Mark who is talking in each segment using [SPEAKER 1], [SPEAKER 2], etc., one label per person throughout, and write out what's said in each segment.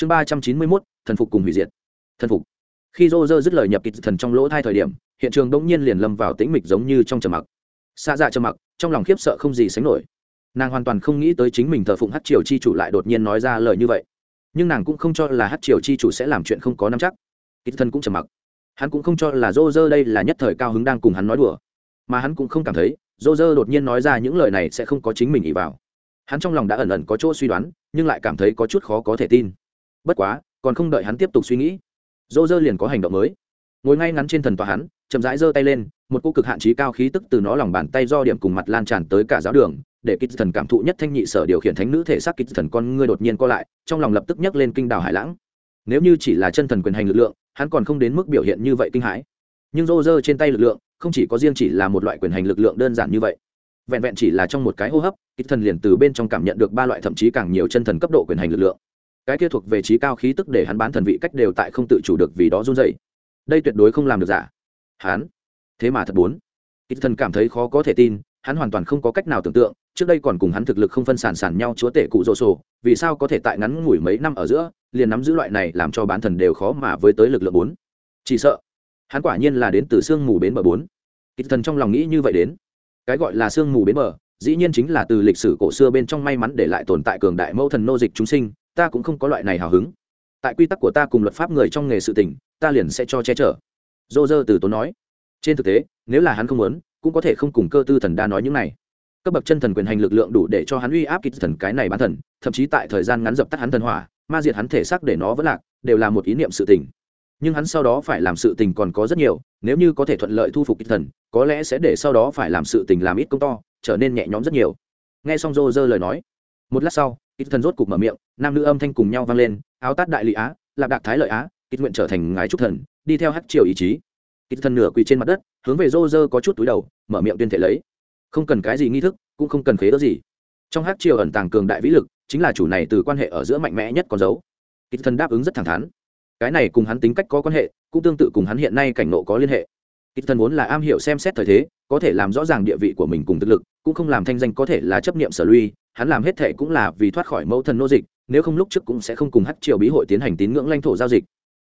[SPEAKER 1] chương ba trăm chín mươi mốt, thần phục cùng hủy diệt. Thần phục. Khi rô rơ dứt lời nhập kịch thần trong lỗ thai thời điểm, hiện trường đông nhiên liền lâm vào tĩnh mịch giống như trong trầm mặc. Xa dạ trầm mặc, trong lòng khiếp sợ không gì sánh nổi. Nàng hoàn toàn không nghĩ tới chính mình thờ phụng hát triều chi chủ lại đột nhiên nói ra lời như vậy. Nhưng nàng cũng không cho là hát triều chi chủ sẽ làm chuyện không có năm chắc. Kịch thần cũng trầm mặc. Hắn cũng không cho là rô rơ đây là nhất thời cao hứng đang cùng hắn nói đùa. Mà hắn cũng không cảm thấy, rô rơ đột nhiên nói ra những lời này sẽ không có chính mình ý vào. Hắn trong lòng đã ẩn ẩn có chỗ suy đoán, nhưng lại cảm thấy có chút khó có thể tin bất quá, còn không đợi hắn tiếp tục suy nghĩ dô dơ liền có hành động mới. Ngồi ngay ngắn trên thần tòa hắn, chậm rãi giơ tay lên, một cô cực hạn trí cao khí tức từ nó lòng bàn tay do điểm cùng mặt lan tràn tới cả giáo đường, để kích thần cảm thụ nhất thanh nhị sở điều khiển thánh nữ thể xác kích thần con ngươi đột nhiên co lại, trong lòng lập tức nhấc lên kinh đảo hải lãng. Nếu như chỉ là chân thần quyền hành lực lượng, hắn còn không đến mức biểu hiện như vậy kinh hãi. Nhưng rô rơ trên tay lực lượng, không chỉ có riêng chỉ là một loại quyền hành lực lượng đơn giản như vậy, vẹn vẹn chỉ là trong một cái hô hấp kích thần liền từ bên trong cảm nhận được ba loại thậm chí càng nhiều chân thần cấp độ quyền hành lực lượng cái kia thuộc về trí cao khí tức để hắn bán thần vị cách đều tại không tự chủ được vì đó run dậy đây tuyệt đối không làm được giả. Hắn? Thế mà thật bốn. Ít thần cảm thấy khó có thể tin, hắn hoàn toàn không có cách nào tưởng tượng, trước đây còn cùng hắn thực lực không phân sản sản nhau chúa tể cụ rô sổ, vì sao có thể tại ngắn ngủi mấy năm ở giữa, liền nắm giữ loại này làm cho bán thần đều khó mà với tới lực lượng bốn. Chỉ sợ, hắn quả nhiên là đến từ sương mù bến bờ bốn. Ít thần trong lòng nghĩ như vậy đến. Cái gọi là sương mù bến bờ, dĩ nhiên chính là từ lịch sử cổ xưa bên trong may mắn để lại tồn tại cường đại mẫu thần nô dịch chúng sinh ta cũng không có loại này hào hứng. Tại quy tắc của ta cùng luật pháp người trong nghề sự tình, ta liền sẽ cho che chở. Dô dơ từ tốn nói. Trên thực tế, nếu là hắn không muốn, cũng có thể không cùng cơ tư thần đa nói những này. Cấp bậc chân thần quyền hành lực lượng đủ để cho hắn uy áp kịch thần cái này bán thần, thậm chí tại thời gian ngắn dập tắt hắn thần hỏa, ma diệt hắn thể xác để nó vẫn lạc, đều là một ý niệm sự tình. Nhưng hắn sau đó phải làm sự tình còn có rất nhiều, nếu như có thể thuận lợi thu phục kịch thần, có lẽ sẽ để sau đó phải làm sự tình làm ít công to, trở nên nhẹ nhõm rất nhiều. Nghe xong rô rơ lời nói, một lát sau ít thần rốt cục mở miệng, nam nữ âm thanh cùng nhau vang lên, áo tát đại lý á, lạp đạc thái lợi á ít nguyện trở thành ngái trúc thần, đi theo hát triều ý chí. Ít thần nửa quỳ trên mặt đất, hướng về rô rơ có chút túi đầu, mở miệng tuyên thể lấy. Không cần cái gì nghi thức, cũng không cần khế ớt gì. Trong hát triều ẩn tàng cường đại vĩ lực, chính là chủ này từ quan hệ ở giữa mạnh mẽ nhất con dấu. Ít thần đáp ứng rất thẳng thắn. Cái này cùng hắn tính cách có quan hệ, cũng tương tự cùng hắn hiện nay cảnh nộ có liên hệ. Ít thần vốn là am hiểu xem xét thời thế, có thể làm rõ ràng địa vị của mình cùng thực lực, cũng không làm thanh danh có thể là chấp niệm sở lui hắn làm hết thệ cũng là vì thoát khỏi mẫu thần nô dịch, nếu không lúc trước cũng sẽ không cùng hát triều bí hội tiến hành tín ngưỡng lãnh thổ giao dịch.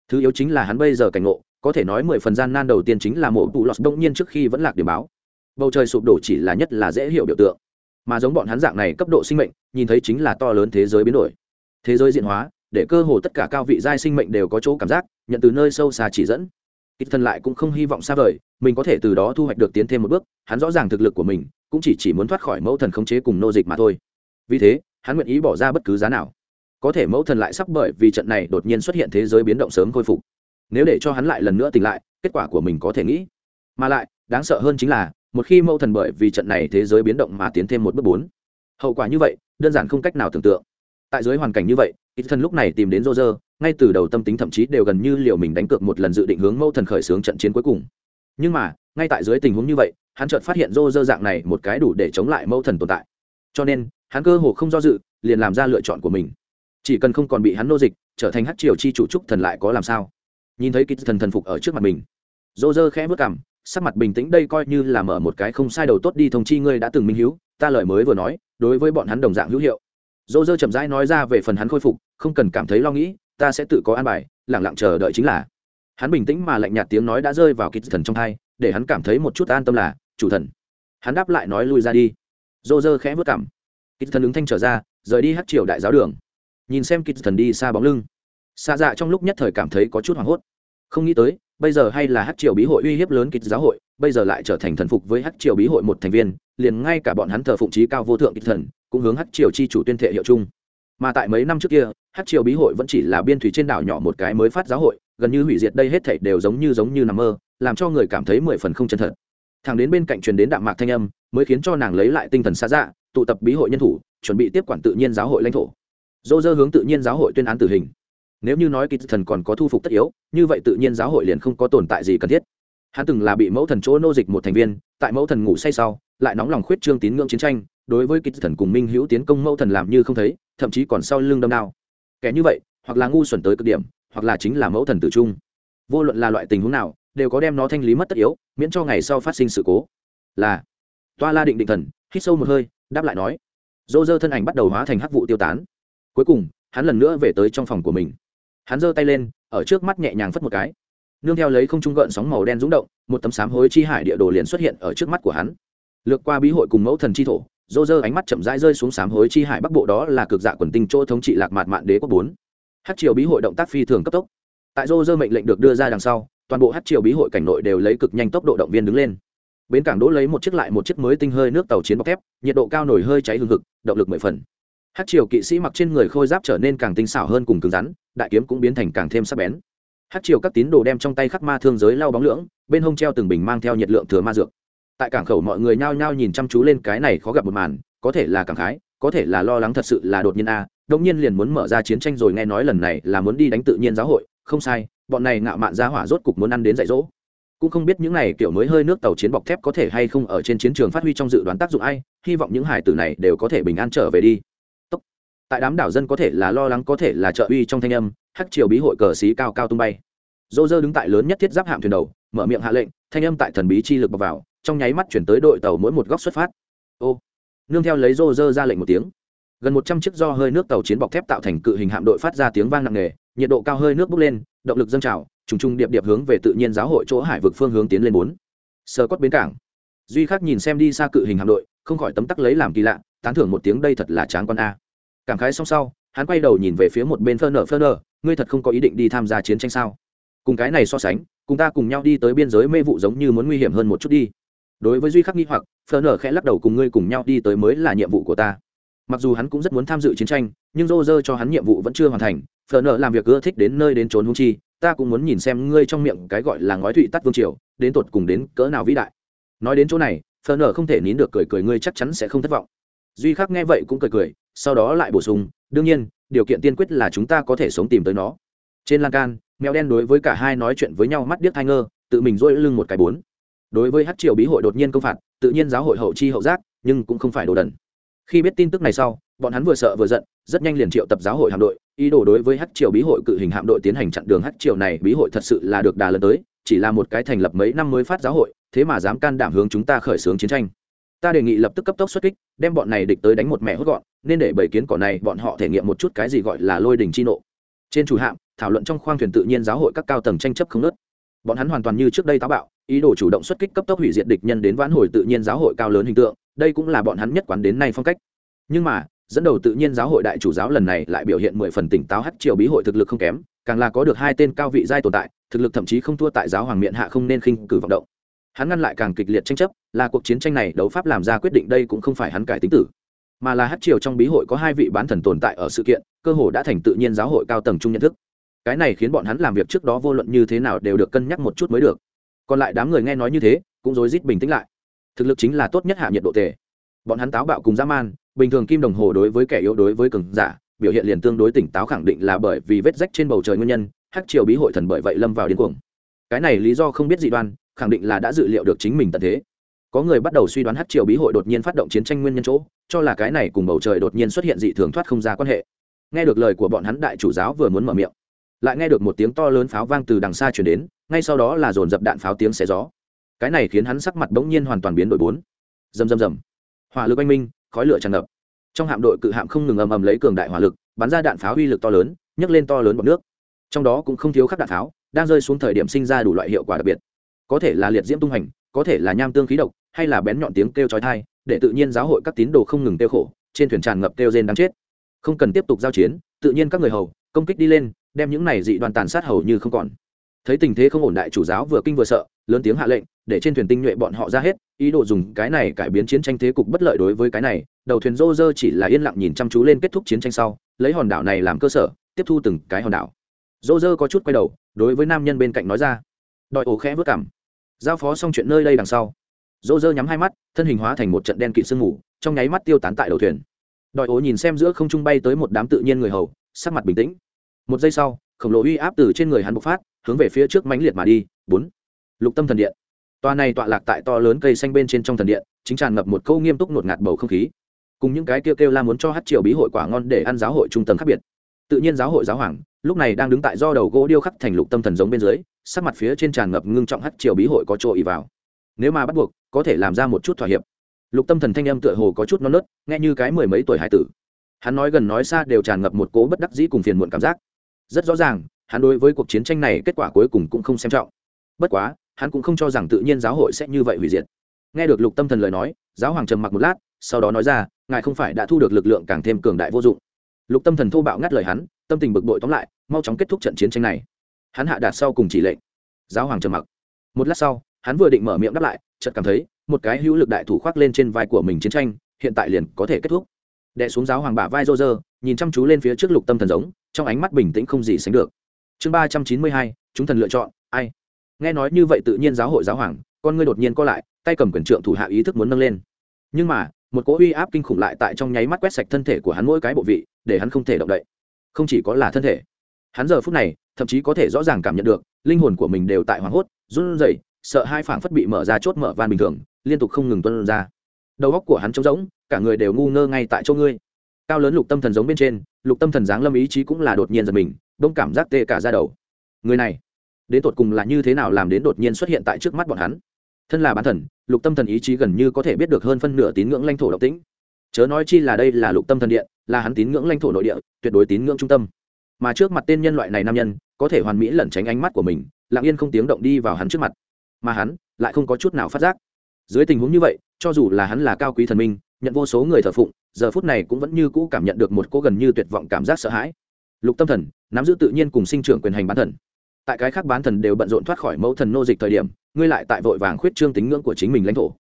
[SPEAKER 1] Thứ yếu chính là hắn bây giờ cảnh ngộ, có thể nói mười phần gian nan đầu tiên chính là mộ tụ lọt đông nhiên trước khi vẫn lạc điểm báo. Bầu trời sụp đổ chỉ là nhất là dễ hiểu biểu tượng. Mà giống bọn hắn dạng này cấp độ sinh mệnh, nhìn thấy chính là to lớn thế giới biến đổi. Thế giới diện hóa, để cơ hồ tất cả cao vị giai sinh mệnh đều có chỗ cảm giác, nhận từ nơi sâu xa chỉ dẫn. Ít thân lại cũng không hy vọng xa vời, mình có thể từ đó thu hoạch được tiến thêm một bước, hắn rõ ràng thực lực của mình, cũng chỉ chỉ muốn thoát khỏi mẫu thần khống chế cùng nô dịch mà thôi vì thế, hắn nguyện ý bỏ ra bất cứ giá nào. Có thể mẫu thần lại sắp bởi vì trận này đột nhiên xuất hiện thế giới biến động sớm khôi phục. Nếu để cho hắn lại lần nữa tỉnh lại, kết quả của mình có thể nghĩ. Mà lại, đáng sợ hơn chính là, một khi mẫu thần bởi vì trận này thế giới biến động mà tiến thêm một bước bốn. Hậu quả như vậy, đơn giản không cách nào tưởng tượng. Tại dưới hoàn cảnh như vậy, ít thần lúc này tìm đến rô rơ ngay từ đầu tâm tính thậm chí đều gần như liệu mình đánh cược một lần dự định hướng mẫu thần khởi xướng trận chiến cuối cùng. Nhưng mà, ngay tại dưới tình huống như vậy, hắn chợt phát hiện rô rơ dạng này một cái đủ để chống lại mẫu thần tồn tại cho nên, hắn cơ hồ không do dự, liền làm ra lựa chọn của mình. Chỉ cần không còn bị hắn nô dịch, trở thành hát triều chi chủ trúc thần lại có làm sao? Nhìn thấy ký thần thần phục ở trước mặt mình. Dô dơ khẽ vất cảm sắc mặt bình tĩnh đây coi như là mở một cái không sai đầu tốt đi thông chi ngươi đã từng minh hữu ta lời mới vừa nói, đối với bọn hắn đồng dạng hữu hiệu. Dô dơ chậm rãi nói ra về phần hắn khôi phục, không cần cảm thấy lo nghĩ, ta sẽ tự có an bài lẳng lặng chờ đợi chính là. Hắn bình tĩnh mà lạnh nhạt tiếng nói đã rơi vào ký thần trong thai để hắn cảm thấy một chút an tâm là, chủ thần. Hắn đáp lại nói lui ra đi dô dơ khẽ vất cảm kịch thần ứng thanh trở ra, rời đi hát triều đại giáo đường. Nhìn xem kịch thần đi xa bóng lưng. Xa dạ trong lúc nhất thời cảm thấy có chút hoảng hốt. Không nghĩ tới, bây giờ hay là hát triều bí hội uy hiếp lớn kịch giáo hội, bây giờ lại trở thành thần phục với hát triều bí hội một thành viên, liền ngay cả bọn hắn thờ phụng trí cao vô thượng kịch thần, cũng hướng hát triều chi chủ tuyên thệ hiệu chung. Mà tại mấy năm trước kia hát triều bí hội vẫn chỉ là biên thủy trên đảo nhỏ một cái mới phát giáo hội, gần như hủy diệt đây hết thảy đều giống như giống như nằm mơ, làm cho người cảm thấy mười phần không chân thật thằng đến bên cạnh truyền đến đạm mạc thanh âm, mới khiến cho nàng lấy lại tinh thần xa dạ tụ tập bí hội nhân thủ, chuẩn bị tiếp quản tự nhiên giáo hội lãnh thổ. Dô dơ hướng tự nhiên giáo hội tuyên án tử hình. Nếu như nói kỳ thần còn có thu phục tất yếu, như vậy tự nhiên giáo hội liền không có tồn tại gì cần thiết. Hắn từng là bị mẫu thần chỗ nô dịch một thành viên, tại mẫu thần ngủ say sau, lại nóng lòng khuyết trương tín ngưỡng chiến tranh, đối với kỳ thần cùng minh hữu tiến công mẫu thần làm như không thấy, thậm chí còn sau lưng đâm đao. Kẻ như vậy, hoặc là ngu xuẩn tới cực điểm, hoặc là chính là mẫu thần tử trung. Vô luận là loại tình huống nào đều có đem nó thanh lý mất tất yếu, miễn cho ngày sau phát sinh sự cố. Là, toa la định định thần, hít sâu một hơi, đáp lại nói. Dô dơ thân ảnh bắt đầu hóa thành hắc vụ tiêu tán. Cuối cùng, hắn lần nữa về tới trong phòng của mình. Hắn giơ tay lên, ở trước mắt nhẹ nhàng phất một cái. Nương theo lấy không trung gợn sóng màu đen rúng động, một tấm sám hối chi hải địa đồ liền xuất hiện ở trước mắt của hắn. Lược qua bí hội cùng mẫu thần chi thổ, dô dơ ánh mắt chậm rãi rơi xuống sám hối chi hải bắc bộ đó là cực dạ quần tinh chỗ thống trị lạc mạt mạn đế quốc bốn. Hát triều bí hội động tác phi thường cấp tốc. Tại dô dơ mệnh lệnh được đưa ra đằng sau toàn bộ hát triều bí hội cảnh nội đều lấy cực nhanh tốc độ động viên đứng lên. Bến cảng đỗ lấy một chiếc lại một chiếc mới tinh hơi nước tàu chiến bọc thép nhiệt độ cao nổi hơi cháy hương thực động lực mười phần. Hát triều kỵ sĩ mặc trên người khôi giáp trở nên càng tinh xảo hơn cùng cứng rắn đại kiếm cũng biến thành càng thêm sắc bén. Hát triều các tín đồ đem trong tay khắc ma thương giới lau bóng lưỡng bên hông treo từng bình mang theo nhiệt lượng thừa ma dược. Tại cảng khẩu mọi người nhao nhao nhìn chăm chú lên cái này khó gặp một màn có thể là cảng khái có thể là lo lắng thật sự là đột nhiên a à, đông nhiên liền muốn mở ra chiến tranh rồi nghe nói lần này là muốn đi đánh tự nhiên giáo hội không sai bọn này ngạo mạn ra hỏa rốt cục muốn ăn đến dạy dỗ. Cũng không biết những này kiểu mới hơi nước tàu chiến bọc thép có thể hay không ở trên chiến trường phát huy trong dự đoán tác dụng ai, hy vọng những hải tử này đều có thể bình an trở về đi. Tốc. tại đám đảo dân có thể là lo lắng có thể là trợ uy trong thanh âm, hắc triều bí hội cờ xí cao cao tung bay. Dô dơ đứng tại lớn nhất thiết giáp hạm thuyền đầu, mở miệng hạ lệnh, thanh âm tại thần bí chi lực bọc vào, trong nháy mắt chuyển tới đội tàu mỗi một góc xuất phát. Ô. Nương theo lấy dô dơ ra lệnh một tiếng. Gần một trăm chiếc do hơi nước tàu chiến bọc thép tạo thành cự hình hạm đội phát ra tiếng vang nặng nề, nhiệt độ cao hơi nước bốc lên động lực dâng trào, trùng trùng điệp điệp hướng về tự nhiên giáo hội chỗ hải vực phương hướng tiến lên bốn. Sơ cốt bến cảng. Duy khắc nhìn xem đi xa cự hình hạm đội, không khỏi tấm tắc lấy làm kỳ lạ, tán thưởng một tiếng đây thật là tráng con a. Cảm khái xong sau, hắn quay đầu nhìn về phía một bên phơ nở phơ nở, ngươi thật không có ý định đi tham gia chiến tranh sao? Cùng cái này so sánh, cùng ta cùng nhau đi tới biên giới mê vụ giống như muốn nguy hiểm hơn một chút đi. Đối với duy khắc nghi hoặc, phơ nở khẽ lắc đầu cùng ngươi cùng nhau đi tới mới là nhiệm vụ của ta. Mặc dù hắn cũng rất muốn tham dự chiến tranh, nhưng rô rơ cho hắn nhiệm vụ vẫn chưa hoàn thành phở nợ làm việc ưa thích đến nơi đến trốn hung chi, ta cũng muốn nhìn xem ngươi trong miệng cái gọi là ngói thụy tắt vương triều, đến tột cùng đến cỡ nào vĩ đại. Nói đến chỗ này, phở nợ không thể nín được cười cười, ngươi chắc chắn sẽ không thất vọng. Duy khắc nghe vậy cũng cười cười, sau đó lại bổ sung, đương nhiên, điều kiện tiên quyết là chúng ta có thể sống tìm tới nó. Trên lan can, mèo đen đối với cả hai nói chuyện với nhau mắt điếc thai ngơ, tự mình dỗi lưng một cái bốn. Đối với hát triều bí hội đột nhiên công phạt, tự nhiên giáo hội hậu chi hậu giác, nhưng cũng không phải đồ đần khi biết tin tức này sau, bọn hắn vừa sợ vừa giận, rất nhanh liền triệu tập giáo hội hạm đội, ý đồ đối với hát triều bí hội cự hình hạm đội tiến hành chặn đường hát triều này bí hội thật sự là được đà lần tới, chỉ là một cái thành lập mấy năm mới phát giáo hội, thế mà dám can đảm hướng chúng ta khởi xướng chiến tranh. Ta đề nghị lập tức cấp tốc xuất kích, đem bọn này địch tới đánh một mẹ hốt gọn, nên để bảy kiến cỏ này bọn họ thể nghiệm một chút cái gì gọi là lôi đình chi nộ. Trên chủ hạm, thảo luận trong khoang thuyền tự nhiên giáo hội các cao tầng tranh chấp không nớt bọn hắn hoàn toàn như trước đây táo bạo, ý đồ chủ động xuất kích cấp tốc hủy diệt địch nhân đến vãn hồi tự nhiên giáo hội cao lớn hình tượng đây cũng là bọn hắn nhất quán đến nay phong cách. Nhưng mà, dẫn đầu tự nhiên giáo hội đại chủ giáo lần này lại biểu hiện mười phần tỉnh táo hắt triều bí hội thực lực không kém, càng là có được hai tên cao vị giai tồn tại, thực lực thậm chí không thua tại giáo hoàng miện hạ không nên khinh cử vọng động. Hắn ngăn lại càng kịch liệt tranh chấp, là cuộc chiến tranh này đấu pháp làm ra quyết định đây cũng không phải hắn cải tính tử, mà là hát triều trong bí hội có hai vị bán thần tồn tại ở sự kiện, cơ hồ đã thành tự nhiên giáo hội cao tầng chung nhận thức. Cái này khiến bọn hắn làm việc trước đó vô luận như thế nào đều được cân nhắc một chút mới được. Còn lại đám người nghe nói như thế, cũng rối rít bình tĩnh lại thực lực chính là tốt nhất hạ nhiệt độ tề. Bọn hắn táo bạo cùng dã man, bình thường kim đồng hồ đối với kẻ yếu đối với cường giả, biểu hiện liền tương đối tỉnh táo khẳng định là bởi vì vết rách trên bầu trời nguyên nhân, hắc triều bí hội thần bởi vậy lâm vào điên cuồng. Cái này lý do không biết dị đoan, khẳng định là đã dự liệu được chính mình tận thế. Có người bắt đầu suy đoán hắc triều bí hội đột nhiên phát động chiến tranh nguyên nhân chỗ, cho là cái này cùng bầu trời đột nhiên xuất hiện dị thường thoát không ra quan hệ. Nghe được lời của bọn hắn đại chủ giáo vừa muốn mở miệng, lại nghe được một tiếng to lớn pháo vang từ đằng xa chuyển đến, ngay sau đó là dồn dập đạn pháo tiếng xé gió cái này khiến hắn sắc mặt bỗng nhiên hoàn toàn biến đổi bốn. Rầm rầm rầm. Hỏa lực oanh minh, khói lửa tràn ngập. Trong hạm đội cự hạm không ngừng ầm ầm lấy cường đại hỏa lực, bắn ra đạn pháo uy lực to lớn, nhấc lên to lớn bọc nước. Trong đó cũng không thiếu khắc đạn pháo, đang rơi xuống thời điểm sinh ra đủ loại hiệu quả đặc biệt. Có thể là liệt diễm tung hành, có thể là nham tương khí độc, hay là bén nhọn tiếng kêu chói tai, để tự nhiên giáo hội các tín đồ không ngừng tiêu khổ, trên thuyền tràn ngập kêu rên đáng chết. Không cần tiếp tục giao chiến, tự nhiên các người hầu, công kích đi lên, đem những này dị đoàn tàn sát hầu như không còn thấy tình thế không ổn đại chủ giáo vừa kinh vừa sợ, lớn tiếng hạ lệnh, để trên thuyền tinh nhuệ bọn họ ra hết, ý đồ dùng cái này cải biến chiến tranh thế cục bất lợi đối với cái này. Đầu thuyền rô rơ chỉ là yên lặng nhìn chăm chú lên kết thúc chiến tranh sau, lấy hòn đảo này làm cơ sở, tiếp thu từng cái hòn đảo. Rô rơ có chút quay đầu, đối với nam nhân bên cạnh nói ra, đòi ổ khẽ vớt cảm. Giao phó xong chuyện nơi đây đằng sau. Rô rơ nhắm hai mắt, thân hình hóa thành một trận đen kịt sương mù, trong nháy mắt tiêu tán tại đầu thuyền. Đòi ổ nhìn xem giữa không trung bay tới một đám tự nhiên người hầu, sắc mặt bình tĩnh. Một giây sau, khổng lồ uy áp từ trên người hắn bộc phát hướng về phía trước mãnh liệt mà đi, bốn. Lục tâm thần điện. Toa này tọa lạc tại to lớn cây xanh bên trên trong thần điện, chính tràn ngập một câu nghiêm túc ngột ngạt bầu không khí. Cùng những cái kêu kêu la muốn cho hát triều bí hội quả ngon để ăn giáo hội trung tâm khác biệt. Tự nhiên giáo hội giáo hoàng, lúc này đang đứng tại do đầu gỗ điêu khắc thành lục tâm thần giống bên dưới, sắc mặt phía trên tràn ngập ngưng trọng hát triều bí hội có chỗ ý vào. Nếu mà bắt buộc, có thể làm ra một chút thỏa hiệp. Lục tâm thần thanh âm tựa hồ có chút non nớt, nghe như cái mười mấy tuổi hải tử. Hắn nói gần nói xa đều tràn ngập một cố bất đắc dĩ cùng phiền muộn cảm giác. Rất rõ ràng hắn đối với cuộc chiến tranh này kết quả cuối cùng cũng không xem trọng. Bất quá, hắn cũng không cho rằng tự nhiên giáo hội sẽ như vậy hủy diệt. Nghe được lục tâm thần lời nói, giáo hoàng trầm mặc một lát, sau đó nói ra, ngài không phải đã thu được lực lượng càng thêm cường đại vô dụng. Lục tâm thần thô bạo ngắt lời hắn, tâm tình bực bội tóm lại, mau chóng kết thúc trận chiến tranh này. Hắn hạ đạt sau cùng chỉ lệnh. Giáo hoàng trầm mặc. Một lát sau, hắn vừa định mở miệng đáp lại, chợt cảm thấy, một cái hữu lực đại thủ khoác lên trên vai của mình chiến tranh, hiện tại liền có thể kết thúc. Đệ xuống giáo hoàng bả vai rô rơ, nhìn chăm chú lên phía trước lục tâm thần giống, trong ánh mắt bình tĩnh không gì sánh được chương ba trăm chín mươi hai, chúng thần lựa chọn, ai? Nghe nói như vậy tự nhiên giáo hội giáo hoàng, con ngươi đột nhiên co lại, tay cầm quyền trượng thủ hạ ý thức muốn nâng lên. Nhưng mà, một cỗ uy áp kinh khủng lại tại trong nháy mắt quét sạch thân thể của hắn mỗi cái bộ vị, để hắn không thể động đậy. Không chỉ có là thân thể, hắn giờ phút này, thậm chí có thể rõ ràng cảm nhận được, linh hồn của mình đều tại hoảng hốt, run rẩy, sợ hai phảng phất bị mở ra chốt mở van bình thường, liên tục không ngừng tuân ra. Đầu óc của hắn trống rỗng, cả người đều ngu ngơ ngay tại chỗ ngươi. Cao lớn lục tâm thần giống bên trên, lục tâm thần dáng lâm ý chí cũng là đột nhiên giật mình đông cảm giác tê cả ra đầu. Người này, đến tột cùng là như thế nào làm đến đột nhiên xuất hiện tại trước mắt bọn hắn? Thân là bán thần, lục tâm thần ý chí gần như có thể biết được hơn phân nửa tín ngưỡng lãnh thổ độc tĩnh chớ nói chi là đây là lục tâm thần điện, là hắn tín ngưỡng lãnh thổ nội địa, tuyệt đối tín ngưỡng trung tâm. Mà trước mặt tên nhân loại này nam nhân, có thể hoàn mỹ lẩn tránh ánh mắt của mình, lặng yên không tiếng động đi vào hắn trước mặt. Mà hắn, lại không có chút nào phát giác. Dưới tình huống như vậy, cho dù là hắn là cao quý thần minh, nhận vô số người thờ phụng, giờ phút này cũng vẫn như cũ cảm nhận được một cô gần như tuyệt vọng cảm giác sợ hãi. Lục tâm thần nắm giữ tự nhiên cùng sinh trưởng quyền hành bán thần. Tại cái khác bán thần đều bận rộn thoát khỏi mẫu thần nô dịch thời điểm, ngươi lại tại vội vàng khuyết trương tính ngưỡng của chính mình lãnh thổ.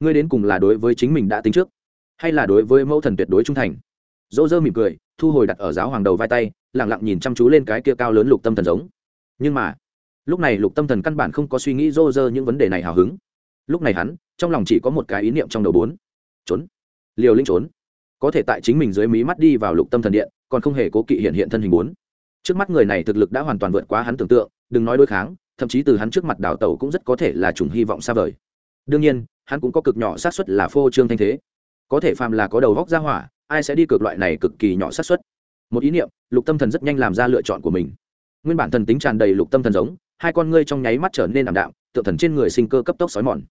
[SPEAKER 1] Ngươi đến cùng là đối với chính mình đã tính trước, hay là đối với mẫu thần tuyệt đối trung thành? Dỗ dơ mỉm cười, thu hồi đặt ở giáo hoàng đầu vai tay lẳng lặng nhìn chăm chú lên cái kia cao lớn lục tâm thần giống. Nhưng mà, lúc này lục tâm thần căn bản không có suy nghĩ dô dơ những vấn đề này hào hứng. Lúc này hắn, trong lòng chỉ có một cái ý niệm trong đầu bốn. Trốn. Liều linh trốn. Có thể tại chính mình dưới mí mắt đi vào lục tâm thần điện, còn không hề cố kỵ hiện hiện thân hình bốn trước mắt người này thực lực đã hoàn toàn vượt quá hắn tưởng tượng, đừng nói đối kháng, thậm chí từ hắn trước mặt đảo tàu cũng rất có thể là chủng hy vọng xa vời. Đương nhiên, hắn cũng có cực nhỏ xác suất là phô trương thanh thế. Có thể phàm là có đầu góc ra hỏa, ai sẽ đi cược loại này cực kỳ nhỏ xác suất? Một ý niệm, lục tâm thần rất nhanh làm ra lựa chọn của mình. Nguyên bản thần tính tràn đầy lục tâm thần giống, hai con ngươi trong nháy mắt trở nên ảm đạm, tượng thần trên người sinh cơ cấp tốc xói mòn.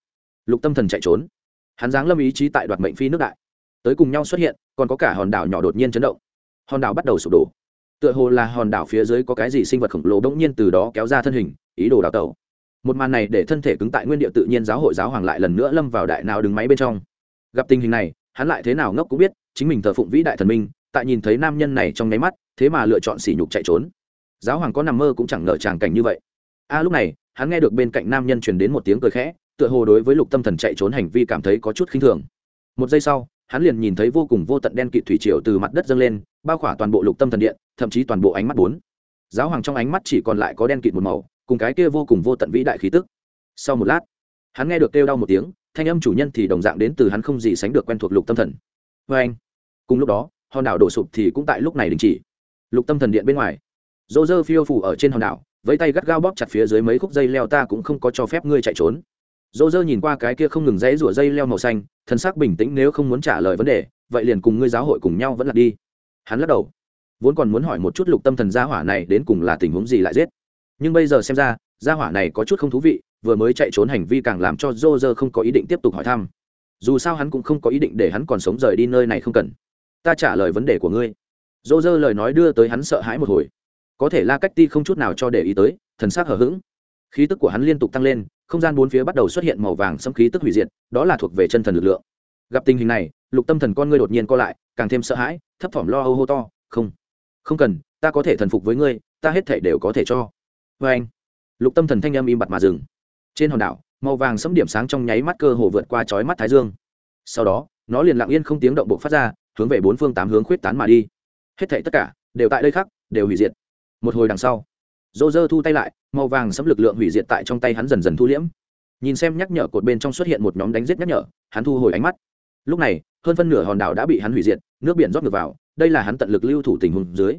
[SPEAKER 1] Lục tâm thần chạy trốn. Hắn giáng lâm ý chí tại đoạt mệnh phi nước đại. Tới cùng nhau xuất hiện, còn có cả hòn đảo nhỏ đột nhiên chấn động. Hòn đảo bắt đầu sụp đổ tựa hồ là hòn đảo phía dưới có cái gì sinh vật khổng lồ bỗng nhiên từ đó kéo ra thân hình, ý đồ đào tẩu. Một màn này để thân thể cứng tại nguyên địa tự nhiên giáo hội giáo hoàng lại lần nữa lâm vào đại nào đứng máy bên trong. Gặp tình hình này, hắn lại thế nào ngốc cũng biết, chính mình thờ phụng vĩ đại thần minh, tại nhìn thấy nam nhân này trong nháy mắt, thế mà lựa chọn sỉ nhục chạy trốn. Giáo hoàng có nằm mơ cũng chẳng ngờ tràng cảnh như vậy. A, lúc này, hắn nghe được bên cạnh nam nhân truyền đến một tiếng cười khẽ, tựa hồ đối với lục tâm thần chạy trốn hành vi cảm thấy có chút khinh thường. Một giây sau hắn liền nhìn thấy vô cùng vô tận đen kịt thủy triều từ mặt đất dâng lên, bao khỏa toàn bộ lục tâm thần điện, thậm chí toàn bộ ánh mắt bốn. Giáo hoàng trong ánh mắt chỉ còn lại có đen kịt một màu, cùng cái kia vô cùng vô tận vĩ đại khí tức. Sau một lát, hắn nghe được kêu đau một tiếng, thanh âm chủ nhân thì đồng dạng đến từ hắn không gì sánh được quen thuộc lục tâm thần. Vê anh, cùng lúc đó, hòn đảo đổ sụp thì cũng tại lúc này đình chỉ. Lục tâm thần điện bên ngoài dô dơ phiêu phủ ở trên hòn đảo, với tay gắt gao bóp chặt phía dưới mấy khúc dây leo ta cũng không có cho phép ngươi chạy trốn dỗ dơ nhìn qua cái kia không ngừng dãy rủa dây leo màu xanh thân xác bình tĩnh nếu không muốn trả lời vấn đề, vậy liền cùng ngươi giáo hội cùng nhau vẫn là đi. Hắn lắc đầu, vốn còn muốn hỏi một chút lục tâm thần gia hỏa này đến cùng là tình huống gì lại giết. Nhưng bây giờ xem ra, gia hỏa này có chút không thú vị, vừa mới chạy trốn hành vi càng làm cho dô dơ không có ý định tiếp tục hỏi thăm. Dù sao hắn cũng không có ý định để hắn còn sống rời đi nơi này không cần. Ta trả lời vấn đề của ngươi. Dô dơ lời nói đưa tới hắn sợ hãi một hồi. Có thể la cách ti không chút nào cho để ý tới, thần s ắ c hở h ữ g khí tức của hắn liên tục tăng lên không gian bốn phía bắt đầu xuất hiện màu vàng xâm khí tức hủy diệt, đó là thuộc về chân thần lực lượng. Gặp tình hình này, lục tâm thần con ngươi đột nhiên co lại, càng thêm sợ hãi, thấp thỏm lo âu hô to, không không cần, ta có thể thần phục với ngươi, ta hết thể đều có thể cho. Vê anh, lục tâm thần thanh âm im bặt mà dừng. Trên hòn đảo, màu vàng xâm điểm sáng trong nháy mắt cơ hồ vượt qua chói mắt thái dương. Sau đó, nó liền lặng yên không tiếng động bộ phát ra, hướng về bốn phương tám hướng khuyết tán mà đi. Hết thảy tất cả đều tại đây khác đều hủy diệt. Một hồi đằng sau dô dơ thu tay lại, màu vàng sấm lực lượng hủy diệt tại trong tay hắn dần dần thu liễm. Nhìn xem nhắc nhở cột bên trong xuất hiện một nhóm đánh giết nhắc nhở, hắn thu hồi ánh mắt. Lúc này, hơn phân nửa hòn đảo đã bị hắn hủy diệt, nước biển rót ngược vào, đây là hắn tận lực lưu thủ tình huống dưới.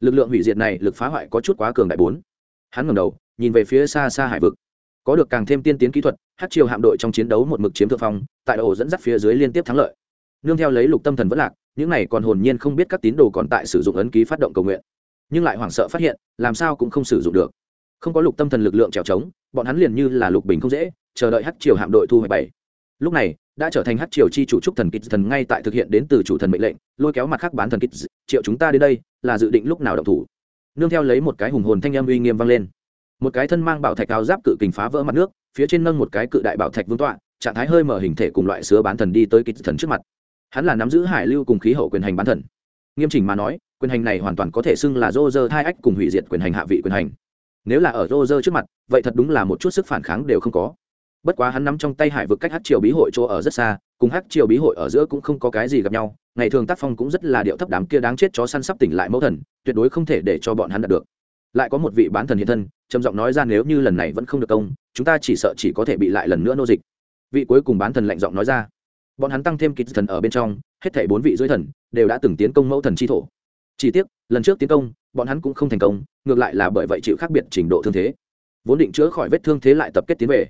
[SPEAKER 1] Lực lượng hủy diệt này lực phá hoại có chút quá cường đại bốn. Hắn ngẩng đầu, nhìn về phía xa xa hải vực. Có được càng thêm tiên tiến kỹ thuật, hát triều hạm đội trong chiến đấu một mực chiếm thượng phong, tại ổ dẫn dắt phía dưới liên tiếp thắng lợi. Nương theo lấy lục tâm thần vẫn lạc, những này còn hồn nhiên không biết các tín đồ còn tại sử dụng ấn ký phát động cầu nguyện nhưng lại hoảng sợ phát hiện, làm sao cũng không sử dụng được. Không có lục tâm thần lực lượng trèo trống, bọn hắn liền như là lục bình không dễ, chờ đợi hát triều hạm đội thu hoạch bảy. Lúc này, đã trở thành hát triều chi chủ trúc thần kịch thần ngay tại thực hiện đến từ chủ thần mệnh lệnh, lôi kéo mặt khác bán thần kịch triệu chúng ta đến đây, là dự định lúc nào động thủ. Nương theo lấy một cái hùng hồn thanh âm uy nghiêm vang lên. Một cái thân mang bảo thạch áo giáp cự kình phá vỡ mặt nước, phía trên nâng một cái cự đại bảo thạch vương tọa, trạng thái hơi mở hình thể cùng loại sứa bán thần đi tới kịch thần trước mặt. Hắn là nắm giữ hải lưu cùng khí hậu quyền hành bán thần. Nghiêm chỉnh mà nói quyền hành này hoàn toàn có thể xưng là Rô dơ thai ách cùng hủy diệt quyền hành hạ vị quyền hành. Nếu là ở Rô dơ trước mặt, vậy thật đúng là một chút sức phản kháng đều không có. Bất quá hắn nắm trong tay hải vực cách hát triều bí hội chỗ ở rất xa, cùng hát triều bí hội ở giữa cũng không có cái gì gặp nhau. Ngày thường tác phong cũng rất là điệu thấp đám kia đáng chết chó săn sắp tỉnh lại mẫu thần, tuyệt đối không thể để cho bọn hắn đạt được. Lại có một vị bán thần hiện thân, trầm giọng nói ra nếu như lần này vẫn không được công, chúng ta chỉ sợ chỉ có thể bị lại lần nữa nô dịch. Vị cuối cùng bán thần lạnh giọng nói ra. Bọn hắn tăng thêm kịch thần ở bên trong, hết thảy bốn vị dưới thần, đều đã từng tiến công mẫu thần chi thổ chỉ tiếc, lần trước tiến công, bọn hắn cũng không thành công, ngược lại là bởi vậy chịu khác biệt trình độ thương thế. Vốn định chữa khỏi vết thương thế lại tập kết tiến về.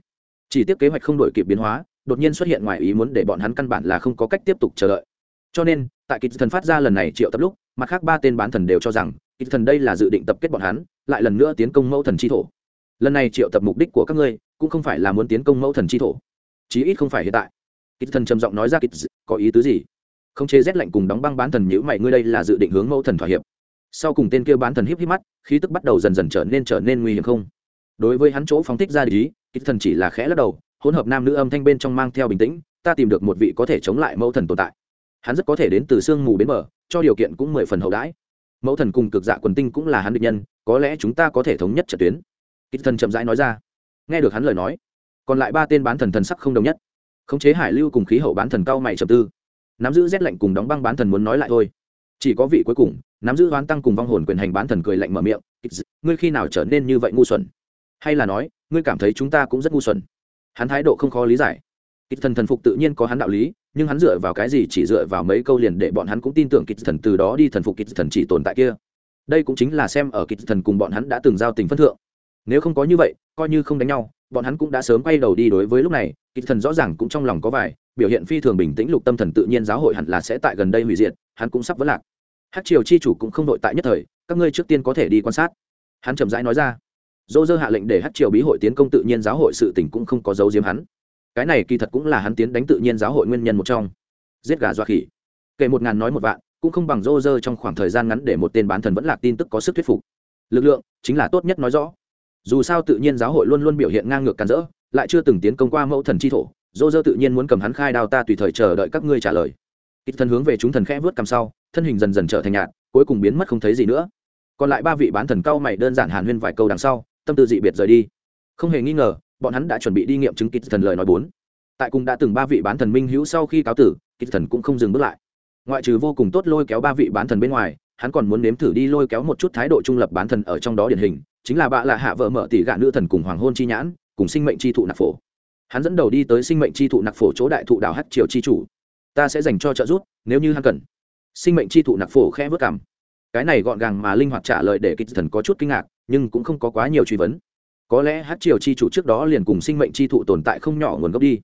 [SPEAKER 1] Chỉ tiếc kế hoạch không đổi kịp biến hóa, đột nhiên xuất hiện ngoài ý muốn để bọn hắn căn bản là không có cách tiếp tục chờ đợi. Cho nên, tại kịch thần phát ra lần này triệu tập lúc, mặt khác ba tên bán thần đều cho rằng, kịch thần đây là dự định tập kết bọn hắn, lại lần nữa tiến công mẫu thần chi thổ. Lần này triệu tập mục đích của các ngươi, cũng không phải là muốn tiến công mẫu thần chi thổ. Chí ít không phải hiện tại. Kịch thần trầm giọng nói ra kịch có ý tứ gì? Không chế rét lạnh cùng đóng băng bán thần nhữ mày, ngươi đây là dự định hướng mẫu thần thỏa hiệp. Sau cùng tên kia bán thần híp híp mắt, khí tức bắt đầu dần dần trở nên trở nên nguy hiểm không? Đối với hắn chỗ phóng thích ra lý kích thần chỉ là khẽ lắc đầu, hỗn hợp nam nữ âm thanh bên trong mang theo bình tĩnh, ta tìm được một vị có thể chống lại mẫu thần tồn tại. Hắn rất có thể đến từ sương mù bến mở cho điều kiện cũng mười phần hậu đãi. Mẫu thần cùng cực dạ quần tinh cũng là hắn định nhân, có lẽ chúng ta có thể thống nhất trận tuyến. Kích thần chậm rãi nói ra. Nghe được hắn lời nói, còn lại ba tên bán thần thần sắc không đồng nhất. Khống chế hải lưu cùng khí hậu bán thần cao mày trầm tư nắm giữ rét lạnh cùng đóng băng bán thần muốn nói lại thôi. Chỉ có vị cuối cùng, nắm giữ hoán tăng cùng vong hồn quyền hành bán thần cười lạnh mở miệng ngươi khi nào trở nên như vậy ngu xuẩn? Hay là nói, ngươi cảm thấy chúng ta cũng rất ngu xuẩn? Hắn thái độ không khó lý giải. Kịch thần thần phục tự nhiên có hắn đạo lý, nhưng hắn dựa vào cái gì chỉ dựa vào mấy câu liền để bọn hắn cũng tin tưởng kịch thần từ đó đi thần phục kịch thần chỉ tồn tại kia? Đây cũng chính là xem ở kịch thần cùng bọn hắn đã từng giao tình phân thượng. Nếu không có như vậy, coi như không đánh nhau, bọn hắn cũng đã sớm quay đầu đi đối với lúc này, kịch thần rõ ràng cũng trong lòng có vài biểu hiện phi thường bình tĩnh, lục tâm thần tự nhiên giáo hội hẳn là sẽ tại gần đây hủy diệt, hắn cũng sắp vỡ lạc. Hát triều chi chủ cũng không đội tại nhất thời, các ngươi trước tiên có thể đi quan sát. Hắn chậm rãi nói ra. Dô dơ hạ lệnh để hát triều bí hội tiến công tự nhiên giáo hội sự tỉnh cũng không có dấu diếm hắn. Cái này kỳ thật cũng là hắn tiến đánh tự nhiên giáo hội nguyên nhân một trong. Giết gà dọa khỉ. Kể một ngàn nói một vạn, cũng không bằng dô dơ trong khoảng thời gian ngắn để một tên bán thần vẫn lạc tin tức có sức thuyết phục. Lực lượng, chính là tốt nhất nói rõ. Dù sao tự nhiên giáo hội luôn luôn biểu hiện ngang ngược càn rỡ, lại chưa từng tiến công qua mẫu thần chi thổ dô dơ tự nhiên muốn cầm hắn khai đao ta tùy thời chờ đợi các ngươi trả lời. Ít thần hướng về chúng thần khẽ vớt cầm sau, thân hình dần dần trở thành nhạt, cuối cùng biến mất không thấy gì nữa. Còn lại ba vị bán thần cao mày đơn giản hàn huyên vài câu đằng sau, tâm tư dị biệt rời đi. Không hề nghi ngờ, bọn hắn đã chuẩn bị đi nghiệm chứng kịch thần lời nói bốn. Tại cùng đã từng ba vị bán thần minh hữu sau khi cáo tử kịch thần cũng không dừng bước lại. Ngoại trừ vô cùng tốt lôi kéo ba vị bán thần bên ngoài, hắn còn muốn nếm thử đi lôi kéo một chút thái độ trung lập bán thần ở trong đó điển hình, chính là bạ lạ hạ vợ mở tỷ gạ nữ thần cùng hoàng hôn chi nhãn, cùng sinh mệnh chi thụ nạp phổ hắn dẫn đầu đi tới sinh mệnh chi thụ nặc phổ chỗ đại thụ đảo hát triều chi chủ. Ta sẽ dành cho trợ giúp, nếu như hắn cần. Sinh mệnh chi thụ nặc phổ khẽ vớt cảm. Cái này gọn gàng mà linh hoạt trả lời để kịch thần có chút kinh ngạc, nhưng cũng không có quá nhiều truy vấn. Có lẽ hát triều chi chủ trước đó liền cùng sinh mệnh chi thụ tồn tại không nhỏ nguồn gốc đi.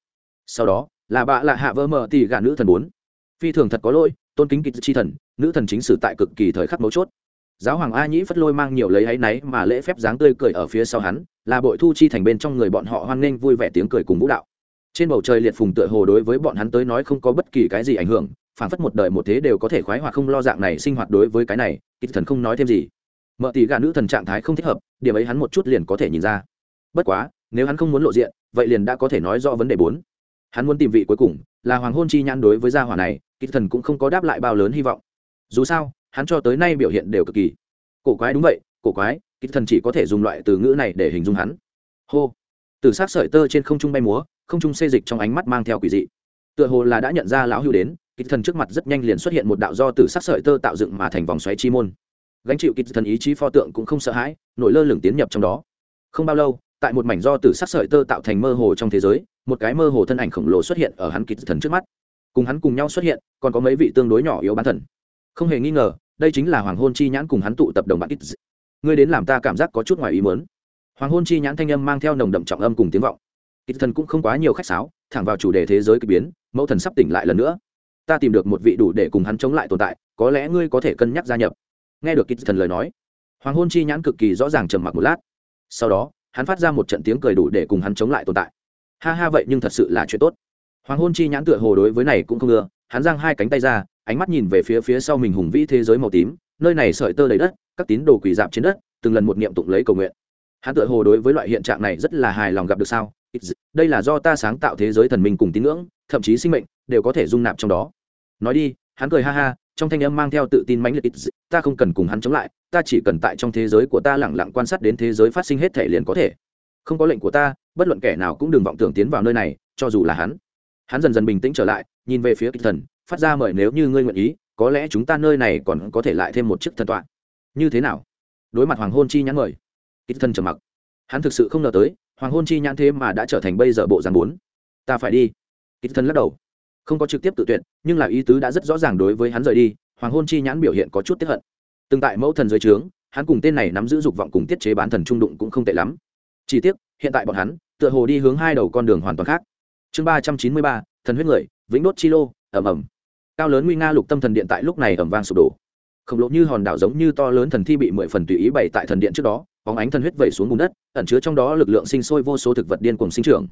[SPEAKER 1] Sau đó, là bạ lạ hạ vỡ mờ tỷ gà nữ thần bốn. Phi thường thật có lỗi, tôn kính kịch chi thần, nữ thần chính sử tại cực kỳ thời khắc mấu chốt giáo hoàng a nhĩ phất lôi mang nhiều lấy áy náy mà lễ phép dáng tươi cười ở phía sau hắn, là bội thu chi thành bên trong người bọn họ hoan nghênh vui vẻ tiếng cười cùng vũ đạo. Trên bầu trời liệt phùng tựa hồ đối với bọn hắn tới nói không có bất kỳ cái gì ảnh hưởng phản phất một đời một thế đều có thể khoái hoạt không lo dạng này sinh hoạt đối với cái này kịch thần không nói thêm gì. Mợ tỷ gà nữ thần trạng thái không thích hợp, điểm ấy hắn một chút liền có thể nhìn ra. Bất quá, nếu hắn không muốn lộ diện, vậy liền đã có thể nói rõ vấn đề bốn. Hắn muốn tìm vị cuối cùng, là hoàng hôn chi nhãn đối với gia hỏa này kịch thần cũng không có đáp lại bao lớn hy vọng. Dù sao hắn cho tới nay biểu hiện đều cực kỳ. Cổ quái đúng vậy, cổ quái, kịch thần chỉ có thể dùng loại từ ngữ này để hình dung hắn. Hô. Từ sát sợi tơ trên không trung bay múa, không trung xê dịch trong ánh mắt mang theo quỷ dị. Tựa hồ là đã nhận ra lão hưu đến, kịch thần trước mặt rất nhanh liền xuất hiện một đạo do từ sát sợi tơ tạo dựng mà thành vòng xoáy chi môn. Gánh chịu kịch thần ý chí pho tượng cũng không sợ hãi, nổi lơ lửng tiến nhập trong đó. Không bao lâu, tại một mảnh do từ sắc sợi tơ tạo thành mơ hồ trong thế giới, một cái mơ hồ thân ảnh khổng lồ xuất hiện ở hắn kịch thần trước mắt. Cùng hắn cùng nhau xuất hiện, còn có mấy vị tương đối nhỏ yếu bán thần. Không hề nghi ngờ đây chính là hoàng hôn chi nhãn cùng hắn tụ tập đồng bạn ít. ngươi đến làm ta cảm giác có chút ngoài ý mớn hoàng hôn chi nhãn thanh âm mang theo nồng đậm trọng âm cùng tiếng vọng. Ít thần cũng không quá nhiều khách sáo, thẳng vào chủ đề thế giới k ỳ biến, mẫu thần sắp tỉnh lại lần nữa. Ta tìm được một vị đủ để cùng hắn chống lại tồn tại, có lẽ ngươi có thể cân nhắc gia nhập. Nghe được ít thần lời nói, hoàng hôn chi nhãn cực kỳ rõ ràng trầm mặc một lát. Sau đó, hắn phát ra một trận tiếng cười đủ để cùng hắn chống lại tồn tại. Ha ha vậy nhưng thật sự là chuyện tốt. Hoàng hôn chi nhãn tựa hồ đối với này cũng không ưa, hắn giang hai cánh tay ra ánh mắt nhìn về phía phía sau mình hùng vĩ thế giới màu tím, nơi này sợi tơ đầy đất, các tín đồ quỳ dạp trên đất, từng lần một niệm tụng lấy cầu nguyện. Hắn tựa hồ đối với loại hiện trạng này rất là hài lòng gặp được sao? Đây là do ta sáng tạo thế giới thần minh cùng tín ngưỡng, thậm chí sinh mệnh, đều có thể dung nạp trong đó. Nói đi, hắn cười ha ha, trong thanh âm mang theo tự tin mãnh liệt ta không cần cùng hắn chống lại, ta chỉ cần tại trong thế giới của ta lẳng lặng quan sát đến thế giới phát sinh hết thể liền có thể. Không có lệnh của ta, bất luận kẻ nào cũng đừng vọng tưởng tiến vào nơi này, cho dù là hắn. Hắn dần dần bình tĩnh trở lại, nhìn về phía kịch thần phát ra mời nếu như ngươi nguyện ý, có lẽ chúng ta nơi này còn có thể lại thêm một chiếc thần tọa. Như thế nào? Đối mặt hoàng hôn chi nhãn mời. Ít thần trầm mặc. Hắn thực sự không ngờ tới, hoàng hôn chi nhãn thế mà đã trở thành bây giờ bộ dàn bốn. Ta phải đi. Ít thần lắc đầu. Không có trực tiếp tự tuyệt, nhưng là ý tứ đã rất rõ ràng đối với hắn rời đi, hoàng hôn chi nhãn biểu hiện có chút tiếp hận. Từng tại mẫu thần dưới trướng, hắn cùng tên này nắm giữ dục vọng cùng tiết chế bán thần trung đụng cũng không tệ lắm. Chỉ tiếc, hiện tại bọn hắn, tựa hồ đi hướng hai đầu con đường hoàn toàn khác. Chương ba trăm chín mươi ba, thần huyết người, vĩnh đốt chi lô ầm ầm, cao lớn nguy nga lục tâm thần điện tại lúc này ầm vang sụp đổ. Khổng lồ như hòn đảo giống như to lớn thần thi bị mười phần tùy ý bày tại thần điện trước đó bóng ánh thần huyết vẩy xuống bùn đất ẩn chứa trong đó lực lượng sinh sôi vô số thực vật điên cùng sinh trưởng.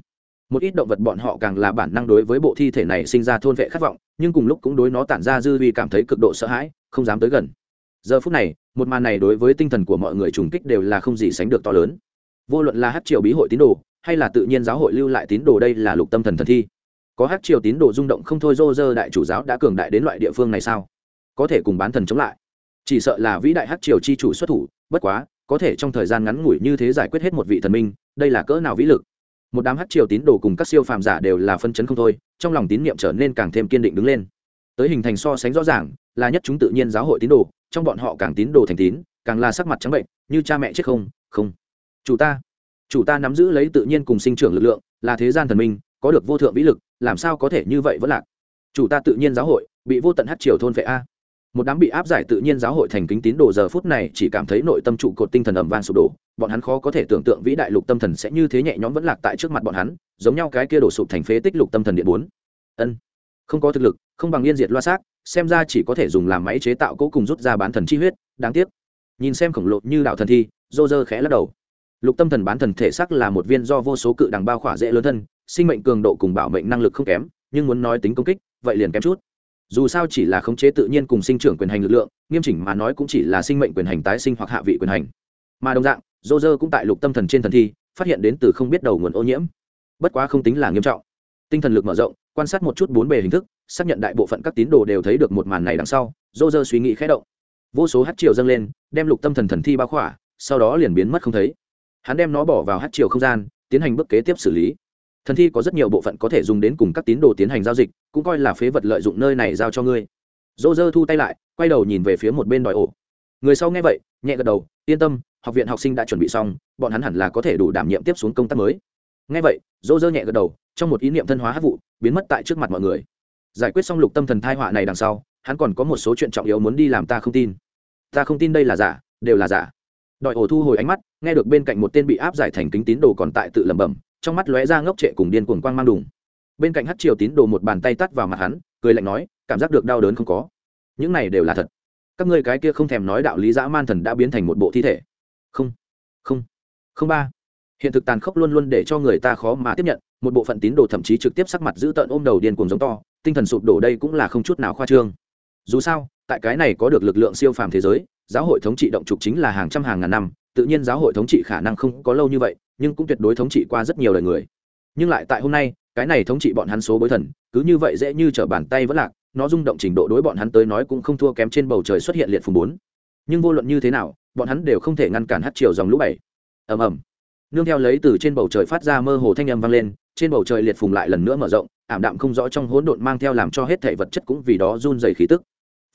[SPEAKER 1] Một ít động vật bọn họ càng là bản năng đối với bộ thi thể này sinh ra thôn vệ khát vọng nhưng cùng lúc cũng đối nó tản ra dư vi cảm thấy cực độ sợ hãi không dám tới gần. Giờ phút này một màn này đối với tinh thần của mọi người trùng kích đều là không gì sánh được to lớn. Vô luận là hát triều bí hội tín đồ hay là tự nhiên giáo hội lưu lại tín đồ đây là lục tâm thần thần thi có hát triều tín đồ rung động không thôi dô dơ đại chủ giáo đã cường đại đến loại địa phương này sao? Có thể cùng bán thần chống lại. Chỉ sợ là vĩ đại hát triều chi chủ xuất thủ, bất quá, có thể trong thời gian ngắn ngủi như thế giải quyết hết một vị thần minh, đây là cỡ nào vĩ lực? Một đám hát triều tín đồ cùng các siêu phàm giả đều là phân chấn không thôi, trong lòng tín nhiệm trở nên càng thêm kiên định đứng lên. Tới hình thành so sánh rõ ràng, là nhất chúng tự nhiên giáo hội tín đồ, trong bọn họ càng tín đồ thành tín, càng là sắc mặt trắng bệnh, như cha mẹ chết không không. Chủ ta. Chủ ta nắm giữ lấy tự nhiên cùng sinh trưởng lực lượng, là thế gian thần minh, có được vô thượng vĩ lực làm sao có thể như vậy vẫn lạc? Chủ ta tự nhiên giáo hội, bị vô tận hát triều thôn vệ a. Một đám bị áp giải tự nhiên giáo hội thành kính tín đồ giờ phút này chỉ cảm thấy nội tâm trụ cột tinh thần ầm vang sụp đổ. Bọn hắn khó có thể tưởng tượng vĩ đại lục tâm thần sẽ như thế nhẹ nhõm vẫn lạc tại trước mặt bọn hắn, giống nhau cái kia đổ sụp thành phế tích lục tâm thần điện bốn. Ân, không có thực lực, không bằng yên diệt loa xác, xem ra chỉ có thể dùng làm máy chế tạo cố cùng rút ra bán thần chi huyết, đáng tiếc. Nhìn xem khổng lồ như đạo thần thi dô dơ khẽ lắc đầu. Lục tâm thần bán thần thể xác là một viên do vô số cự đằng bao khỏa dễ lớn thân sinh mệnh cường độ cùng bảo mệnh năng lực không kém, nhưng muốn nói tính công kích, vậy liền kém chút. Dù sao chỉ là khống chế tự nhiên cùng sinh trưởng quyền hành lực lượng, nghiêm chỉnh mà nói cũng chỉ là sinh mệnh quyền hành tái sinh hoặc hạ vị quyền hành. Mà đồng dạng dô dơ cũng tại lục tâm thần trên thần thi, phát hiện đến từ không biết đầu nguồn ô nhiễm. Bất quá không tính là nghiêm trọng. Tinh thần lực mở rộng, quan sát một chút bốn bề hình thức, xác nhận đại bộ phận các tín đồ đều thấy được một màn này đằng sau dô dơ suy nghĩ khẽ động. Vô số hát triều dâng lên, đem lục tâm thần thần thi bao khỏa, sau đó liền biến mất không thấy. Hắn đem nó bỏ vào hát triều không gian, tiến hành bước kế tiếp xử lý thần thi có rất nhiều bộ phận có thể dùng đến cùng các tín đồ tiến hành giao dịch, cũng coi là phế vật lợi dụng nơi này giao cho ngươi. Dô dơ thu tay lại, quay đầu nhìn về phía một bên đòi ổ. Người sau nghe vậy, nhẹ gật đầu, yên tâm, học viện học sinh đã chuẩn bị xong, bọn hắn hẳn là có thể đủ đảm nhiệm tiếp xuống công tác mới. Nghe vậy dô dơ nhẹ gật đầu, trong một ý niệm thân hóa hát vụ, biến mất tại trước mặt mọi người. Giải quyết xong lục tâm thần thai họa này đằng sau, hắn còn có một số chuyện trọng yếu muốn đi làm ta không tin. Ta không tin đây là giả, đều là giả. Đòi ổ thu hồi ánh mắt, nghe được bên cạnh một tên bị áp giải thành kính tín đồ còn tại tự lẩm bẩm trong mắt lóe ra ngốc trệ cùng điên cuồng quang mang đùng. Bên cạnh hát triều tín đồ một bàn tay tắt vào mặt hắn, cười lạnh nói, cảm giác được đau đớn không có. Những này đều là thật. Các ngươi cái kia không thèm nói đạo lý dã man thần đã biến thành một bộ thi thể. Không không không ba. Hiện thực tàn khốc luôn luôn để cho người ta khó mà tiếp nhận, một bộ phận tín đồ thậm chí trực tiếp sắc mặt giữ tợn ôm đầu điên cuồng giống to, tinh thần sụp đổ đây cũng là không chút nào khoa trương. Dù sao, tại cái này có được lực lượng siêu phàm thế giới, giáo hội thống trị động trục chính là hàng trăm hàng ngàn năm, tự nhiên giáo hội thống trị khả năng không có lâu như vậy nhưng cũng tuyệt đối thống trị qua rất nhiều đời người. Nhưng lại tại hôm nay, cái này thống trị bọn hắn số bối thần, cứ như vậy dễ như t r ở bàn tay vẫn lạc, nó rung động trình độ đối bọn hắn tới nói cũng không thua kém trên bầu trời xuất hiện liệt phùng bốn. Nhưng vô luận như thế nào, bọn hắn đều không thể ngăn cản hát chiều dòng lũ bảy. Ầm ầm. Nương theo lấy từ trên bầu trời phát ra mơ hồ thanh âm vang lên, trên bầu trời liệt phùng lại lần nữa mở rộng, ảm đạm không rõ trong hỗn độn mang theo làm cho hết thể vật chất cũng vì đó run dày khí tức.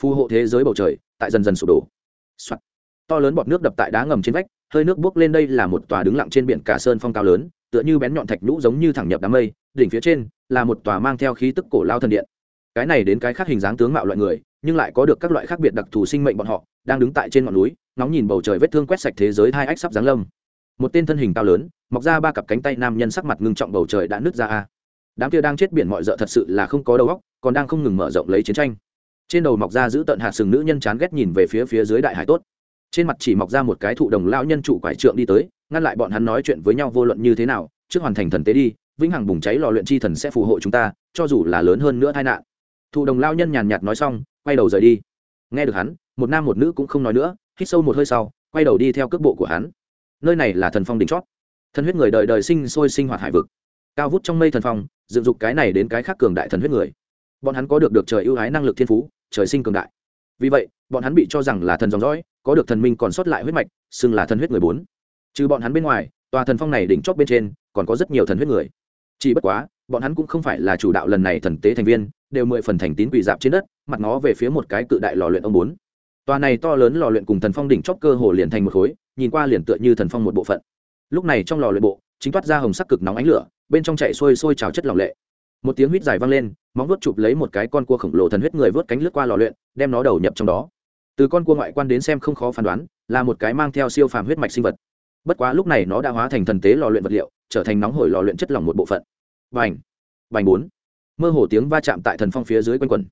[SPEAKER 1] Phù hộ thế giới bầu trời, tại dần dần sụp đổ、Soạn. to lớn bọt nước đập tại đá ngầm trên vách hơi nước bốc lên đây là một tòa đứng lặng trên biển cả sơn phong cao lớn, tựa như bén nhọn thạch nhũ giống như thẳng nhập đám mây, đỉnh phía trên là một tòa mang theo khí tức cổ lao thần điện. Cái này đến cái khác hình dáng tướng mạo loại người, nhưng lại có được các loại khác biệt đặc thù sinh mệnh bọn họ, đang đứng tại trên ngọn núi, ngóng nhìn bầu trời vết thương quét sạch thế giới hai ách sắp giáng lâm. Một tên thân hình cao lớn, mọc ra ba cặp cánh tay nam nhân sắc mặt ngưng trọng bầu trời đã nứt ra a. Đám kia đang chết biển mọi rợ thật sự là không có đầu óc, còn đang không ngừng mở rộng lấy chiến tranh. Trên đầu mọc ra giữ tận hạt sừng nữ nhân chán ghét nhìn về phía phía dưới đại hải tốt trên mặt chỉ mọc ra một cái thụ đồng lão nhân trụ quải trượng đi tới, ngăn lại bọn hắn nói chuyện với nhau vô luận như thế nào, trước hoàn thành thần tế đi, vĩnh hằng bùng cháy lò luyện chi thần sẽ phù hộ chúng ta, cho dù là lớn hơn nữa tai nạn. Thụ đồng lao nhân nhàn nhạt nói xong, quay đầu rời đi. Nghe được hắn, một nam một nữ cũng không nói nữa, hít sâu một hơi sau, quay đầu đi theo cước bộ của hắn. Nơi này là thần phong đỉnh chót. Thần huyết người đời đời sinh sôi sinh hoạt hải vực. Cao vút trong mây thần phong, dựng dục cái này đến cái khác cường đại thần huyết người. Bọn hắn có được được trời ưu ái năng lực thiên phú, trời sinh cường đại. Vì vậy bọn hắn bị cho rằng là thần dòng dõi, có được thần minh còn sót lại huyết mạch, xưng là thần huyết người bốn. Trừ bọn hắn bên ngoài, tòa thần phong này đỉnh chót bên trên, còn có rất nhiều thần huyết người. Chỉ bất quá, bọn hắn cũng không phải là chủ đạo lần này thần tế thành viên, đều mười phần thành tín quỷ dạp trên đất, mặt nó về phía một cái cự đại lò luyện ông bốn. Tòa này to lớn lò luyện cùng thần phong đỉnh chót cơ hồ liền thành một khối, nhìn qua liền tựa như thần phong một bộ phận. Lúc này trong lò luyện bộ, chính toát ra hồng sắc cực nóng ánh lửa, bên trong chạy sôi sôi trào chất lỏng lệ. Một tiếng huýt dài vang lên, móng vuốt chụp lấy một cái con cua khổng lồ thần huyết người vớt cánh lướt qua lò luyện, đem nó đầu nhập trong đó từ con cua ngoại quan đến xem không khó phán đoán, là một cái mang theo siêu phàm huyết mạch sinh vật. Bất quá lúc này nó đã hóa thành thần tế lò luyện vật liệu, trở thành nóng hổi lò luyện chất lỏng một bộ phận. Vành vành bốn! Mơ hồ tiếng va chạm tại thần phong phía dưới quanh quần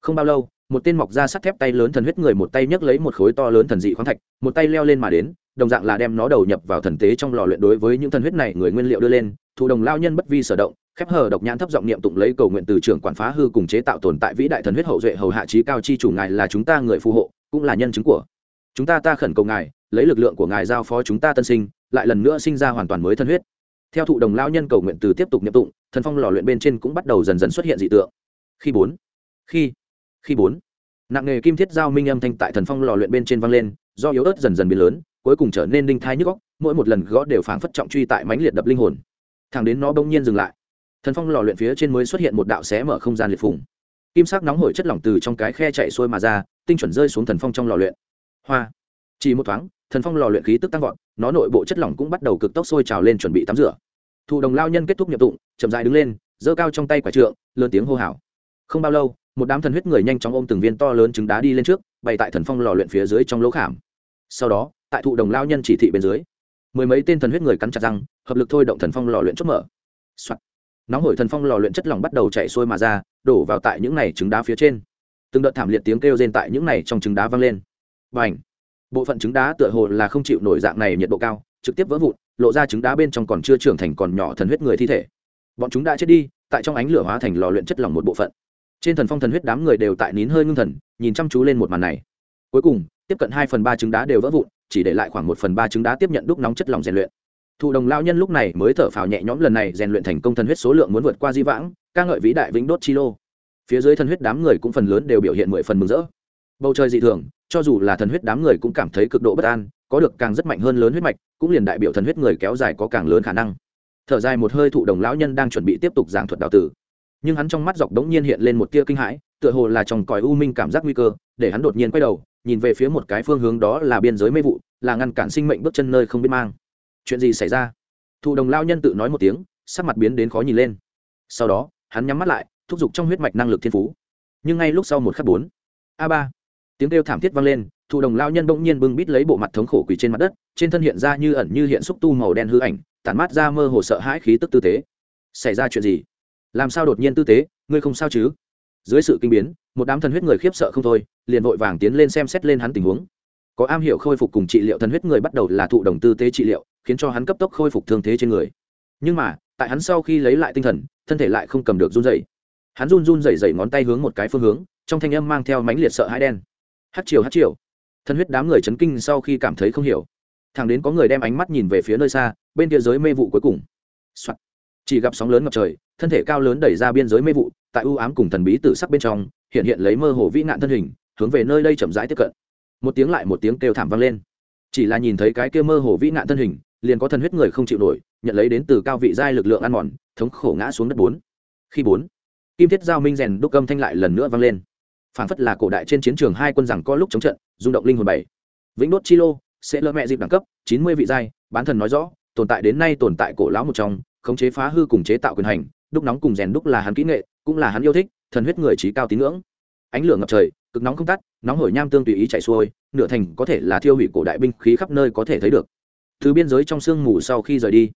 [SPEAKER 1] không bao lâu, một tên mọc ra sắt thép tay lớn thần huyết người một tay nhấc lấy một khối to lớn thần dị khoáng thạch, một tay leo lên mà đến, đồng dạng là đem nó đầu nhập vào thần tế trong lò luyện đối với những thần huyết này người nguyên liệu đưa lên thủ đồng lao nhân bất vi sở động, khép hờ độc nhãn thấp giọng niệm tụng lấy cầu nguyện từ trưởng quản phá hư cùng chế tạo tồn tại vĩ đại thần huyết hậu duệ hầu hạ trí cao chi chủ ngài là chúng ta người phù hộ cũng là nhân chứng của chúng ta. Ta khẩn cầu ngài, lấy lực lượng của ngài giao phó chúng ta tân sinh, lại lần nữa sinh ra hoàn toàn mới thân huyết. Theo thụ đồng lao nhân cầu nguyện từ tiếp tục niệm tụng, thần phong lò luyện bên trên cũng bắt đầu dần dần xuất hiện dị tượng. Khi bốn, khi khi bốn, nặng nghề kim thiết giao minh âm thanh tại thần phong lò luyện bên trên vang lên, do yếu ớt dần dần biến lớn, cuối cùng trở nên đinh thai nhức góc mỗi một lần gõ đều phảng phất trọng truy tại mãnh liệt đập linh hồn. Thẳng đến nó bỗng nhiên dừng lại, thần phong lò luyện phía trên mới xuất hiện một đạo xé mở không gian liệt phùng kim sắc nóng hổi chất lỏng từ trong cái khe chạy xuôi mà ra, tinh chuẩn rơi xuống thần phong trong lò luyện. Hoa. Chỉ một thoáng, thần phong lò luyện khí tức tăng vọt, nó nội bộ chất lỏng cũng bắt đầu cực tốc sôi trào lên chuẩn bị tắm rửa. Thụ đồng lao nhân kết thúc nhập tụng, chậm dài đứng lên, giơ cao trong tay quả trượng, lớn tiếng hô hào. Không bao lâu, một đám thần huyết người nhanh chóng ôm từng viên to lớn trứng đá đi lên trước, bày tại thần phong lò luyện phía dưới trong lỗ khảm. Sau đó, tại thụ đồng lao nhân chỉ thị bên dưới, mười mấy tên thần huyết người cắn chặt răng, hợp lực thôi động thần phong lò luyện chốt mở、Soạn nóng hổi thần phong lò luyện chất lỏng bắt đầu chạy xuôi mà ra, đổ vào tại những này trứng đá phía trên. Từng đợt thảm liệt tiếng kêu rên tại những này trong trứng đá vang lên. Và ảnh bộ phận trứng đá tựa hồ là không chịu nổi dạng này nhiệt độ cao, trực tiếp vỡ vụn, lộ ra trứng đá bên trong còn chưa trưởng thành còn nhỏ thần huyết người thi thể. Bọn chúng đã chết đi, tại trong ánh lửa hóa thành lò luyện chất lỏng một bộ phận. Trên thần phong thần huyết đám người đều tại nín hơi ngưng thần, nhìn chăm chú lên một màn này. Cuối cùng, tiếp cận hai phần ba trứng đá đều vỡ vụn, chỉ để lại khoảng một phần ba trứng đá tiếp nhận đúc nóng chất lỏng rèn luyện thụ đồng lao nhân lúc này mới thở phào nhẹ nhõm, lần này rèn luyện thành công thần huyết số lượng muốn vượt qua di vãng, ca ngợi vĩ đại vĩnh đốt chi lô. Phía dưới thần huyết đám người cũng phần lớn đều biểu hiện mười phần mừng rỡ. Bầu trời dị thường, cho dù là thần huyết đám người cũng cảm thấy cực độ bất an, có được càng rất mạnh hơn lớn huyết mạch, cũng liền đại biểu thần huyết người kéo dài có càng lớn khả năng. Thở dài một hơi, thụ đồng lão nhân đang chuẩn bị tiếp tục giảng thuật đạo tử. Nhưng hắn trong mắt dọc đống nhiên hiện lên một tia kinh hãi, tựa hồ là trong còi u minh cảm giác nguy cơ, để hắn đột nhiên quay đầu, nhìn về phía một cái phương hướng đó là biên giới mê vụ, là ngăn cản sinh mệnh bước chân nơi không biết mang chuyện gì xảy ra? Thụ đồng lao nhân tự nói một tiếng, sắc mặt biến đến khó nhìn lên. Sau đó, hắn nhắm mắt lại, thúc giục trong huyết mạch năng lực thiên phú. Nhưng ngay lúc sau một khắc bốn, a ba, tiếng kêu thảm thiết vang lên, thụ đồng lao nhân bỗng nhiên bưng bít lấy bộ mặt thống khổ quỳ trên mặt đất, trên thân hiện ra như ẩn như hiện xúc tu màu đen hư ảnh, tản mát ra mơ hồ sợ hãi khí tức tư tế xảy ra chuyện gì? Làm sao đột nhiên tư tế ngươi không sao chứ? Dưới sự kinh biến, một đám thần huyết người khiếp sợ không thôi, liền vội vàng tiến lên xem xét lên hắn tình huống. Có am hiểu khôi phục cùng trị liệu thần huyết người bắt đầu là thụ đồng tư tế trị liệu khiến cho hắn cấp tốc khôi phục thương thế trên người. Nhưng mà, tại hắn sau khi lấy lại tinh thần, thân thể lại không cầm được run rẩy. hắn run run rẩy rẩy ngón tay hướng một cái phương hướng, trong thanh âm mang theo mãnh liệt sợ hãi đen. Hát chiều hát chiều. Thân huyết đám người chấn kinh sau khi cảm thấy không hiểu. Thằng đến có người đem ánh mắt nhìn về phía nơi xa, bên kia giới mê vụ cuối cùng、Soạn. chỉ gặp sóng lớn ngập trời, thân thể cao lớn đẩy ra biên giới mê vụ, tại ưu ám cùng thần bí tử sắc bên trong, hiện hiện lấy mơ hồ vĩ nạn thân hình, hướng về nơi đây chậm rãi tiếp cận. Một tiếng lại một tiếng kêu thảm vang lên. Chỉ là nhìn thấy cái kia mơ hồ vĩ nạn thân hình liền có thân huyết người không chịu nổi, nhận lấy đến từ cao vị giai lực lượng ăn mòn, thống khổ ngã xuống đất bốn. Khi bốn, kim thiết giao minh rèn đúc âm thanh lại lần nữa vang lên. Phảng phất là cổ đại trên chiến trường hai quân rằng có lúc chống trận, rung động linh hồn bảy. Vĩnh đốt chi lô, sẽ lỡ mẹ dịp đẳng cấp, chín mươi vị giai, bán thần nói rõ, tồn tại đến nay tồn tại cổ lão một trong, khống chế phá hư cùng chế tạo quyền hành, đúc nóng cùng rèn đúc là hắn kỹ nghệ, cũng là hắn yêu thích, thần huyết người trí cao tín ngưỡng. Ánh lửa ngập trời, cực nóng không tắt, nóng hổi nham tương tùy ý chạy xuôi, nửa thành có thể là thiêu hủy cổ đại binh khí khắp nơi có thể thấy được từ biên giới trong sương mù sau khi rời đi.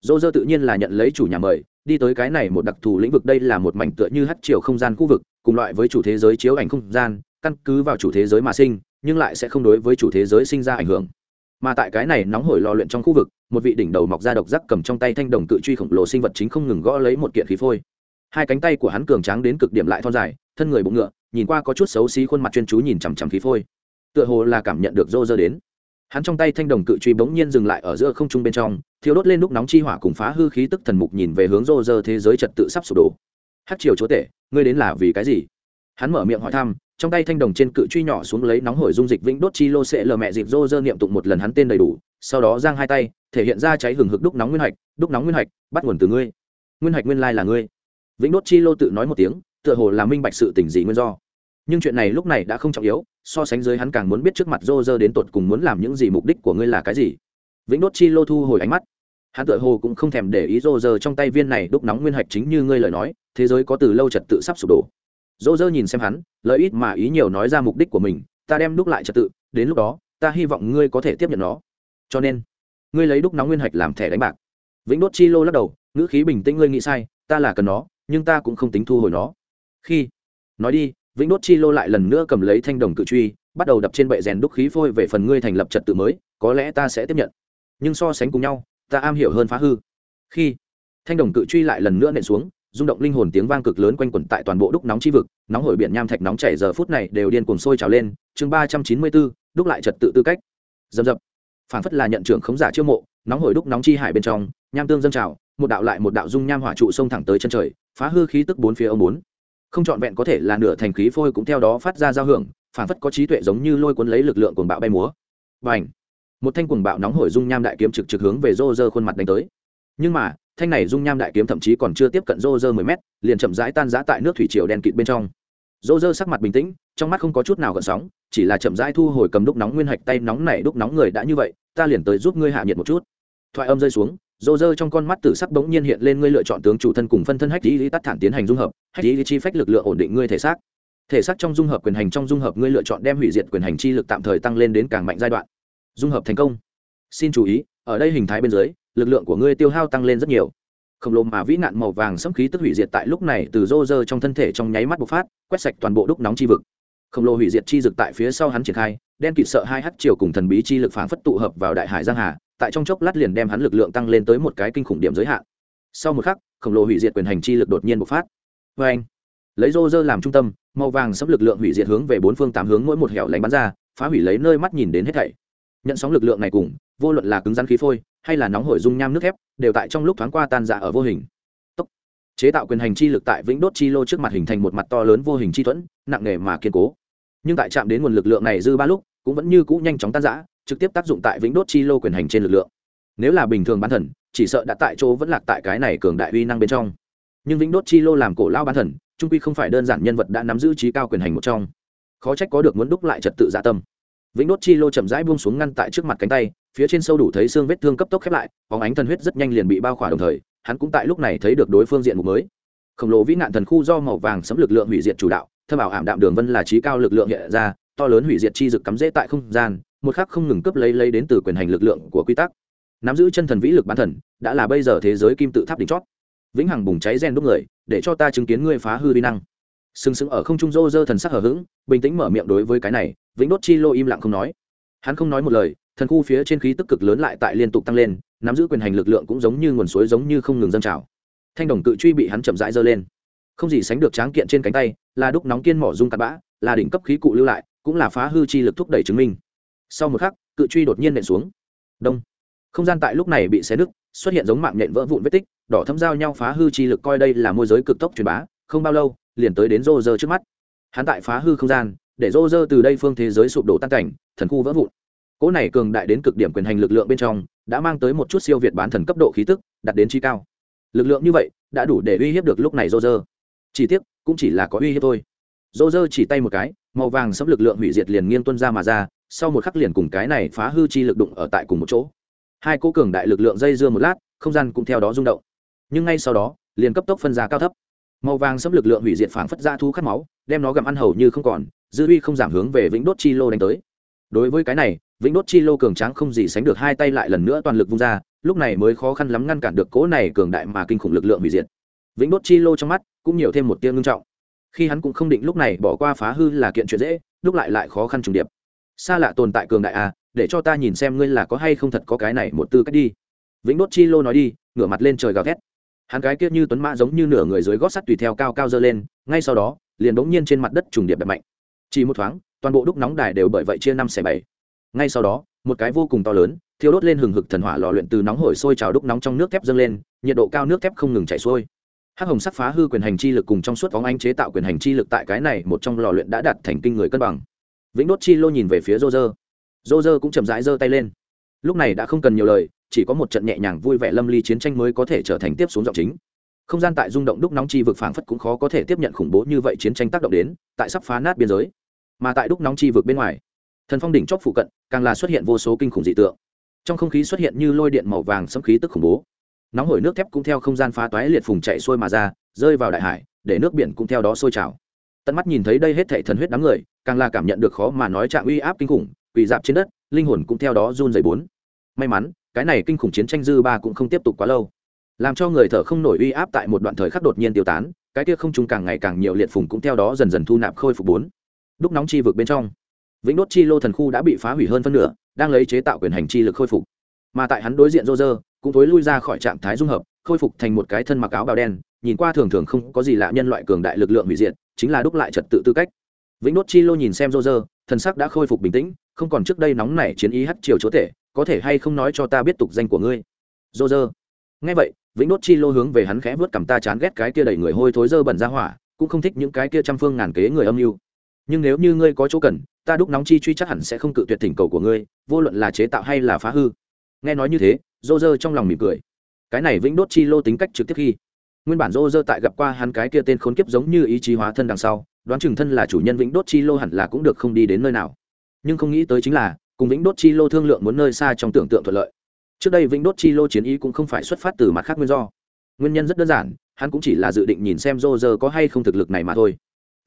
[SPEAKER 1] Dô dơ tự nhiên là nhận lấy chủ nhà mời, đi tới cái này một đặc thù lĩnh vực đây là một mảnh tựa như hát chiều không gian khu vực, cùng loại với chủ thế giới chiếu ảnh không gian, căn cứ vào chủ thế giới mà sinh, nhưng lại sẽ không đối với chủ thế giới sinh ra ảnh hưởng. Mà tại cái này nóng hổi lò luyện trong khu vực, một vị đỉnh đầu mọc ra độc giác cầm trong tay thanh đồng cự truy khổng lồ sinh vật chính không ngừng gõ lấy một kiện khí phôi. Hai cánh tay của hắn cường tráng đến cực điểm lại thon dài, thân người bụng ngựa, nhìn qua có chút xấu xí khuôn mặt chuyên chú nhìn chằm chằm khí phôi. Tựa hồ là cảm nhận được rô rơ đến hắn trong tay thanh đồng cự truy bỗng nhiên dừng lại ở giữa không trung bên trong thiếu đốt lên lúc nóng chi hỏa cùng phá hư khí tức thần mục nhìn về hướng rô rơ thế giới trật tự sắp sụp đổ. Hát triều chúa tể, ngươi đến là vì cái gì? Hắn mở miệng hỏi thăm, trong tay thanh đồng trên cự truy nhỏ xuống lấy nóng hổi dung dịch vĩnh đốt chi lô sẽ lờ mẹ dịp rô rơ niệm tụng một lần hắn tên đầy đủ, sau đó giang hai tay, thể hiện ra cháy hừng hực đúc nóng nguyên hạch, đúc nóng nguyên hạch, bắt nguồn từ ngươi. Nguyên hạch nguyên lai là ngươi. Vĩnh đốt chi lô tự nói một tiếng, tựa hồ là minh bạch sự tình gì nguyên do. Nhưng chuyện này lúc này đã không trọng yếu so sánh dưới hắn càng muốn biết trước mặt rô rơ đến tột cùng muốn làm những gì mục đích của ngươi là cái gì. Vĩnh đốt chi lô thu hồi ánh mắt. Hắn tựa hồ cũng không thèm để ý rô rơ trong tay viên này đúc nóng nguyên hạch chính như ngươi lời nói, thế giới có từ lâu trật tự sắp sụp đổ. Rô rơ nhìn xem hắn lợi ít mà ý nhiều nói ra mục đích của mình, ta đem đúc lại trật tự, đến lúc đó, ta hy vọng ngươi có thể tiếp nhận nó. Cho nên, ngươi lấy đúc nóng nguyên hạch làm thẻ đánh bạc. Vĩnh đốt chi lô lắc đầu, ngữ khí bình tĩnh ngươi nghĩ sai, ta là cần nó, nhưng ta cũng không tính thu hồi nó. Khi, nói đi vĩnh đốt chi lô lại lần nữa cầm lấy thanh đồng cự truy, bắt đầu đập trên bệ rèn đúc khí phôi về phần ngươi thành lập trật tự mới, có lẽ ta sẽ tiếp nhận. Nhưng so sánh cùng nhau, ta am hiểu hơn phá hư. Khi thanh đồng cự truy lại lần nữa nện xuống, rung động linh hồn tiếng vang cực lớn quanh quẩn tại toàn bộ đúc nóng chi vực, nóng hổi biển nham thạch nóng chảy giờ phút này đều điên cuồng sôi trào lên. Chương ba trăm chín mươi bốn, đúc lại trật tự tư cách. Dầm dập. Phản phất là nhận trưởng khống giả chiêu mộ, nóng hổi đúc nóng chi hải bên trong, nham tương dâng trào, một đạo lại một đạo dung nham hỏa trụ xông thẳng tới chân trời, phá hư khí tức bốn phía ông bốn không trọn vẹn có thể là nửa thành khí phôi cũng theo đó phát ra giao hưởng phản phất có trí tuệ giống như lôi cuốn lấy lực lượng cuồng bạo bay múa. Và ảnh một thanh cuồng bạo nóng hổi dung nham đại kiếm trực trực hướng về rô rơ khuôn mặt đánh tới. Nhưng mà, thanh này dung nham đại kiếm thậm chí còn chưa tiếp cận rô rơ mười mét, liền chậm rãi tan rã tại nước thủy triều đen kịt bên trong. Rô rơ sắc mặt bình tĩnh, trong mắt không có chút nào gợn sóng, chỉ là chậm rãi thu hồi cầm đúc nóng nguyên hạch tay nóng này đúc nóng người đã như vậy, ta liền tới giúp ngươi hạ nhiệt một chút. Thoại âm rơi xuống rô rơ trong con mắt tử sắc bỗng nhiên hiện lên ngươi lựa chọn tướng chủ thân cùng phân thân hách lý tắt thản tiến hành dung hợp. Hách lý chi phách lực lượng ổn định ngươi thể xác. Thể xác trong dung hợp quyền hành trong dung hợp ngươi lựa chọn đem hủy diệt quyền hành chi lực tạm thời tăng lên đến càng mạnh giai đoạn. Dung hợp thành công. Xin chú ý, ở đây hình thái bên dưới, lực lượng của ngươi tiêu hao tăng lên rất nhiều. Khổng lồ mà vĩ nạn màu vàng sấm khí tức hủy diệt tại lúc này từ rô rơ trong thân thể trong nháy mắt bộc phát, quét sạch toàn bộ đúc nóng chi vực. Khổng lồ hủy diệt chi dực tại phía sau hắn triển khai, đen kịt sợ hai hắt chiều cùng thần bí chi lực phảng phất tụ hợp vào đại hải giang hà tại trong chốc lát liền đem hắn lực lượng tăng lên tới một cái kinh khủng điểm giới hạn. Sau một khắc, khổng lồ hủy diệt quyền hành chi lực đột nhiên bộc phát. Vê anh lấy rô rơ làm trung tâm, màu vàng sấm lực lượng hủy diệt hướng về bốn phương tám hướng mỗi một hẻo lánh bắn ra, phá hủy lấy nơi mắt nhìn đến hết thảy. Nhận sóng lực lượng này cùng, vô luận là cứng rắn khí phôi, hay là nóng hổi dung nham nước thép, đều tại trong lúc thoáng qua tan dạ ở vô hình. Tốc. chế tạo quyền hành chi lực tại vĩnh đốt chi lô trước mặt hình thành một mặt to lớn vô hình chi thuẫn, nặng nề mà kiên cố. Nhưng tại chạm đến nguồn lực lượng này dư ba lúc, cũng vẫn như cũ nhanh chóng tan rã trực tiếp tác dụng tại vĩnh đốt chi lô quyền hành trên lực lượng. Nếu là bình thường bán thần, chỉ sợ đã tại chỗ vẫn lạc tại cái này cường đại uy năng bên trong. Nhưng vĩnh đốt chi lô làm cổ lao bán thần, trung quy không phải đơn giản nhân vật đã nắm giữ trí cao quyền hành một trong. Khó trách có được muốn đúc lại trật tự dạ tâm. Vĩnh đốt chi lô chậm rãi buông xuống ngăn tại trước mặt cánh tay, phía trên sâu đủ thấy xương vết thương cấp tốc khép lại, bóng ánh thần huyết rất nhanh liền bị bao khỏa đồng thời, hắn cũng tại lúc này thấy được đối phương diện mục mới. Khổng lồ vĩ nạn thần khu do màu vàng sấm lực lượng hủy diệt chủ đạo, thâm ảo ảm đạm đường vân là trí cao lực lượng hiện ra, to lớn hủy diệt chi dực cắm rễ tại không gian một khắc không ngừng cướp lấy lấy đến từ quyền hành lực lượng của quy tắc. Nắm giữ chân thần vĩ lực bán thần, đã là bây giờ thế giới kim tự tháp đỉnh chót. Vĩnh hằng bùng cháy gen đúc người, để cho ta chứng kiến ngươi phá hư vi năng. Sừng sững ở không trung rô rơ thần sắc hở h ữ g bình tĩnh mở miệng đối với cái này, vĩnh đốt chi lô im lặng không nói. Hắn không nói một lời, thần khu phía trên khí tức cực lớn lại tại liên tục tăng lên, nắm giữ quyền hành lực lượng cũng giống như nguồn suối giống như không ngừng dâng trào. Thanh đồng cự truy bị hắn chậm rãi giơ lên. Không gì sánh được tráng kiện trên cánh tay, là đúc nóng kiên mỏ dung tạt bã, là đỉnh cấp khí cụ lưu lại, cũng là phá hư chi lực thúc đẩy chứng minh sau một khắc, cự truy đột nhiên nện xuống. Đông. Không gian tại lúc này bị xé nứt, xuất hiện giống mạng nhện vỡ vụn vết tích, đỏ thấm giao nhau phá hư chi lực coi đây là môi giới cực tốc truyền bá, không bao lâu, liền tới đến rô rơ trước mắt. Hắn tại phá hư không gian, để rô rơ từ đây phương thế giới sụp đổ tan cảnh, thần khu vỡ vụn. Cỗ này cường đại đến cực điểm quyền hành lực lượng bên trong, đã mang tới một chút siêu việt bán thần cấp độ khí tức, đạt đến chi cao. Lực lượng như vậy, đã đủ để uy hiếp được lúc này rô rơ chỉ tiếc, cũng chỉ là có uy hiếp thôi. Rô rơ chỉ tay một cái, màu vàng sấm lực lượng hủy diệt liền nghiêng tuân ra mà ra sau một khắc liền cùng cái này phá hư chi lực đụng ở tại cùng một chỗ. Hai cố cường đại lực lượng dây dưa một lát, không gian cũng theo đó rung động. Nhưng ngay sau đó, liền cấp tốc phân ra cao thấp. Màu vàng xâm lực lượng hủy diệt phảng phất ra thu khát máu, đem nó gặm ăn hầu như không còn, dư uy không giảm hướng về vĩnh đốt chi lô đánh tới. Đối với cái này, vĩnh đốt chi lô cường tráng không gì sánh được hai tay lại lần nữa toàn lực vung ra, lúc này mới khó khăn lắm ngăn cản được cỗ này cường đại mà kinh khủng lực lượng hủy diệt. Vĩnh đốt chi lô trong mắt cũng nhiều thêm một tiếng ngưng trọng. Khi hắn cũng không định lúc này bỏ qua phá hư là kiện chuyện dễ, lúc lại lại khó khăn trùng điệp xa lạ tồn tại cường đại à để cho ta nhìn xem ngươi là có hay không thật có cái này một tư cách đi. Vĩnh đốt chi lô nói đi, ngửa mặt lên trời gào thét. Hắn cái kia như tuấn mã giống như nửa người dưới gót sắt tùy theo cao cao dơ lên, ngay sau đó, liền bỗng nhiên trên mặt đất trùng điệp đập mạnh. Chỉ một thoáng, toàn bộ đúc nóng đài đều bởi vậy chia năm xẻ bảy. Ngay sau đó, một cái vô cùng to lớn, thiêu đốt lên hừng hực thần hỏa lò luyện từ nóng hổi sôi trào đúc nóng trong nước thép dâng lên, nhiệt độ cao nước thép không ngừng chảy xuôi. Hắc hồng sắc phá hư quyền hành chi lực cùng trong suốt phóng anh chế tạo quyền hành chi lực tại cái này một trong lò luyện đã đạt thành kinh người cân bằng vĩnh đốt chi lô nhìn về phía rô rơ rô rơ cũng chậm rãi giơ tay lên. Lúc này đã không cần nhiều lời, chỉ có một trận nhẹ nhàng vui vẻ lâm ly chiến tranh mới có thể trở thành tiếp xuống giọng chính. Không gian tại rung động đúc nóng chi vực phảng phất cũng khó có thể tiếp nhận khủng bố như vậy chiến tranh tác động đến, tại sắp phá nát biên giới, mà tại đúc nóng chi vực bên ngoài, thần phong đỉnh chóp phụ cận, càng là xuất hiện vô số kinh khủng dị tượng. Trong không khí xuất hiện như lôi điện màu vàng sấm khí tức khủng bố. Nóng hổi nước thép cũng theo không gian phá toái liệt phùng chạy sôi mà ra, rơi vào đại hải, để nước biển cũng theo đó sôi trào tận mắt nhìn thấy đây hết thảy thần huyết đám người, càng là cảm nhận được khó mà nói trạng uy áp kinh khủng, quỳ dạp trên đất, linh hồn cũng theo đó run dày bốn. May mắn, cái này kinh khủng chiến tranh dư ba cũng không tiếp tục quá lâu. Làm cho người thở không nổi uy áp tại một đoạn thời khắc đột nhiên tiêu tán, cái kia không trung càng ngày càng nhiều liệt phùng cũng theo đó dần dần thu nạp khôi phục bốn. Đúc nóng chi vực bên trong, vĩnh đốt chi lô thần khu đã bị phá hủy hơn phân nửa, đang lấy chế tạo quyền hành chi lực khôi phục. Mà tại hắn đối diện rô rơ, cũng thối lui ra khỏi trạng thái dung hợp, khôi phục thành một cái thân mặc áo bào đen, nhìn qua thường thường không có gì lạ nhân loại cường đại lực lượng hủy diệt chính là đúc lại trật tự tư cách. Vĩnh đốt chi lô nhìn xem rô rơ thần sắc đã khôi phục bình tĩnh, không còn trước đây nóng nảy chiến ý hắt chiều chúa tể, có thể hay không nói cho ta biết tục danh của ngươi? Rô rơ ngay vậy, vĩnh đốt chi lô hướng về hắn khẽ vớt cầm ta chán ghét cái kia đầy người hôi thối dơ bẩn ra hỏa, cũng không thích những cái kia trăm phương ngàn kế người âm mưu. Nhưng nếu như ngươi có chỗ cần, ta đúc nóng chi truy chắc hẳn sẽ không cự tuyệt thỉnh cầu của ngươi, vô luận là chế tạo hay là phá hư. Nghe nói như thế rô rơ trong lòng mỉm cười. Cái này vĩnh đốt chi lô tính cách trực tiếp khi nguyên bản Rô Rơ tại gặp qua hắn cái kia tên khốn kiếp giống như ý chí hóa thân đằng sau, đoán chừng thân là chủ nhân vĩnh đốt chi lô hẳn là cũng được không đi đến nơi nào. Nhưng không nghĩ tới chính là, cùng vĩnh đốt chi lô thương lượng muốn nơi xa trong tưởng tượng thuận lợi. Trước đây vĩnh đốt chi lô chiến ý cũng không phải xuất phát từ mặt khác nguyên do. Nguyên nhân rất đơn giản, hắn cũng chỉ là dự định nhìn xem Rô Rơ có hay không thực lực này mà thôi.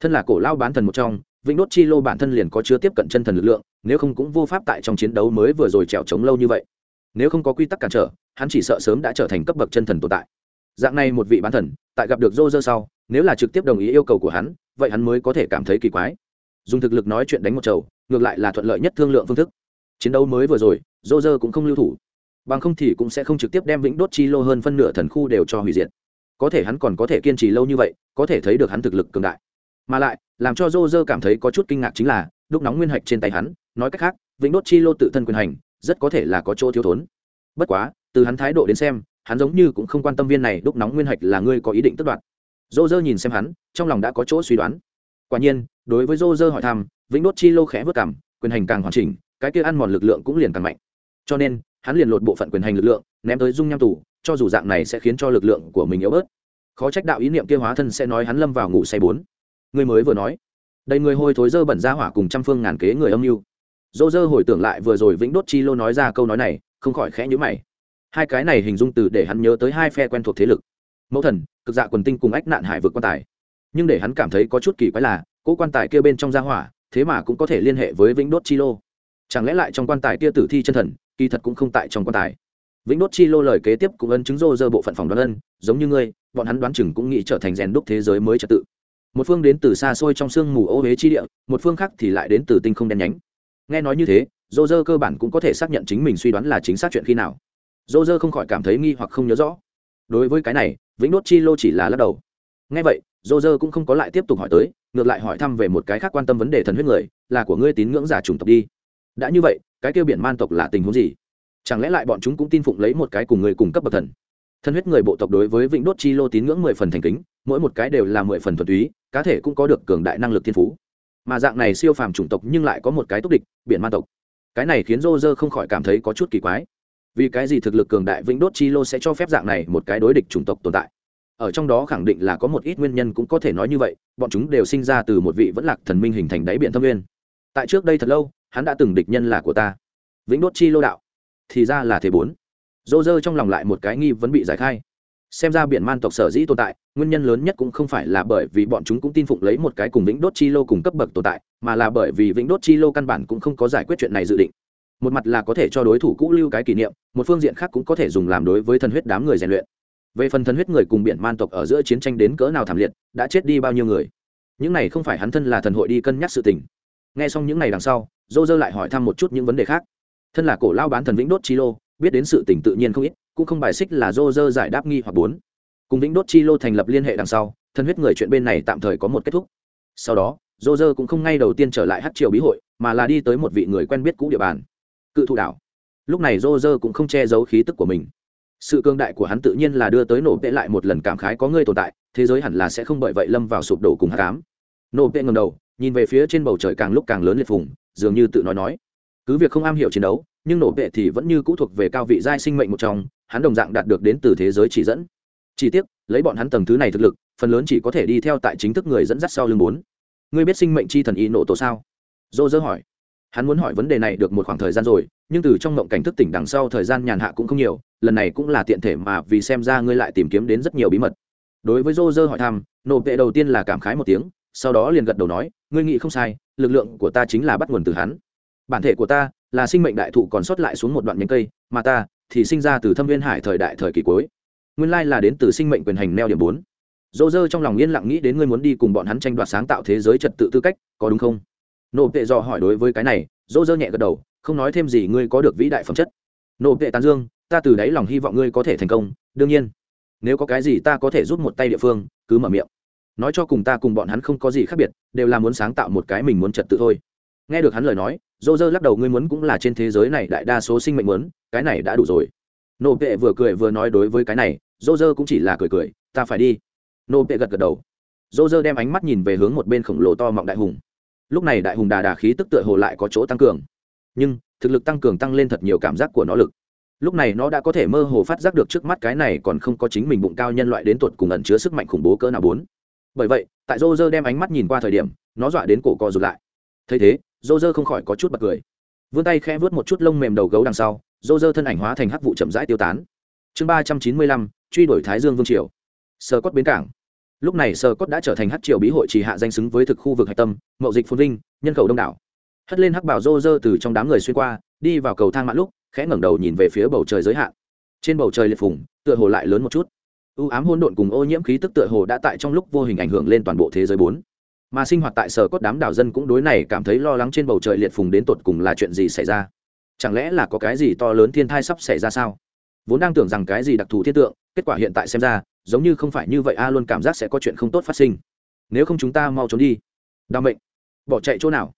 [SPEAKER 1] Thân là cổ lao bán thần một trong, vĩnh đốt chi lô bản thân liền có chứa tiếp cận chân thần lực lượng, nếu không cũng vô pháp tại trong chiến đấu mới vừa rồi trèo trống lâu như vậy. Nếu không có quy tắc cản trở, hắn chỉ sợ sớm đã trở thành cấp bậc chân thần tồn tại dạng này một vị bán thần, tại gặp được dô sau, nếu là trực tiếp đồng ý yêu cầu của hắn, vậy hắn mới có thể cảm thấy kỳ quái. Dùng thực lực nói chuyện đánh một chầu, ngược lại là thuận lợi nhất thương lượng phương thức. Chiến đấu mới vừa rồi dô cũng không lưu thủ. Bằng không thì cũng sẽ không trực tiếp đem vĩnh đốt chi lô hơn phân nửa thần khu đều cho hủy diệt. Có thể hắn còn có thể kiên trì lâu như vậy, có thể thấy được hắn thực lực cường đại. Mà lại, làm cho dô cảm thấy có chút kinh ngạc chính là đúc nóng nguyên hạch trên tay hắn, nói cách khác, vĩnh đốt chi lô tự thân quyền hành, rất có thể là có chỗ thiếu thốn. Bất quá, từ hắn thái độ đến xem hắn giống như cũng không quan tâm viên này đúc nóng nguyên hạch là ngươi có ý định tất đoạt. Dô dơ nhìn xem hắn, trong lòng đã có chỗ suy đoán. Quả nhiên, đối với dô dơ hỏi thăm, vĩnh đốt chi lô khẽ vất cảm, quyền hành càng hoàn chỉnh, cái kia ăn mòn lực lượng cũng liền càng mạnh. Cho nên, hắn liền lột bộ phận quyền hành lực lượng, ném tới dung nham tù, cho dù dạng này sẽ khiến cho lực lượng của mình yếu bớt. Khó trách đạo ý niệm kia hóa thân sẽ nói hắn lâm vào ngủ say bốn. Người mới vừa nói, đầy người hôi thối dơ bẩn ra hỏa cùng trăm phương ngàn kế người âm mưu. Dô dơ hồi tưởng lại vừa rồi vĩnh đốt chi lô nói ra câu nói này, không khỏi khẽ nhữ mày hai cái này hình dung từ để hắn nhớ tới hai phe quen thuộc thế lực. Mẫu thần, cực dạ quần tinh cùng ách nạn hải vượt quan tài. Nhưng để hắn cảm thấy có chút kỳ quái là, cỗ quan tài kia bên trong gia hỏa, thế mà cũng có thể liên hệ với vĩnh đốt chi lô. Chẳng lẽ lại trong quan tài kia tử thi chân thần, kỳ thật cũng không tại trong quan tài. Vĩnh đốt chi lô lời kế tiếp cũng ân chứng rô dơ bộ phận phòng đoán ân, giống như ngươi, bọn hắn đoán chừng cũng nghĩ trở thành rèn đúc thế giới mới trật tự. Một phương đến từ xa xôi trong sương mù ô huế chi địa, một phương khác thì lại đến từ tinh không đen nhánh. Nghe nói như thế, rô dơ cơ bản cũng có thể xác nhận chính mình suy đoán là chính xác chuyện khi nào dô dơ không khỏi cảm thấy nghi hoặc không nhớ rõ. Đối với cái này, vĩnh đốt chi lô chỉ là lắc đầu. Nghe vậy, dô dơ cũng không có lại tiếp tục hỏi tới, ngược lại hỏi thăm về một cái khác quan tâm vấn đề thần huyết người, là của ngươi tín ngưỡng giả chủng tộc đi. Đã như vậy, cái kêu biển man tộc là tình huống gì? Chẳng lẽ lại bọn chúng cũng tin phụng lấy một cái cùng người cùng cấp bậc thần? Thân huyết người bộ tộc đối với vĩnh đốt chi lô tín ngưỡng mười phần thành kính, mỗi một cái đều là mười phần thuần túy, cá thể cũng có được cường đại năng lực thiên phú. Mà dạng này siêu phàm chủng tộc nhưng lại có một cái túc địch, biển man tộc. Cái này khiến rô rơ không khỏi cảm thấy có chút kỳ quái vì cái gì thực lực cường đại vĩnh đốt chi lô sẽ cho phép dạng này một cái đối địch chủng tộc tồn tại? Ở trong đó khẳng định là có một ít nguyên nhân cũng có thể nói như vậy, bọn chúng đều sinh ra từ một vị vẫn lạc thần minh hình thành đáy biển thâm nguyên. Tại trước đây thật lâu, hắn đã từng địch nhân là của ta. Vĩnh đốt chi lô đạo, thì ra là thế bốn. Dô dơ trong lòng lại một cái nghi vẫn bị giải khai. Xem ra biển man tộc sở dĩ tồn tại, nguyên nhân lớn nhất cũng không phải là bởi vì bọn chúng cũng tin phụng lấy một cái cùng vĩnh đốt chi lô cùng cấp bậc tồn tại, mà là bởi vì vĩnh đốt chi lô căn bản cũng không có giải quyết chuyện này dự định một mặt là có thể cho đối thủ cũ lưu cái kỷ niệm, một phương diện khác cũng có thể dùng làm đối với thần huyết đám người rèn luyện. Về phần thần huyết người cùng biển man tộc ở giữa chiến tranh đến cỡ nào thảm liệt, đã chết đi bao nhiêu người? Những này không phải hắn thân là thần hội đi cân nhắc sự tình. Nghe xong những này đằng sau, dô dơ lại hỏi thăm một chút những vấn đề khác. Thân là cổ lao bán thần vĩnh đốt chi lô, biết đến sự tình tự nhiên không ít, cũng không bài xích là dô dơ giải đáp nghi hoặc bốn. Cùng vĩnh đốt chi lô thành lập liên hệ đằng sau thân huyết người chuyện bên này tạm thời có một kết thúc. Sau đó, dô dơ cũng không ngay đầu tiên trở lại hát triều bí hội, mà là đi tới một vị người quen biết cũ địa bàn cự thụ đảo. Lúc này rô rơ cũng không che giấu khí tức của mình. Sự cương đại của hắn tự nhiên là đưa tới nổ tệ lại một lần cảm khái có ngươi tồn tại, thế giới hẳn là sẽ không bởi vậy lâm vào sụp đổ cùng hát cám nổ tệ ngầm đầu, nhìn về phía trên bầu trời càng lúc càng lớn liệt phùng, dường như tự nói nói. Cứ việc không am hiểu chiến đấu, nhưng nổ tệ thì vẫn như cũ thuộc về cao vị giai sinh mệnh một trong, hắn đồng dạng đạt được đến từ thế giới chỉ dẫn. Chỉ tiếc, lấy bọn hắn tầng thứ này thực lực, phần lớn chỉ có thể đi theo tại chính thức người dẫn dắt sau lưng bốn. Ngươi biết sinh mệnh chi thần ý nổ tổ sao? Dô dơ hỏi hắn muốn hỏi vấn đề này được một khoảng thời gian rồi, nhưng từ trong mộng cảnh thức tỉnh đằng sau thời gian nhàn hạ cũng không nhiều, lần này cũng là tiện thể mà vì xem ra ngươi lại tìm kiếm đến rất nhiều bí mật. Đối với dô dơ hỏi thăm nộp vệ đầu tiên là cảm khái một tiếng, sau đó liền gật đầu nói, ngươi nghĩ không sai, lực lượng của ta chính là bắt nguồn từ hắn. Bản thể của ta là sinh mệnh đại thụ còn sót lại xuống một đoạn nhánh cây, mà ta thì sinh ra từ thâm viên hải thời đại thời kỳ cuối. Nguyên lai là đến từ sinh mệnh quyền hành neo điểm bốn. Dô dơ trong lòng yên lặng nghĩ đến ngươi muốn đi cùng bọn hắn tranh đoạt sáng tạo thế giới trật tự tư cách, có đúng không? Nộp tệ dò hỏi đối với cái này, dỗ dơ nhẹ gật đầu, không nói thêm gì, ngươi có được vĩ đại phẩm chất. Nộp tệ tán dương, ta từ đáy lòng hy vọng ngươi có thể thành công, đương nhiên, nếu có cái gì ta có thể rút một tay địa phương, cứ mở miệng. Nói cho cùng ta cùng bọn hắn không có gì khác biệt, đều là muốn sáng tạo một cái mình muốn trật tự thôi. Nghe được hắn lời nói dô dơ lắc đầu, ngươi muốn cũng là trên thế giới này đại đa số sinh mệnh muốn, cái này đã đủ rồi. Nộp tệ vừa cười vừa nói đối với cái này dô dơ cũng chỉ là cười cười, ta phải đi. Nộp tệ gật gật đầu. Dô dơ đem ánh mắt nhìn về hướng một bên khổng lồ to mọng đại hùng lúc này đại hùng đà đà khí tức tựa hồ lại có chỗ tăng cường. Nhưng, thực lực tăng cường tăng lên thật nhiều cảm giác của nó lực. Lúc này nó đã có thể mơ hồ phát giác được trước mắt cái này còn không có chính mình bụng cao nhân loại đến tuột cùng ẩn chứa sức mạnh khủng bố cỡ nào bốn. Bởi vậy, tại dô dơ đem ánh mắt nhìn qua thời điểm, nó dọa đến cổ co rụt lại. Thấy thế dô dơ không khỏi có chút bật cười. Vươn tay khẽ vớt một chút lông mềm đầu gấu đằng sau dô dơ thân ảnh hóa thành hắc vụ chậm rãi tiêu tán. Chương ba trăm chín mươi lăm, truy đuổi thái dương vương triều. Sơ cốt bến cảng lúc này sơ cốt đã trở thành hát triều bí hội trì hạ danh xứng với thực khu vực hạch tâm, mậu dịch phồn vinh, nhân khẩu đông đảo. Hất lên hắc bảo rô rơ từ trong đám người xuyên qua, đi vào cầu thang mãn lúc, khẽ ngẩng đầu nhìn về phía bầu trời giới hạn. Trên bầu trời liệt phùng, tựa hồ lại lớn một chút. Ưu ám hôn độn cùng ô nhiễm khí tức tựa hồ đã tại trong lúc vô hình ảnh hưởng lên toàn bộ thế giới bốn. Mà sinh hoạt tại sở cốt đám đảo dân cũng đối này cảm thấy lo lắng trên bầu trời liệt phùng đến tột cùng là chuyện gì xảy ra? Chẳng lẽ là có cái gì to lớn thiên thai sắp xảy ra sao? Vốn đang tưởng rằng cái gì đặc thù thiết tượng kết quả hiện tại xem ra, giống như không phải như vậy, a luôn cảm giác sẽ có chuyện không tốt phát sinh. Nếu không chúng ta mau trốn đi. Đau mệnh. Bỏ chạy chỗ nào?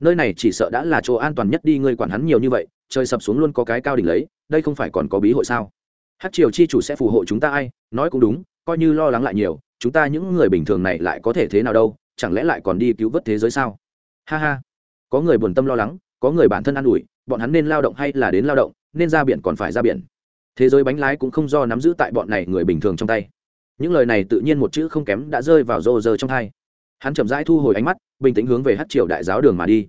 [SPEAKER 1] Nơi này chỉ sợ đã là chỗ an toàn nhất đi, ngươi quản hắn nhiều như vậy, trời sập xuống luôn có cái cao đỉnh lấy, đây không phải còn có bí hội sao? Hát triều chi chủ sẽ phù hộ chúng ta ai? Nói cũng đúng, coi như lo lắng lại nhiều, chúng ta những người bình thường này lại có thể thế nào đâu, chẳng lẽ lại còn đi cứu vớt thế giới sao? Ha ha. Có người buồn tâm lo lắng, có người bản thân an ủi, bọn hắn nên lao động hay là đến lao động, nên ra biển còn phải ra biển thế giới bánh lái cũng không do nắm giữ tại bọn này người bình thường trong tay. Những lời này tự nhiên một chữ không kém đã rơi vào rô rơ trong hai hắn chậm rãi thu hồi ánh mắt, bình tĩnh hướng về hát triều đại giáo đường mà đi.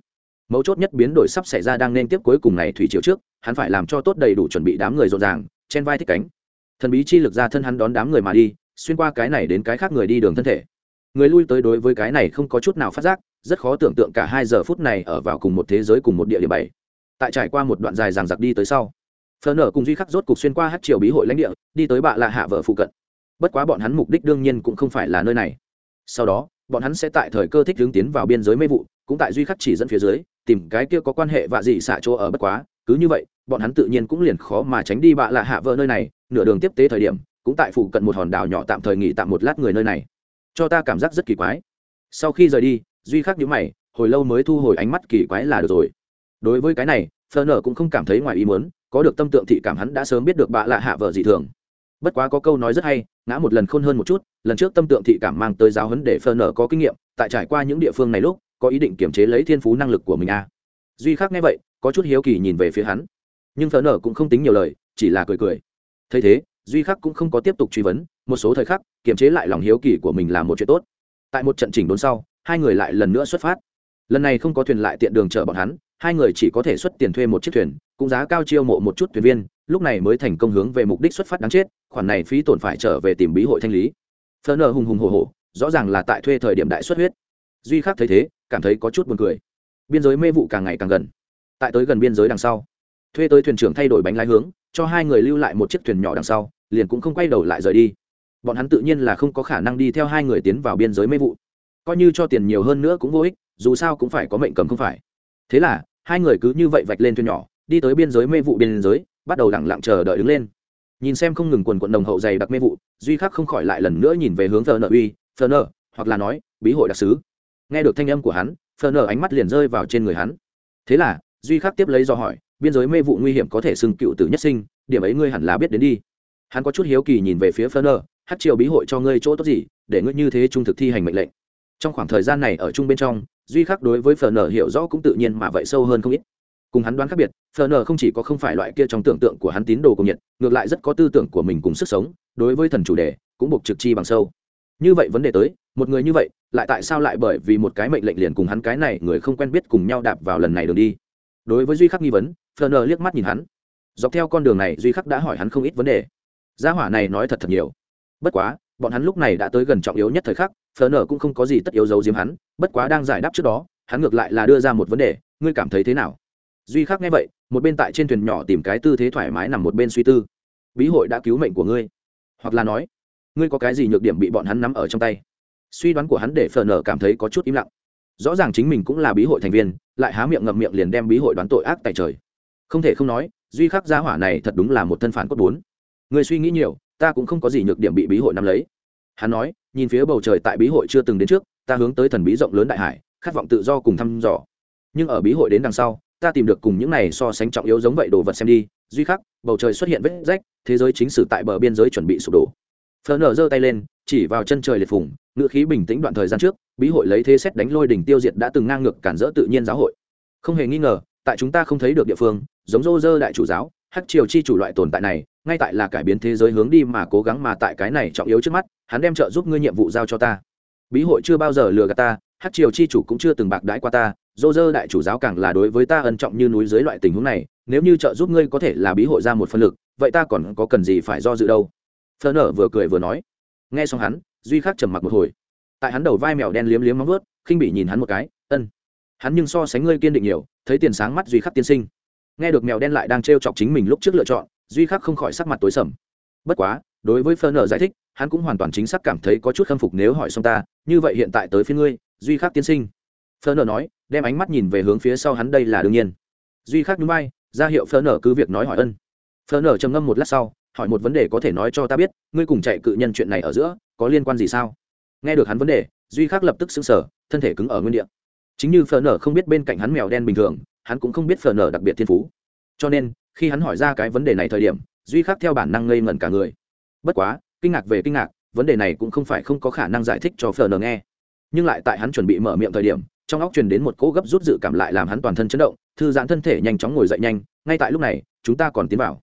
[SPEAKER 1] Mấu chốt nhất biến đổi sắp xảy ra đang nên tiếp cuối cùng này thủy triều trước, hắn phải làm cho tốt đầy đủ chuẩn bị đám người rộn ràng trên vai thích cánh. Thần bí chi lực ra thân hắn đón đám người mà đi, xuyên qua cái này đến cái khác người đi đường thân thể. Người lui tới đối với cái này không có chút nào phát giác, rất khó tưởng tượng cả hai giờ phút này ở vào cùng một thế giới cùng một địa điểm bảy. Tại trải qua một đoạn dài ràng giặc đi tới sau phờ nở cùng duy khắc rốt cục xuyên qua hát triều bí hội lãnh địa, đi tới bạ lạ hạ vợ phụ cận. Bất quá bọn hắn mục đích đương nhiên cũng không phải là nơi này. Sau đó, bọn hắn sẽ tại thời cơ thích hướng tiến vào biên giới mê vụ, cũng tại duy khắc chỉ dẫn phía dưới, tìm cái kia có quan hệ vạ dị xả chỗ ở bất quá. Cứ như vậy, bọn hắn tự nhiên cũng liền khó mà tránh đi bạ lạ hạ vợ nơi này. Nửa đường tiếp tế thời điểm, cũng tại phụ cận một hòn đảo nhỏ tạm thời nghỉ tạm một lát người nơi này. Cho ta cảm giác rất kỳ quái. Sau khi rời đi, duy khắc nhíu mày, hồi lâu mới thu hồi ánh mắt kỳ quái là được rồi. Đối với cái này phờ nở cũng không cảm thấy ngoài ý muốn có được tâm tượng thị cảm hắn đã sớm biết được bạ lạ hạ vợ dị thường. Bất quá có câu nói rất hay, ngã một lần khôn hơn một chút, lần trước tâm tượng thị cảm mang tới giáo huấn để phờ nở có kinh nghiệm, tại trải qua những địa phương này lúc, có ý định kiểm chế lấy thiên phú năng lực của mình a à. duy khắc nghe vậy, có chút hiếu kỳ nhìn về phía hắn. Nhưng phờ nở cũng không tính nhiều lời, chỉ là cười cười. Thấy thế, duy khắc cũng không có tiếp tục truy vấn, một số thời khắc kiểm chế lại lòng hiếu kỳ của mình là một chuyện tốt. Tại một trận chỉnh đốn sau, hai người lại lần nữa xuất phát. Lần này không có thuyền lại tiện đường chở bọn hắn hai người chỉ có thể xuất tiền thuê một chiếc thuyền, cũng giá cao chiêu mộ một chút thuyền viên, lúc này mới thành công hướng về mục đích xuất phát đáng chết, khoản này phí tổn phải trở về tìm bí hội thanh lý. Phớn nợ hùng hùng hồ hồ rõ ràng là tại thuê thời điểm đại xuất huyết. Duy khắc thấy thế, cảm thấy có chút buồn cười. Biên giới mê vụ càng ngày càng gần. Tại tới gần biên giới đằng sau, thuê tới thuyền trưởng thay đổi bánh lái hướng, cho hai người lưu lại một chiếc thuyền nhỏ đằng sau, liền cũng không quay đầu lại rời đi. Bọn hắn tự nhiên là không có khả năng đi theo hai người tiến vào biên giới mê vụ. Coi như cho tiền nhiều hơn nữa cũng vô ích, dù sao cũng phải có mệnh cầm không phải. Thế là hai người cứ như vậy vạch lên thuyền nhỏ, đi tới biên giới mê vụ biên giới, bắt đầu lẳng lặng chờ đợi đứng lên. Nhìn xem không ngừng quần quận đồng hậu dày đặc mê vụ, duy khắc không khỏi lại lần nữa nhìn về hướng thờ nợ uy thờ nợ hoặc là nói, bí hội đặc sứ. Nghe được thanh âm của hắn thờ nợ ánh mắt liền rơi vào trên người hắn. Thế là, duy khắc tiếp lấy do hỏi, biên giới mê vụ nguy hiểm có thể xưng cựu tử nhất sinh, điểm ấy ngươi hẳn là biết đến đi. Hắn có chút hiếu kỳ nhìn về phía phơ nơ hát triều bí hội cho ngươi chỗ tốt gì, để ngươi như thế trung thực thi hành mệnh lệnh. Trong khoảng thời gian này ở chung bên trong duy khắc đối với phờ nở hiểu rõ cũng tự nhiên mà vậy sâu hơn không ít. Cùng hắn đoán khác biệt phờ nở không chỉ có không phải loại kia trong tưởng tượng của hắn tín đồ cùng nhiệt, ngược lại rất có tư tưởng của mình cùng sức sống, đối với thần chủ đề, cũng buộc trực chi bằng sâu. Như vậy vấn đề tới, một người như vậy, lại tại sao lại bởi vì một cái mệnh lệnh liền cùng hắn cái này người không quen biết cùng nhau đạp vào lần này đường đi? Đối với duy khắc nghi vấn phờ nở liếc mắt nhìn hắn. Dọc theo con đường này, duy khắc đã hỏi hắn không ít vấn đề. Gia hỏa này nói thật thật nhiều. Bất quá, bọn hắn lúc này đã tới gần trọng yếu nhất thời khắc Phở nở cũng không có gì tất yếu giấu giếm hắn, bất quá đang giải đáp trước đó, hắn ngược lại là đưa ra một vấn đề, ngươi cảm thấy thế nào? Duy khắc nghe vậy, một bên tại trên thuyền nhỏ tìm cái tư thế thoải mái nằm một bên suy tư. Bí hội đã cứu mệnh của ngươi. Hoặc là nói, ngươi có cái gì nhược điểm bị bọn hắn nắm ở trong tay? Suy đoán của hắn để Phở nở cảm thấy có chút im lặng. Rõ ràng chính mình cũng là bí hội thành viên, lại há miệng ngậm miệng liền đem bí hội đoán tội ác tại trời. Không thể không nói, duy khắc gia hỏa này thật đúng là một thân phản cốt bốn. Người suy nghĩ nhiều, ta cũng không có gì nhược điểm bị bí hội nắm lấy hắn nói nhìn phía bầu trời tại bí hội chưa từng đến trước ta hướng tới thần bí rộng lớn đại hải khát vọng tự do cùng thăm dò. Nhưng ở bí hội đến đằng sau ta tìm được cùng những này so sánh trọng yếu giống vậy đồ vật xem đi. Duy khắc bầu trời xuất hiện vết rách thế giới chính sử tại bờ biên giới chuẩn bị sụp đổ. Phờ nở giơ tay lên chỉ vào chân trời liệt phùng, ngựa khí bình tĩnh đoạn thời gian trước bí hội lấy thế xét đánh lôi đỉnh tiêu diệt đã từng ngang ngược cản rỡ tự nhiên giáo hội. Không hề nghi ngờ tại chúng ta không thấy được địa phương giống rô rơ đại chủ giáo hắc triều chi chủ loại tồn tại này ngay tại là cải biến thế giới hướng đi mà cố gắng mà tại cái này trọng yếu trước mắt, hắn đem trợ giúp ngươi nhiệm vụ giao cho ta. Bí hội chưa bao giờ lừa gạt ta, hắc triều chi chủ cũng chưa từng bạc đãi qua ta, dô dơ đại chủ giáo càng là đối với ta ân trọng như núi dưới loại tình huống này, nếu như trợ giúp ngươi có thể là bí hội ra một phân lực, vậy ta còn có cần gì phải do dự đâu? Phơ nở vừa cười vừa nói. Nghe xong hắn, duy khắc trầm mặc một hồi. Tại hắn đầu vai mèo đen liếm liếm móng vớt khinh bị nhìn hắn một cái, ân, hắn nhưng so sánh ngươi kiên định nhiều, thấy tiền sáng mắt duy khắc tiên sinh nghe được mèo đen lại đang t chọc chính mình lúc trước lựa chọn, duy khắc không khỏi sắc mặt tối sầm. Bất quá, đối với phơ nở giải thích, hắn cũng hoàn toàn chính xác cảm thấy có chút khâm phục nếu hỏi xong ta, như vậy hiện tại tới phía ngươi, duy khắc tiên sinh. Phơ nở nói, đem ánh mắt nhìn về hướng phía sau hắn, đây là đương nhiên. Duy khắc núi bay ra hiệu phơ nở cứ việc nói hỏi ân. Phơ nở trầm ngâm một lát sau, hỏi một vấn đề có thể nói cho ta biết, ngươi cùng chạy cự nhân chuyện này ở giữa, có liên quan gì sao? Nghe được hắn vấn đề, duy khắc lập tức xứng sở thân thể cứng ở nguyên địa. Chính như phở nở không biết bên cạnh hắn mèo đen bình thường hắn cũng không biết phở nở đặc biệt thiên phú. Cho nên, khi hắn hỏi ra cái vấn đề này thời điểm, duy khắc theo bản năng ngây ngẩn cả người. Bất quá, kinh ngạc về kinh ngạc, vấn đề này cũng không phải không có khả năng giải thích cho phở nở nghe. Nhưng lại tại hắn chuẩn bị mở miệng thời điểm, trong óc truyền đến một cỗ gấp rút dự cảm lại làm hắn toàn thân chấn động, thư giãn thân thể nhanh chóng ngồi dậy nhanh, ngay tại lúc này, chúng ta còn tiến vào.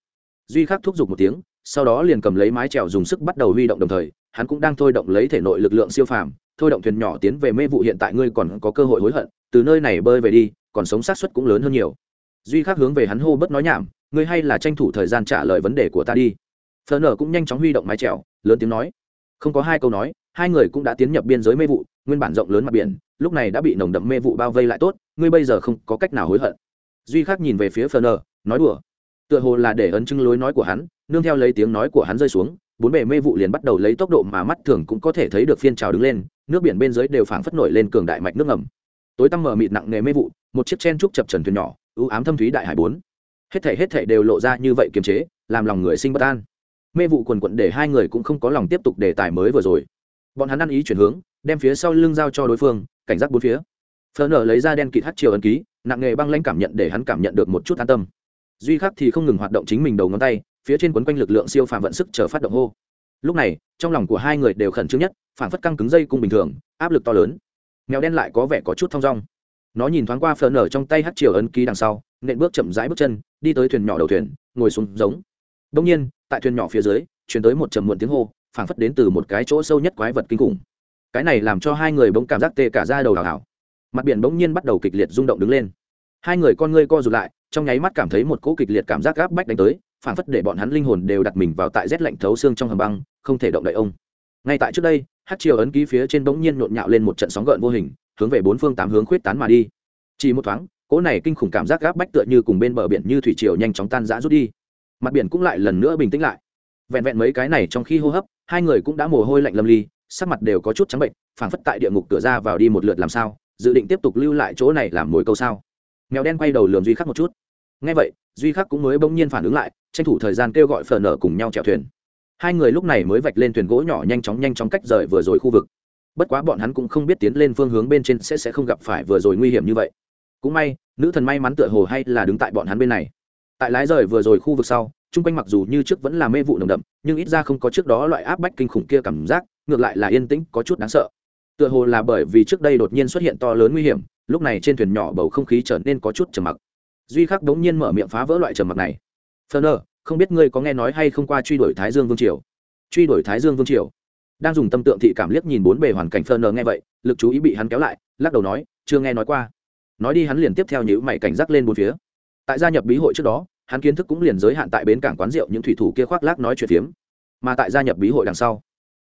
[SPEAKER 1] Duy khắc thúc giục một tiếng, sau đó liền cầm lấy mái trèo dùng sức bắt đầu huy động đồng thời, hắn cũng đang thôi động lấy thể nội lực lượng siêu phàm, thôi động thuyền nhỏ tiến về mê vụ hiện tại ngươi còn có cơ hội hối hận, từ nơi này bơi về đi còn sống sát suất cũng lớn hơn nhiều. Duy khắc hướng về hắn hô bất nói nhảm, ngươi hay là tranh thủ thời gian trả lời vấn đề của ta đi. Phờ nở cũng nhanh chóng huy động mái trèo lớn tiếng nói. Không có hai câu nói, hai người cũng đã tiến nhập biên giới mê vụ, nguyên bản rộng lớn mặt biển, lúc này đã bị nồng đậm mê vụ bao vây lại tốt, ngươi bây giờ không có cách nào hối hận. Duy khắc nhìn về phía phờ nở, nói đùa. Tựa hồ là để ấn chứng lối nói của hắn, nương theo lấy tiếng nói của hắn rơi xuống, bốn bề mê vụ liền bắt đầu lấy tốc độ mà mắt thường cũng có thể thấy được phiên trào đứng lên, nước biển bên dưới đều phảng phất nổi lên cường đại mạch nước ngầm. Tối tăm mở mịt nặng nề mê vụ một chiếc chen trúc chập trần thuyền nhỏ, ưu ám thâm thúy đại hải bốn. Hết thể hết thể đều lộ ra như vậy kiềm chế, làm lòng người sinh bất an. Mê vụ quần quận để hai người cũng không có lòng tiếp tục đề tài mới vừa rồi. Bọn hắn ăn ý chuyển hướng, đem phía sau lưng giao cho đối phương, cảnh giác bốn phía. Phờ nở lấy ra đen kịt hát chiều ấn ký, nặng nghề băng lãnh cảm nhận để hắn cảm nhận được một chút an tâm. Duy khắc thì không ngừng hoạt động chính mình đầu ngón tay, phía trên quấn quanh lực lượng siêu phàm vận sức chờ phát động hô. Lúc này, trong lòng của hai người đều khẩn trương nhất phản phất căng cứng dây cung bình thường, áp lực to lớn. Mèo đen lại có vẻ có chút thong dong nó nhìn thoáng qua phờ nở trong tay hát chiều ấn ký đằng sau, nện bước chậm rãi bước chân, đi tới thuyền nhỏ đầu thuyền, ngồi xuống giống. Đông nhiên, tại thuyền nhỏ phía dưới chuyển tới một trầm muộn tiếng hô, phảng phất đến từ một cái chỗ sâu nhất quái vật kinh khủng. Cái này làm cho hai người bỗng cảm giác tê cả ra đầu đào hảo mặt biển bỗng nhiên bắt đầu kịch liệt rung động đứng lên. Hai người con ngươi co rụt lại, trong nháy mắt cảm thấy một cỗ kịch liệt cảm giác gáp bách đánh tới, phảng phất để bọn hắn linh hồn đều đặt mình vào tại rét lạnh thấu xương trong hầm băng, không thể động đậy ông. Ngay tại trước đây, hát chiều ấn ký phía trên bỗng nhiên nhộn nhạo lên một trận sóng gợn vô hình hướng về bốn phương tám hướng khuyết tán mà đi. Chỉ một thoáng, cỗ này kinh khủng cảm giác gáp bách tựa như cùng bên bờ biển như thủy triều nhanh chóng tan rã rút đi. Mặt biển cũng lại lần nữa bình tĩnh lại. Vẹn vẹn mấy cái này trong khi hô hấp, hai người cũng đã mồ hôi lạnh lâm ly, sắc mặt đều có chút trắng bệnh, phảng phất tại địa ngục cửa ra vào đi một lượt làm sao, dự định tiếp tục lưu lại chỗ này làm mồi câu sao. Mèo đen quay đầu lườm duy khắc một chút. Ngay vậy, duy khắc cũng mới bỗng nhiên phản ứng lại, tranh thủ thời gian kêu gọi phở nở cùng nhau chèo thuyền. Hai người lúc này mới vạch lên thuyền gỗ nhỏ nhanh chóng nhanh chóng cách rời vừa rồi khu vực bất quá bọn hắn cũng không biết tiến lên phương hướng bên trên sẽ sẽ không gặp phải vừa rồi nguy hiểm như vậy. Cũng may, nữ thần may mắn tựa hồ hay là đứng tại bọn hắn bên này. Tại lái rời vừa rồi khu vực sau, chung quanh mặc dù như trước vẫn là mê vụ nồng đậm, nhưng ít ra không có trước đó loại áp bách kinh khủng kia cảm giác, ngược lại là yên tĩnh, có chút đáng sợ. Tựa hồ là bởi vì trước đây đột nhiên xuất hiện to lớn nguy hiểm, lúc này trên thuyền nhỏ bầu không khí trở nên có chút trầm mặc. Duy khắc đống nhiên mở miệng phá vỡ loại trầm mặc này. Phơ nơ không biết ngươi có nghe nói hay không qua truy đuổi thái dương vương triều? Truy đuổi thái dương vương triều? Đang dùng tâm tượng thị cảm liếc nhìn bốn bề hoàn cảnh Ferner nghe vậy, lực chú ý bị hắn kéo lại, lắc đầu nói, chưa nghe nói qua. Nói đi hắn liền tiếp theo nhíu mày cảnh giác lên bốn phía. Tại gia nhập bí hội trước đó, hắn kiến thức cũng liền giới hạn tại bến cảng quán rượu những thủy thủ kia khoác lác nói chuyện phiếm. Mà tại gia nhập bí hội đằng sau,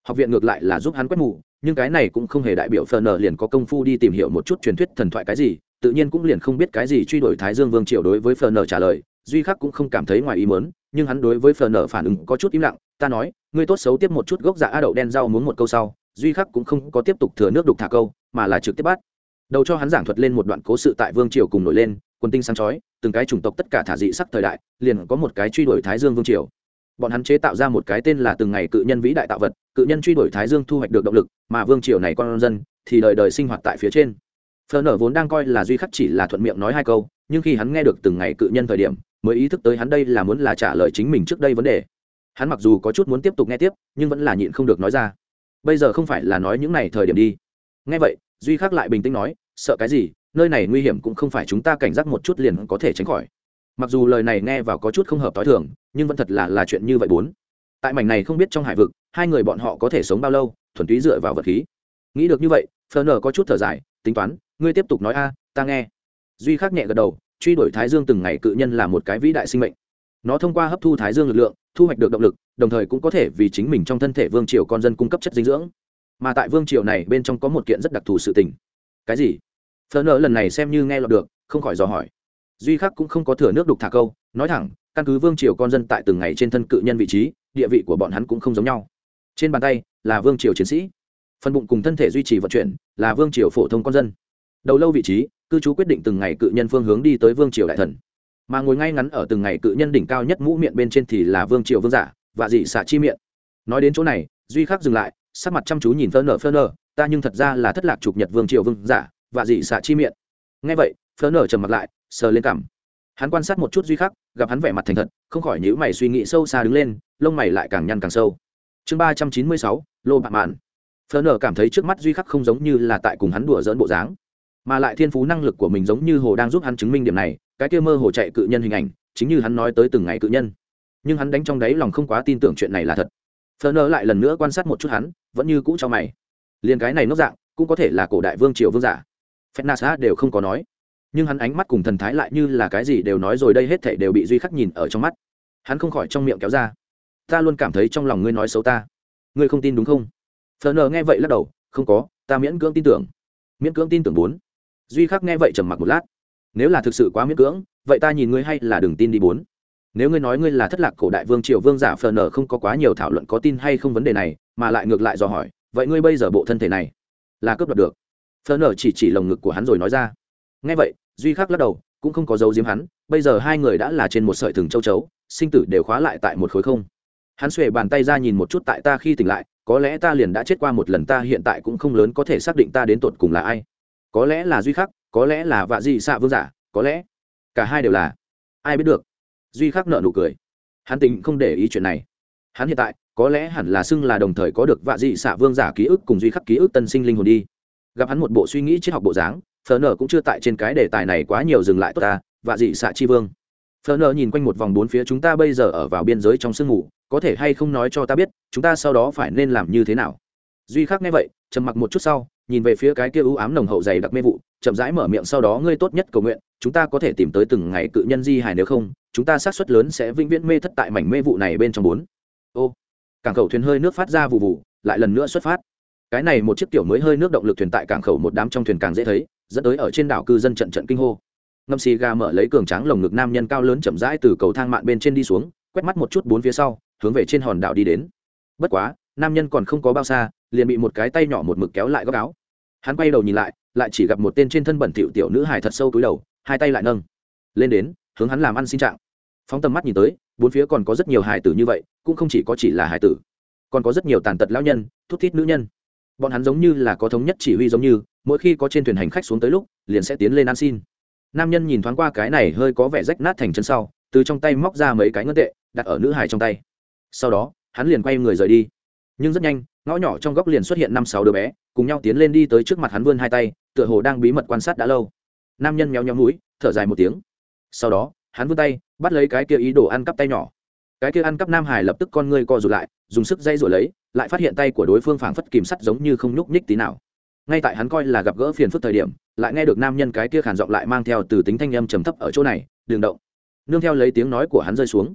[SPEAKER 1] học viện ngược lại là giúp hắn quét mù, nhưng cái này cũng không hề đại biểu phờ nờ liền có công phu đi tìm hiểu một chút truyền thuyết thần thoại cái gì, tự nhiên cũng liền không biết cái gì truy đuổi thái dương vương triều đối với phờ nờ trả lời duy khắc cũng không cảm thấy ngoài ý mớn nhưng hắn đối với phờ Nở phản ứng có chút im lặng, ta nói, ngươi tốt xấu tiếp một chút gốc dạ a đậu đen rau muốn một câu sau, duy khắc cũng không có tiếp tục thừa nước đục thả câu, mà là trực tiếp bắt. Đầu cho hắn giảng thuật lên một đoạn cố sự tại vương triều cùng nổi lên quân tinh sáng chói, từng cái chủng tộc tất cả thả dị sắc thời đại, liền có một cái truy đuổi thái dương vương triều. Bọn hắn chế tạo ra một cái tên là từng ngày cự nhân vĩ đại tạo vật, cự nhân truy đuổi thái dương thu hoạch được động lực, mà vương triều này con dân, thì đời đời sinh hoạt tại phía trên. Phờ nở vốn đang coi là duy khắc chỉ là thuận miệng nói hai câu, nhưng khi hắn nghe được từng ngày cự nhân thời điểm mới ý thức tới hắn đây là muốn là trả lời chính mình trước đây vấn đề. Hắn mặc dù có chút muốn tiếp tục nghe tiếp, nhưng vẫn là nhịn không được nói ra. Bây giờ không phải là nói những này thời điểm đi. Nghe vậy, duy khắc lại bình tĩnh nói, sợ cái gì, nơi này nguy hiểm cũng không phải chúng ta cảnh giác một chút liền có thể tránh khỏi. Mặc dù lời này nghe vào có chút không hợp t h i thường, nhưng vẫn thật là là chuyện như vậy bốn. Tại mảnh này không biết trong hải vực, hai người bọn họ có thể sống bao lâu, thuần túy dựa vào vật khí. Nghĩ được như vậy phờ nờ có chút thở dài, tính toán, ngươi tiếp tục nói a, ta nghe. Duy khắc nhẹ gật đầu truy đuổi thái dương từng ngày cự nhân là một cái vĩ đại sinh mệnh. Nó thông qua hấp thu thái dương lực lượng, thu hoạch được động lực, đồng thời cũng có thể vì chính mình trong thân thể vương triều con dân cung cấp chất dinh dưỡng. Mà tại vương triều này, bên trong có một kiện rất đặc thù sự tình. Cái gì? Phờ nợ lần này xem như nghe lọt được, không khỏi dò hỏi. Duy khắc cũng không có thừa nước đục thả câu, nói thẳng, căn cứ vương triều con dân tại từng ngày trên thân cự nhân vị trí, địa vị của bọn hắn cũng không giống nhau. Trên bàn tay, là vương triều chiến sĩ. Phần bụng cùng thân thể duy trì vận chuyển, là vương triều phổ thông con dân. Đầu lâu vị trí cư trú quyết định từng ngày cự nhân phương hướng đi tới vương triều đại thần. Mà ngồi ngay ngắn ở từng ngày cự nhân đỉnh cao nhất mũ miệng bên trên thì là vương triều vương giả và dị xạ chi miệng. Nói đến chỗ này, duy khắc dừng lại, sắc mặt chăm chú nhìn phơ nở phơ nở ta nhưng thật ra là thất lạc chụp nhật vương triều vương giả và dị xạ chi miệng. Ngay vậy phớ nở trầm mặt lại, sờ lên cảm hắn quan sát một chút duy khắc, gặp hắn vẻ mặt thành thật, không khỏi nhữ mày suy nghĩ sâu xa đứng lên, lông mày lại càng nhăn càng sâu. Chương ba trăm chín mươi sáu, lô bạc mạn. Phớ nở cảm thấy trước mắt duy khắc không giống như là tại cùng hắn đùa dỡn bộ dáng mà lại thiên phú năng lực của mình giống như hồ đang giúp hắn chứng minh điểm này, cái kia mơ hồ chạy cự nhân hình ảnh, chính như hắn nói tới từng ngày cự nhân. Nhưng hắn đánh trong đáy lòng không quá tin tưởng chuyện này là thật. Phờ nơ lại lần nữa quan sát một chút hắn, vẫn như cũ cho mày. Liền cái này nốc dạng, cũng có thể là cổ đại vương triều vương giả. Phép nasa đều không có nói. Nhưng hắn ánh mắt cùng thần thái lại như là cái gì đều nói rồi đây hết thể đều bị duy khắc nhìn ở trong mắt. Hắn không khỏi trong miệng kéo ra. Ta luôn cảm thấy trong lòng ngươi nói xấu ta. Ngươi không tin đúng không? Phờ nờ nghe vậy lắc đầu. Không có, ta miễn cưỡng tin tưởng. Miễn cưỡng tin tưởng bốn duy khắc nghe vậy trầm mặc một lát. Nếu là thực sự quá miễn cưỡng, vậy ta nhìn ngươi hay là đừng tin đi bốn. Nếu ngươi nói ngươi là thất lạc cổ đại vương triều vương giả phờ Nở không có quá nhiều thảo luận có tin hay không vấn đề này, mà lại ngược lại dò hỏi, vậy ngươi bây giờ bộ thân thể này là cướp đoạt được? Phờ nở chỉ chỉ lồng ngực của hắn rồi nói ra. Ngay vậy, duy khắc lắc đầu, cũng không có dấu diếm hắn, bây giờ hai người đã là trên một sợi thừng châu chấu, sinh tử đều khóa lại tại một khối không. Hắn xuề bàn tay ra nhìn một chút tại ta khi tỉnh lại, có lẽ ta liền đã chết qua một lần, ta hiện tại cũng không lớn có thể xác định ta đến tột cùng là ai có lẽ là duy khắc, có lẽ là vạ dị xạ vương giả, có lẽ. Cả hai đều là. Ai biết được? Duy khắc nợ nụ cười. Hắn tính không để ý chuyện này. Hắn hiện tại, có lẽ hẳn là xưng là đồng thời có được vạ dị xạ vương giả ký ức cùng duy khắc ký ức tân sinh linh hồn đi. Gặp hắn một bộ suy nghĩ triết học bộ dáng phờ nở cũng chưa tại trên cái đề tài này quá nhiều dừng lại tốt ta, vạ dị xạ chi vương. Phờ nở nhìn quanh một vòng bốn phía chúng ta bây giờ ở vào biên giới trong sương mù, có thể hay không nói cho ta biết, chúng ta sau đó phải nên làm như thế nào? Duy khắc nghe vậy, trầm mặc một chút sau, nhìn về phía cái kia ưu ám nồng hậu dày đặc mê vụ, chậm rãi mở miệng, sau đó ngươi tốt nhất cầu nguyện, chúng ta có thể tìm tới từng ngày cự nhân di hài nếu không, chúng ta xác suất lớn sẽ vĩnh viễn mê thất tại mảnh mê vụ này bên trong bốn. Ô, cảng khẩu thuyền hơi nước phát ra vụ vụ lại lần nữa xuất phát. Cái này một chiếc tiểu mới hơi nước động lực thuyền tại cảng khẩu một đám trong thuyền càng dễ thấy, dẫn tới ở trên đảo cư dân trận trận kinh hô. Ngâm xì gà mở lấy cường tráng lồng ngực nam nhân cao lớn chậm rãi từ cầu thang mạn bên trên đi xuống, quét mắt một chút bốn phía sau, hướng về trên hòn đảo đi đến. Bất quá, nam nhân còn không có bao xa liền bị một cái tay nhỏ một mực kéo lại góc áo. Hắn quay đầu nhìn lại lại chỉ gặp một tên trên thân bẩn thỉu tiểu nữ hài thật sâu túi đầu, hai tay lại nâng. Lên đến, hướng hắn làm ăn xin trạng. Phóng tầm mắt nhìn tới, bốn phía còn có rất nhiều hài tử như vậy, cũng không chỉ có chỉ là hài tử, còn có rất nhiều tàn tật lão nhân, thút thít nữ nhân. Bọn hắn giống như là có thống nhất chỉ huy giống như, mỗi khi có trên thuyền hành khách xuống tới lúc, liền sẽ tiến lên ăn xin. Nam nhân nhìn thoáng qua cái này hơi có vẻ rách nát thành chân sau, từ trong tay móc ra mấy cái ngân tệ, đặt ở nữ hài trong tay. Sau đó, hắn liền quay người rời đi. Nhưng rất nhanh ngõ nhỏ trong góc liền xuất hiện năm sáu đứa bé, cùng nhau tiến lên đi tới trước mặt hắn vươn hai tay, tựa hồ đang bí mật quan sát đã lâu. Nam nhân méo nhóm mũi, thở dài một tiếng. Sau đó, hắn vươn tay, bắt lấy cái kia ý đồ ăn cắp tay nhỏ. Cái kia ăn cắp nam hải lập tức con ngươi co rụt lại, dùng sức dây rồi lấy, lại phát hiện tay của đối phương phảng phất kìm sắt giống như không nhúc nhích tí nào. Ngay tại hắn coi là gặp gỡ phiền phức thời điểm, lại nghe được nam nhân cái kia khản giọng lại mang theo từ tính thanh âm trầm thấp ở chỗ này đường động. Nương theo lấy tiếng nói của hắn rơi xuống.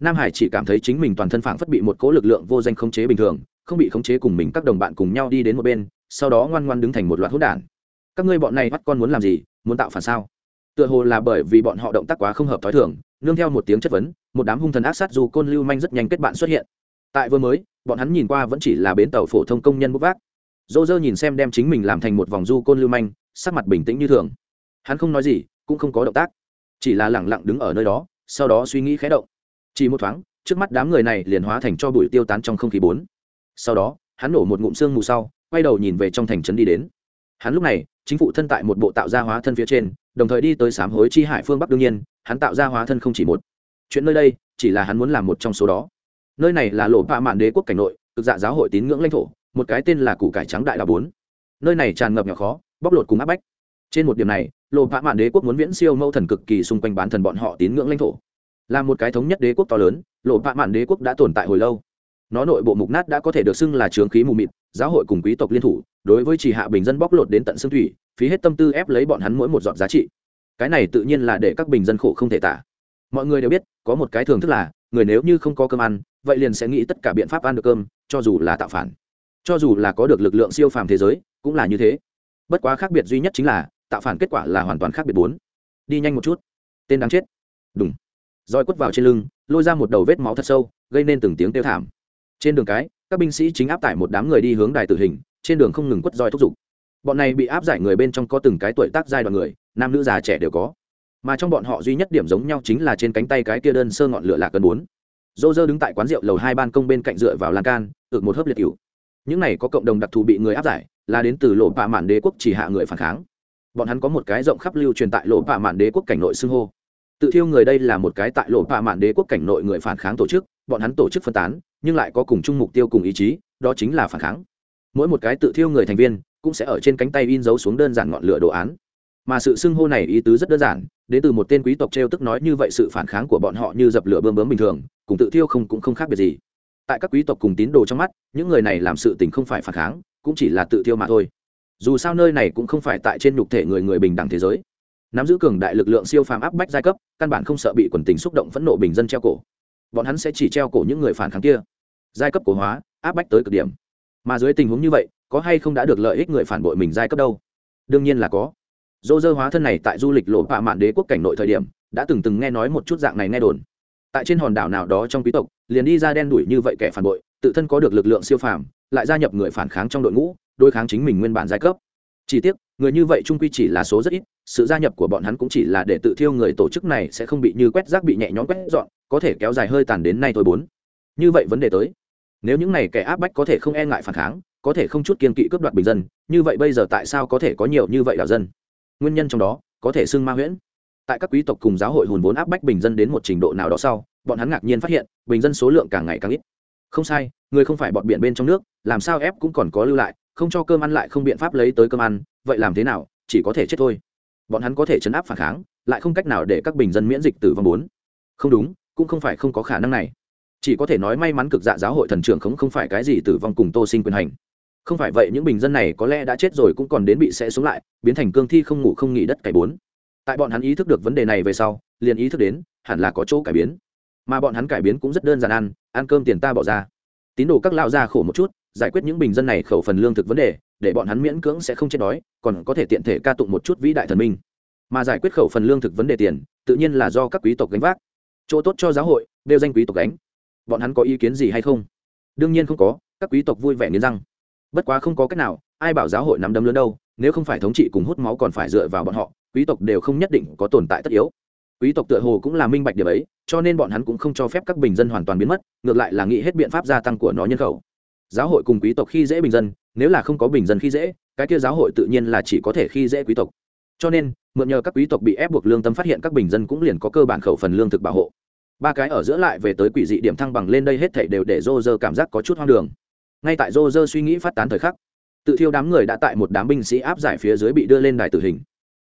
[SPEAKER 1] Nam hải chỉ cảm thấy chính mình toàn thân phảng phất bị một cỗ lực lượng vô danh khống chế bình thường không bị khống chế cùng mình các đồng bạn cùng nhau đi đến một bên, sau đó ngoan ngoan đứng thành một loạt hốt đản. Các ngươi bọn này bắt con muốn làm gì, muốn tạo phản sao? Tựa hồ là bởi vì bọn họ động tác quá không hợp thói thường, nương theo một tiếng chất vấn, một đám hung thần ác sát dù côn lưu manh rất nhanh kết bạn xuất hiện. Tại vừa mới, bọn hắn nhìn qua vẫn chỉ là bến tàu phổ thông công nhân bốc vác. Dô dơ nhìn xem đem chính mình làm thành một vòng du côn lưu manh, sắc mặt bình tĩnh như thường. Hắn không nói gì, cũng không có động tác, chỉ là lẳng lặng đứng ở nơi đó, sau đó suy nghĩ khé động. Chỉ một thoáng, trước mắt đám người này liền hóa thành cho bụi tiêu tán trong không khí bốn sau đó, hắn nổ một ngụm xương mù sau, quay đầu nhìn về trong thành trấn đi đến. Hắn lúc này, chính phủ thân tại một bộ tạo ra hóa thân phía trên, đồng thời đi tới sám hối chi hải phương bắc đương nhiên, hắn tạo ra hóa thân không chỉ một. Chuyện nơi đây, chỉ là hắn muốn làm một trong số đó. Nơi này là lộ bạ mạn đế quốc cảnh nội, cực dạ giáo hội tín ngưỡng lãnh thổ, một cái tên là củ cải trắng đại đạo bốn. Nơi này tràn ngập nhỏ khó, bóc lột cùng áp bách. Trên một điểm này, lộ bạ mạn đế quốc muốn viễn siêu mâu thần cực kỳ xung quanh bán thần bọn họ tín ngưỡng lãnh thổ. Là một cái thống nhất đế quốc to lớn, lộ bạ mạn đế quốc đã tồn tại hồi lâu nó nội bộ mục nát đã có thể được xưng là trướng khí mù mịt, giáo hội cùng quý tộc liên thủ, đối với chỉ hạ bình dân bóc lột đến tận xương thủy, phí hết tâm tư ép lấy bọn hắn mỗi một giọt giá trị. Cái này tự nhiên là để các bình dân khổ không thể tả. Mọi người đều biết, có một cái thường thức là, người nếu như không có cơm ăn, vậy liền sẽ nghĩ tất cả biện pháp ăn được cơm, cho dù là tạo phản. Cho dù là có được lực lượng siêu phàm thế giới, cũng là như thế. Bất quá khác biệt duy nhất chính là, tạo phản kết quả là hoàn toàn khác biệt bốn. Đi nhanh một chút. Tên đáng chết. Đúng roi quất vào trên lưng, lôi ra một đầu vết máu thật sâu, gây nên từng tiếng kêu thảm trên đường cái, các binh sĩ chính áp tải một đám người đi hướng đài tử hình, trên đường không ngừng quất roi thúc giục. Bọn này bị áp giải người bên trong có từng cái tuổi tác giai đoạn người, nam nữ già trẻ đều có. Mà trong bọn họ duy nhất điểm giống nhau chính là trên cánh tay cái kia đơn sơ ngọn lửa lạc cân bốn. Dô dơ đứng tại quán rượu lầu hai ban công bên cạnh dựa vào lan can, ực một hớp liệt cựu những này có cộng đồng đặc thù bị người áp giải, là đến từ lộ bạ mạn đế quốc chỉ hạ người phản kháng. Bọn hắn có một cái rộng khắp lưu truyền tại lộ bạ mạn đế quốc cảnh nội xưng hô. Tự thiêu người đây là một cái tại lộ bạ mạn đế quốc cảnh nội người phản kháng tổ chức, bọn hắn tổ chức phân tán nhưng lại có cùng chung mục tiêu cùng ý chí, đó chính là phản kháng. Mỗi một cái tự thiêu người thành viên cũng sẽ ở trên cánh tay in dấu xuống đơn giản ngọn lửa đồ án. Mà sự xưng hô này ý tứ rất đơn giản, đến từ một tên quý tộc t r e o tức nói như vậy sự phản kháng của bọn họ như dập lửa bơm bướm bình thường, cùng tự thiêu không cũng không khác biệt gì. Tại các quý tộc cùng tín đồ trong mắt, những người này làm sự tình không phải phản kháng, cũng chỉ là tự thiêu mà thôi. Dù sao nơi này cũng không phải tại trên nhục thể người người bình đẳng thế giới. Nắm giữ cường đại lực lượng siêu phàm áp bách giai cấp, căn bản không sợ bị quần tình xúc động phẫn nộ bình dân treo cổ bọn hắn sẽ chỉ treo cổ những người phản kháng kia. Giai cấp cổ hóa, áp bách tới cực điểm. Mà dưới tình huống như vậy, có hay không đã được lợi ích người phản bội mình giai cấp đâu? Đương nhiên là có. Dô dơ hóa thân này tại du lịch lộ bạ mạn đế quốc cảnh nội thời điểm, đã từng từng nghe nói một chút dạng này nghe đồn. Tại trên hòn đảo nào đó trong quý tộc, liền đi ra đen đuổi như vậy kẻ phản bội, tự thân có được lực lượng siêu phàm, lại gia nhập người phản kháng trong đội ngũ, đối kháng chính mình nguyên bản giai cấp. Chỉ tiếc, người như vậy trung quy chỉ là số rất ít sự gia nhập của bọn hắn cũng chỉ là để tự thiêu người tổ chức này sẽ không bị như quét rác bị nhẹ nhõm quét dọn, có thể kéo dài hơi tàn đến nay thôi bốn. Như vậy vấn đề tới. Nếu những này kẻ áp bách có thể không e ngại phản kháng, có thể không chút kiên kỵ cướp đoạt bình dân, như vậy bây giờ tại sao có thể có nhiều như vậy đảo dân? Nguyên nhân trong đó, có thể xưng ma huyễn. Tại các quý tộc cùng giáo hội hùn vốn áp bách bình dân đến một trình độ nào đó sau, bọn hắn ngạc nhiên phát hiện, bình dân số lượng càng ngày càng ít. Không sai, người không phải bọn biển bên trong nước, làm sao ép cũng còn có lưu lại, không cho cơm ăn lại không biện pháp lấy tới cơm ăn, vậy làm thế nào, chỉ có thể chết thôi bọn hắn có thể chấn áp phản kháng, lại không cách nào để các bình dân miễn dịch tử vong bốn. Không đúng, cũng không phải không có khả năng này. Chỉ có thể nói may mắn cực dạ giáo hội thần trưởng không không phải cái gì tử vong cùng tô sinh quyền hành. Không phải vậy những bình dân này có lẽ đã chết rồi cũng còn đến bị sẽ sống lại, biến thành cương thi không ngủ không nghỉ đất cải bốn. Tại bọn hắn ý thức được vấn đề này về sau, liền ý thức đến, hẳn là có chỗ cải biến. Mà bọn hắn cải biến cũng rất đơn giản ăn ăn cơm tiền ta bỏ ra. Tín đồ các lao ra khổ một chút, giải quyết những bình dân này khẩu phần lương thực vấn đề để bọn hắn miễn cưỡng sẽ không chết đói, còn có thể tiện thể ca tụng một chút vĩ đại thần minh. Mà giải quyết khẩu phần lương thực vấn đề tiền, tự nhiên là do các quý tộc gánh vác. Chỗ tốt cho giáo hội, đều danh quý tộc gánh. Bọn hắn có ý kiến gì hay không? Đương nhiên không có, các quý tộc vui vẻ nghiến răng. Bất quá không có cách nào, ai bảo giáo hội nắm đấm lớn đâu, nếu không phải thống trị cùng hút máu còn phải dựa vào bọn họ, quý tộc đều không nhất định có tồn tại tất yếu. Quý tộc tựa hồ cũng là minh bạch điểm ấy, cho nên bọn hắn cũng không cho phép các bình dân hoàn toàn biến mất, ngược lại là nghĩ hết biện pháp gia tăng của nó nhân khẩu. Giáo hội cùng quý tộc khi dễ bình dân nếu là không có bình dân khi dễ, cái kia giáo hội tự nhiên là chỉ có thể khi dễ quý tộc. Cho nên, mượn nhờ các quý tộc bị ép buộc lương tâm phát hiện các bình dân cũng liền có cơ bản khẩu phần lương thực bảo hộ. Ba cái ở giữa lại về tới quỷ dị điểm thăng bằng lên đây hết thảy đều để rô rơ cảm giác có chút hoang đường. Ngay tại rô rơ suy nghĩ phát tán thời khắc, tự thiêu đám người đã tại một đám binh sĩ áp giải phía dưới bị đưa lên đài tử hình.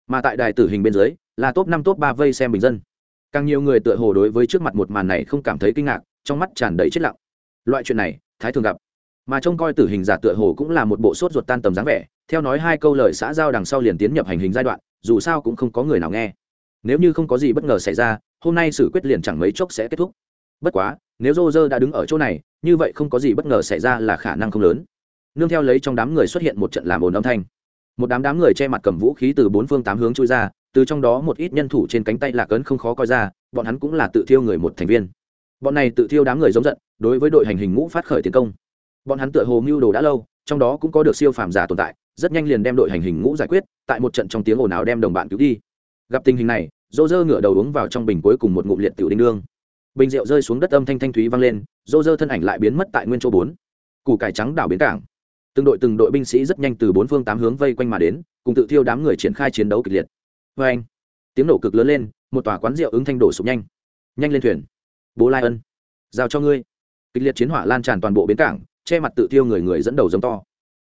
[SPEAKER 1] Mà tại đài tử hình bên dưới, là top năm, top ba vây xem bình dân. Càng nhiều người tựa hồ đối với trước mặt một màn này không cảm thấy kinh ngạc, trong mắt tràn đầy chết lặng. Loại chuyện này, thái thường gặp mà trông coi tử hình giả tựa hồ cũng là một bộ sốt ruột tan tầm dáng vẻ, theo nói hai câu lời xã giao đằng sau liền tiến nhập hành hình giai đoạn, dù sao cũng không có người nào nghe. Nếu như không có gì bất ngờ xảy ra, hôm nay xử quyết liền chẳng mấy chốc sẽ kết thúc. Bất quá, nếu rô rơ đã đứng ở chỗ này, như vậy không có gì bất ngờ xảy ra là khả năng không lớn. Nương theo lấy trong đám người xuất hiện một trận làm ồn âm thanh. Một đám đám người che mặt cầm vũ khí từ bốn phương tám hướng chui ra, từ trong đó một ít nhân thủ trên cánh tay lạc ấn không khó coi ra, bọn hắn cũng là tự thiêu người một thành viên. Bọn này tự thiêu đám người giống giận, đối với đội hành hình ngũ phát khởi tiến công bọn hắn tựa hồ mưu đồ đã lâu, trong đó cũng có được siêu phàm giả tồn tại, rất nhanh liền đem đội hành hình ngũ giải quyết, tại một trận trong tiếng ồn ào đem đồng bạn cứu đi. Gặp tình hình này, dô dơ ngửa đầu uống vào trong bình cuối cùng một ngụm liệt tiểu đinh đương. Bình rượu rơi xuống đất âm thanh thanh thúy vang lên, dô dơ thân ảnh lại biến mất tại nguyên chỗ bốn. Củ cải trắng đảo bến cảng. Từng đội từng đội binh sĩ rất nhanh từ bốn phương tám hướng vây quanh mà đến, cùng tự thiêu đám người triển khai chiến đấu kịch liệt. Vê anh, tiếng nổ cực lớn lên, một tòa quán rượu ứng thanh đổ sụp nhanh. Nhanh lên thuyền. Bố lai ân, giao cho ngươi. Kịch liệt chiến hỏa lan tràn toàn bộ bến cảng che mặt tự tiêu người người dẫn đầu giống to.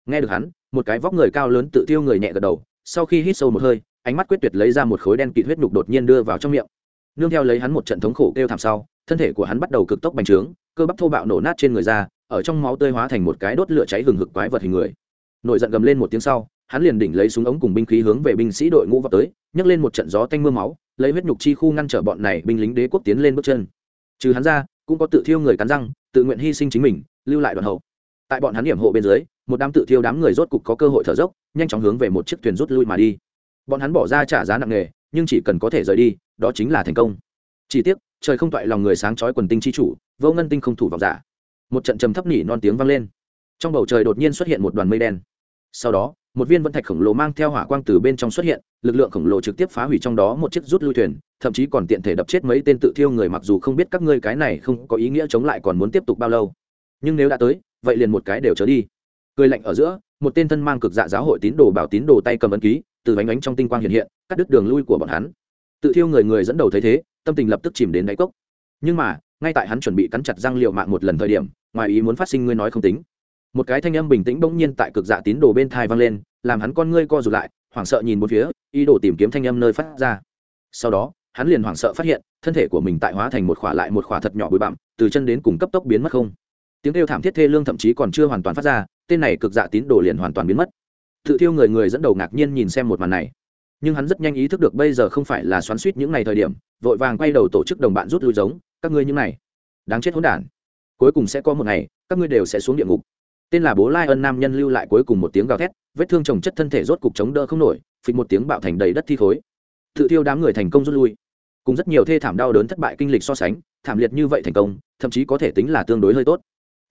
[SPEAKER 1] Nghe được hắn, một cái vóc người cao lớn tự tiêu người nhẹ gật đầu, sau khi hít sâu một hơi, ánh mắt quyết tuyệt lấy ra một khối đen kịt huyết nhục đột nhiên đưa vào trong miệng. Nương theo lấy hắn một trận thống khổ kêu thảm sau, thân thể của hắn bắt đầu cực tốc bành trướng, cơ bắp thô bạo nổ nát trên người ra, ở trong máu tươi hóa thành một cái đốt lửa cháy hừng hực quái vật hình người. Nổi giận gầm lên một tiếng sau, hắn liền đỉnh lấy súng ống cùng binh khí hướng về binh sĩ đội ngũ vào tới, nhấc lên một trận gió tanh mưa máu, lấy huyết nhục chi khu ngăn trở bọn này binh lính đế quốc tiến lên bước chân. Trừ hắn ra, cũng có tự thiêu người cắn răng, tự nguyện hy sinh chính mình, lưu lại đoàn hậu tại bọn hắn điểm hộ bên dưới, một đám tự thiêu đám người rốt cục có cơ hội thở dốc, nhanh chóng hướng về một chiếc thuyền rút lui mà đi. Bọn hắn bỏ ra trả giá nặng nề, nhưng chỉ cần có thể rời đi, đó chính là thành công. Chỉ tiếc, trời không toại lòng người sáng chói quần tinh chi chủ, vô ngân tinh không thủ vọng giả. Một trận trầm thấp nỉ non tiếng vang lên. Trong bầu trời đột nhiên xuất hiện một đoàn mây đen. Sau đó, một viên vân thạch khổng lồ mang theo hỏa quang từ bên trong xuất hiện, lực lượng khổng lồ trực tiếp phá hủy trong đó một chiếc rút lui thuyền, thậm chí còn tiện thể đập chết mấy tên tự thiêu người mặc dù không biết các ngươi cái này không có ý nghĩa chống lại còn muốn tiếp tục bao lâu nhưng nếu đã tới, vậy liền một cái đều trở đi. Cười lạnh ở giữa, một tên thân mang cực dạ giáo hội tín đồ bảo tín đồ tay cầm ấn ký, từ bánh bánh trong tinh quang hiện hiện, cắt đứt đường lui của bọn hắn. Tự thiêu người người dẫn đầu thấy thế, tâm tình lập tức chìm đến đáy cốc. Nhưng mà, ngay tại hắn chuẩn bị cắn chặt răng liệu mạng một lần thời điểm, ngoài ý muốn phát sinh ngươi nói không tính. Một cái thanh âm bình tĩnh bỗng nhiên tại cực dạ tín đồ bên thai vang lên, làm hắn con ngươi co rụt lại, hoảng sợ nhìn một phía, ý đồ tìm kiếm thanh âm nơi phát ra. Sau đó, hắn liền hoảng sợ phát hiện, thân thể của mình tại hóa thành một khỏa lại một khỏa thật nhỏ bụi bặm, từ chân đến cùng cấp tốc biến mất không tiếng kêu thảm thiết thê lương thậm chí còn chưa hoàn toàn phát ra, tên này cực dạ tín đồ liền hoàn toàn biến mất. Tự thiêu người người dẫn đầu ngạc nhiên nhìn xem một màn này. Nhưng hắn rất nhanh ý thức được bây giờ không phải là xoắn suýt những ngày thời điểm, vội vàng quay đầu tổ chức đồng bạn rút lui giống, các ngươi những này, đáng chết hỗn đản. Cuối cùng sẽ có một ngày, các ngươi đều sẽ xuống địa ngục. Tên là bố lai ân nam nhân lưu lại cuối cùng một tiếng gào thét, vết thương trồng chất thân thể rốt cục chống đỡ không nổi, phịch một tiếng bạo thành đầy đất thi khối. Tự tiêu đám người thành công rút lui. Cùng rất nhiều thê thảm đau đớn thất bại kinh lịch so sánh, thảm liệt như vậy thành công, thậm chí có thể tính là tương đối hơi tốt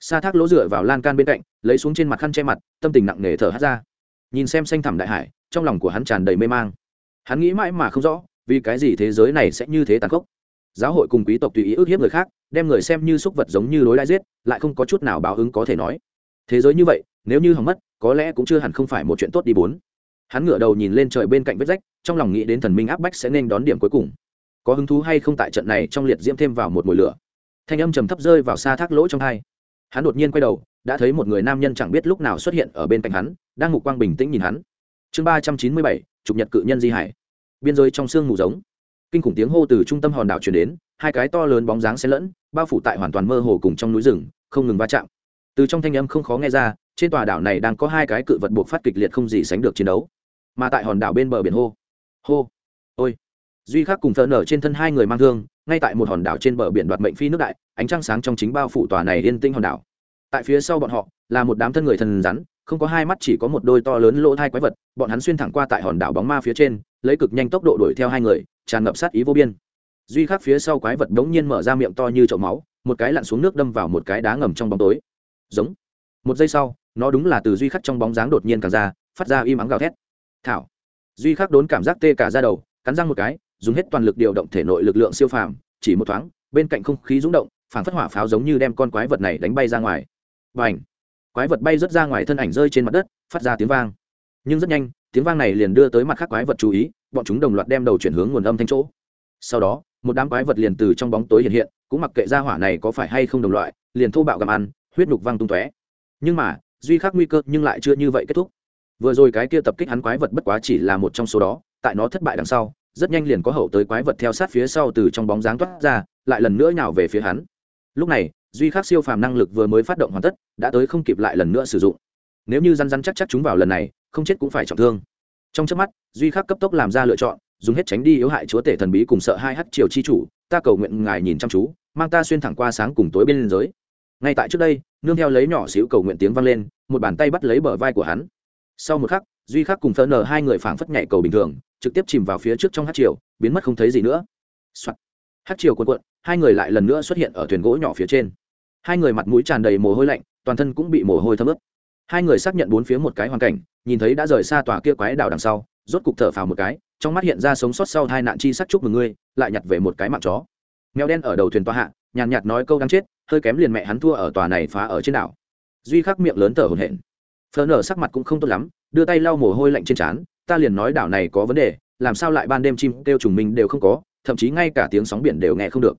[SPEAKER 1] sa thác lỗ dựa vào lan can bên cạnh, lấy xuống trên mặt khăn che mặt, tâm tình nặng nề thở hát ra. Nhìn xem xanh thẳm đại hải, trong lòng của hắn tràn đầy mê mang. Hắn nghĩ mãi mà không rõ, vì cái gì thế giới này sẽ như thế tàn khốc. Giáo hội cùng quý tộc tùy ý ước hiếp người khác, đem người xem như súc vật giống như lối đai giết, lại không có chút nào báo ứng có thể nói. Thế giới như vậy, nếu như hỏng mất, có lẽ cũng chưa hẳn không phải một chuyện tốt đi bốn. Hắn ngửa đầu nhìn lên trời bên cạnh vết rách, trong lòng nghĩ đến thần minh áp bách sẽ nên đón điểm cuối cùng. Có hứng thú hay không tại trận này trong liệt diễm thêm vào một mùi lửa? Thanh âm trầm thấp rơi vào xa thác lỗ trong hai hắn đột nhiên quay đầu, đã thấy một người nam nhân chẳng biết lúc nào xuất hiện ở bên cạnh hắn, đang ngục quang bình tĩnh nhìn hắn. Chương ba trăm chín mươi bảy chụp nhật cự nhân di hải. Biên giới trong sương mù giống. Kinh khủng tiếng hô từ trung tâm hòn đảo chuyển đến, hai cái to lớn bóng dáng xen lẫn, bao phủ tại hoàn toàn mơ hồ cùng trong núi rừng, không ngừng va chạm. Từ trong thanh âm không khó nghe ra, trên tòa đảo này đang có hai cái cự vật buộc phát kịch liệt không gì sánh được chiến đấu. Mà tại hòn đảo bên bờ biển hô. Hô. Ôi duy khắc cùng thợ nở trên thân hai người mang thương, ngay tại một hòn đảo trên bờ biển đoạt mệnh phi nước đại, ánh trăng sáng trong chính bao phủ tòa này yên tĩnh hòn đảo. Tại phía sau bọn họ, là một đám thân người thần rắn, không có hai mắt chỉ có một đôi to lớn lỗ thai quái vật, bọn hắn xuyên thẳng qua tại hòn đảo bóng ma phía trên, lấy cực nhanh tốc độ đuổi theo hai người, tràn ngập sát ý vô biên. Duy khắc phía sau quái vật đống nhiên mở ra miệng to như chậu máu, một cái lặn xuống nước đâm vào một cái đá ngầm trong bóng tối. Giống. Một giây sau, nó đúng là từ duy khắc trong bóng dáng đột nhiên càng ra, phát ra im ắng gào thét. Thảo. Duy khắc đốn cảm giác tê cả ra đầu, cắn răng một cái dùng hết toàn lực điều động thể nội lực lượng siêu phàm, chỉ một thoáng, bên cạnh không khí rúng động phản phất hỏa pháo giống như đem con quái vật này đánh bay ra ngoài. Và ảnh quái vật bay rớt ra ngoài thân ảnh rơi trên mặt đất, phát ra tiếng vang. Nhưng rất nhanh, tiếng vang này liền đưa tới mặt khác quái vật chú ý, bọn chúng đồng loạt đem đầu chuyển hướng nguồn âm thanh chỗ. Sau đó, một đám quái vật liền từ trong bóng tối hiện hiện, cũng mặc kệ ra hỏa này có phải hay không đồng loại, liền thô bạo gặm ăn, huyết nhục văng tung tóe. Nhưng mà, duy khắc nguy cơ nhưng lại chưa như vậy kết thúc. Vừa rồi cái kia tập kích hắn quái vật bất quá chỉ là một trong số đó, tại nó thất bại đằng sau rất nhanh liền có hậu tới quái vật theo sát phía sau từ trong bóng dáng toát ra, lại lần nữa nhào về phía hắn. Lúc này, duy khắc siêu phàm năng lực vừa mới phát động hoàn tất, đã tới không kịp lại lần nữa sử dụng. Nếu như răn răn chắc chắc chúng vào lần này, không chết cũng phải trọng thương. Trong trước mắt, duy khắc cấp tốc làm ra lựa chọn, dùng hết tránh đi yếu hại chúa tể thần bí cùng sợ hai hát triều chi chủ, ta cầu nguyện ngài nhìn chăm chú, mang ta xuyên thẳng qua sáng cùng tối bên liên giới. Ngay tại trước đây, nương theo lấy nhỏ xíu cầu nguyện tiếng vang lên, một bàn tay bắt lấy bờ vai của hắn sau một khắc, duy khắc cùng phớn nở hai người phảng phất nhảy cầu bình thường, trực tiếp chìm vào phía trước trong hát triều, biến mất không thấy gì nữa、Soạn. hát triều cuộn cuộn, hai người lại lần nữa xuất hiện ở thuyền gỗ nhỏ phía trên. Hai người mặt mũi tràn đầy mồ hôi lạnh, toàn thân cũng bị mồ hôi thấm ướt. Hai người xác nhận bốn phía một cái hoàn cảnh, nhìn thấy đã rời xa tòa kia quái đảo đằng sau, rốt cục thở phào một cái, trong mắt hiện ra sống sót sau hai nạn chi sắc chúc mừng ngươi, lại nhặt về một cái mạng chó. Mèo đen ở đầu thuyền tòa hạ, nhàn nhạt nói câu đáng chết, hơi kém liền mẹ hắn thua ở tòa này phá ở trên đảo. Duy khắc miệng lớn thở hổn hển phở nở sắc mặt cũng không tốt lắm, đưa tay lau mồ hôi lạnh trên trán, ta liền nói đảo này có vấn đề, làm sao lại ban đêm chim kêu trùng mình đều không có, thậm chí ngay cả tiếng sóng biển đều nghe không được.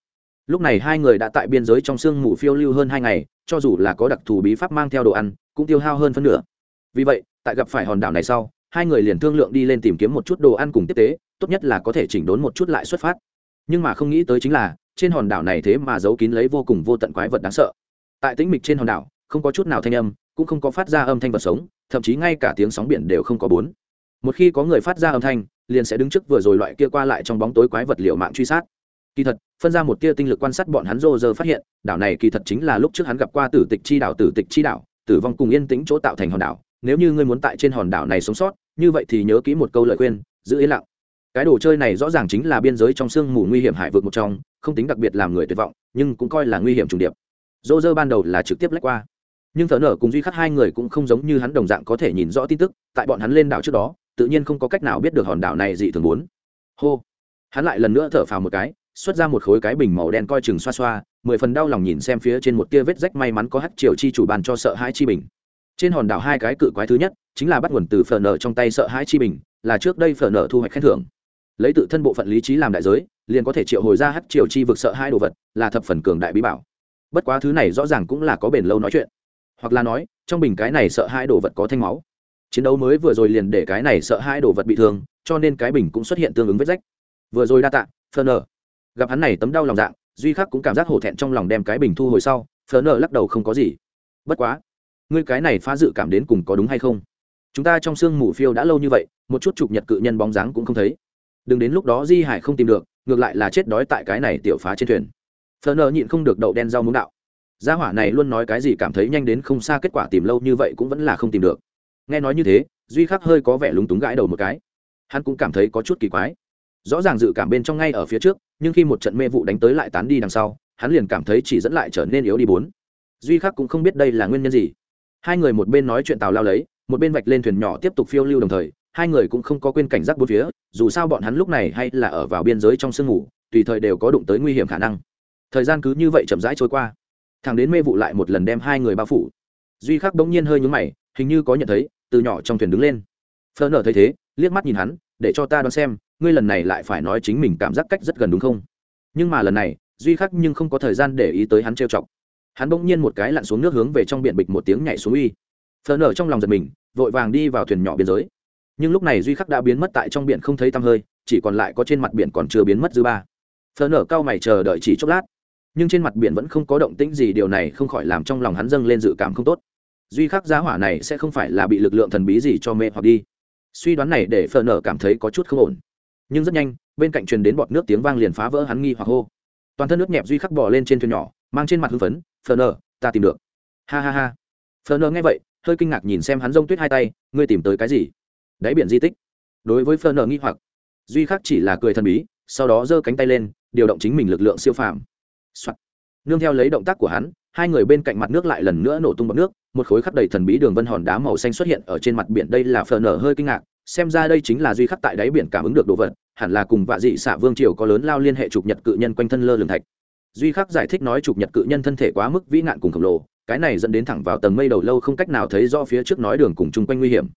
[SPEAKER 1] Lúc này hai người đã tại biên giới trong sương mù phiêu lưu hơn hai ngày, cho dù là có đặc thù bí pháp mang theo đồ ăn, cũng tiêu hao hơn phân nửa. Vì vậy, tại gặp phải hòn đảo này sau, hai người liền thương lượng đi lên tìm kiếm một chút đồ ăn cùng tiếp tế, tốt nhất là có thể chỉnh đốn một chút lại xuất phát. Nhưng mà không nghĩ tới chính là, trên hòn đảo này thế mà giấu kín lấy vô cùng vô tận quái vật đáng sợ. Tại tĩnh mịch trên hòn đảo, không có chút nào thanh âm cũng không có phát ra âm thanh vật sống, thậm chí ngay cả tiếng sóng biển đều không có bốn. Một khi có người phát ra âm thanh, liền sẽ đứng trước vừa rồi loại kia qua lại trong bóng tối quái vật liệu mạng truy sát. Kỳ thật, phân ra một tia tinh lực quan sát bọn hắn rô rơ phát hiện, đảo này kỳ thật chính là lúc trước hắn gặp qua tử tịch chi đảo, tử tịch chi đảo, tử vong cùng yên tĩnh chỗ tạo thành hòn đảo. Nếu như ngươi muốn tại trên hòn đảo này sống sót, như vậy thì nhớ kỹ một câu lời khuyên, giữ yên lặng. Cái đồ chơi này rõ ràng chính là biên giới trong sương mù nguy hiểm hải vực một trong, không tính đặc biệt làm người tuyệt vọng, nhưng cũng coi là nguy hiểm trùng điệp. Rô Rơ ban đầu là trực tiếp lách qua nhưng thợ nở cùng duy khắc hai người cũng không giống như hắn đồng dạng có thể nhìn rõ tin tức, tại bọn hắn lên đảo trước đó, tự nhiên không có cách nào biết được hòn đảo này dị thường muốn. Hô! Hắn lại lần nữa thở phào một cái, xuất ra một khối cái bình màu đen coi chừng xoa xoa, mười phần đau lòng nhìn xem phía trên một tia vết rách may mắn có hắt triều chi chủ bàn cho sợ hai chi bình. Trên hòn đảo hai cái cự quái thứ nhất, chính là bắt nguồn từ phở nở trong tay sợ hai chi bình, là trước đây phở nở thu hoạch khen thưởng. Lấy tự thân bộ phận lý trí làm đại giới, liền có thể triệu hồi ra hắt triều chi vực sợ hai đồ vật, là thập phần cường đại bí bảo. Bất quá thứ này rõ ràng cũng là có bền lâu nói chuyện hoặc là nói, trong bình cái này sợ hai đồ vật có thanh máu. Chiến đấu mới vừa rồi liền để cái này sợ hai đồ vật bị thương, cho nên cái bình cũng xuất hiện tương ứng vết rách. Vừa rồi đa tạ phờ nở gặp hắn này tấm đau lòng dạng, duy khắc cũng cảm giác hổ thẹn trong lòng đem cái bình thu hồi sau phờ nở lắc đầu không có gì. Bất quá, ngươi cái này phá dự cảm đến cùng có đúng hay không? Chúng ta trong sương mù phiêu đã lâu như vậy, một chút chụp nhật cự nhân bóng dáng cũng không thấy. Đừng đến lúc đó di hải không tìm được, ngược lại là chết đói tại cái này tiểu phá trên thuyền. Phờ nở nhịn không được đậu đen rau muống đạo gia hỏa này luôn nói cái gì cảm thấy nhanh đến không xa, kết quả tìm lâu như vậy cũng vẫn là không tìm được. Nghe nói như thế, duy khắc hơi có vẻ lúng túng gãi đầu một cái. Hắn cũng cảm thấy có chút kỳ quái. Rõ ràng dự cảm bên trong ngay ở phía trước, nhưng khi một trận mê vụ đánh tới lại tán đi đằng sau, hắn liền cảm thấy chỉ dẫn lại trở nên yếu đi bốn. Duy khắc cũng không biết đây là nguyên nhân gì. Hai người một bên nói chuyện tàu lao lấy, một bên vạch lên thuyền nhỏ tiếp tục phiêu lưu đồng thời, hai người cũng không có quên cảnh giác bốn phía, dù sao bọn hắn lúc này hay là ở vào biên giới trong sương ngủ tùy thời đều có đụng tới nguy hiểm khả năng. Thời gian cứ như vậy chậm rãi trôi qua thằng đến mê vụ lại một lần đem hai người bao phủ. Duy khắc bỗng nhiên hơi nhúng mày, hình như có nhận thấy, từ nhỏ trong thuyền đứng lên. Phờ nở thấy thế, liếc mắt nhìn hắn, để cho ta đoán xem, ngươi lần này lại phải nói chính mình cảm giác cách rất gần đúng không? Nhưng mà lần này, duy khắc nhưng không có thời gian để ý tới hắn trêu chọc. Hắn bỗng nhiên một cái lặn xuống nước hướng về trong biển bịch một tiếng nhảy xuống uy. Phờ nở trong lòng giật mình, vội vàng đi vào thuyền nhỏ biên giới. Nhưng lúc này duy khắc đã biến mất tại trong biển không thấy tăm hơi, chỉ còn lại có trên mặt biển còn chưa biến mất dư ba. Phờ nở cao mày chờ đợi chỉ chốc lát nhưng trên mặt biển vẫn không có động tĩnh gì, điều này không khỏi làm trong lòng hắn dâng lên dự cảm không tốt. Duy khắc giá hỏa này sẽ không phải là bị lực lượng thần bí gì cho mê hoặc đi. Suy đoán này để phờ nở cảm thấy có chút không ổn. Nhưng rất nhanh, bên cạnh truyền đến bọt nước tiếng vang liền phá vỡ hắn nghi hoặc hô. Toàn thân nước nhẹp duy khắc bỏ lên trên thuyền nhỏ, mang trên mặt hưng phấn phờ nở, ta tìm được. Ha ha ha. Phờ nở nghe vậy, hơi kinh ngạc nhìn xem hắn rông tuyết hai tay, ngươi tìm tới cái gì? Đáy biển di tích. Đối với phờ nở nghi hoặc, duy khắc chỉ là cười thần bí, sau đó giơ cánh tay lên, điều động chính mình lực lượng siêu phàm. Soạt. nương theo lấy động tác của hắn, hai người bên cạnh mặt nước lại lần nữa nổ tung bọt nước, một khối khắc đầy thần bí đường vân hòn đá màu xanh xuất hiện ở trên mặt biển, đây là Phở nở hơi kinh ngạc, xem ra đây chính là duy khắc tại đáy biển cảm ứng được đồ vật, hẳn là cùng vạ dị xạ vương triều có lớn lao liên hệ trục nhật cự nhân quanh thân lơ lửng thạch. Duy khắc giải thích nói trục nhật cự nhân thân thể quá mức vĩ nạn cùng khổng lồ, cái này dẫn đến thẳng vào tầng mây đầu lâu không cách nào thấy rõ phía trước nói đường cùng chung quanh nguy hiểm.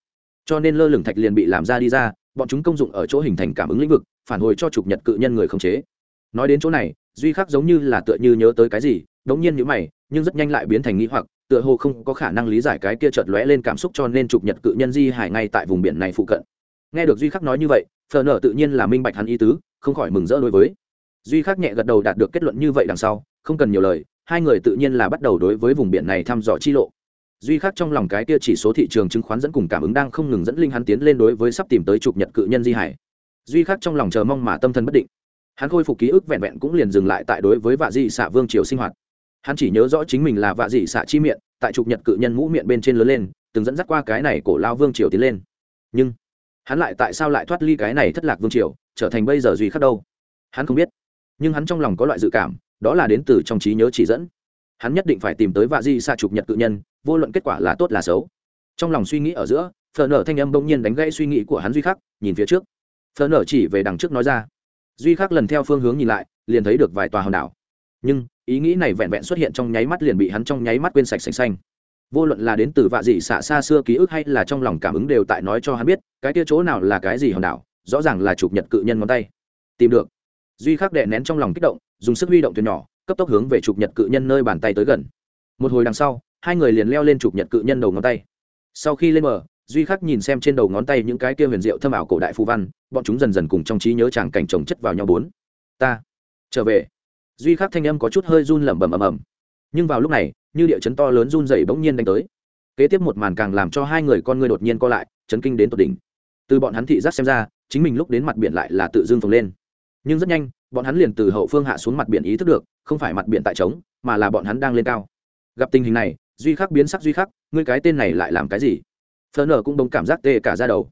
[SPEAKER 1] Cho nên lơ lửng thạch liền bị làm ra đi ra, bọn chúng công dụng ở chỗ hình thành cảm ứng lĩnh vực, phản hồi cho trục nhật cự nhân người khống chế. Nói đến chỗ này duy khắc giống như là tựa như nhớ tới cái gì, đống nhiên nhữ mày, nhưng rất nhanh lại biến thành nghĩ hoặc, tựa hồ không có khả năng lý giải cái kia chợt lóe lên cảm xúc cho nên chụp nhật cự nhân di hải ngay tại vùng biển này phụ cận. Nghe được duy khắc nói như vậy phờ nở tự nhiên là minh bạch hắn ý tứ, không khỏi mừng rỡ đối với. Duy khắc nhẹ gật đầu đạt được kết luận như vậy đằng sau, không cần nhiều lời, hai người tự nhiên là bắt đầu đối với vùng biển này thăm dò chi lộ. Duy khắc trong lòng cái kia chỉ số thị trường chứng khoán dẫn cùng cảm ứng đang không ngừng dẫn linh hắn tiến lên đối với sắp tìm tới chụp nhật cự nhân di hải. Duy khắc trong lòng chờ mong mà tâm thần bất định hắn khôi phục ký ức vẹn vẹn cũng liền dừng lại tại đối với vạ dị xạ vương triều sinh hoạt. Hắn chỉ nhớ rõ chính mình là vạ dị xạ chi miệng, tại trục nhật cự nhân mũ miệng bên trên lớn lên, từng dẫn dắt qua cái này cổ lao vương triều tiến lên. Nhưng, hắn lại tại sao lại thoát ly cái này thất lạc vương triều, trở thành bây giờ duy khắc đâu? Hắn không biết. Nhưng hắn trong lòng có loại dự cảm, đó là đến từ trong trí nhớ chỉ dẫn. Hắn nhất định phải tìm tới vạ di xạ trục nhật cự nhân, vô luận kết quả là tốt là xấu. Trong lòng suy nghĩ ở giữa phờ nở thanh âm bỗng nhiên đánh gãy suy nghĩ của hắn duy khắc, nhìn phía trước. Phờ nở chỉ về đằng trước nói ra duy khắc lần theo phương hướng nhìn lại, liền thấy được vài tòa hòn đảo. Nhưng, ý nghĩ này vẹn vẹn xuất hiện trong nháy mắt liền bị hắn trong nháy mắt quên sạch sành xanh. Vô luận là đến từ vạ dị xạ xa xưa ký ức hay là trong lòng cảm ứng đều tại nói cho hắn biết, cái kia chỗ nào là cái gì hòn đảo, rõ ràng là chụp nhật cự nhân ngón tay. Tìm được. Duy khắc đệ nén trong lòng kích động, dùng sức huy động thuyền nhỏ, cấp tốc hướng về chụp nhật cự nhân nơi bàn tay tới gần. Một hồi đằng sau, hai người liền leo lên chụp nhật cự nhân đầu ngón tay. Sau khi lên mở duy khắc nhìn xem trên đầu ngón tay những cái kia huyền diệu thâm ảo cổ đại phù văn, bọn chúng dần dần cùng trong trí nhớ chàng cảnh trồng chất vào nhau bốn. Ta, trở về. Duy khắc thanh âm có chút hơi run lẩm bẩm ầm ầm. Nhưng vào lúc này, như địa chấn to lớn run dày bỗng nhiên đánh tới. Kế tiếp một màn càng làm cho hai người con ngươi đột nhiên co lại, chấn kinh đến tột đỉnh. Từ bọn hắn thị giác xem ra, chính mình lúc đến mặt biển lại là tự dưng phồng lên. Nhưng rất nhanh, bọn hắn liền từ hậu phương hạ xuống mặt biển ý thức được, không phải mặt biển tại trống, mà là bọn hắn đang lên cao. Gặp tình hình này, duy khắc biến sắc duy khắc, ngươi cái tên này lại làm cái gì? Phờ nở cũng đông cảm giác tê cả ra đầu.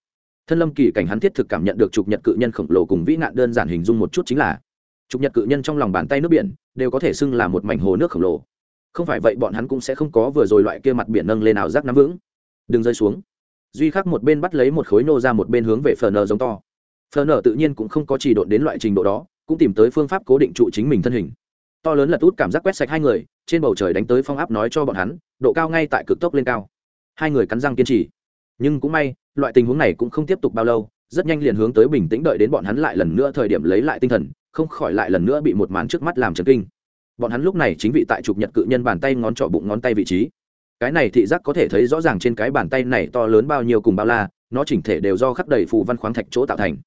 [SPEAKER 1] Thân lâm kỳ cảnh hắn thiết thực cảm nhận được trục nhật cự nhân khổng lồ cùng vĩ nạn đơn giản hình dung một chút chính là, trục nhật cự nhân trong lòng bàn tay nước biển đều có thể xưng là một mảnh hồ nước khổng lồ. Không phải vậy bọn hắn cũng sẽ không có vừa rồi loại kia mặt biển nâng lên nào rác nắm vững. Đừng rơi xuống. Duy khắc một bên bắt lấy một khối nô ra một bên hướng về phờ nở giống to. Phờ nở tự nhiên cũng không có chỉ độn đến loại trình độ đó, cũng tìm tới phương pháp cố định trụ chính mình thân hình. To lớn lật út cảm giác quét sạch hai người, trên bầu trời đánh tới phong áp nói cho bọn hắn, độ cao ngay tại cực tốc lên cao. Hai người cắn răng kiên trì nhưng cũng may, loại tình huống này cũng không tiếp tục bao lâu, rất nhanh liền hướng tới bình tĩnh đợi đến bọn hắn lại lần nữa thời điểm lấy lại tinh thần, không khỏi lại lần nữa bị một màn trước mắt làm chấn kinh. Bọn hắn lúc này chính vị tại trục nhật cự nhân bàn tay ngón trỏ bụng ngón tay vị trí. Cái này thị giác có thể thấy rõ ràng trên cái bàn tay này to lớn bao nhiêu cùng bao la, nó chỉnh thể đều do khắc đầy phù văn khoáng thạch chỗ tạo thành.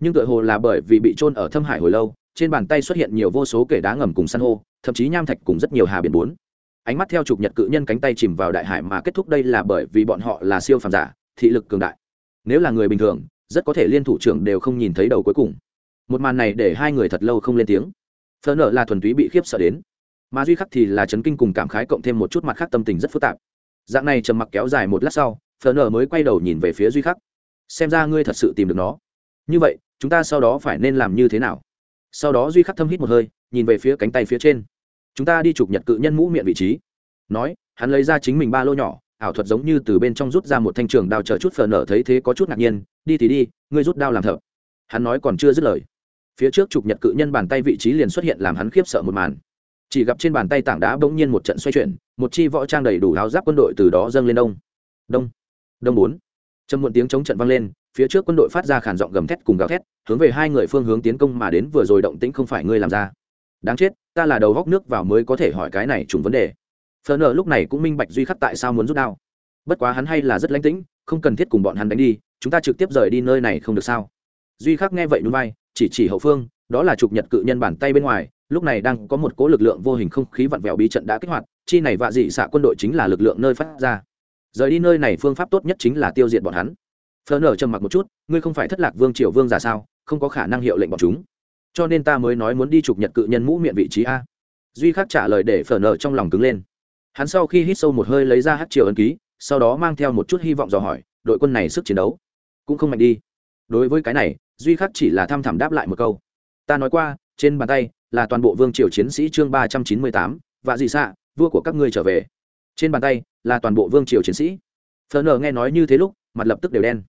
[SPEAKER 1] Nhưng tựa hồ là bởi vì bị trôn ở thâm hải hồi lâu, trên bàn tay xuất hiện nhiều vô số kể đá ngầm cùng san hô, thậm chí nham thạch cùng rất nhiều hà biển bốn ánh mắt theo trục nhật cự nhân cánh tay chìm vào đại hải mà kết thúc đây là bởi vì bọn họ là siêu phàm giả, thị lực cường đại. Nếu là người bình thường, rất có thể liên thủ trưởng đều không nhìn thấy đầu cuối cùng. Một màn này để hai người thật lâu không lên tiếng. Phờ nợ là thuần túy bị khiếp sợ đến. Mà duy khắc thì là chấn kinh cùng cảm khái cộng thêm một chút mặt khác tâm tình rất phức tạp. Dạng này trầm mặc kéo dài một lát sau phờ nợ mới quay đầu nhìn về phía duy khắc. Xem ra ngươi thật sự tìm được nó. Như vậy, chúng ta sau đó phải nên làm như thế nào? Sau đó duy khắc thâm hít một hơi, nhìn về phía cánh tay phía trên chúng ta đi chụp nhật cự nhân mũ miệng vị trí. Nói, hắn lấy ra chính mình ba lô nhỏ, ảo thuật giống như từ bên trong rút ra một thanh trường đao chờ chút phờ nở thấy thế có chút ngạc nhiên, đi thì đi, ngươi rút đao làm thợ. Hắn nói còn chưa dứt lời, phía trước chụp nhật cự nhân bàn tay vị trí liền xuất hiện làm hắn khiếp sợ một màn. Chỉ gặp trên bàn tay tảng đá bỗng nhiên một trận xoay chuyển, một chi võ trang đầy đủ áo giáp quân đội từ đó dâng lên đông. Đông đông bốn. Trầm muộn tiếng chống trận vang lên, phía trước quân đội phát ra khản giọng gầm thét cùng gào thét, hướng về hai người phương hướng tiến công mà đến vừa rồi động tĩnh không phải ngươi làm ra đáng chết, ta là đầu góc nước vào mới có thể hỏi cái này trùng vấn đề. Phờ nợ lúc này cũng minh bạch duy khắc tại sao muốn rút đao. Bất quá hắn hay là rất lánh tĩnh, không cần thiết cùng bọn hắn đánh đi, chúng ta trực tiếp rời đi nơi này không được sao? Duy khắc nghe vậy núi bay chỉ chỉ hậu phương, đó là trục nhật cự nhân bàn tay bên ngoài, lúc này đang có một cố lực lượng vô hình không khí vặn vẹo bí trận đã kích hoạt, chi này vạ dị xạ quân đội chính là lực lượng nơi phát ra. Rời đi nơi này phương pháp tốt nhất chính là tiêu diệt bọn hắn. Phờ nở trầm mặc một chút, ngươi không phải thất lạc vương triều vương giả sao, không có khả năng hiệu lệnh bọn chúng cho nên ta mới nói muốn đi chụp nhật cự nhân mũ miệng vị trí a. Duy khắc trả lời để phở nở trong lòng cứng lên. Hắn sau khi hít sâu một hơi lấy ra hát triều ấn ký, sau đó mang theo một chút hy vọng dò hỏi, đội quân này sức chiến đấu cũng không mạnh đi. Đối với cái này, duy khắc chỉ là thăm thẳm đáp lại một câu. Ta nói qua, trên bàn tay là toàn bộ vương triều chiến sĩ chương ba trăm chín mươi tám và dị xạ, vua của các ngươi trở về. Trên bàn tay là toàn bộ vương triều chiến sĩ. Phở nở nghe nói như thế lúc, mặt lập tức đều đen.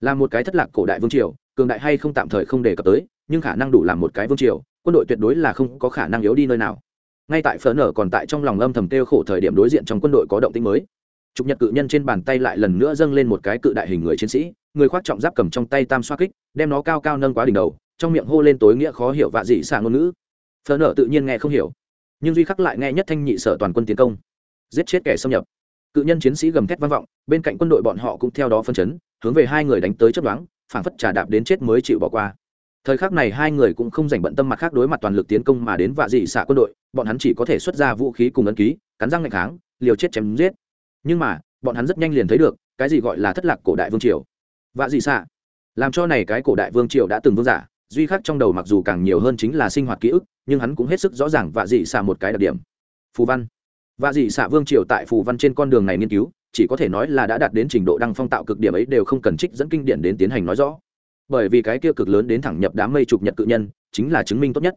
[SPEAKER 1] Là một cái thất lạc cổ đại vương triều, cường đại hay không tạm thời không đề cập tới nhưng khả năng đủ làm một cái vương triều, quân đội tuyệt đối là không có khả năng yếu đi nơi nào. Ngay tại phở nở còn tại trong lòng âm thầm kêu khổ thời điểm đối diện trong quân đội có động tĩnh mới. Trục nhật cự nhân trên bàn tay lại lần nữa dâng lên một cái cự đại hình người chiến sĩ, người khoác trọng giáp cầm trong tay tam xoa kích, đem nó cao cao nâng quá đỉnh đầu, trong miệng hô lên tối nghĩa khó hiểu vạ dị xạ ngôn ngữ. Phở nở tự nhiên nghe không hiểu, nhưng duy khắc lại nghe nhất thanh nhị sở toàn quân tiến công. Giết chết kẻ xâm nhập. Cự nhân chiến sĩ gầm thét vang vọng, bên cạnh quân đội bọn họ cũng theo đó phân chấn, hướng về hai người đánh tới chấp đoán phảng phất trà đạp đến chết mới chịu bỏ qua thời khắc này hai người cũng không dành bận tâm mặt khác đối mặt toàn lực tiến công mà đến vạ dị xạ quân đội, bọn hắn chỉ có thể xuất ra vũ khí cùng ấn ký, cắn răng ngày kháng, liều chết chém giết. Nhưng mà, bọn hắn rất nhanh liền thấy được, cái gì gọi là thất lạc cổ đại vương triều. Vạ dị xạ. Làm cho này cái cổ đại vương triều đã từng vương giả, duy khắc trong đầu mặc dù càng nhiều hơn chính là sinh hoạt ký ức, nhưng hắn cũng hết sức rõ ràng vạ dị xạ một cái đặc điểm. Phù văn. Vạ dị xạ vương triều tại phù văn trên con đường này nghiên cứu, chỉ có thể nói là đã đạt đến trình độ đăng phong tạo cực điểm ấy đều không cần trích dẫn kinh điển đến tiến hành nói rõ bởi vì cái kia cực lớn đến thẳng nhập đám mây chụp nhật cự nhân chính là chứng minh tốt nhất.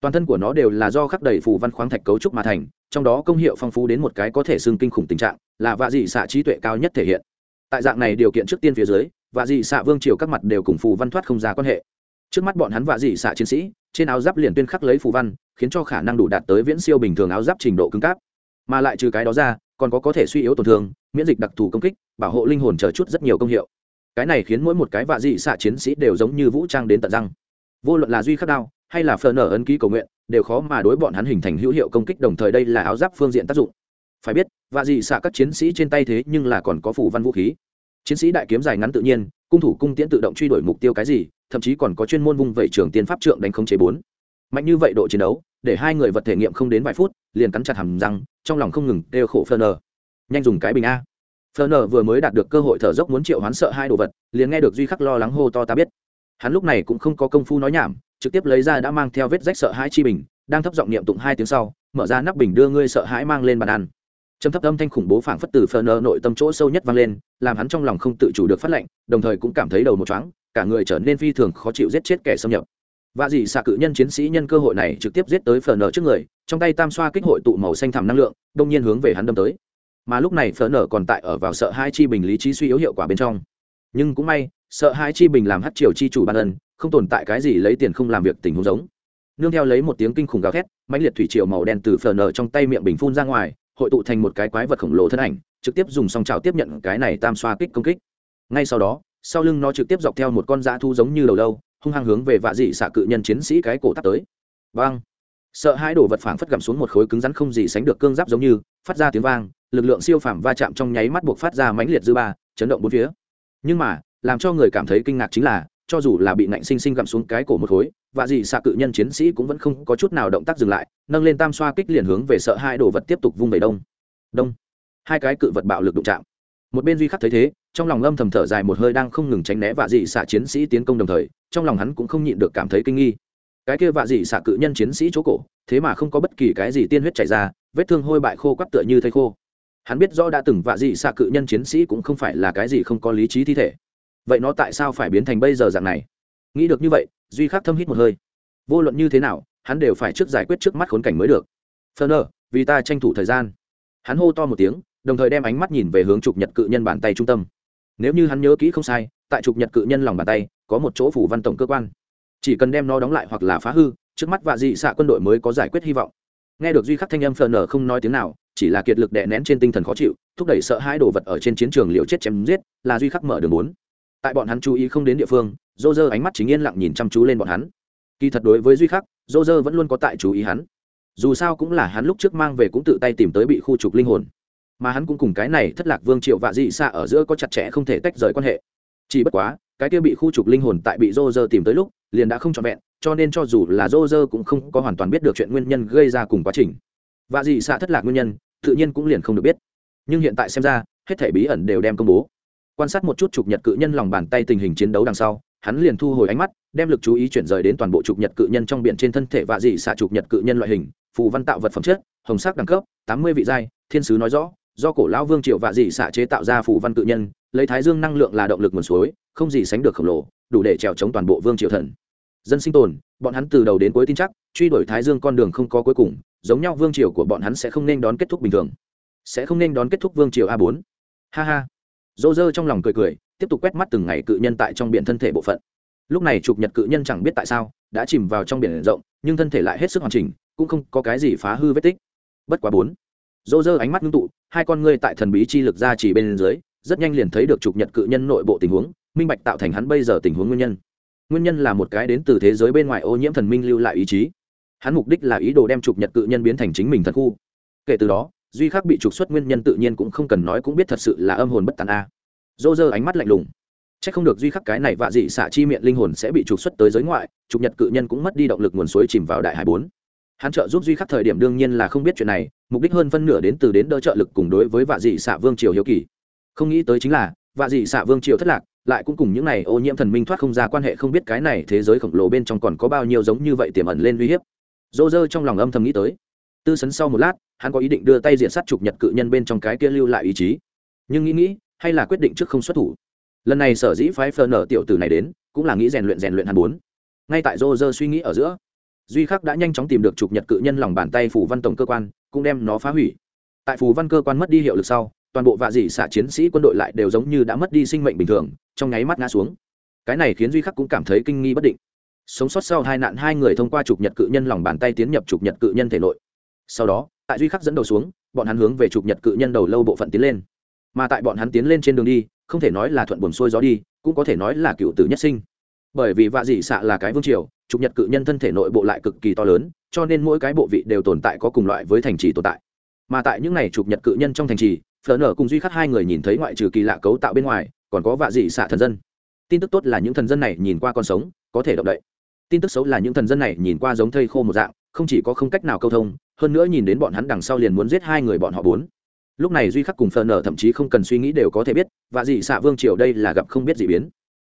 [SPEAKER 1] Toàn thân của nó đều là do khắc đầy phù văn khoáng thạch cấu trúc mà thành, trong đó công hiệu phong phú đến một cái có thể xưng kinh khủng tình trạng là vạ dị xạ trí tuệ cao nhất thể hiện. Tại dạng này điều kiện trước tiên phía dưới, vạ dị xạ vương triều các mặt đều cùng phù văn thoát không ra quan hệ. Trước mắt bọn hắn vạ dị xạ chiến sĩ, trên áo giáp liền tuyên khắc lấy phù văn, khiến cho khả năng đủ đạt tới viễn siêu bình thường áo giáp trình độ cứng cáp. Mà lại trừ cái đó ra, còn có có thể suy yếu tổn thương, miễn dịch đặc thù công kích, bảo hộ linh hồn chờ chút rất nhiều công hiệu cái này khiến mỗi một cái vạ dị xạ chiến sĩ đều giống như vũ trang đến tận răng. Vô luận là duy khắc đao, hay là phờ nở ấn ký cầu nguyện, đều khó mà đối bọn hắn hình thành hữu hiệu công kích, đồng thời đây là áo giáp phương diện tác dụng. Phải biết, vạ dị xạ các chiến sĩ trên tay thế nhưng là còn có phủ văn vũ khí. Chiến sĩ đại kiếm dài ngắn tự nhiên, cung thủ cung tiễn tự động truy đuổi mục tiêu cái gì, thậm chí còn có chuyên môn vung vẩy trường tiên pháp trượng đánh không chế bốn. Mạnh như vậy độ chiến đấu, để hai người vật thể nghiệm không đến vài phút, liền cắn chặt hầm răng, trong lòng không ngừng đều khổ phờ nở. Nhanh dùng cái bình a phờ nở vừa mới đạt được cơ hội thở dốc muốn triệu hoán sợ hai đồ vật, liền nghe được duy khắc lo lắng hô to ta biết. Hắn lúc này cũng không có công phu nói nhảm, trực tiếp lấy ra đã mang theo vết rách sợ hãi chi bình, đang thấp giọng niệm tụng hai tiếng sau, mở ra nắp bình đưa ngươi sợ hãi mang lên bàn ăn. Trầm thấp âm thanh khủng bố phảng phất từ phờ nở nội tâm chỗ sâu nhất vang lên, làm hắn trong lòng không tự chủ được phát lệnh, đồng thời cũng cảm thấy đầu một chóng cả người trở nên phi thường khó chịu giết chết kẻ xâm nhập. Và dị xạ cự nhân chiến sĩ nhân cơ hội này trực tiếp giết tới phờ nở trước người, trong tay tam xoa kích hội tụ màu xanh thẳm năng lượng, đông nhiên hướng về hắn đâm tới mà lúc này phở nở còn tại ở vào sợ hai chi bình lý trí suy yếu hiệu quả bên trong. Nhưng cũng may, sợ hai chi bình làm hát triều chi chủ ban ân, không tồn tại cái gì lấy tiền không làm việc tình huống giống. Nương theo lấy một tiếng kinh khủng gào thét, mãnh liệt thủy triều màu đen từ phở nở trong tay miệng bình phun ra ngoài, hội tụ thành một cái quái vật khổng lồ thân ảnh, trực tiếp dùng song trào tiếp nhận cái này tam xoa kích công kích. Ngay sau đó, sau lưng nó trực tiếp dọc theo một con dã thu giống như đầu lâu, hung hăng hướng về vạ dị xạ cự nhân chiến sĩ cái cổ tắt tới. Vang sợ hai đồ vật phảng phất gầm xuống một khối cứng rắn không gì sánh được cương giáp giống như, phát ra tiếng vang lực lượng siêu phàm va chạm trong nháy mắt buộc phát ra mãnh liệt dư ba, chấn động bốn phía. Nhưng mà, làm cho người cảm thấy kinh ngạc chính là, cho dù là bị nạnh sinh sinh gặm xuống cái cổ một khối và dị xạ cự nhân chiến sĩ cũng vẫn không có chút nào động tác dừng lại, nâng lên tam xoa kích liền hướng về sợ hai đồ vật tiếp tục vung về đông. Đông. Hai cái cự vật bạo lực đụng chạm. Một bên duy khắc thấy thế, trong lòng lâm thầm thở dài một hơi đang không ngừng tránh né vạ dị xạ chiến sĩ tiến công đồng thời, trong lòng hắn cũng không nhịn được cảm thấy kinh nghi. Cái kia vạ dị xạ cự nhân chiến sĩ chỗ cổ, thế mà không có bất kỳ cái gì tiên huyết chảy ra, vết thương hôi bại khô quắt tựa như thây khô hắn biết rõ đã từng vạ dị xạ cự nhân chiến sĩ cũng không phải là cái gì không có lý trí thi thể. Vậy nó tại sao phải biến thành bây giờ dạng này? Nghĩ được như vậy, duy khắc thâm hít một hơi. Vô luận như thế nào, hắn đều phải trước giải quyết trước mắt khốn cảnh mới được. Phơ nơ vì ta tranh thủ thời gian. Hắn hô to một tiếng, đồng thời đem ánh mắt nhìn về hướng trục nhật cự nhân bàn tay trung tâm. Nếu như hắn nhớ kỹ không sai, tại trục nhật cự nhân lòng bàn tay, có một chỗ phủ văn tổng cơ quan. Chỉ cần đem nó đóng lại hoặc là phá hư, trước mắt vạ dị xạ quân đội mới có giải quyết hy vọng nghe được duy khắc thanh âm phờ nở không nói tiếng nào, chỉ là kiệt lực đè nén trên tinh thần khó chịu, thúc đẩy sợ hai đồ vật ở trên chiến trường liều chết chém giết, là duy khắc mở đường bốn. Tại bọn hắn chú ý không đến địa phương dô dơ ánh mắt chính yên lặng nhìn chăm chú lên bọn hắn. Kỳ thật đối với duy khắc dô dơ vẫn luôn có tại chú ý hắn. Dù sao cũng là hắn lúc trước mang về cũng tự tay tìm tới bị khu trục linh hồn. Mà hắn cũng cùng cái này thất lạc vương triệu vạ dị xa ở giữa có chặt chẽ không thể tách rời quan hệ. Chỉ bất quá, cái kia bị khu trục linh hồn tại bị dô dơ tìm tới lúc liền đã không trọn vẹn, cho nên cho dù là dô dơ cũng không có hoàn toàn biết được chuyện nguyên nhân gây ra cùng quá trình. Và dị xạ thất lạc nguyên nhân, tự nhiên cũng liền không được biết. Nhưng hiện tại xem ra, hết thể bí ẩn đều đem công bố. Quan sát một chút trục nhật cự nhân lòng bàn tay tình hình chiến đấu đằng sau, hắn liền thu hồi ánh mắt, đem lực chú ý chuyển rời đến toàn bộ trục nhật cự nhân trong biển trên thân thể và dị xạ trục nhật cự nhân loại hình, phù văn tạo vật phẩm chất, hồng sắc đẳng cấp, tám mươi vị giai, thiên sứ nói rõ, do cổ lão vương triệu và dị xạ chế tạo ra phù văn cự nhân lấy thái dương năng lượng là động lực nguồn suối, không gì sánh được khổng lồ, đủ để trèo chống toàn bộ vương triều thần. Dân sinh tồn, bọn hắn từ đầu đến cuối tin chắc, truy đuổi thái dương con đường không có cuối cùng, giống nhau vương triều của bọn hắn sẽ không nên đón kết thúc bình thường. Sẽ không nên đón kết thúc vương triều a bốn. Ha ha. Dô dơ trong lòng cười cười, tiếp tục quét mắt từng ngày cự nhân tại trong biển thân thể bộ phận. Lúc này chụp nhật cự nhân chẳng biết tại sao, đã chìm vào trong biển rộng, nhưng thân thể lại hết sức hoàn chỉnh, cũng không có cái gì phá hư vết tích. Bất quá bốn. Dô dơ ánh mắt ngưng tụ, hai con ngươi tại thần bí chi lực ra chỉ bên dưới rất nhanh liền thấy được trục nhật cự nhân nội bộ tình huống, minh bạch tạo thành hắn bây giờ tình huống nguyên nhân. Nguyên nhân là một cái đến từ thế giới bên ngoài ô nhiễm thần minh lưu lại ý chí. Hắn mục đích là ý đồ đem trục nhật cự nhân biến thành chính mình thần khu. Kể từ đó, duy khắc bị trục xuất nguyên nhân tự nhiên cũng không cần nói cũng biết thật sự là âm hồn bất tàn a. Dô dơ ánh mắt lạnh lùng. C h ắ c không được duy khắc cái này vạ dị xạ chi miệng linh hồn sẽ bị trục xuất tới giới ngoại, trục nhật cự nhân cũng mất đi động lực nguồn suối chìm vào đại hải bốn. Hắn trợ giúp duy khắc thời điểm đương nhiên là không biết chuyện này, mục đích hơn phân nửa đến từ đến đỡ trợ lực cùng đối với vạ dị xạ vương triều hiếu kỳ không nghĩ tới chính là, vạ dị xạ vương triều thất lạc, lại cũng cùng những này ô nhiễm thần minh thoát không ra quan hệ không biết cái này thế giới khổng lồ bên trong còn có bao nhiêu giống như vậy tiềm ẩn lên uy hiếp. Dô dơ trong lòng âm thầm nghĩ tới. Tư sấn sau một lát, hắn có ý định đưa tay diện sát chụp nhật cự nhân bên trong cái kia lưu lại ý chí. Nhưng nghĩ nghĩ, hay là quyết định trước không xuất thủ. Lần này sở dĩ phái phờ nở tiểu tử này đến, cũng là nghĩ rèn luyện rèn luyện hắn bốn ngay tại dô dơ suy nghĩ ở giữa, duy khắc đã nhanh chóng tìm được chụp nhật cự nhân lòng bàn tay phủ văn tổng cơ quan, cũng đem nó phá hủy. Tại phù văn cơ quan mất đi hiệu lực sau toàn bộ vạ dị xạ chiến sĩ quân đội lại đều giống như đã mất đi sinh mệnh bình thường, trong nháy mắt ngã xuống. Cái này khiến duy khắc cũng cảm thấy kinh nghi bất định. Sống sót sau hai nạn, hai người thông qua trục nhật cự nhân lòng bàn tay tiến nhập trục nhật cự nhân thể nội. Sau đó, tại duy khắc dẫn đầu xuống, bọn hắn hướng về trục nhật cự nhân đầu lâu bộ phận tiến lên. Mà tại bọn hắn tiến lên trên đường đi, không thể nói là thuận buồn xuôi gió đi, cũng có thể nói là cựu tử nhất sinh. Bởi vì vạ dị xạ là cái vương triều, trục nhật cự nhân thân thể nội bộ lại cực kỳ to lớn, cho nên mỗi cái bộ vị đều tồn tại có cùng loại với thành trì tồn tại. Mà tại những n à y trục nhật cự nhân trong thành trì phở nở cùng duy khắc hai người nhìn thấy ngoại trừ kỳ lạ cấu tạo bên ngoài, còn có vạ dị xạ thần dân. Tin tức tốt là những thần dân này nhìn qua còn sống, có thể động đậy. Tin tức xấu là những thần dân này nhìn qua giống thây khô một dạng, không chỉ có không cách nào câu thông, hơn nữa nhìn đến bọn hắn đằng sau liền muốn giết hai người bọn họ bốn. Lúc này duy khắc cùng phở nở thậm chí không cần suy nghĩ đều có thể biết và dị xạ vương triều đây là gặp không biết gì biến.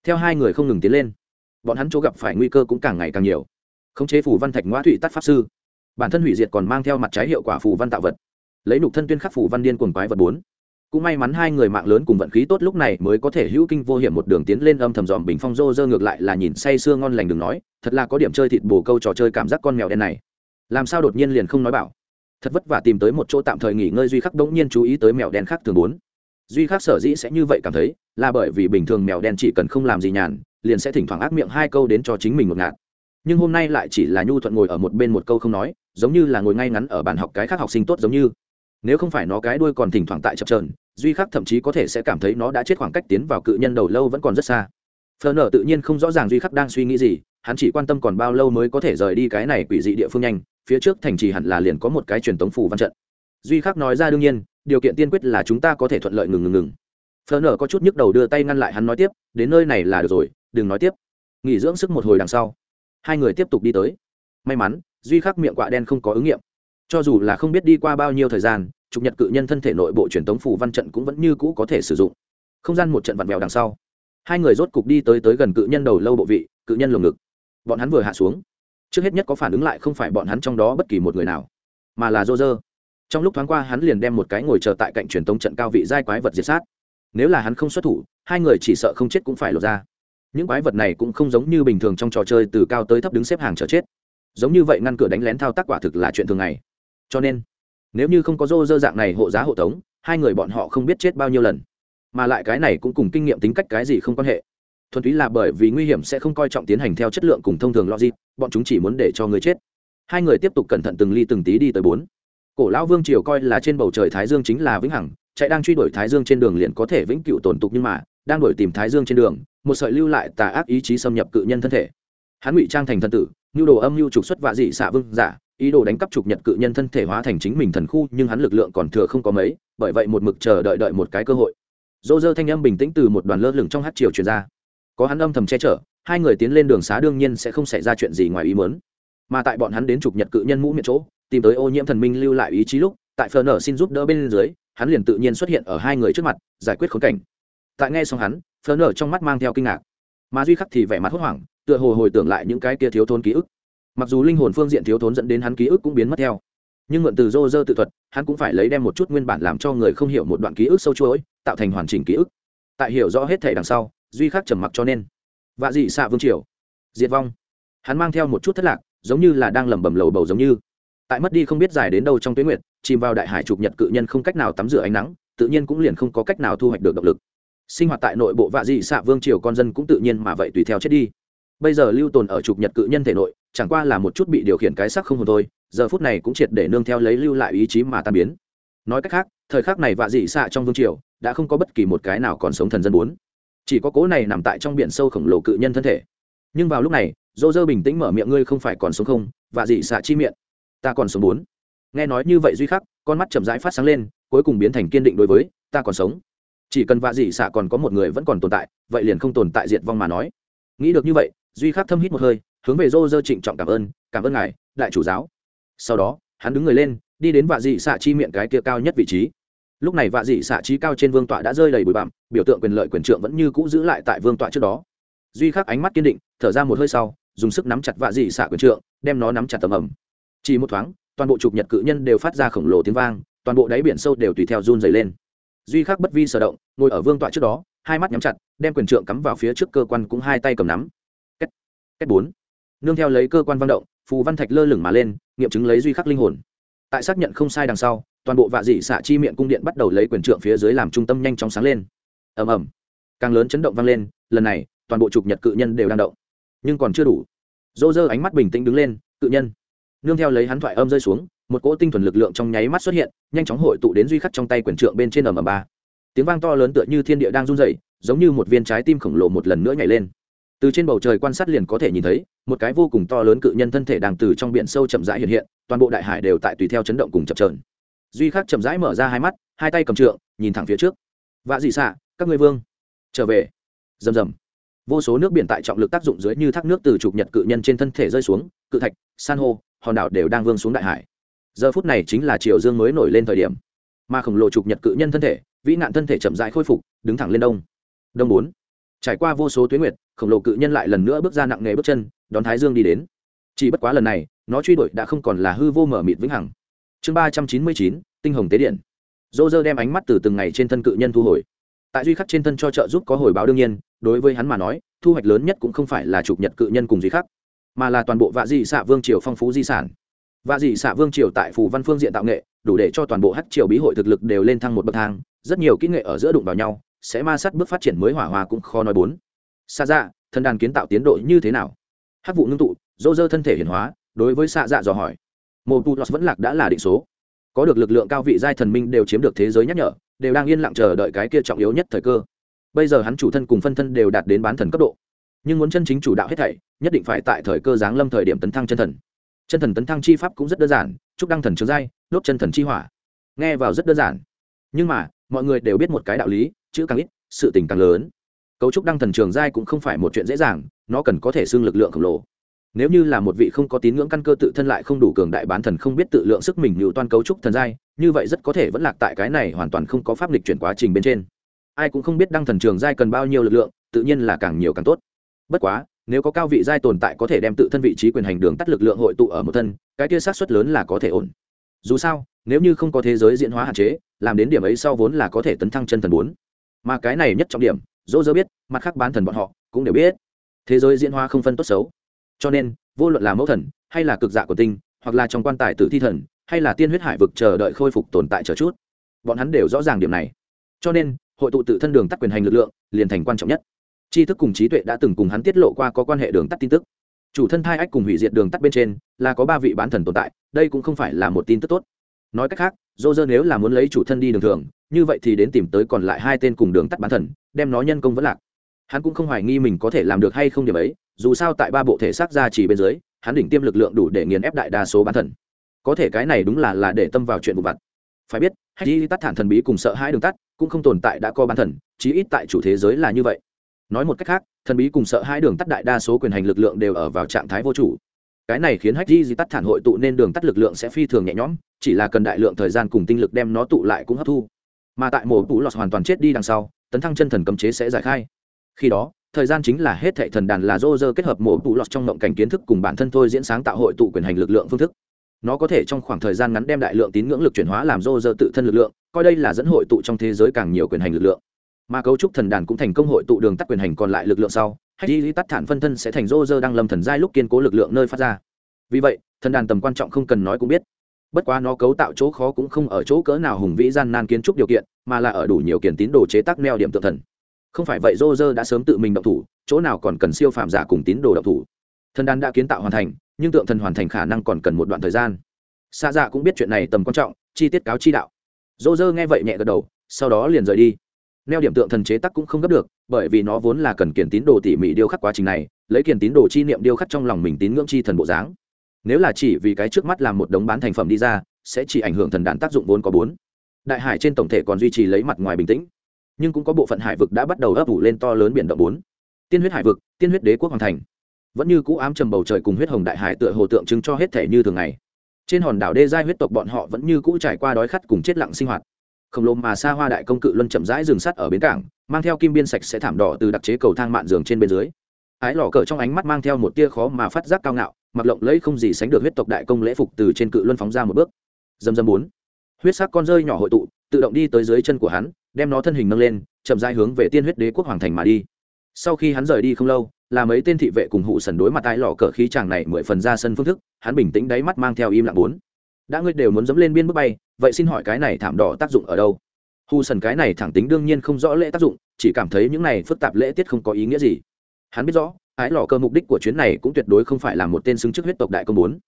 [SPEAKER 1] Theo hai người không ngừng tiến lên, bọn hắn chỗ gặp phải nguy cơ cũng càng ngày càng nhiều. Khống chế phủ văn thạch ngoã thụy tắt pháp sư. Bản thân hủy diệt còn mang theo mặt trái hiệu quả phù văn tạo vật lấy nục thân tuyên khắc phủ văn điên cuồng quái vật bốn. Cũng may mắn hai người mạng lớn cùng vận khí tốt lúc này mới có thể hữu kinh vô hiểm một đường tiến lên âm thầm dòm bình phong rô rơ ngược lại là nhìn say sưa ngon lành đừng nói, thật là có điểm chơi thịt bồ câu trò chơi cảm giác con mèo đen này. Làm sao đột nhiên liền không nói bảo? Thật vất vả tìm tới một chỗ tạm thời nghỉ ngơi duy khắc đống nhiên chú ý tới mèo đen khác thường bốn. Duy khắc sở dĩ sẽ như vậy cảm thấy, là bởi vì bình thường mèo đen chỉ cần không làm gì nhàn, liền sẽ thỉnh thoảng ác miệng hai câu đến cho chính mình một ngạt. Nhưng hôm nay lại chỉ là nhu thuận ngồi ở một bên một câu không nói, giống như là ngồi ngay ngắn ở bàn học cái khác học sinh tốt giống như nếu không phải nó cái đuôi còn thỉnh thoảng tại chập trờn duy khắc thậm chí có thể sẽ cảm thấy nó đã chết khoảng cách tiến vào cự nhân đầu lâu vẫn còn rất xa. Phờ nở tự nhiên không rõ ràng duy khắc đang suy nghĩ gì, hắn chỉ quan tâm còn bao lâu mới có thể rời đi cái này quỷ dị địa phương nhanh, phía trước thành trì hẳn là liền có một cái truyền tống phủ văn trận. Duy khắc nói ra đương nhiên, điều kiện tiên quyết là chúng ta có thể thuận lợi ngừng ngừng ngừng. Phờ nở có chút nhức đầu đưa tay ngăn lại hắn nói tiếp, đến nơi này là được rồi, đừng nói tiếp. Nghỉ dưỡng sức một hồi đằng sau. Hai người tiếp tục đi tới. May mắn, duy khắc miệng quạ đen không có ứng nghiệm cho dù là không biết đi qua bao nhiêu thời gian, trục nhật cự nhân thân thể nội bộ truyền tống phủ văn trận cũng vẫn như cũ có thể sử dụng. Không gian một trận vặn vẹo đằng sau, hai người rốt cục đi tới tới gần cự nhân đầu lâu bộ vị, cự nhân lồng ngực. Bọn hắn vừa hạ xuống. Trước hết nhất có phản ứng lại không phải bọn hắn trong đó bất kỳ một người nào, mà là dô dơ trong lúc thoáng qua, hắn liền đem một cái ngồi chờ tại cạnh truyền tống trận cao vị giai quái vật diệt sát. Nếu là hắn không xuất thủ, hai người chỉ sợ không chết cũng phải lột ra. Những quái vật này cũng không giống như bình thường trong trò chơi từ cao tới thấp đứng xếp hàng chờ chết. Giống như vậy ngăn cửa đánh lén thao tác quả thực là chuyện thường ngày cho nên, nếu như không có rô dơ dạng này hộ giá hộ tống, hai người bọn họ không biết chết bao nhiêu lần. Mà lại cái này cũng cùng kinh nghiệm tính cách cái gì không quan hệ. Thuần túy là bởi vì nguy hiểm sẽ không coi trọng tiến hành theo chất lượng cùng thông thường logic, bọn chúng chỉ muốn để cho người chết. Hai người tiếp tục cẩn thận từng ly từng tí đi tới bốn. Cổ lão vương triều coi là trên bầu trời thái dương chính là vĩnh hằng, chạy đang truy đuổi thái dương trên đường liền có thể vĩnh cựu tồn tục nhưng mà, đang đuổi tìm thái dương trên đường, một sợi lưu lại tà ác ý chí xâm nhập cự nhân thân thể. Hắn ngụy trang thành thân tử, nhu đồ âm mưu trục xuất vạ dị xạ vương giả ý đồ đánh cắp trục nhật cự nhân thân thể hóa thành chính mình thần khu, nhưng hắn lực lượng còn thừa không có mấy, bởi vậy một mực chờ đợi đợi một cái cơ hội. Dô dơ thanh âm bình tĩnh từ một đoàn lơ lửng trong hát triều truyền ra. Có hắn âm thầm che chở, hai người tiến lên đường xá đương nhiên sẽ không xảy ra chuyện gì ngoài ý mớn mà tại bọn hắn đến trục nhật cự nhân mũ miệng chỗ, tìm tới ô nhiễm thần minh lưu lại ý chí lúc, tại phờ nở xin giúp đỡ bên dưới, hắn liền tự nhiên xuất hiện ở hai người trước mặt, giải quyết khốn cảnh. Tại nghe xong hắn phờ nở trong mắt mang theo kinh ngạc. Mà duy khắc thì vẻ mặt hốt hoảng, tựa hồ hồi tưởng lại những cái kia thiếu thốn ký ức mặc dù linh hồn phương diện thiếu thốn dẫn đến hắn ký ức cũng biến mất theo, nhưng mượn từ dô dơ tự thuật, hắn cũng phải lấy đem một chút nguyên bản làm cho người không hiểu một đoạn ký ức sâu chuỗi, tạo thành hoàn chỉnh ký ức. Tại hiểu rõ hết thể đằng sau, duy khắc trầm mặc cho nên. Vạ dị xạ vương triều. Diệt vong. Hắn mang theo một chút thất lạc, giống như là đang lẩm bẩm lầu bầu giống như. Tại mất đi không biết dài đến đâu trong tuyến nguyệt, chìm vào đại hải trục nhật cự nhân không cách nào tắm rửa ánh nắng, tự nhiên cũng liền không có cách nào thu hoạch được động lực. Sinh hoạt tại nội bộ vạ dị xạ vương triều con dân cũng tự nhiên mà vậy tùy theo chết đi bây giờ lưu tồn ở trục nhật cự nhân thể nội, chẳng qua là một chút bị điều khiển cái sắc không hồn thôi, giờ phút này cũng triệt để nương theo lấy lưu lại ý chí mà tan biến. Nói cách khác, thời khắc này vạ dị xạ trong vương triều, đã không có bất kỳ một cái nào còn sống thần dân bốn. Chỉ có cố này nằm tại trong biển sâu khổng lồ cự nhân thân thể. Nhưng vào lúc này, dô dơ bình tĩnh mở miệng, ngươi không phải còn sống không? Vạ dị xạ chi miệng, ta còn sống bốn. Nghe nói như vậy duy khắc, con mắt chậm rãi phát sáng lên, cuối cùng biến thành kiên định đối với, ta còn sống. Chỉ cần vạ dị xạ còn có một người vẫn còn tồn tại, vậy liền không tồn tại diệt vong mà nói. Nghĩ được như vậy duy khắc thâm hít một hơi, hướng về rô rơ trịnh trọng cảm ơn cảm ơn ngài, đại chủ giáo. Sau đó, hắn đứng người lên, đi đến vạ dị xạ chi miệng cái kia cao nhất vị trí. Lúc này vạ dị xạ chi cao trên vương tọa đã rơi đầy bụi bặm, biểu tượng quyền lợi quyền trượng vẫn như cũ giữ lại tại vương tọa trước đó. Duy khắc ánh mắt kiên định, thở ra một hơi sau, dùng sức nắm chặt vạ dị xạ quyền trượng, đem nó nắm chặt tầm ẩm. Chỉ một thoáng, toàn bộ trục nhật cự nhân đều phát ra khổng lồ tiếng vang, toàn bộ đáy biển sâu đều tùy theo run dày lên. Duy khắc bất vi sở động, ngồi ở vương tọa trước đó, hai mắt nhắm chặt, đem quyền trượng cắm vào phía trước cơ quan cũng hai tay cầm nắm cách bốn. Nương theo lấy cơ quan văn động, phù văn thạch lơ lửng mà lên, nghiệm chứng lấy duy khắc linh hồn. Tại xác nhận không sai đằng sau, toàn bộ vạ dị xạ chi miệng cung điện bắt đầu lấy quyền trượng phía dưới làm trung tâm nhanh chóng sáng lên. Ầm ầm. Càng lớn chấn động vang lên, lần này, toàn bộ trục nhật cự nhân đều đang động. Nhưng còn chưa đủ. Dô dơ ánh mắt bình tĩnh đứng lên, cự nhân. Nương theo lấy hắn thoại âm rơi xuống, một cỗ tinh thuần lực lượng trong nháy mắt xuất hiện, nhanh chóng hội tụ đến duy khắc trong tay quyền trượng bên trên ầm ầm ba. Tiếng vang to lớn tựa như thiên địa đang run dậy giống như một viên trái tim khổng lồ một lần nữa nhảy lên từ trên bầu trời quan sát liền có thể nhìn thấy, một cái vô cùng to lớn cự nhân thân thể đang từ trong biển sâu chậm rãi hiện hiện, toàn bộ đại hải đều tại tùy theo chấn động cùng chập trờn duy khắc chậm rãi mở ra hai mắt, hai tay cầm trượng, nhìn thẳng phía trước. Vạ dị xạ các ngươi vương, trở về. Rầm rầm. Vô số nước biển tại trọng lực tác dụng dưới như thác nước từ trục nhật cự nhân trên thân thể rơi xuống, cự thạch, san hô, hòn đảo đều đang vương xuống đại hải. Giờ phút này chính là chiều dương mới nổi lên thời điểm. Mà khổng lồ trục nhật cự nhân thân thể, vĩ nạn thân thể chậm rãi khôi phục, đứng thẳng lên đông. Đông bốn trải qua vô số tuyến nguyệt, khổng lồ cự nhân lại lần nữa bước ra nặng nghề bước chân, đón thái dương đi đến. Chỉ bất quá lần này, nó truy đuổi đã không còn là hư vô mở mịt vĩnh hằng. Chương ba trăm chín mươi chín, tinh hồng tế điện. Dô dơ đem ánh mắt từ từng ngày trên thân cự nhân thu hồi. Tại duy khắc trên thân cho trợ giúp có hồi báo đương nhiên, đối với hắn mà nói, thu hoạch lớn nhất cũng không phải là chụp nhật cự nhân cùng duy khắc, mà là toàn bộ vạ dị xạ vương triều phong phú di sản. Vạ dị xạ vương triều tại phù văn phương diện tạo nghệ, đủ để cho toàn bộ hát triều bí hội thực lực đều lên thăng một bậc thang, rất nhiều kỹ nghệ ở giữa đụng vào nhau sẽ ma sát bước phát triển mới hỏa hòa cũng khó nói bốn. Xa dạ thần đàn kiến tạo tiến độ như thế nào? Hát vụ ngưng tụ, dô dơ thân thể hiển hóa, đối với xạ dạ dò hỏi. Mô tu Lót vẫn lạc đã là định số. Có được lực lượng cao vị giai thần minh đều chiếm được thế giới nhắc nhở, đều đang yên lặng chờ đợi cái kia trọng yếu nhất thời cơ. Bây giờ hắn chủ thân cùng phân thân đều đạt đến bán thần cấp độ. Nhưng muốn chân chính chủ đạo hết thảy, nhất định phải tại thời cơ giáng lâm thời điểm tấn thăng chân thần. Chân thần tấn thăng chi pháp cũng rất đơn giản, chúc đăng thần trường giai, đốt chân thần chi hỏa. Nghe vào rất đơn giản. Nhưng mà, mọi người đều biết một cái đạo lý chữ càng ít, sự tình càng lớn. Cấu trúc đăng thần trường giai cũng không phải một chuyện dễ dàng, nó cần có thể xưng lực lượng khổng lồ. Nếu như là một vị không có tín ngưỡng căn cơ tự thân lại không đủ cường đại bán thần không biết tự lượng sức mình nhiều toàn cấu trúc thần giai, như vậy rất có thể vẫn lạc tại cái này hoàn toàn không có pháp lịch chuyển quá trình bên trên. Ai cũng không biết đăng thần trường giai cần bao nhiêu lực lượng, tự nhiên là càng nhiều càng tốt. Bất quá, nếu có cao vị giai tồn tại có thể đem tự thân vị trí quyền hành đường tắt lực lượng hội tụ ở một thân, cái kia sát xuất lớn là có thể ổn. Dù sao, nếu như không có thế giới diễn hóa hạn chế, làm đến điểm ấy sau vốn là có thể tấn thăng chân thần bốn mà cái này nhất trọng điểm, dỗ dơ biết, mặt khác bán thần bọn họ cũng đều biết. Thế giới diễn hóa không phân tốt xấu. Cho nên, vô luận là mẫu thần, hay là cực dạ của tinh, hoặc là trong quan tài tử thi thần, hay là tiên huyết hải vực chờ đợi khôi phục tồn tại chờ chút, bọn hắn đều rõ ràng điểm này. Cho nên, hội tụ tự thân đường tắt quyền hành lực lượng, liền thành quan trọng nhất. Tri thức cùng trí tuệ đã từng cùng hắn tiết lộ qua có quan hệ đường tắt tin tức. Chủ thân thai ách cùng hủy diệt đường tắt bên trên, là có ba vị bán thần tồn tại, đây cũng không phải là một tin tức tốt. Nói cách khác dô dơ nếu là muốn lấy chủ thân đi đường thường như vậy thì đến tìm tới còn lại hai tên cùng đường tắt bán thần, đem nó nhân công vẫn lạc. Hắn cũng không hoài nghi mình có thể làm được hay không điểm ấy, dù sao tại ba bộ thể xác ra chỉ bên dưới, hắn đỉnh tiêm lực lượng đủ để nghiền ép đại đa số bán thần. Có thể cái này đúng là là để tâm vào chuyện vụ vặt. Phải biết hay đi tắt thản thần bí cùng sợ hãi đường tắt cũng không tồn tại đã có bán thần, chí ít tại chủ thế giới là như vậy. Nói một cách khác, thần bí cùng sợ hãi đường tắt đại đa số quyền hành lực lượng đều ở vào trạng thái vô chủ. Cái này khiến hách di di tắt thản hội tụ nên đường tắt lực lượng sẽ phi thường nhẹ nhõm, chỉ là cần đại lượng thời gian cùng tinh lực đem nó tụ lại cũng hấp thu mà tại mổ tủ lọt hoàn toàn chết đi đằng sau, tấn thăng chân thần cấm chế sẽ giải khai. Khi đó, thời gian chính là hết thệ thần đàn là rô rơ kết hợp mổ tụ lọt trong mộng cảnh kiến thức cùng bản thân thôi diễn sáng tạo hội tụ quyền hành lực lượng phương thức. Nó có thể trong khoảng thời gian ngắn đem đại lượng tín ngưỡng lực chuyển hóa làm rô rơ tự thân lực lượng, coi đây là dẫn hội tụ trong thế giới càng nhiều quyền hành lực lượng. Mà cấu trúc thần đàn cũng thành công hội tụ đường tắt quyền hành còn lại lực lượng sau hay đi tắt thản phân thân sẽ thành rô rơ đang lâm thần giai lúc kiên cố lực lượng nơi phát ra. Vì vậy, thần đàn tầm quan trọng không cần nói cũng biết bất quá nó cấu tạo chỗ khó cũng không ở chỗ cỡ nào hùng vĩ gian nan kiến trúc điều kiện, mà là ở đủ nhiều kiền tín đồ chế tác neo điểm tự thần. Không phải vậy dô dơ đã sớm tự mình động thủ, chỗ nào còn cần siêu phàm giả cùng tín đồ động thủ. Thần đàn đã kiến tạo hoàn thành, nhưng tượng thần hoàn thành khả năng còn cần một đoạn thời gian. Xa dạ cũng biết chuyện này tầm quan trọng, chi tiết cáo chi đạo. Dô dơ nghe vậy nhẹ gật đầu, sau đó liền rời đi. Neo điểm tượng thần chế tắc cũng không gấp được, bởi vì nó vốn là cần kiển tín đồ tỉ mỉ điêu khắc quá trình này, lấy kiển tín đồ chi niệm điêu khắc trong lòng mình tín ngưỡng chi thần bộ dáng nếu là chỉ vì cái trước mắt làm một đống bán thành phẩm đi ra, sẽ chỉ ảnh hưởng thần đàn tác dụng vốn có bốn. Đại hải trên tổng thể còn duy trì lấy mặt ngoài bình tĩnh, nhưng cũng có bộ phận hải vực đã bắt đầu ấp ủ lên to lớn biển động bốn. Tiên huyết hải vực, tiên huyết đế quốc hoàng thành. Vẫn như cũ ám trầm bầu trời cùng huyết hồng đại hải tựa hồ tượng trưng cho hết thể như thường ngày. Trên hòn đảo đê giai huyết tộc bọn họ vẫn như cũ trải qua đói khát cùng chết lặng sinh hoạt. Khổng lồ mà xa hoa đại công cự luân chậm rãi dừng sắt ở bến cảng, mang theo kim biên sạch sẽ thảm đỏ từ đặc chế cầu thang mạn giường trên bên dưới. Ái lò cờ trong ánh mắt mang theo một tia khó mà phát giác cao ngạo mặc lộng lẫy không gì sánh được huyết tộc đại công lễ phục từ trên cự luân phóng ra một bước. Dầm dầm bốn. Huyết sắc con rơi nhỏ hội tụ, tự động đi tới dưới chân của hắn, đem nó thân hình nâng lên, chậm rãi hướng về tiên huyết đế quốc hoàng thành mà đi. Sau khi hắn rời đi không lâu, là mấy tên thị vệ cùng hụ sần đối mặt ái lò cờ khí chàng này mười phần ra sân phương thức, hắn bình tĩnh đáy mắt mang theo im lặng bốn. Đã ngươi đều muốn dẫm lên biên bước bay, vậy xin hỏi cái này thảm đỏ tác dụng ở đâu? Hù sần cái này thẳng tính đương nhiên không rõ lễ tác dụng, chỉ cảm thấy những này phức tạp lễ tiết không có ý nghĩa gì. Hắn biết rõ ái lò cơ mục đích của chuyến này cũng tuyệt đối không phải là một tên xứng chức huyết tộc đại công bốn.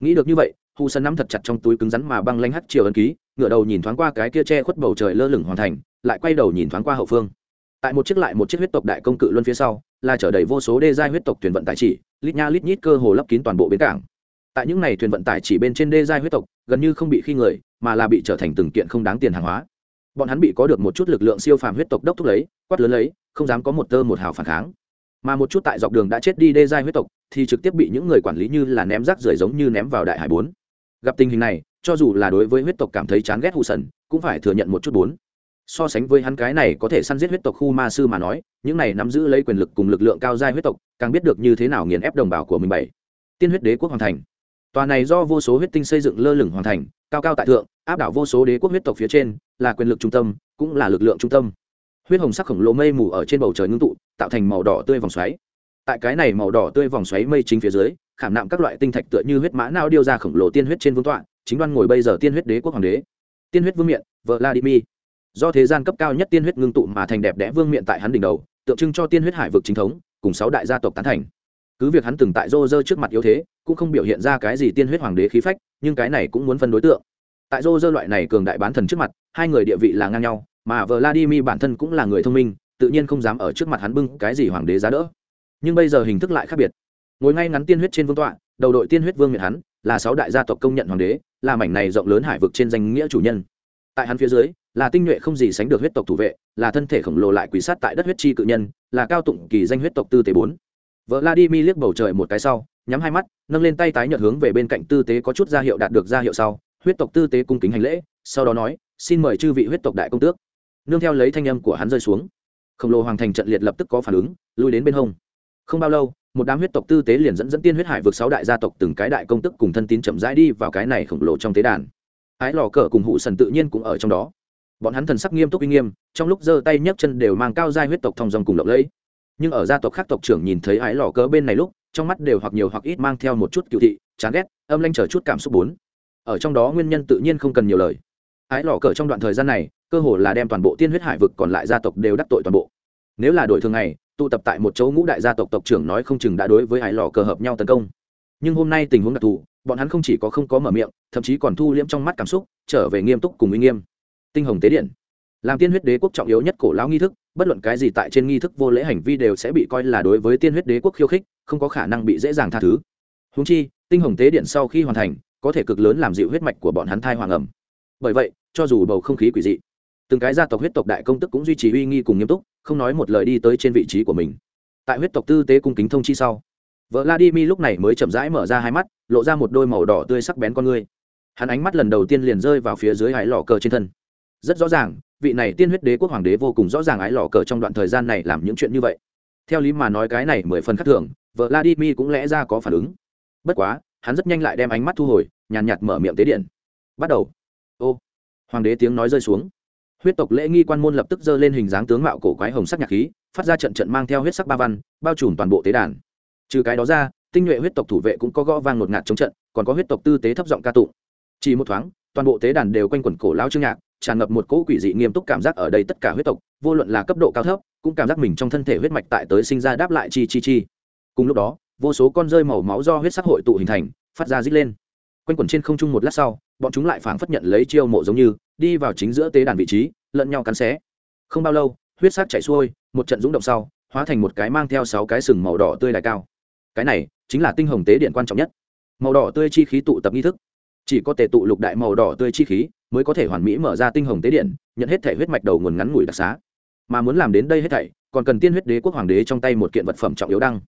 [SPEAKER 1] Nghĩ được như vậy hù sân nắm thật chặt trong túi cứng rắn mà băng lanh hắt chiều ấn ký ngựa đầu nhìn thoáng qua cái kia che khuất bầu trời lơ lửng hoàn thành, lại quay đầu nhìn thoáng qua hậu phương. Tại một chiếc lại một chiếc huyết tộc đại công cự luân phía sau, là chở đầy vô số đê giai huyết tộc thuyền vận tải chỉ, lít nha lít nhít cơ hồ lấp kín toàn bộ bến cảng. Tại những này thuyền vận tải chỉ bên trên đê giai huyết tộc, gần như không bị khi người, mà là bị trở thành từng kiện không đáng tiền hàng hóa. Bọn hắn bị có được một chút lực lượng siêu phàm huyết tộc đốc thúc lấy, quát lớn lấy, không dám có một tơ một hào phản kháng mà một chút tại dọc đường đã chết đi đê giai huyết tộc, thì trực tiếp bị những người quản lý như là ném rác rưởi giống như ném vào đại hải bốn. Gặp tình hình này, cho dù là đối với huyết tộc cảm thấy chán ghét hụ sần, cũng phải thừa nhận một chút bốn. So sánh với hắn cái này có thể săn giết huyết tộc khu ma sư mà nói, những này nắm giữ lấy quyền lực cùng lực lượng cao giai huyết tộc, càng biết được như thế nào nghiền ép đồng bào của mình bảy. Tiên huyết đế quốc hoàng thành. Tòa này do vô số huyết tinh xây dựng lơ lửng hoàn thành, cao cao tại thượng, áp đảo vô số đế quốc huyết tộc phía trên, là quyền lực trung tâm, cũng là lực lượng trung tâm huyết hồng sắc khổng lồ mây mù ở trên bầu trời ngưng tụ, tạo thành màu đỏ tươi vòng xoáy. Tại cái này màu đỏ tươi vòng xoáy mây chính phía dưới, khảm nạm các loại tinh thạch tựa như huyết mã nao điêu ra khổng lồ tiên huyết trên vương tọa, chính đoan ngồi bây giờ tiên huyết đế quốc hoàng đế. Tiên huyết vương miện, vladimir. Do thế gian cấp cao nhất tiên huyết ngưng tụ mà thành đẹp đẽ vương miện tại hắn đỉnh đầu, tượng trưng cho tiên huyết hải vực chính thống, cùng sáu đại gia tộc tán thành. Cứ việc hắn từng tại rô rơ trước mặt yếu thế, cũng không biểu hiện ra cái gì tiên huyết hoàng đế khí phách, nhưng cái này cũng muốn phân đối tượng. Tại rô rơ loại này cường đại bán thần trước mặt, hai người địa vị là ngang nhau mà vladimir bản thân cũng là người thông minh, tự nhiên không dám ở trước mặt hắn bưng cái gì hoàng đế giá đỡ. Nhưng bây giờ hình thức lại khác biệt. Ngồi ngay ngắn tiên huyết trên vương tọa, đầu đội tiên huyết vương miệt hắn, là sáu đại gia tộc công nhận hoàng đế, là mảnh này rộng lớn hải vực trên danh nghĩa chủ nhân. Tại hắn phía dưới, là tinh nhuệ không gì sánh được huyết tộc thủ vệ, là thân thể khổng lồ lại quỷ sát tại đất huyết chi cự nhân, là cao tụng kỳ danh huyết tộc tư tế bốn. Vợ vladimir liếc bầu trời một cái sau, nhắm hai mắt, nâng lên tay tái nhợt hướng về bên cạnh tư tế có chút ra hiệu đạt được ra hiệu sau, huyết tộc tư tế cung kính hành lễ, sau đó nói, xin mời chư vị huyết tộc đại công tước nương theo lấy thanh âm của hắn rơi xuống. Khổng lồ hoàng thành trận liệt lập tức có phản ứng, lui đến bên hông. Không bao lâu, một đám huyết tộc tư tế liền dẫn dẫn tiên huyết hải vượt sáu đại gia tộc từng cái đại công tức cùng thân tín chậm rãi đi vào cái này khổng lồ trong tế đàn. Ái lò cờ cùng hụ sần tự nhiên cũng ở trong đó. Bọn hắn thần sắc nghiêm túc uy nghiêm, trong lúc giơ tay nhấc chân đều mang cao giai huyết tộc thong dòng cùng lộng lẫy. Nhưng ở gia tộc khác tộc trưởng nhìn thấy ái lò cờ bên này lúc, trong mắt đều hoặc nhiều hoặc ít mang theo một chút cựu thị, chán ghét, âm lanh chờ chút cảm xúc bốn. Ở trong đó nguyên nhân tự nhiên không cần nhiều lời. Ái lò cờ trong đoạn thời gian này cơ hồ là đem toàn bộ tiên huyết hải vực còn lại gia tộc đều đắc tội toàn bộ. Nếu là đổi thường ngày, tụ tập tại một chỗ ngũ đại gia tộc tộc trưởng nói không chừng đã đối với hải lò cờ hợp nhau tấn công. Nhưng hôm nay tình huống đặc thù, bọn hắn không chỉ có không có mở miệng, thậm chí còn thu liễm trong mắt cảm xúc, trở về nghiêm túc cùng uy nghiêm. Tinh hồng tế điện. Làm tiên huyết đế quốc trọng yếu nhất cổ lão nghi thức, bất luận cái gì tại trên nghi thức vô lễ hành vi đều sẽ bị coi là đối với tiên huyết đế quốc khiêu khích, không có khả năng bị dễ dàng tha thứ. Húng chi, tinh hồng tế điện sau khi hoàn thành, có thể cực lớn làm dịu huyết mạch của bọn hắn thai hoàng ẩm. Bởi vậy, cho dù bầu không khí quỷ dị từng cái gia tộc huyết tộc đại công tức cũng duy trì uy nghi cùng nghiêm túc, không nói một lời đi tới trên vị trí của mình. Tại huyết tộc tư tế cung kính thông chi sau vợ vladimir lúc này mới chậm rãi mở ra hai mắt, lộ ra một đôi màu đỏ tươi sắc bén con ngươi. Hắn ánh mắt lần đầu tiên liền rơi vào phía dưới hải lò cờ trên thân. Rất rõ ràng, vị này tiên huyết đế quốc hoàng đế vô cùng rõ ràng ái lò cờ trong đoạn thời gian này làm những chuyện như vậy. Theo lý mà nói cái này mười phần khắc thường vợ vladimir cũng lẽ ra có phản ứng. Bất quá, hắn rất nhanh lại đem ánh mắt thu hồi, nhàn nhạt mở miệng tế điện. Bắt đầu. Ô, hoàng đế tiếng nói rơi xuống huyết tộc lễ nghi quan môn lập tức dơ lên hình dáng tướng mạo cổ quái hồng sắc nhạc khí, phát ra trận trận mang theo huyết sắc ba văn, bao trùm toàn bộ tế đàn. Trừ cái đó ra, tinh nhuệ huyết tộc thủ vệ cũng có gõ vang ngột ngạt chống trận, còn có huyết tộc tư tế thấp giọng ca tụng. Chỉ một thoáng, toàn bộ tế đàn đều quanh quẩn cổ lao trương nhạc, tràn ngập một cỗ quỷ dị nghiêm túc cảm giác ở đây tất cả huyết tộc, vô luận là cấp độ cao thấp, cũng cảm giác mình trong thân thể huyết mạch tại tới sinh ra đáp lại chi chi chi. Cùng lúc đó, vô số con rơi màu máu do huyết sắc hội tụ hình thành, phát ra rít lên. Quanh quẩn trên không trung một lát sau, bọn chúng lại phảng phất nhận lấy chiêu mộ giống như đi vào chính giữa tế đàn vị trí, lẫn nhau cắn xé. Không bao lâu, huyết sắc chảy xuôi, một trận rúng động sau, hóa thành một cái mang theo sáu cái sừng màu đỏ tươi đài cao. Cái này chính là tinh hồng tế điện quan trọng nhất. Màu đỏ tươi chi khí tụ tập nghi thức. Chỉ có tề tụ lục đại màu đỏ tươi chi khí mới có thể hoàn mỹ mở ra tinh hồng tế điện, nhận hết thể huyết mạch đầu nguồn ngắn ngủi đặc xá. Mà muốn làm đến đây hết thảy, còn cần tiên huyết đế quốc hoàng đế trong tay một kiện vật phẩm trọng yếu đăng.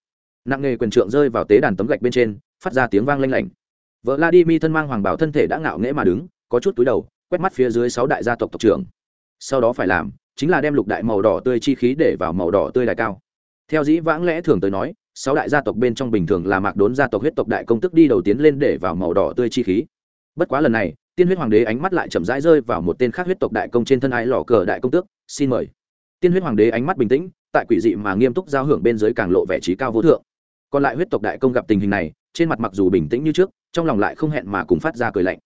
[SPEAKER 1] Nặng nghề quyền trượng rơi vào tế đàn tấm gạch bên trên, phát ra tiếng vang lanh lảnh. Vợ la đi mi thân mang hoàng bảo thân thể đã ngạo nghễ mà đứng, có chút túi đầu quét mắt phía dưới sáu đại gia tộc tộc trưởng. Sau đó phải làm, chính là đem lục đại màu đỏ tươi chi khí để vào màu đỏ tươi đại cao. Theo dĩ vãng lẽ thường tới nói, sáu đại gia tộc bên trong bình thường là mạc đốn gia tộc huyết tộc đại công tức đi đầu tiến lên để vào màu đỏ tươi chi khí. Bất quá lần này, tiên huyết hoàng đế ánh mắt lại chậm rãi rơi vào một tên khác huyết tộc đại công trên thân ái lò cờ đại công tước, xin mời. Tiên huyết hoàng đế ánh mắt bình tĩnh, tại quỷ dị mà nghiêm túc giao hưởng bên dưới càng lộ vẻ trí cao vô thượng. Còn lại huyết tộc đại công gặp tình hình này, trên mặt mặc dù bình tĩnh như trước, trong lòng lại không hẹn mà cùng phát ra cười lạnh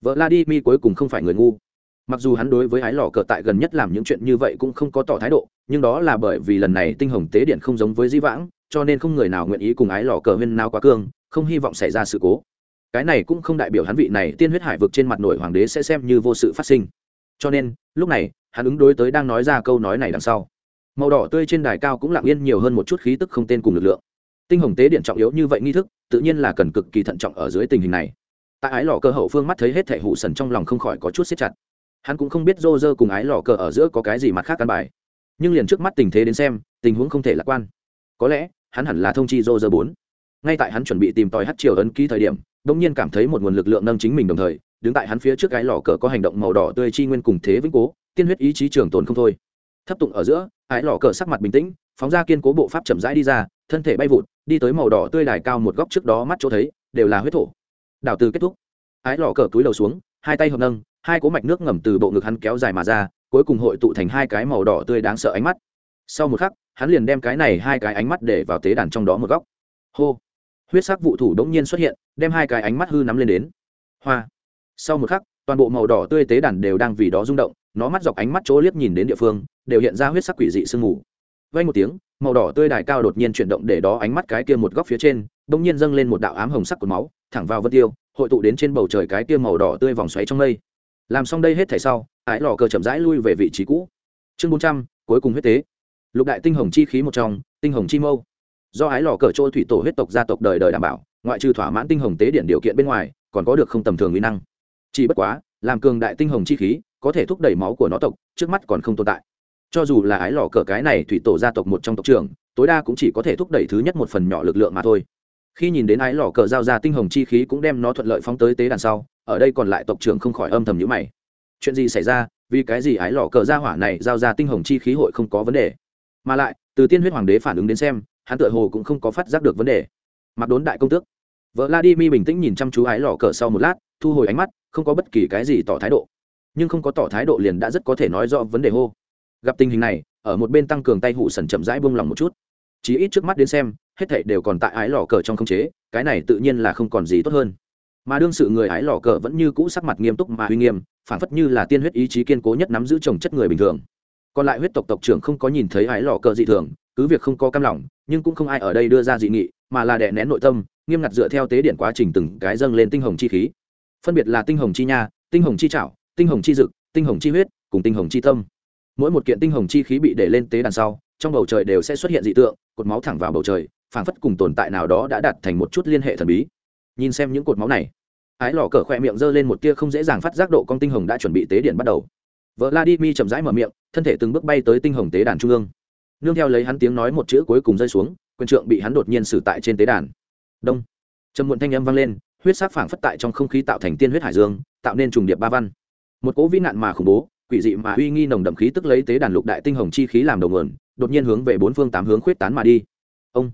[SPEAKER 1] vợ la đi mi cuối cùng không phải người ngu. Mặc dù hắn đối với ái lò cờ tại gần nhất làm những chuyện như vậy cũng không có tỏ thái độ, nhưng đó là bởi vì lần này tinh hồng tế điện không giống với di vãng, cho nên không người nào nguyện ý cùng ái lò cờ huyên nào quá cương, không hy vọng xảy ra sự cố. Cái này cũng không đại biểu hắn vị này tiên huyết hải vực trên mặt nổi hoàng đế sẽ xem như vô sự phát sinh. Cho nên, lúc này, hắn ứng đối tới đang nói ra câu nói này đằng sau. Màu đỏ tươi trên đài cao cũng lặng yên nhiều hơn một chút khí tức không tên cùng lực lượng. Tinh hồng tế điện trọng yếu như vậy nghi thức, tự nhiên là cần cực kỳ thận trọng ở dưới tình hình này tại ái lò cơ hậu phương mắt thấy hết thẻ hụ sần trong lòng không khỏi có chút xếp chặt. Hắn cũng không biết rô rơ cùng ái lò cờ ở giữa có cái gì mặt khác căn bài. Nhưng liền trước mắt tình thế đến xem, tình huống không thể lạc quan. Có lẽ, hắn hẳn là thông chi rô rơ bốn. Ngay tại hắn chuẩn bị tìm tòi hát triều ấn ký thời điểm đ ỗ n g nhiên cảm thấy một nguồn lực lượng nâng chính mình đồng thời, đứng tại hắn phía trước cái lò cờ có hành động màu đỏ tươi chi nguyên cùng thế vĩnh cố, tiên huyết ý chí trường tồn không thôi. Thấp tụng ở giữa, ái lò cờ sắc mặt bình tĩnh, phóng ra kiên cố bộ pháp chậm rãi đi ra, thân thể bay vụt, đi tới màu đỏ tươi đài cao một góc trước đó mắt chỗ thấy, đều là huyết thổ đảo từ kết thúc. Ái lò cờ túi đầu xuống, hai tay hợp nâng, hai cố mạch nước ngầm từ bộ ngực hắn kéo dài mà ra, cuối cùng hội tụ thành hai cái màu đỏ tươi đáng sợ ánh mắt. Sau một khắc, hắn liền đem cái này hai cái ánh mắt để vào tế đàn trong đó một góc. Hô! Huyết sắc vụ thủ đống nhiên xuất hiện, đem hai cái ánh mắt hư nắm lên đến. Hoa! Sau một khắc, toàn bộ màu đỏ tươi tế đàn đều đang vì đó rung động, nó mắt dọc ánh mắt chỗ liếc nhìn đến địa phương, đều hiện ra huyết sắc quỷ dị sương mù. Vay một tiếng, màu đỏ tươi đài cao đột nhiên chuyển động để đó ánh mắt cái kia một góc phía trên bỗng nhiên dâng lên một đạo ám hồng sắc của máu, thẳng vào vân tiêu, hội tụ đến trên bầu trời cái tiêu màu đỏ tươi vòng xoáy trong mây. Làm xong đây hết thảy sau, ái lò cờ chậm rãi lui về vị trí cũ. Chương bốn trăm, cuối cùng huyết tế. Lục đại tinh hồng chi khí một trong, tinh hồng chi mâu. Do ái lò cờ trôi thủy tổ huyết tộc gia tộc đời đời đảm bảo, ngoại trừ thỏa mãn tinh hồng tế điện điều kiện bên ngoài, còn có được không tầm thường nguy năng. Chỉ bất quá, làm cường đại tinh hồng chi khí, có thể thúc đẩy máu của nó tộc, trước mắt còn không tồn tại. Cho dù là ái lò cờ cái này thủy tổ gia tộc một trong tộc trưởng, tối đa cũng chỉ có thể thúc đẩy thứ nhất một phần nhỏ lực lượng mà thôi khi nhìn đến ái lò cờ giao ra tinh hồng chi khí cũng đem nó thuận lợi phóng tới tế đàn sau, ở đây còn lại tộc trưởng không khỏi âm thầm nhữ mày. Chuyện gì xảy ra? Vì cái gì ái lò cờ ra hỏa này giao ra tinh hồng chi khí hội không có vấn đề? Mà lại, từ tiên huyết hoàng đế phản ứng đến xem, hắn tựa hồ cũng không có phát giác được vấn đề. Mặc đốn đại công tước. Vợ la đi mi bình tĩnh nhìn chăm chú ái lò cờ sau một lát, thu hồi ánh mắt, không có bất kỳ cái gì tỏ thái độ. Nhưng không có tỏ thái độ liền đã rất có thể nói rõ vấn đề hô. Gặp tình hình này, ở một bên tăng cường tay hụ sần chậm rãi buông lòng một chút. Chí ít trước mắt đến xem hết thảy đều còn tại ái lò cờ trong không chế, cái này tự nhiên là không còn gì tốt hơn. Mà đương sự người ái lò cờ vẫn như cũ sắc mặt nghiêm túc mà uy nghiêm, phản phất như là tiên huyết ý chí kiên cố nhất nắm giữ trồng chất người bình thường. Còn lại huyết tộc tộc trưởng không có nhìn thấy ái lò cờ dị thường, cứ việc không có cam lòng, nhưng cũng không ai ở đây đưa ra dị nghị, mà là đè nén nội tâm, nghiêm ngặt dựa theo tế điện quá trình từng cái dâng lên tinh hồng chi khí. Phân biệt là tinh hồng chi nha, tinh hồng chi trảo tinh hồng chi dực, tinh hồng chi huyết, cùng tinh hồng chi tâm. Mỗi một kiện tinh hồng chi khí bị để lên tế đàn sau, trong bầu trời đều sẽ xuất hiện dị tượng, cột máu thẳng vào bầu trời phảng phất cùng tồn tại nào đó đã đạt thành một chút liên hệ thần bí. Nhìn xem những cột máu này, ái lò cờ khỏe miệng giơ lên một tia không dễ dàng phát giác độ con tinh hồng đã chuẩn bị tế điện bắt đầu. Vợ la đi mi chậm rãi mở miệng, thân thể từng bước bay tới tinh hồng tế đàn trung ương. Nương theo lấy hắn tiếng nói một chữ cuối cùng rơi xuống, quyền trượng bị hắn đột nhiên xử tại trên tế đàn. Đông. Trầm muộn thanh âm vang lên, huyết sắc phảng phất tại trong không khí tạo thành tiên huyết hải dương, tạo nên trùng điệp ba văn. Một cỗ vĩ nạn mà khủng bố, quỷ dị mà uy nghi nồng đậm khí tức lấy tế đàn lục đại tinh hồng chi khí làm đầu nguồn, đột nhiên hướng về bốn phương tám hướng khuyết tán mà đi. Ông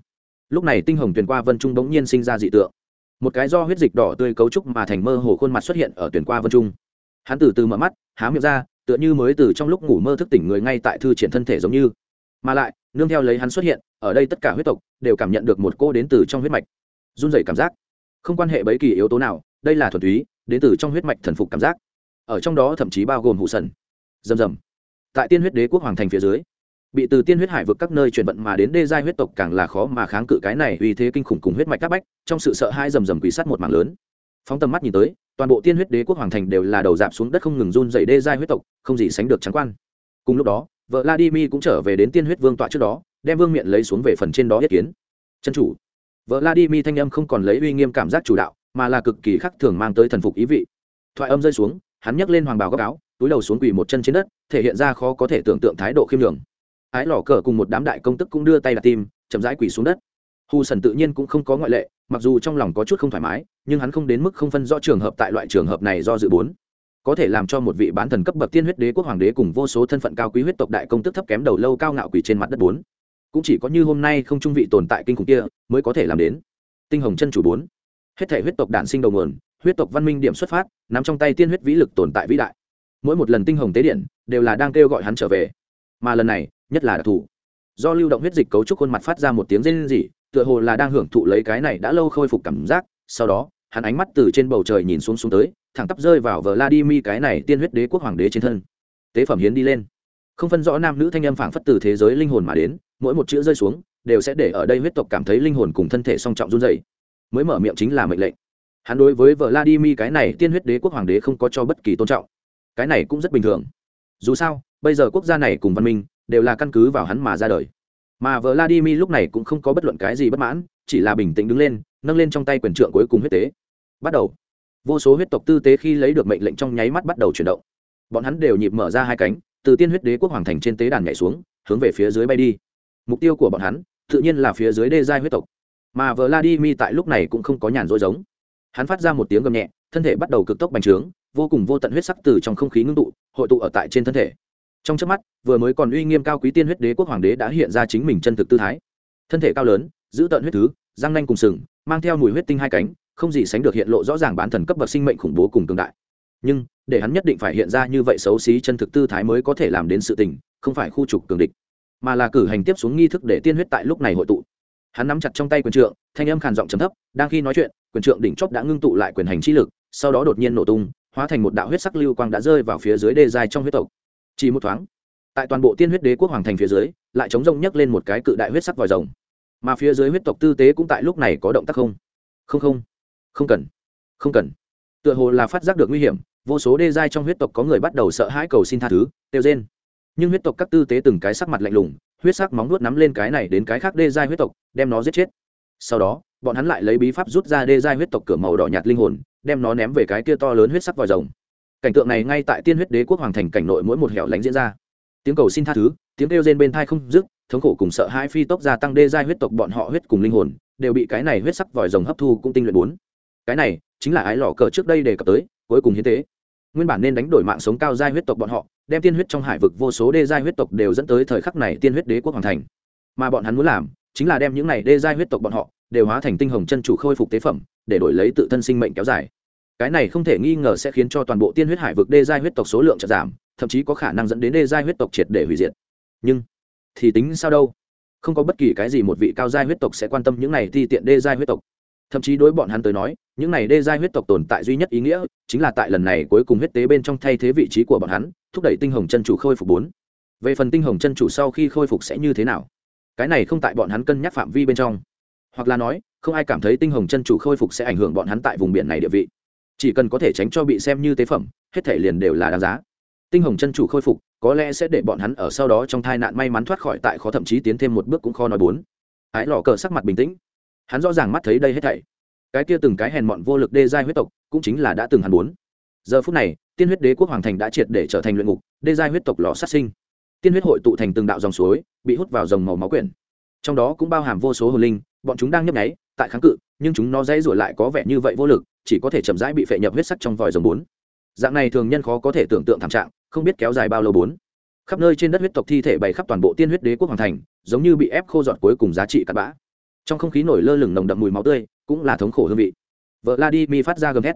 [SPEAKER 1] lúc này tinh hồng tuyển qua vân trung bỗng nhiên sinh ra dị tượng. Một cái do huyết dịch đỏ tươi cấu trúc mà thành mơ hồ khuôn mặt xuất hiện ở tuyển qua vân trung. Hắn từ từ mở mắt, há miệng ra, tựa như mới từ trong lúc ngủ mơ thức tỉnh người ngay tại thư triển thân thể giống như. Mà lại, nương theo lấy hắn xuất hiện, ở đây tất cả huyết tộc đều cảm nhận được một cô đến từ trong huyết mạch. Run rẩy cảm giác. Không quan hệ bấy kỳ yếu tố nào, đây là thuần túy, đến từ trong huyết mạch thần phục cảm giác. Ở trong đó thậm chí bao gồm hụ sần. Rầm rầm. Tại tiên huyết đế quốc hoàng thành phía dưới bị từ tiên huyết hải vực các nơi chuyển vận mà đến đê giai huyết tộc càng là khó mà kháng cự cái này uy thế kinh khủng cùng huyết mạch các bách, trong sự sợ hãi rầm rầm quỷ sát một mảng lớn. Phóng tầm mắt nhìn tới, toàn bộ tiên huyết đế quốc hoàng thành đều là đầu dạp xuống đất không ngừng run dày đê giai huyết tộc, không gì sánh được trắng quan. Cùng lúc đó vợ vladimir cũng trở về đến tiên huyết vương tọa trước đó, đem vương miện lấy xuống về phần trên đó yết kiến. Chân chủ vợ vladimir thanh âm không còn lấy uy nghiêm cảm giác chủ đạo, mà là cực kỳ khắc thường mang tới thần phục ý vị. Thoại âm rơi xuống, hắn nhấc lên hoàng bào góc áo, túi đầu xuống quỳ một chân trên đất, thể hiện ra khó có thể tưởng tượng thái độ khiêm nhường ái lò cờ cùng một đám đại công tức cũng đưa tay đặt tim, chậm rãi quỳ xuống đất. Hù sần tự nhiên cũng không có ngoại lệ, mặc dù trong lòng có chút không thoải mái, nhưng hắn không đến mức không phân rõ trường hợp tại loại trường hợp này do dự bốn. Có thể làm cho một vị bán thần cấp bậc tiên huyết đế quốc hoàng đế cùng vô số thân phận cao quý huyết tộc đại công tức thấp kém đầu lâu cao ngạo quỳ trên mặt đất bốn. Cũng chỉ có như hôm nay không trung vị tồn tại kinh khủng kia mới có thể làm đến. Tinh hồng chân chủ bốn. Hết thể huyết tộc đản sinh đầu nguồn, huyết tộc văn minh điểm xuất phát, nắm trong tay tiên huyết vĩ lực tồn tại vĩ đại. Mỗi một lần tinh hồng tế điện, đều là đang kêu gọi hắn trở về mà lần này, nhất là đặc thù. Do lưu động huyết dịch cấu trúc khuôn mặt phát ra một tiếng rên rỉ, tựa hồ là đang hưởng thụ lấy cái này đã lâu khôi phục cảm giác. Sau đó, hắn ánh mắt từ trên bầu trời nhìn xuống xuống tới, thẳng tắp rơi vào vladimir cái này tiên huyết đế quốc hoàng đế trên thân. Tế phẩm hiến đi lên. Không phân rõ nam nữ thanh âm phảng phất từ thế giới linh hồn mà đến, mỗi một chữ rơi xuống, đều sẽ để ở đây huyết tộc cảm thấy linh hồn cùng thân thể song trọng run dày mới mở miệng chính là mệnh lệnh. Hắn đối với vladimir cái này tiên huyết đế quốc hoàng đế không có cho bất kỳ tôn trọng. Cái này cũng rất bình thường. Dù sao bây giờ quốc gia này cùng văn minh đều là căn cứ vào hắn mà ra đời. Mà vladimir lúc này cũng không có bất luận cái gì bất mãn, chỉ là bình tĩnh đứng lên, nâng lên trong tay quyền trượng cuối cùng huyết tế. Bắt đầu. Vô số huyết tộc tư tế khi lấy được mệnh lệnh trong nháy mắt bắt đầu chuyển động. Bọn hắn đều nhịp mở ra hai cánh, từ tiên huyết đế quốc hoàng thành trên tế đàn nhảy xuống, hướng về phía dưới bay đi. Mục tiêu của bọn hắn, tự nhiên là phía dưới đê giai huyết tộc. Mà vladimir tại lúc này cũng không có nhàn rỗi giống. Hắn phát ra một tiếng gầm nhẹ, thân thể bắt đầu cực tốc bành trướng, vô cùng vô tận huyết sắc từ trong không khí ngưng tụ, hội tụ ở tại trên thân thể trong trước mắt, vừa mới còn uy nghiêm cao quý tiên huyết đế quốc hoàng đế đã hiện ra chính mình chân thực tư thái. Thân thể cao lớn, giữ tận huyết thứ, răng nanh cùng sừng, mang theo mùi huyết tinh hai cánh, không gì sánh được hiện lộ rõ ràng bán thần cấp bậc sinh mệnh khủng bố cùng tương đại. Nhưng, để hắn nhất định phải hiện ra như vậy xấu xí chân thực tư thái mới có thể làm đến sự tình, không phải khu trục cường địch, mà là cử hành tiếp xuống nghi thức để tiên huyết tại lúc này hội tụ. Hắn nắm chặt trong tay quyền trượng, thanh âm khàn giọng chấm thấp, đang khi nói chuyện, quyền trượng đỉnh chóp đã ngưng tụ lại quyền hành chi lực, sau đó đột nhiên nổ tung, hóa thành một đạo huyết sắc lưu quang đã rơi vào phía dưới đê dài trong huyết tộc chỉ một thoáng, tại toàn bộ tiên huyết đế quốc hoàng thành phía dưới, lại chống rông nhấc lên một cái cự đại huyết sắc vòi rồng. Mà phía dưới huyết tộc tư tế cũng tại lúc này có động tác không? Không không không cần không cần. Tựa hồ là phát giác được nguy hiểm, vô số đê giai trong huyết tộc có người bắt đầu sợ hãi cầu xin tha thứ tiêu rên. Nhưng huyết tộc các tư tế từng cái sắc mặt lạnh lùng, huyết sắc móng nuốt nắm lên cái này đến cái khác đê giai huyết tộc, đem nó giết chết. Sau đó, bọn hắn lại lấy bí pháp rút ra đê giai huyết tộc cửa màu đỏ nhạt linh hồn, đem nó ném về cái kia to lớn huyết sắc vòi rồng cảnh tượng này ngay tại tiên huyết đế quốc hoàng thành cảnh nội mỗi một hẻo lánh diễn ra. Tiếng cầu xin tha thứ, tiếng kêu rên bên thai không dứt, thống khổ cùng sợ hãi phi tốc gia tăng đê giai huyết tộc bọn họ huyết cùng linh hồn, đều bị cái này huyết sắc vòi rồng hấp thu cũng tinh luyện bốn. Cái này chính là ái lọ cờ trước đây đề cập tới, cuối cùng hiến tế. Nguyên bản nên đánh đổi mạng sống cao giai huyết tộc bọn họ, đem tiên huyết trong hải vực vô số đê giai huyết tộc đều dẫn tới thời khắc này tiên huyết đế quốc hoàng thành. Mà bọn hắn muốn làm, chính là đem những này đê giai huyết tộc bọn họ đều hóa thành tinh hồng chân chủ khôi phục tế phẩm, để đổi lấy tự thân sinh mệnh kéo dài cái này không thể nghi ngờ sẽ khiến cho toàn bộ tiên huyết hải vực đê giai huyết tộc số lượng chật giảm, thậm chí có khả năng dẫn đến đê giai huyết tộc triệt để hủy diệt. Nhưng, thì tính sao đâu? Không có bất kỳ cái gì một vị cao giai huyết tộc sẽ quan tâm những này thi tiện đê giai huyết tộc. Thậm chí đối bọn hắn tới nói, những này đê giai huyết tộc tồn tại duy nhất ý nghĩa chính là tại lần này cuối cùng huyết tế bên trong thay thế vị trí của bọn hắn, thúc đẩy tinh hồng chân chủ khôi phục bốn. Về phần tinh hồng chân chủ sau khi khôi phục sẽ như thế nào? Cái này không tại bọn hắn cân nhắc phạm vi bên trong. Hoặc là nói, không ai cảm thấy tinh hồng chân chủ khôi phục sẽ ảnh hưởng bọn hắn tại vùng biển này địa vị chỉ cần có thể tránh cho bị xem như tế phẩm, hết thể liền đều là đáng giá. Tinh hồng chân chủ khôi phục, có lẽ sẽ để bọn hắn ở sau đó trong tai nạn may mắn thoát khỏi tại khó thậm chí tiến thêm một bước cũng khó nói bốn. Ái lò cờ sắc mặt bình tĩnh. Hắn rõ ràng mắt thấy đây hết thảy. Cái kia từng cái hèn mọn vô lực đê giai huyết tộc, cũng chính là đã từng hắn bốn. Giờ phút này, tiên huyết đế quốc hoàng thành đã triệt để trở thành luyện ngục, đê giai huyết tộc lò sát sinh. Tiên huyết hội tụ thành từng đạo dòng suối, bị hút vào dòng màu máu quyển. Trong đó cũng bao hàm vô số hồn linh, bọn chúng đang nhấp nháy, tại kháng cự, nhưng chúng nó dãy rủa lại có vẻ như vậy vô lực chỉ có thể chậm rãi bị phệ nhập huyết sắc trong vòi rồng bốn. Dạng này thường nhân khó có thể tưởng tượng thảm trạng, không biết kéo dài bao lâu bốn. Khắp nơi trên đất huyết tộc thi thể bày khắp toàn bộ tiên huyết đế quốc hoàng thành, giống như bị ép khô giọt cuối cùng giá trị cắt bã. Trong không khí nổi lơ lửng nồng đậm mùi máu tươi, cũng là thống khổ hương vị. Vợ la đi mi phát ra gầm thét.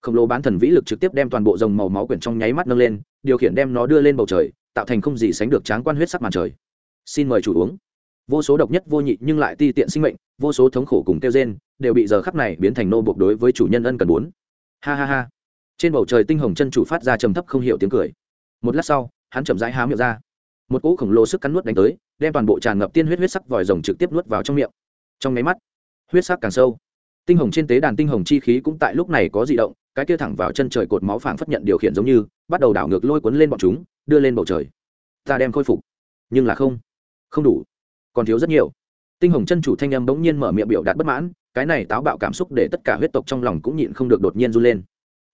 [SPEAKER 1] Khổng lồ bán thần vĩ lực trực tiếp đem toàn bộ dòng màu máu quyển trong nháy mắt nâng lên, điều khiển đem nó đưa lên bầu trời, tạo thành không gì sánh được tráng quan huyết sắc màn trời. Xin mời chủ uống vô số độc nhất vô nhị nhưng lại ti tiện sinh mệnh, vô số thống khổ cùng kêu gen đều bị giờ khắp này biến thành nô buộc đối với chủ nhân ân cần muốn. Ha ha ha. Trên bầu trời tinh hồng chân chủ phát ra trầm thấp không hiểu tiếng cười. Một lát sau, hắn chậm rãi há miệng ra. Một cỗ khổng lồ sức cắn nuốt đánh tới, đem toàn bộ tràn ngập tiên huyết huyết sắc vòi rồng trực tiếp nuốt vào trong miệng. Trong máy mắt, huyết sắc càng sâu. Tinh hồng trên tế đàn tinh hồng chi khí cũng tại lúc này có di động, cái kia thẳng vào chân trời cột máu phảng phất nhận điều khiển giống như, bắt đầu đảo ngược lôi cuốn lên bọn chúng, đưa lên bầu trời. Ta đem khôi phục. Nhưng là không. Không đủ còn thiếu rất nhiều. Tinh hồng chân chủ thanh âm bỗng nhiên mở miệng biểu đạt bất mãn, cái này táo bạo cảm xúc để tất cả huyết tộc trong lòng cũng nhịn không được đột nhiên run lên.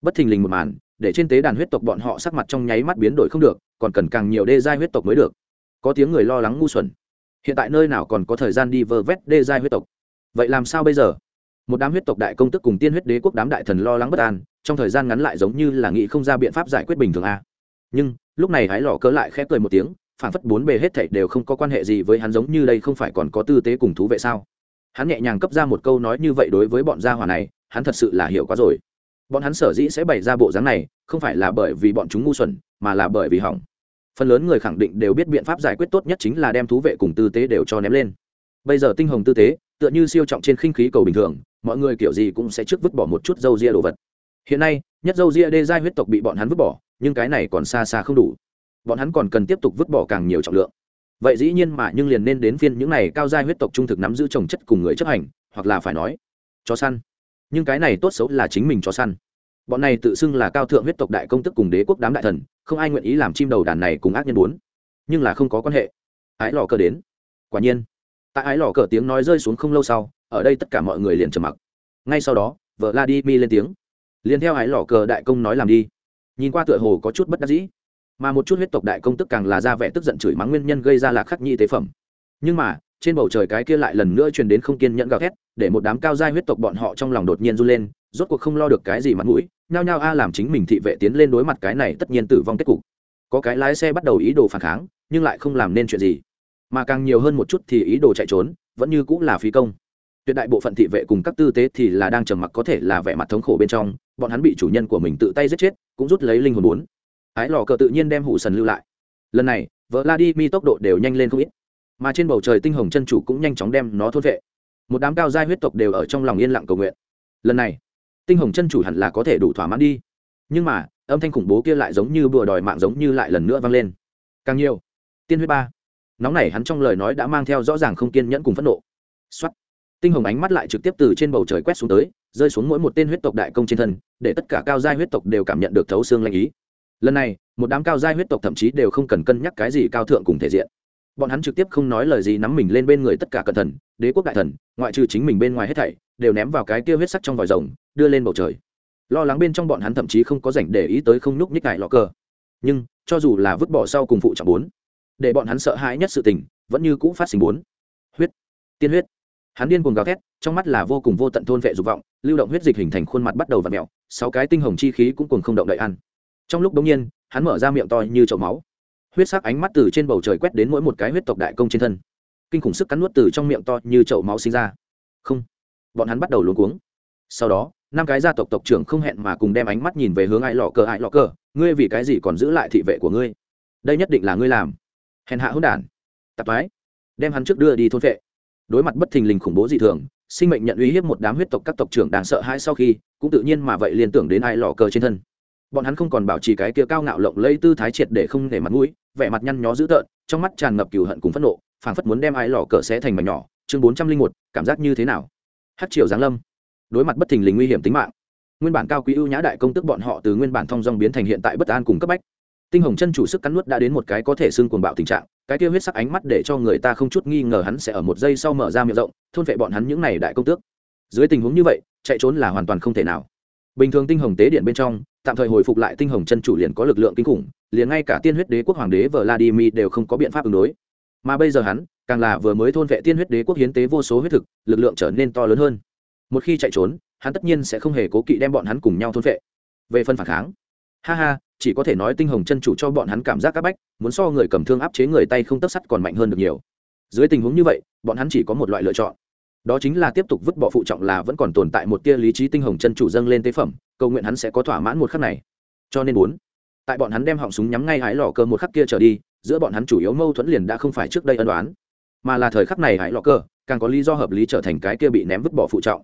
[SPEAKER 1] Bất thình lình một màn, để trên tế đàn huyết tộc bọn họ sắc mặt trong nháy mắt biến đổi không được, còn cần càng nhiều đê giai huyết tộc mới được. Có tiếng người lo lắng ngu xuẩn. Hiện tại nơi nào còn có thời gian đi vơ vét đê giai huyết tộc? Vậy làm sao bây giờ? Một đám huyết tộc đại công tức cùng tiên huyết đế quốc đám đại thần lo lắng bất an, trong thời gian ngắn lại giống như là nghĩ không ra biện pháp giải quyết bình thường a. Nhưng, lúc này hái lò cớ lại khẽ cười một tiếng phản phất bốn bề hết thảy đều không có quan hệ gì với hắn giống như đây không phải còn có tư tế cùng thú vệ sao? Hắn nhẹ nhàng cấp ra một câu nói như vậy đối với bọn gia hỏa này, hắn thật sự là hiểu quá rồi. Bọn hắn sở dĩ sẽ bày ra bộ dáng này, không phải là bởi vì bọn chúng ngu xuẩn, mà là bởi vì hỏng. Phần lớn người khẳng định đều biết biện pháp giải quyết tốt nhất chính là đem thú vệ cùng tư tế đều cho ném lên. Bây giờ tinh hồng tư tế, tựa như siêu trọng trên khinh khí cầu bình thường, mọi người kiểu gì cũng sẽ trước vứt bỏ một chút dâu ria đồ vật. Hiện nay, nhất dâu ria đê giai huyết tộc bị bọn hắn vứt bỏ, nhưng cái này còn xa xa không đủ bọn hắn còn cần tiếp tục vứt bỏ càng nhiều trọng lượng. Vậy dĩ nhiên mà nhưng liền nên đến phiên những này cao giai huyết tộc trung thực nắm giữ trồng chất cùng người chấp hành, hoặc là phải nói, chó săn. Nhưng cái này tốt xấu là chính mình chó săn. Bọn này tự xưng là cao thượng huyết tộc đại công tức cùng đế quốc đám đại thần, không ai nguyện ý làm chim đầu đàn này cùng ác nhân bốn. Nhưng là không có quan hệ. Ái lò cờ đến. Quả nhiên, tại ái lò cờ tiếng nói rơi xuống không lâu sau, ở đây tất cả mọi người liền trầm mặc. Ngay sau đó vợ la đi mi lên tiếng. Liền theo ái lò cờ đại công nói làm đi. Nhìn qua tựa hồ có chút bất đắc dĩ mà một chút huyết tộc đại công tức càng là ra vẻ tức giận chửi mắng nguyên nhân gây ra lạc khắc nhi tế phẩm. Nhưng mà, trên bầu trời cái kia lại lần nữa truyền đến không kiên nhẫn gào thét, để một đám cao giai huyết tộc bọn họ trong lòng đột nhiên run lên, rốt cuộc không lo được cái gì mặt mũi, nhao nhao a làm chính mình thị vệ tiến lên đối mặt cái này tất nhiên tử vong kết cục. Có cái lái xe bắt đầu ý đồ phản kháng, nhưng lại không làm nên chuyện gì. Mà càng nhiều hơn một chút thì ý đồ chạy trốn, vẫn như cũng là phí công. Tuyệt đại bộ phận thị vệ cùng các tư tế thì là đang trầm mặc có thể là vẻ mặt thống khổ bên trong, bọn hắn bị chủ nhân của mình tự tay giết chết, cũng rút lấy linh hồn bốn ái lò cờ tự nhiên đem hủ sần lưu lại. Lần này vợ la đi mi tốc độ đều nhanh lên không ít, mà trên bầu trời tinh hồng chân chủ cũng nhanh chóng đem nó thốt vệ. Một đám cao giai huyết tộc đều ở trong lòng yên lặng cầu nguyện. Lần này, tinh hồng chân chủ hẳn là có thể đủ thỏa mãn đi. Nhưng mà, âm thanh khủng bố kia lại giống như bừa đòi mạng giống như lại lần nữa vang lên. Càng nhiều, tiên huyết ba. Nóng này hắn trong lời nói đã mang theo rõ ràng không kiên nhẫn cùng phẫn nộ. Xuất tinh hồng ánh mắt lại trực tiếp từ trên bầu trời quét xuống tới, rơi xuống mỗi một tên huyết tộc đại công trên thân, để tất cả cao giai huyết tộc đều cảm nhận được thấu xương lanh ý lần này, một đám cao giai huyết tộc thậm chí đều không cần cân nhắc cái gì cao thượng cùng thể diện. Bọn hắn trực tiếp không nói lời gì nắm mình lên bên người tất cả cẩn thần đế quốc đại thần, ngoại trừ chính mình bên ngoài hết thảy, đều ném vào cái kia huyết sắc trong vòi rồng, đưa lên bầu trời. Lo lắng bên trong bọn hắn thậm chí không có rảnh để ý tới không nhúc nhích cải lọ cờ. Nhưng, cho dù là vứt bỏ sau cùng phụ trọng bốn, để bọn hắn sợ hãi nhất sự tình, vẫn như cũ phát sinh bốn. Huyết, tiên huyết. Hắn điên cuồng gào thét, trong mắt là vô cùng vô tận thôn vệ dục vọng, lưu động huyết dịch hình thành khuôn mặt bắt đầu và mẹo sáu cái tinh hồng chi khí cũng cùng không động đậy ăn trong lúc đống nhiên, hắn mở ra miệng to như chậu máu. Huyết sắc ánh mắt từ trên bầu trời quét đến mỗi một cái huyết tộc đại công trên thân. Kinh khủng sức cắn nuốt từ trong miệng to như chậu máu sinh ra. Không, bọn hắn bắt đầu luống cuống. Sau đó, năm cái gia tộc tộc trưởng không hẹn mà cùng đem ánh mắt nhìn về hướng ai lọ cờ, ai lọ cờ, ngươi vì cái gì còn giữ lại thị vệ của ngươi? Đây nhất định là ngươi làm. Hèn hạ hôn đản. Tạp mái đem hắn trước đưa đi thôn vệ. Đối mặt bất thình lình khủng bố dị thường, sinh mệnh nhận uy hiếp một đám huyết tộc các tộc trưởng đang sợ hãi sau khi, cũng tự nhiên mà vậy liên tưởng đến ai lọ cờ trên thân bọn hắn không còn bảo trì cái kia cao ngạo lộng lẫy tư thái triệt để không để mặt mũi, vẻ mặt nhăn nhó dữ tợn, trong mắt tràn ngập cừu hận cùng phẫn nộ, phảng phất muốn đem ai lò cờ xé thành mảnh nhỏ. Chương bốn trăm linh một, cảm giác như thế nào? Hát triệu giáng lâm. Đối mặt bất thình lình nguy hiểm tính mạng, nguyên bản cao quý ưu nhã đại công tức bọn họ từ nguyên bản thong dong biến thành hiện tại bất an cùng cấp bách. Tinh hồng chân chủ sức cắn nuốt đã đến một cái có thể xưng cuồng bạo tình trạng, cái kia huyết sắc ánh mắt để cho người ta không chút nghi ngờ hắn sẽ ở một giây sau mở ra miệng rộng, thôn vệ bọn hắn những này đại công tước. Dưới tình huống như vậy, chạy trốn là hoàn toàn không thể nào bình thường tinh hồng tế điện bên trong, tạm thời hồi phục lại tinh hồng chân chủ liền có lực lượng kinh khủng, liền ngay cả tiên huyết đế quốc hoàng đế vladimir đều không có biện pháp ứng đối. Mà bây giờ hắn, càng là vừa mới thôn vệ tiên huyết đế quốc hiến tế vô số huyết thực, lực lượng trở nên to lớn hơn. Một khi chạy trốn, hắn tất nhiên sẽ không hề cố kỵ đem bọn hắn cùng nhau thôn vệ. Về phần phản kháng, ha ha, chỉ có thể nói tinh hồng chân chủ cho bọn hắn cảm giác áp bách, muốn so người cầm thương áp chế người tay không tất sắt còn mạnh hơn được nhiều. Dưới tình huống như vậy, bọn hắn chỉ có một loại lựa chọn đó chính là tiếp tục vứt bỏ phụ trọng là vẫn còn tồn tại một tia lý trí tinh hồng chân chủ dâng lên tế phẩm, cầu nguyện hắn sẽ có thỏa mãn một khắc này. Cho nên bốn tại bọn hắn đem họng súng nhắm ngay hái lò cơ một khắc kia trở đi, giữa bọn hắn chủ yếu mâu thuẫn liền đã không phải trước đây ân đoán mà là thời khắc này hái lò cơ càng có lý do hợp lý trở thành cái kia bị ném vứt bỏ phụ trọng.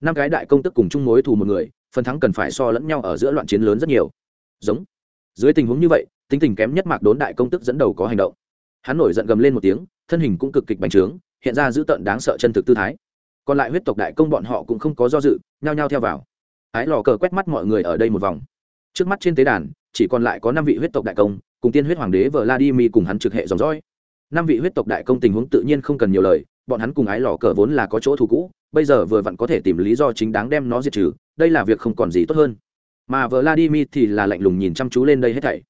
[SPEAKER 1] Năm cái đại công tức cùng chung mối thù một người, phần thắng cần phải so lẫn nhau ở giữa loạn chiến lớn rất nhiều. Giống. Dưới tình huống như vậy, tính tình kém nhất mạc đốn đại công tức dẫn đầu có hành động. Hắn nổi giận gầm lên một tiếng, thân hình cũng cực kịch bành trướng, hiện ra dữ tợn đáng sợ chân thực tư thái còn lại huyết tộc đại công bọn họ cũng không có do dự, nhao nhao theo vào. Ái lò cờ quét mắt mọi người ở đây một vòng. Trước mắt trên tế đàn, chỉ còn lại có năm vị huyết tộc đại công, cùng tiên huyết hoàng đế vợ la đi mi cùng hắn trực hệ dòng dõi. Năm vị huyết tộc đại công tình huống tự nhiên không cần nhiều lời, bọn hắn cùng ái lò cờ vốn là có chỗ thù cũ, bây giờ vừa vặn có thể tìm lý do chính đáng đem nó diệt trừ, đây là việc không còn gì tốt hơn. Mà vợ la đi mi thì là lạnh lùng nhìn chăm chú lên đây hết thảy.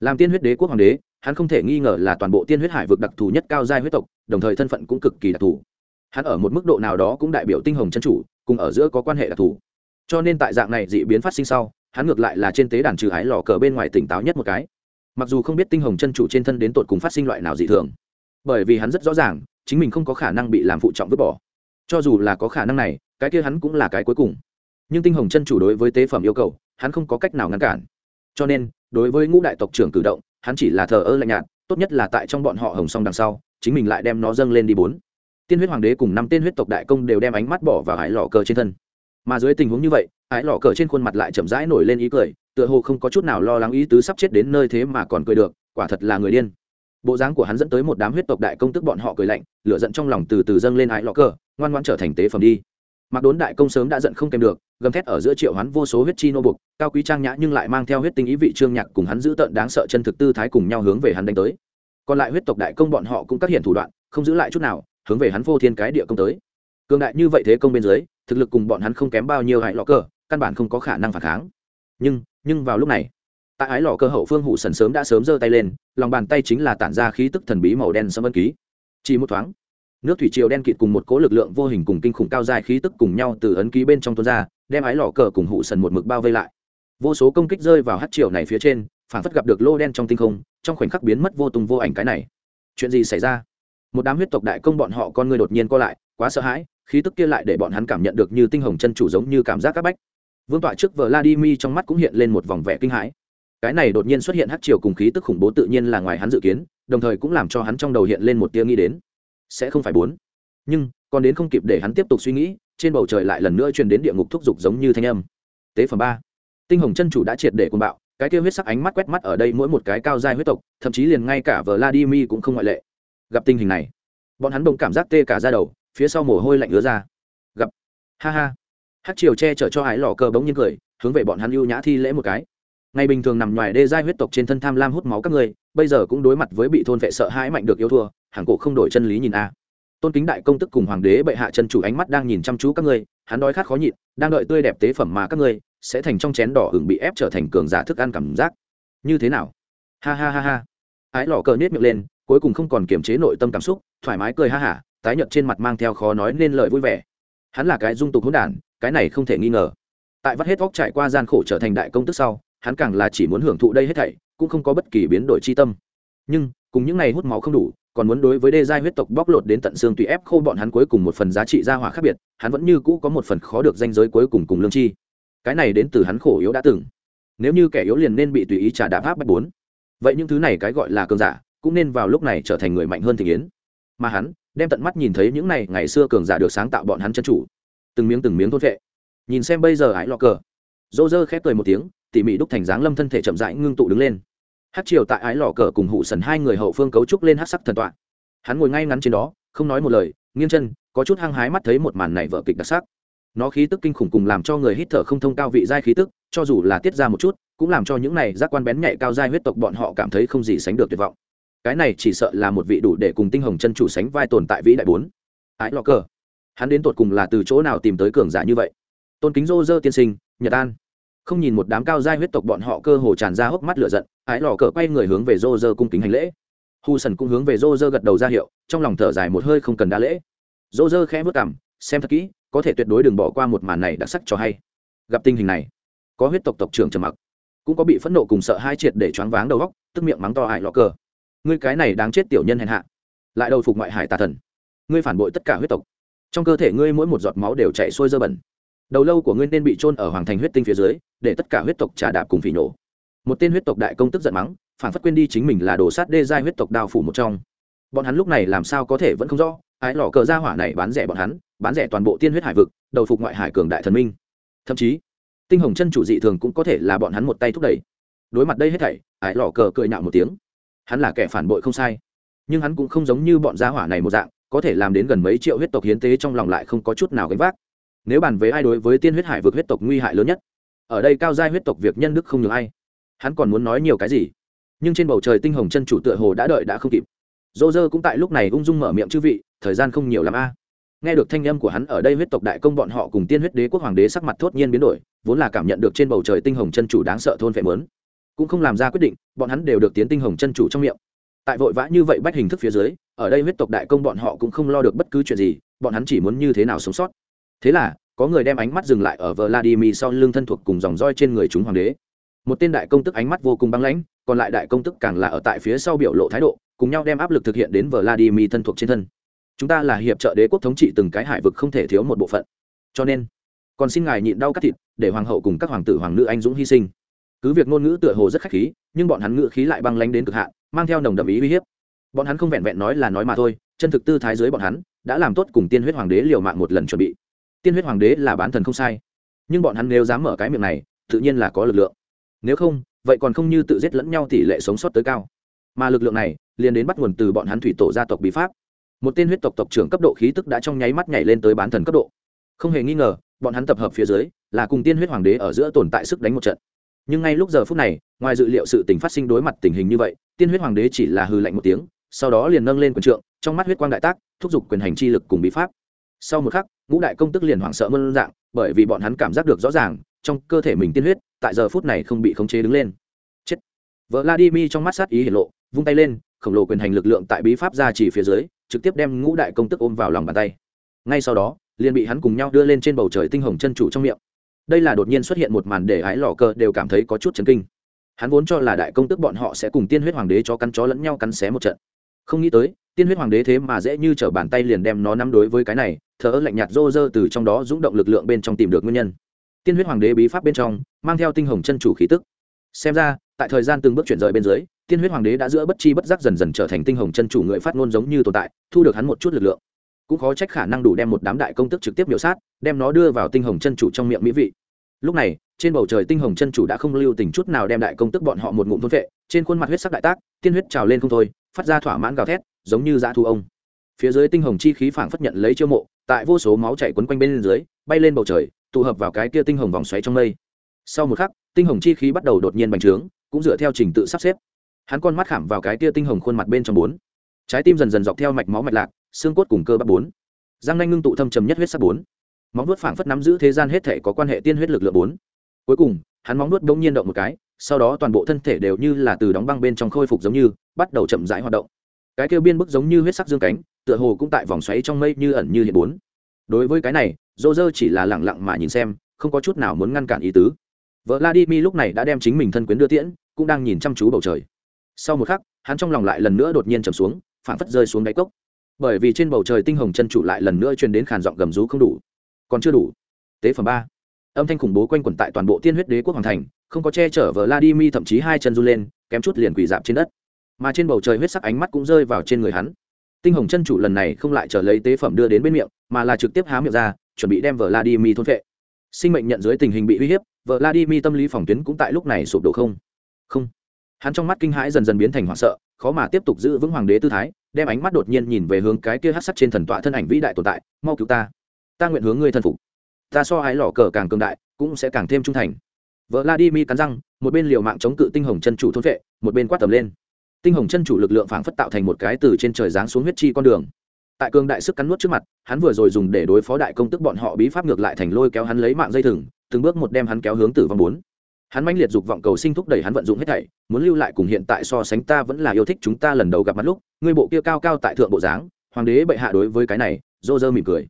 [SPEAKER 1] Làm tiên huyết đế quốc hoàng đế, hắn không thể nghi ngờ là toàn bộ tiên huyết hải vực đặc thù nhất cao giai huyết tộc, đồng thời thân phận cũng cực kỳ đặc thù hắn ở một mức độ nào đó cũng đại biểu tinh hồng chân chủ, cùng ở giữa có quan hệ đặc thù. Cho nên tại dạng này dị biến phát sinh sau, hắn ngược lại là trên tế đàn trừ hái lò cờ bên ngoài tỉnh táo nhất một cái. Mặc dù không biết tinh hồng chân chủ trên thân đến tột cùng phát sinh loại nào dị thường, bởi vì hắn rất rõ ràng, chính mình không có khả năng bị làm phụ trọng vứt bỏ. Cho dù là có khả năng này, cái kia hắn cũng là cái cuối cùng. Nhưng tinh hồng chân chủ đối với tế phẩm yêu cầu, hắn không có cách nào ngăn cản. Cho nên, đối với ngũ đại tộc trưởng cử động, hắn chỉ là thờ ơ lạnh nhạt, tốt nhất là tại trong bọn họ hồng song đằng sau, chính mình lại đem nó dâng lên đi bốn tiên huyết hoàng đế cùng năm tên huyết tộc đại công đều đem ánh mắt bỏ vào ái lò cờ trên thân. Mà dưới tình huống như vậy ái lò cờ trên khuôn mặt lại chậm rãi nổi lên ý cười, tựa hồ không có chút nào lo lắng ý tứ sắp chết đến nơi thế mà còn cười được, quả thật là người điên. Bộ dáng của hắn dẫn tới một đám huyết tộc đại công tức bọn họ cười lạnh, lửa giận trong lòng từ từ dâng lên ái lò cờ, ngoan ngoan trở thành tế phẩm đi. Mặc đốn đại công sớm đã giận không kèm được, gầm thét ở giữa triệu hắn vô số huyết chi nô bục, cao quý trang nhã nhưng lại mang theo huyết tinh ý vị trương nhạc cùng hắn giữ tợn đáng sợ chân thực tư thái cùng nhau hướng về hắn đánh tới. Còn lại huyết tộc đại công bọn họ cũng các hiện thủ đoạn, không giữ lại chút nào hướng về hắn vô thiên cái địa công tới. Cường đại như vậy thế công bên dưới, thực lực cùng bọn hắn không kém bao nhiêu hại lọ cờ, căn bản không có khả năng phản kháng. Nhưng nhưng vào lúc này, tại ái lọ cơ hậu phương hụ sần sớm đã sớm giơ tay lên, lòng bàn tay chính là tản ra khí tức thần bí màu đen sâm ân ký. Chỉ một thoáng, nước thủy triều đen kịt cùng một cỗ lực lượng vô hình cùng kinh khủng cao dài khí tức cùng nhau từ ấn ký bên trong tuôn ra, đem ái lọ cờ cùng hụ sần một mực bao vây lại. Vô số công kích rơi vào hát triều này phía trên, phản phất gặp được lô đen trong tinh không, trong khoảnh khắc biến mất vô tùng vô ảnh cái này. Chuyện gì xảy ra? Một đám huyết tộc đại công bọn họ con người đột nhiên co lại, quá sợ hãi, khí tức kia lại để bọn hắn cảm nhận được như tinh hồng chân chủ giống như cảm giác các bách. Vương tọa trước vợ vladimir trong mắt cũng hiện lên một vòng vẻ kinh hãi. Cái này đột nhiên xuất hiện hát triều cùng khí tức khủng bố tự nhiên là ngoài hắn dự kiến, đồng thời cũng làm cho hắn trong đầu hiện lên một tia nghĩ đến. Sẽ không phải bốn. Nhưng, còn đến không kịp để hắn tiếp tục suy nghĩ, trên bầu trời lại lần nữa truyền đến địa ngục thúc giục giống như thanh âm. Tế phẩm ba. Tinh hồng chân chủ đã triệt để cuồng bạo, cái kia huyết sắc ánh mắt quét mắt ở đây mỗi một cái cao giai huyết tộc, thậm chí liền ngay cả vladimir cũng không ngoại lệ gặp tình hình này, bọn hắn bỗng cảm giác tê cả ra đầu, phía sau mồ hôi lạnh ứa ra. Gặp. Ha ha. Hát triều che chở cho ái lò cờ bỗng nhiên cười, hướng về bọn hắn ưu nhã thi lễ một cái. Ngày bình thường nằm ngoài đê giai huyết tộc trên thân tham lam hút máu các người, bây giờ cũng đối mặt với bị thôn vệ sợ hãi mạnh được yêu thua, hàng cổ không đổi chân lý nhìn a. Tôn kính đại công tức cùng hoàng đế bệ hạ chân chủ ánh mắt đang nhìn chăm chú các ngươi hắn đói khát khó nhịn, đang đợi tươi đẹp tế phẩm mà các ngươi sẽ thành trong chén đỏ hưởng bị ép trở thành cường giả thức ăn cảm giác. Như thế nào? Ha ha ha ha. Ái lò cờ nết miệng lên cuối cùng không còn kiềm chế nội tâm cảm xúc, thoải mái cười ha hả, tái nhợt trên mặt mang theo khó nói nên lời vui vẻ. Hắn là cái dung tục hỗn đản, cái này không thể nghi ngờ. Tại vắt hết vóc trải qua gian khổ trở thành đại công tức sau, hắn càng là chỉ muốn hưởng thụ đây hết thảy, cũng không có bất kỳ biến đổi chi tâm. Nhưng, cùng những ngày hút máu không đủ, còn muốn đối với đê giai huyết tộc bóc lột đến tận xương tùy ép khô bọn hắn cuối cùng một phần giá trị gia hỏa khác biệt, hắn vẫn như cũ có một phần khó được danh giới cuối cùng cùng lương chi. Cái này đến từ hắn khổ yếu đã từng. Nếu như kẻ yếu liền nên bị tùy ý trả đạp áp bách bốn. Vậy những thứ này cái gọi là cường giả cũng nên vào lúc này trở thành người mạnh hơn thị yến. Mà hắn đem tận mắt nhìn thấy những này ngày xưa cường giả được sáng tạo bọn hắn chân chủ. Từng miếng từng miếng thốt vệ. Nhìn xem bây giờ ái lọ cờ. Dô dơ khép cười một tiếng, tỉ mỉ đúc thành dáng lâm thân thể chậm rãi ngưng tụ đứng lên. Hát triều tại ái lọ cờ cùng hụ sần hai người hậu phương cấu trúc lên hát sắc thần tọa. Hắn ngồi ngay ngắn trên đó, không nói một lời, nghiêng chân, có chút hăng hái mắt thấy một màn này vợ kịch đặc sắc. Nó khí tức kinh khủng cùng làm cho người hít thở không thông cao vị giai khí tức, cho dù là tiết ra một chút, cũng làm cho những này giác quan bén nhạy cao giai huyết tộc bọn họ cảm thấy không gì sánh được tuyệt vọng cái này chỉ sợ là một vị đủ để cùng tinh hồng chân chủ sánh vai tồn tại vĩ đại bốn. Ái lọ cờ. Hắn đến tột cùng là từ chỗ nào tìm tới cường giả như vậy? Tôn kính rô rơ tiên sinh, nhật an. Không nhìn một đám cao giai huyết tộc bọn họ cơ hồ tràn ra hốc mắt lửa giận, ái lò cờ quay người hướng về rô rơ cung kính hành lễ. Hù sần cũng hướng về rô rơ gật đầu ra hiệu, trong lòng thở dài một hơi không cần đa lễ. Rô rơ khẽ vất cảm xem thật kỹ, có thể tuyệt đối đừng bỏ qua một màn này đặc sắc cho hay. Gặp tình hình này, có huyết tộc tộc trưởng trầm mặc, cũng có bị phẫn nộ cùng sợ hai triệt để choáng váng đầu góc tức miệng mắng to ải lọ cờ ngươi cái này đáng chết tiểu nhân hèn hạ. Lại đầu phục ngoại hải tà thần. Ngươi phản bội tất cả huyết tộc. Trong cơ thể ngươi mỗi một giọt máu đều chạy xuôi dơ bẩn. Đầu lâu của ngươi nên bị trôn ở hoàng thành huyết tinh phía dưới, để tất cả huyết tộc trả đạp cùng phỉ nổ. Một tên huyết tộc đại công tức giận mắng, phản phất quên đi chính mình là đồ sát đê giai huyết tộc đao phủ một trong. Bọn hắn lúc này làm sao có thể vẫn không rõ, ái lò cờ ra hỏa này bán rẻ bọn hắn, bán rẻ toàn bộ tiên huyết hải vực, đầu phục ngoại hải cường đại thần minh. Thậm chí, tinh hồng chân chủ dị thường cũng có thể là bọn hắn một tay thúc đẩy. Đối mặt đây hết thảy, ái lò cờ cười nhạo một tiếng hắn là kẻ phản bội không sai. Nhưng hắn cũng không giống như bọn gia hỏa này một dạng, có thể làm đến gần mấy triệu huyết tộc hiến tế trong lòng lại không có chút nào gánh vác. Nếu bàn với ai đối với tiên huyết hải vực huyết tộc nguy hại lớn nhất, ở đây cao giai huyết tộc việc nhân đức không nhường ai. Hắn còn muốn nói nhiều cái gì? Nhưng trên bầu trời tinh hồng chân chủ tựa hồ đã đợi đã không kịp. Dô dơ cũng tại lúc này ung dung mở miệng chư vị, thời gian không nhiều l a. Nghe được thanh âm của hắn ở đây huyết tộc đại công bọn họ cùng tiên huyết đế quốc hoàng đế sắc mặt thốt nhiên biến đổi, vốn là cảm nhận được trên bầu trời tinh hồng chân chủ đáng sợ thôn vệ mớn cũng không làm ra quyết định, bọn hắn đều được tiến tinh hồng chân chủ trong miệng. Tại vội vã như vậy bách hình thức phía dưới, ở đây huyết tộc đại công bọn họ cũng không lo được bất cứ chuyện gì, bọn hắn chỉ muốn như thế nào sống sót. Thế là, có người đem ánh mắt dừng lại ở vladimir sau lưng thân thuộc cùng dòng roi trên người chúng hoàng đế. Một tên đại công tức ánh mắt vô cùng băng lãnh, còn lại đại công tức càng là ở tại phía sau biểu lộ thái độ, cùng nhau đem áp lực thực hiện đến vladimir thân thuộc trên thân. Chúng ta là hiệp trợ đế quốc thống trị từng cái hải vực không thể thiếu một bộ phận. Cho nên, còn xin ngài nhịn đau cắt thịt, để hoàng hậu cùng các hoàng tử hoàng nữ anh dũng hy sinh cứ việc ngôn ngữ tựa hồ rất khách khí, nhưng bọn hắn ngữ khí lại băng lánh đến cực hạn, mang theo nồng đậm ý uy hiếp. Bọn hắn không vẹn vẹn nói là nói mà thôi, chân thực tư thái dưới bọn hắn, đã làm tốt cùng tiên huyết hoàng đế liều mạng một lần chuẩn bị. Tiên huyết hoàng đế là bán thần không sai, nhưng bọn hắn nếu dám mở cái miệng này, tự nhiên là có lực lượng. Nếu không, vậy còn không như tự giết lẫn nhau tỷ lệ sống sót tới cao. Mà lực lượng này, liền đến bắt nguồn từ bọn hắn thủy tổ gia tộc bí pháp. Một tên huyết tộc tộc trưởng cấp độ khí tức đã trong nháy mắt nhảy lên tới bán thần cấp độ. Không hề nghi ngờ, bọn hắn tập hợp phía dưới, là cùng tiên huyết hoàng đế ở giữa tồn tại sức đánh một trận nhưng ngay lúc giờ phút này, ngoài dự liệu sự tình phát sinh đối mặt tình hình như vậy, tiên huyết hoàng đế chỉ là hư lạnh một tiếng, sau đó liền nâng lên quần trượng, trong mắt huyết quang đại tác, thúc giục quyền hành chi lực cùng bí pháp. Sau một khắc, ngũ đại công tức liền hoảng sợ mơn dạng, bởi vì bọn hắn cảm giác được rõ ràng, trong cơ thể mình tiên huyết, tại giờ phút này không bị khống chế đứng lên. Chết. Vợ vladimir trong mắt sát ý hiển lộ, vung tay lên, khổng lồ quyền hành lực lượng tại bí pháp ra chỉ phía dưới, trực tiếp đem ngũ đại công tức ôm vào lòng bàn tay. Ngay sau đó, liền bị hắn cùng nhau đưa lên trên bầu trời tinh hồng chân chủ trong miệng đây là đột nhiên xuất hiện một màn để ái lò cơ đều cảm thấy có chút chấn kinh. Hắn vốn cho là đại công tức bọn họ sẽ cùng tiên huyết hoàng đế cho cắn chó lẫn nhau cắn xé một trận. Không nghĩ tới, tiên huyết hoàng đế thế mà dễ như t r ở bàn tay liền đem nó nắm đối với cái này, thờ lạnh nhạt rô rơ từ trong đó rúng động lực lượng bên trong tìm được nguyên nhân. Tiên huyết hoàng đế bí pháp bên trong, mang theo tinh hồng chân chủ khí tức. Xem ra, tại thời gian từng bước chuyển rời bên dưới, tiên huyết hoàng đế đã giữa bất chi bất giác dần dần trở thành tinh hồng chân chủ người phát ngôn giống như tồn tại, thu được hắn một chút lực lượng cũng khó trách khả năng đủ đem một đám đại công tức trực tiếp biểu sát, đem nó đưa vào tinh hồng chân chủ trong miệng mỹ vị. Lúc này, trên bầu trời tinh hồng chân chủ đã không lưu tình chút nào đem đại công tức bọn họ một ngụm thôn vệ, trên khuôn mặt huyết sắc đại tác, tiên huyết trào lên không thôi, phát ra thỏa mãn gào thét, giống như dã thu ông. Phía dưới tinh hồng chi khí phảng phất nhận lấy chiêu mộ, tại vô số máu chảy quấn quanh bên dưới, bay lên bầu trời, tụ hợp vào cái kia tinh hồng vòng xoáy trong mây. Sau một khắc, tinh hồng chi khí bắt đầu đột nhiên bành trướng, cũng dựa theo trình tự sắp xếp. Hắn con mắt khảm vào cái kia tinh hồng khuôn mặt bên trong bốn. Trái tim dần dần dọc theo mạch máu mạch lạc xương cốt cùng cơ bắp bốn. Răng nanh ngưng tụ thâm trầm nhất huyết sắc bốn. Móng nuốt phảng phất nắm giữ thế gian hết thể có quan hệ tiên huyết lực lượng bốn. Cuối cùng, hắn móng nuốt bỗng nhiên động một cái, sau đó toàn bộ thân thể đều như là từ đóng băng bên trong khôi phục giống như, bắt đầu chậm rãi hoạt động. Cái kêu biên bức giống như huyết sắc dương cánh, tựa hồ cũng tại vòng xoáy trong mây như ẩn như hiện bốn. Đối với cái này, dô dơ chỉ là lẳng lặng mà nhìn xem, không có chút nào muốn ngăn cản ý tứ. Vợ vladimir lúc này đã đem chính mình thân quyến đưa tiễn, cũng đang nhìn chăm chú bầu trời. Sau một khắc, hắn trong lòng lại lần nữa đột nhiên trầm xuống phản phất rơi xuống đáy cốc bởi vì trên bầu trời tinh hồng chân chủ lại lần nữa truyền đến khàn giọng gầm rú không đủ. Còn chưa đủ. Tế phẩm ba. Âm thanh khủng bố quanh quẩn tại toàn bộ tiên huyết đế quốc hoàng thành, không có che chở vờ vladimir, thậm chí hai chân run lên, kém chút liền quỳ dạp trên đất. Mà trên bầu trời huyết sắc ánh mắt cũng rơi vào trên người hắn. Tinh hồng chân chủ lần này không lại trở lấy tế phẩm đưa đến bên miệng, mà là trực tiếp há miệng ra, chuẩn bị đem vợ vladimir thôn vệ sinh mệnh nhận dưới tình hình bị uy hiếp vợ vladimir tâm lý phòng tuyến cũng tại lúc này sụp đổ không? Không. Hắn trong mắt kinh hãi dần dần biến thành hoảng sợ khó mà tiếp tục giữ vững hoàng đế tư thái, đem ánh mắt đột nhiên nhìn về hướng cái kia hát sắt trên thần tọa thân ảnh vĩ đại tồn tại, mau cứu ta. Ta nguyện hướng ngươi thân phục. Ta so ái lò cờ càng cường đại, cũng sẽ càng thêm trung thành. Vợ vladimir cắn răng, một bên liều mạng chống cự tinh hồng chân chủ thôn vệ, một bên quát tầm lên. Tinh hồng chân chủ lực lượng phảng phất tạo thành một cái từ trên trời giáng xuống huyết chi con đường. Tại cường đại sức cắn nuốt trước mặt, hắn vừa rồi dùng để đối phó đại công tức bọn họ bí pháp ngược lại thành lôi kéo hắn lấy mạng dây thừng, từng bước một đem hắn kéo hướng tử vong bốn hắn mãnh liệt dục vọng cầu sinh thúc đẩy hắn vận dụng hết thảy, muốn lưu lại cùng hiện tại so sánh ta vẫn là yêu thích chúng ta lần đầu gặp mặt lúc, ngươi bộ kia cao cao tại thượng bộ dáng, hoàng đế bệ hạ đối với cái này dô dơ mỉm cười.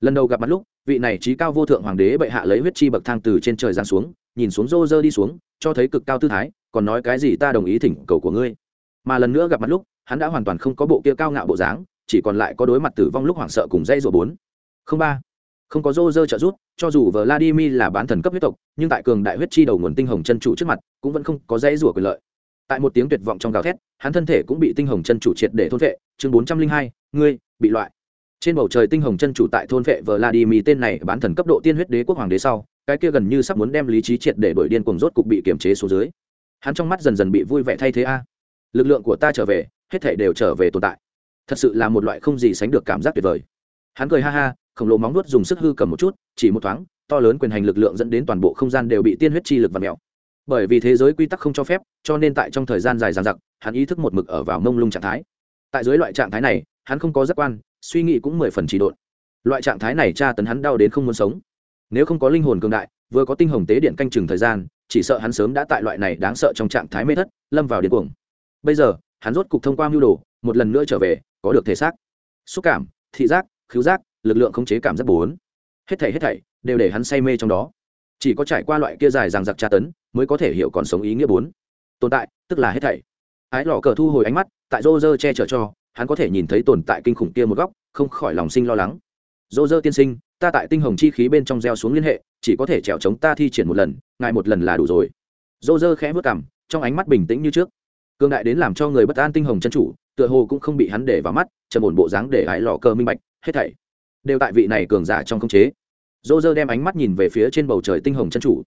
[SPEAKER 1] Lần đầu gặp mặt lúc, vị này trí cao vô thượng hoàng đế bệ hạ lấy huyết chi bậc thang từ trên trời giáng xuống, nhìn xuống dô dơ đi xuống, cho thấy cực cao tư thái, còn nói cái gì ta đồng ý thỉnh cầu của ngươi. Mà lần nữa gặp mặt lúc, hắn đã hoàn toàn không có bộ kia cao ngạo bộ dáng, chỉ còn lại có đối mặt tử vong lúc hoảng sợ cùng dây rủa bốn. Không ba không có dô trợ giúp, cho dù vladimir là bán thần cấp huyết tộc, nhưng tại cường đại huyết chi đầu nguồn tinh hồng chân chủ trước mặt, cũng vẫn không có dễ rủa quyền lợi. Tại một tiếng tuyệt vọng trong gào thét, hắn thân thể cũng bị tinh hồng chân chủ triệt để thôn vệ chương bốn trăm linh hai, ngươi, bị loại. Trên bầu trời tinh hồng chân chủ tại thôn vệ vladimir, tên này bán thần cấp độ tiên huyết đế quốc hoàng đế sau, cái kia gần như sắp muốn đem lý trí triệt để đổi điên cuồng rốt cục bị kiềm chế xuống dưới. Hắn trong mắt dần dần bị vui vẻ thay thế a. Lực lượng của ta trở về, hết thể đều trở về tồn tại. Thật sự là một loại không gì sánh được cảm giác tuyệt vời. Hắn cười ha ha khổng lồ móng nuốt dùng sức hư cầm một chút, chỉ một thoáng, to lớn quyền hành lực lượng dẫn đến toàn bộ không gian đều bị tiên huyết chi lực và mèo. Bởi vì thế giới quy tắc không cho phép, cho nên tại trong thời gian dài dằng dặc, hắn ý thức một mực ở vào mông lung trạng thái. Tại dưới loại trạng thái này, hắn không có giác quan, suy nghĩ cũng mười phần chỉ độn. Loại trạng thái này tra tấn hắn đau đến không muốn sống. Nếu không có linh hồn cường đại, vừa có tinh hồng tế điện canh chừng thời gian, chỉ sợ hắn sớm đã tại loại này đáng sợ trong trạng thái mê thất, lâm vào điên cuồng. Bây giờ, hắn rốt cục thông qua mưu đồ, một lần nữa trở về, có được thể xác. Xúc cảm, thị giác, khứu giác lực lượng khống chế cảm giác bốn. Hết thảy hết thảy đều để hắn say mê trong đó. Chỉ có trải qua loại kia dài rằng giặc tra tấn mới có thể hiểu còn sống ý nghĩa bốn. Tồn tại, tức là hết thảy. Ái lò cờ thu hồi ánh mắt, tại rô rơ che chở cho, hắn có thể nhìn thấy tồn tại kinh khủng kia một góc, không khỏi lòng sinh lo lắng. Rô rơ tiên sinh, ta tại tinh hồng chi khí bên trong gieo xuống liên hệ, chỉ có thể trèo chống ta thi triển một lần, ngài một lần là đủ rồi. Rô rơ khẽ vớt cảm trong ánh mắt bình tĩnh như trước. Cương đại đến làm cho người bất an tinh hồng chân chủ, tựa hồ cũng không bị hắn để vào mắt, trầm ổn bộ dáng để ái lò cờ minh bạch, hết thảy đều tại vị này cường giả trong không chế. Dô dơ đem ánh mắt nhìn về phía trên bầu trời tinh hồng chân chủ.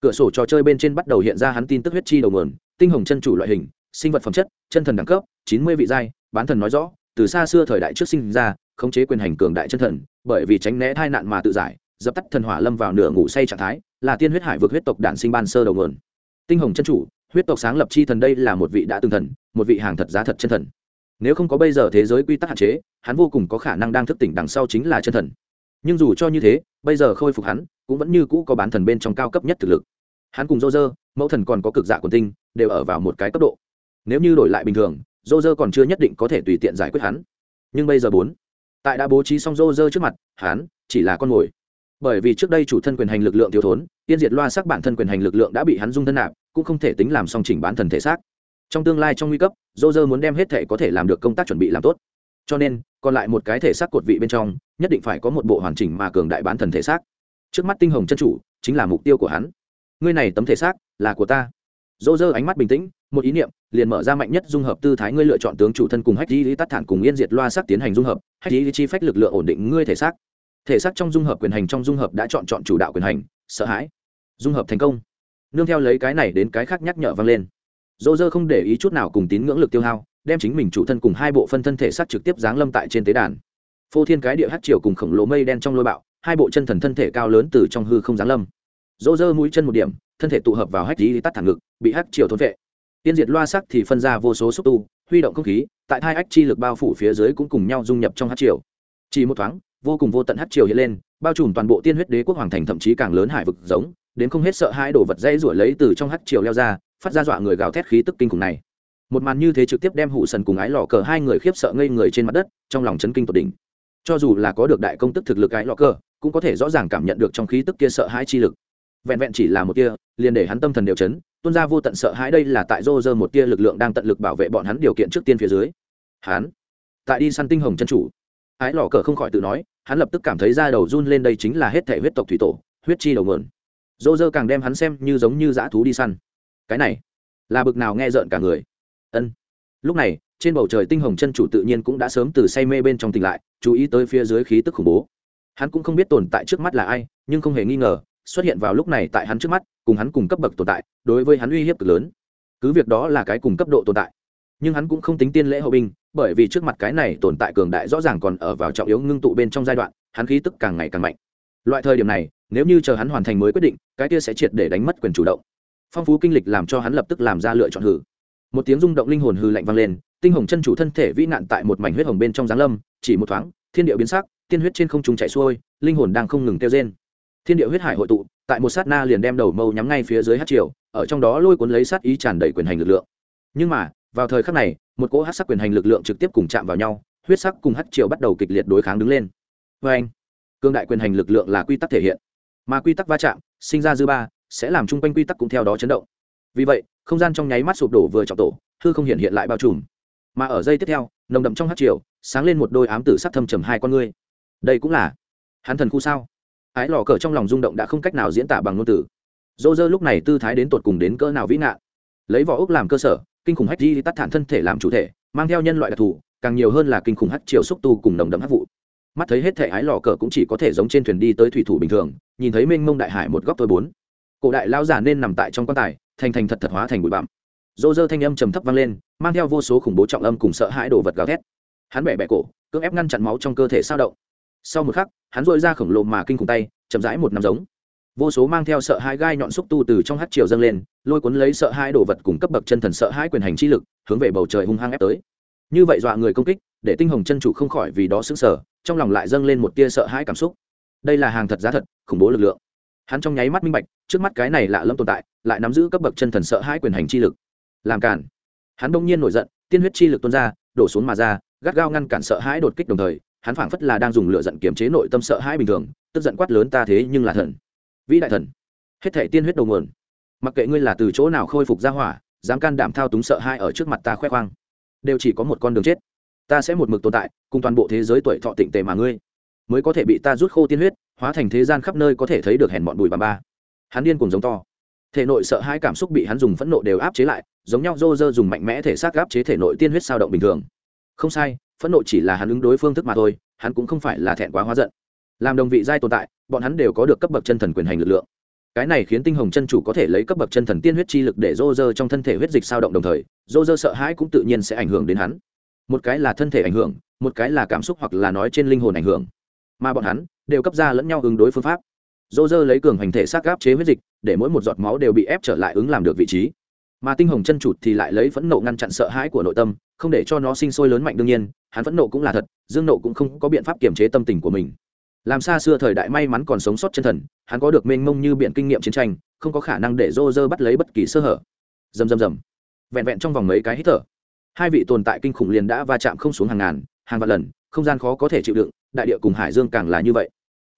[SPEAKER 1] Cửa sổ trò chơi bên trên bắt đầu hiện ra hắn tin tức huyết chi đầu nguồn, tinh hồng chân chủ loại hình, sinh vật phẩm chất, chân thần đẳng cấp, chín mươi vị giai, bán thần nói rõ, từ xa xưa thời đại trước sinh ra, khống chế quyền hành cường đại chân thần, bởi vì tránh né tai nạn mà tự giải, dập tắt thần hỏa lâm vào nửa ngủ say trạng thái, là tiên huyết hải vực huyết tộc đản sinh ban sơ đầu nguồn. Tinh hồng chân chủ, huyết tộc sáng lập chi thần đây là một vị đã từng thần, một vị hàng thật giá thật chân thần nếu không có bây giờ thế giới quy tắc hạn chế, hắn vô cùng có khả năng đang thức tỉnh đằng sau chính là chân thần. Nhưng dù cho như thế, bây giờ khôi phục hắn, cũng vẫn như cũ có bán thần bên trong cao cấp nhất thực lực. Hắn cùng dô dơ, mẫu thần còn có cực dạ quần tinh, đều ở vào một cái cấp độ. Nếu như đổi lại bình thường, dô dơ còn chưa nhất định có thể tùy tiện giải quyết hắn. Nhưng bây giờ bốn, tại đã bố trí xong dô dơ trước mặt, hắn chỉ là con mồi. Bởi vì trước đây chủ thân quyền hành lực lượng thiếu thốn, tiên diệt loa sắc bản thân quyền hành lực lượng đã bị hắn dung thân nạp, cũng không thể tính làm song chỉnh bán thần thể xác trong tương lai trong nguy cấp dô dơ muốn đem hết thể có thể làm được công tác chuẩn bị làm tốt. Cho nên, còn lại một cái thể xác cột vị bên trong, nhất định phải có một bộ hoàn chỉnh mà cường đại bán thần thể xác. Trước mắt tinh hồng chân chủ, chính là mục tiêu của hắn. Ngươi này tấm thể xác, là của ta. Dô dơ ánh mắt bình tĩnh, một ý niệm, liền mở ra mạnh nhất dung hợp tư thái ngươi lựa chọn tướng chủ thân cùng hách di tắt thản cùng yên diệt loa sắc tiến hành dung hợp. Hách di chi phách lực lượng ổn định ngươi thể xác. Thể xác trong dung hợp quyền hành trong dung hợp đã chọn chọn chủ đạo quyền hành, sợ hãi. Dung hợp thành công. Nương theo lấy cái này đến cái khác nhắc nhở vang lên dô dơ không để ý chút nào cùng tín ngưỡng lực tiêu hao, đem chính mình chủ thân cùng hai bộ phân thân thể xác trực tiếp giáng lâm tại trên tế đàn. Phô thiên cái địa hát triều cùng khổng lồ mây đen trong lôi bạo, hai bộ chân thần thân thể cao lớn từ trong hư không giáng lâm. Dô dơ mũi chân một điểm, thân thể tụ hợp vào hách lý tắt thẳng ngực, bị hắc triều thốn vệ. Tiên diệt loa sắc thì phân ra vô số xúc tu, huy động không khí, tại hai ách chi lực bao phủ phía dưới cũng cùng nhau dung nhập trong hát triều. Chỉ một thoáng, vô cùng vô tận hát triều hiện lên, bao trùm toàn bộ tiên huyết đế quốc hoàng thành thậm chí càng lớn hải vực giống đến không hết sợ hai đồ vật dây rủi lấy từ trong hắt triều leo ra, phát ra dọa người gào thét khí tức kinh khủng này. Một màn như thế trực tiếp đem hụ sần cùng ái lò cờ hai người khiếp sợ ngây người trên mặt đất, trong lòng chấn kinh tột đỉnh. Cho dù là có được đại công tức thực lực ái lò cờ, cũng có thể rõ ràng cảm nhận được trong khí tức kia sợ hãi chi lực. Vẹn vẹn chỉ là một tia, liền để hắn tâm thần đều chấn, tuôn ra vô tận sợ hãi đây là tại rô rơ một tia lực lượng đang tận lực bảo vệ bọn hắn điều kiện trước tiên phía dưới. Hắn, tại đi săn tinh hồng chân chủ. Ái lò cờ không khỏi tự nói, hắn lập tức cảm thấy da đầu run lên đây chính là hết thể huyết tộc thủy tổ, huyết chi đầu mượn rô dơ càng đem hắn xem như giống như dã thú đi săn. Cái này, là bực nào nghe rợn cả người. Ân. Lúc này, trên bầu trời tinh hồng chân chủ tự nhiên cũng đã sớm từ say mê bên trong tỉnh lại, chú ý tới phía dưới khí tức khủng bố. Hắn cũng không biết tồn tại trước mắt là ai, nhưng không hề nghi ngờ, xuất hiện vào lúc này tại hắn trước mắt, cùng hắn cùng cấp bậc tồn tại, đối với hắn uy hiếp cực lớn. Cứ việc đó là cái cùng cấp độ tồn tại, nhưng hắn cũng không tính tiên lễ hậu binh, bởi vì trước mặt cái này tồn tại cường đại rõ ràng còn ở vào trọng yếu ngưng tụ bên trong giai đoạn, hắn khí tức càng ngày càng mạnh. Loại thời điểm này nếu như chờ hắn hoàn thành mới quyết định, cái kia sẽ triệt để đánh mất quyền chủ động. Phong phú kinh lịch làm cho hắn lập tức làm ra lựa chọn hử. Một tiếng rung động linh hồn hư lạnh vang lên, tinh hồng chân chủ thân thể vĩ nạn tại một mảnh huyết hồng bên trong giáng lâm, chỉ một thoáng, thiên địa biến sắc, tiên huyết trên không trung chạy xuôi, linh hồn đang không ngừng tiêu rên. Thiên địa huyết hải hội tụ, tại một sát na liền đem đầu mâu nhắm ngay phía dưới hát triều, ở trong đó lôi cuốn lấy sát ý tràn đầy quyền hành lực lượng. Nhưng mà, vào thời khắc này, một cỗ hát sắc quyền hành lực lượng trực tiếp cùng chạm vào nhau, huyết sắc cùng hát triều bắt đầu kịch liệt đối kháng đứng lên. Vê anh cương đại quyền hành lực lượng là quy tắc thể hiện mà quy tắc va chạm, sinh ra dư ba, sẽ làm chung quanh quy tắc cũng theo đó chấn động. Vì vậy, không gian trong nháy mắt sụp đổ vừa trọng tổ, hư không hiện hiện lại bao trùm. Mà ở giây tiếp theo, nồng đậm trong hát triều, sáng lên một đôi ám tử sắc thâm trầm hai con ngươi. Đây cũng là hắn thần khu sao? Ái lò cờ trong lòng rung động đã không cách nào diễn tả bằng ngôn từ. Dô dơ lúc này tư thái đến tột cùng đến cỡ nào vĩ ngạn? Lấy vỏ ốc làm cơ sở, kinh khủng hách di tắt thản thân thể làm chủ thể, mang theo nhân loại đặc thù, càng nhiều hơn là kinh khủng hắc triều xúc tu cùng nồng đậm hắc vụ mắt thấy hết thể ái lò cờ cũng chỉ có thể giống trên thuyền đi tới thủy thủ bình thường, nhìn thấy mênh mông đại hải một góc tôi bốn. Cổ đại lao giả nên nằm tại trong quan tài, thành thành thật thật hóa thành bụi bặm. Dô dơ thanh âm trầm thấp vang lên, mang theo vô số khủng bố trọng âm cùng sợ hãi đồ vật gào thét. Hắn bẻ bẻ cổ, cưỡng ép ngăn chặn máu trong cơ thể sao động. Sau một khắc, hắn dội ra khổng lồ mà kinh khủng tay, chậm rãi một nắm giống. Vô số mang theo sợ hãi gai nhọn xúc tu từ trong hát chiều dâng lên, lôi cuốn lấy sợ hãi đồ vật cùng cấp bậc chân thần sợ hãi quyền hành chi lực, hướng về bầu trời hung hăng ép tới. Như vậy dọa người công kích, để tinh hồng chân chủ không khỏi vì đó xứng sở trong lòng lại dâng lên một tia sợ hãi cảm xúc. Đây là hàng thật giá thật, khủng bố lực lượng. Hắn trong nháy mắt minh bạch, trước mắt cái này lạ lẫm tồn tại, lại nắm giữ cấp bậc chân thần sợ hãi quyền hành chi lực. Làm cản. Hắn đông nhiên nổi giận, tiên huyết chi lực tuôn ra, đổ xuống mà ra, gắt gao ngăn cản sợ hãi đột kích đồng thời, hắn phảng phất là đang dùng lửa giận kiềm chế nội tâm sợ hãi bình thường, tức giận quát lớn ta thế nhưng là thần. Vĩ đại thần. Hết thể tiên huyết đầu nguồn. Mặc kệ ngươi là từ chỗ nào khôi phục ra hỏa, dám can đảm thao túng sợ hãi ở trước mặt ta khoe khoang, đều chỉ có một con đường chết ta sẽ một mực tồn tại, cùng toàn bộ thế giới tuổi thọ tịnh tề mà ngươi, mới có thể bị ta rút khô tiên huyết, hóa thành thế gian khắp nơi có thể thấy được hèn bọn bùi bà ba. Hắn điên cùng giống to. Thể nội sợ hãi cảm xúc bị hắn dùng phẫn nộ đều áp chế lại, giống nhau dô dơ dùng mạnh mẽ thể xác áp chế thể nội tiên huyết sao động bình thường. Không sai, phẫn nộ chỉ là hắn ứng đối phương thức mà thôi, hắn cũng không phải là thẹn quá hóa giận. Làm đồng vị giai tồn tại, bọn hắn đều có được cấp bậc chân thần quyền hành lực lượng. Cái này khiến tinh hồng chân chủ có thể lấy cấp bậc chân thần tiên huyết chi lực để dô dơ trong thân thể huyết dịch sao động đồng thời dô dơ sợ hãi cũng tự nhiên sẽ ảnh hưởng đến hắn một cái là thân thể ảnh hưởng, một cái là cảm xúc hoặc là nói trên linh hồn ảnh hưởng. Mà bọn hắn đều cấp ra lẫn nhau ứng đối phương pháp. Dô dơ lấy cường hành thể xác gáp chế huyết dịch, để mỗi một giọt máu đều bị ép trở lại ứng làm được vị trí. Mà tinh hồng chân trụt thì lại lấy phẫn nộ ngăn chặn sợ hãi của nội tâm, không để cho nó sinh sôi lớn mạnh đương nhiên, hắn phẫn nộ cũng là thật, dương nộ cũng không có biện pháp kiềm chế tâm tình của mình. Làm xa xưa thời đại may mắn còn sống sót chân thần, hắn có được mênh mông như biện kinh nghiệm chiến tranh, không có khả năng để dô dơ bắt lấy bất kỳ sơ hở. Dầm dầm dầm vẹn vẹn trong vòng mấy cái hít thở hai vị tồn tại kinh khủng liền đã va chạm không xuống hàng ngàn, hàng vạn lần, không gian khó có thể chịu đựng, đại địa cùng hải dương càng là như vậy.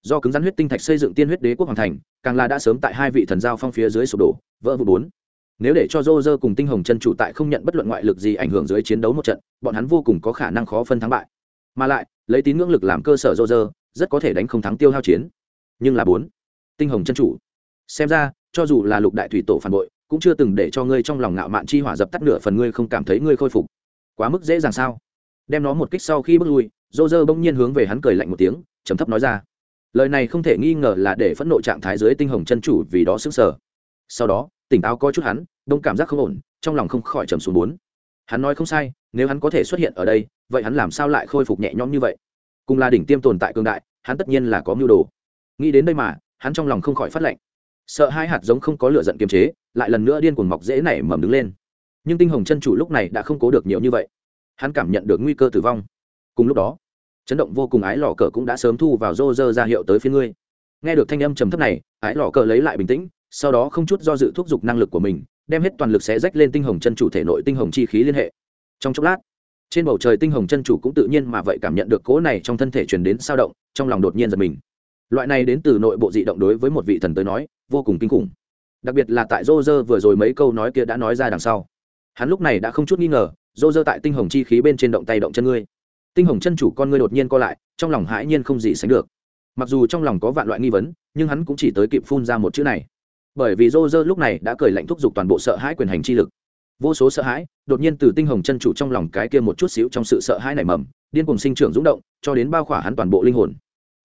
[SPEAKER 1] Do cứng rắn huyết tinh thạch xây dựng tiên huyết đế quốc hoàng thành, càng là đã sớm tại hai vị thần giao phong phía dưới sụp đổ, vỡ vụ bốn. Nếu để cho dô dơ cùng tinh hồng chân chủ tại không nhận bất luận ngoại lực gì ảnh hưởng dưới chiến đấu một trận, bọn hắn vô cùng có khả năng khó phân thắng bại. Mà lại, lấy tín ngưỡng lực làm cơ sở dô dơ rất có thể đánh không thắng tiêu hao chiến. Nhưng là bốn. Tinh hồng chân chủ. Xem ra, cho dù là lục đại thủy tổ phản bội cũng chưa từng để cho ngươi trong lòng ngạo mạn chi hỏa dập tắt nửa phần ngươi không cảm thấy ngươi khôi phục. Quá mức dễ dàng sao? Đem nó một kích sau khi bước lui, dô dơ bỗng nhiên hướng về hắn cười lạnh một tiếng, trầm thấp nói ra. Lời này không thể nghi ngờ là để phẫn nộ trạng thái dưới tinh hồng chân chủ vì đó xứng sở sau đó, tỉnh táo coi chút hắn, đông cảm giác không ổn, trong lòng không khỏi trầm xuống bốn. Hắn nói không sai, nếu hắn có thể xuất hiện ở đây, vậy hắn làm sao lại khôi phục nhẹ nhõm như vậy? Cùng là đỉnh tiêm tồn tại cương đại, hắn tất nhiên là có mưu đồ. Nghĩ đến đây mà, hắn trong lòng không khỏi phát lạnh sợ hai hạt giống không có lựa giận kiềm chế lại lần nữa điên cuồng mọc dễ nảy mầm đứng lên. Nhưng tinh hồng chân chủ lúc này đã không cố được nhiều như vậy. Hắn cảm nhận được nguy cơ tử vong. Cùng lúc đó, chấn động vô cùng ái lò cờ cũng đã sớm thu vào rô rơ ra hiệu tới phía ngươi. Nghe được thanh âm trầm thấp này, ái lò cờ lấy lại bình tĩnh, sau đó không chút do dự thúc giục năng lực của mình, đem hết toàn lực xé rách lên tinh hồng chân chủ thể nội tinh hồng chi khí liên hệ. Trong chốc lát, trên bầu trời tinh hồng chân chủ cũng tự nhiên mà vậy cảm nhận được cỗ này trong thân thể truyền đến sao động, trong lòng đột nhiên giật mình. Loại này đến từ nội bộ dị động đối với một vị thần tới nói, vô cùng kinh khủng đặc biệt là tại rô rơ vừa rồi mấy câu nói kia đã nói ra đằng sau. Hắn lúc này đã không chút nghi ngờ rô rơ tại tinh hồng chi khí bên trên động tay động chân ngươi. Tinh hồng chân chủ con ngươi đột nhiên co lại, trong lòng hãi nhiên không gì sánh được. Mặc dù trong lòng có vạn loại nghi vấn, nhưng hắn cũng chỉ tới kịp phun ra một chữ này. Bởi vì rô rơ lúc này đã cười lạnh thúc giục toàn bộ sợ hãi quyền hành chi lực. Vô số sợ hãi, đột nhiên từ tinh hồng chân chủ trong lòng cái kia một chút xíu trong sự sợ hãi nảy mầm, điên cùng sinh trưởng rúng động, cho đến bao khỏa hắn toàn bộ linh hồn.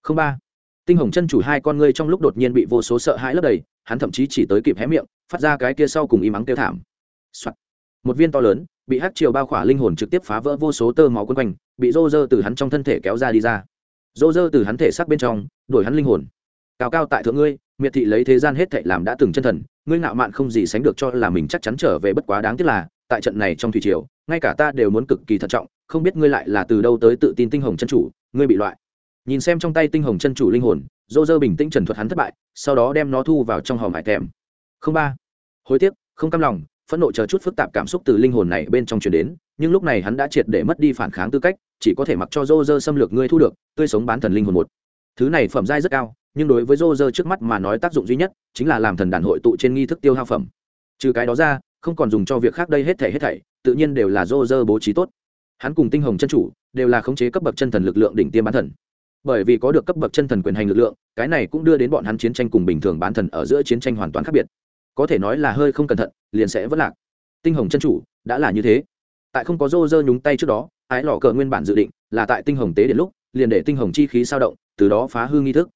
[SPEAKER 1] Không ba. Tinh hồng chân chủ hai con ngươi trong lúc đột nhiên bị vô số sợ hãi lấp đầy hắn thậm chí chỉ tới kịp hé miệng, phát ra cái kia sau cùng im ắng kêu thảm、Soạn. một viên to lớn, bị hát chiều bao khỏa linh hồn trực tiếp phá vỡ vô số tơ máu quân quanh, bị rô rơ từ hắn trong thân thể kéo ra đi ra. Rô rơ từ hắn thể xác bên trong, đổi hắn linh hồn. Cao cao tại thượng ngươi, miệt thị lấy thế gian hết thệ làm đã từng chân thần, ngươi ngạo mạn không gì sánh được cho là mình chắc chắn trở về bất quá đáng tiếc là, tại trận này trong thủy triều, ngay cả ta đều muốn cực kỳ thận trọng, không biết ngươi lại là từ đâu tới tự tin tinh hồng chân chủ, ngươi bị loại nhìn xem trong tay tinh hồng chân chủ linh hồn, dô dơ bình tĩnh trần thuật hắn thất bại, sau đó đem nó thu vào trong hòm hải thèm không ba. Hối tiếc, không cam lòng, phẫn nộ chờ chút phức tạp cảm xúc từ linh hồn này bên trong truyền đến, nhưng lúc này hắn đã triệt để mất đi phản kháng tư cách, chỉ có thể mặc cho dô dơ xâm lược ngươi thu được, tươi sống bán thần linh hồn một. Thứ này phẩm giai rất cao, nhưng đối với dô dơ trước mắt mà nói tác dụng duy nhất chính là làm thần đàn hội tụ trên nghi thức tiêu hao phẩm. Trừ cái đó ra, không còn dùng cho việc khác đây hết thảy hết thảy, tự nhiên đều là dô dơ bố trí tốt. Hắn cùng tinh hồng chân chủ đều là khống chế cấp bậc chân thần lực lượng đỉnh tiêm bán thần bởi vì có được cấp bậc chân thần quyền hành lực lượng, cái này cũng đưa đến bọn hắn chiến tranh cùng bình thường bán thần ở giữa chiến tranh hoàn toàn khác biệt. Có thể nói là hơi không cẩn thận, liền sẽ vất lạc. Tinh hồng chân chủ, đã là như thế. Tại không có rô rơ nhúng tay trước đó, ái lò cờ nguyên bản dự định là tại tinh hồng tế đến lúc, liền để tinh hồng chi khí sao động, từ đó phá hư nghi thức.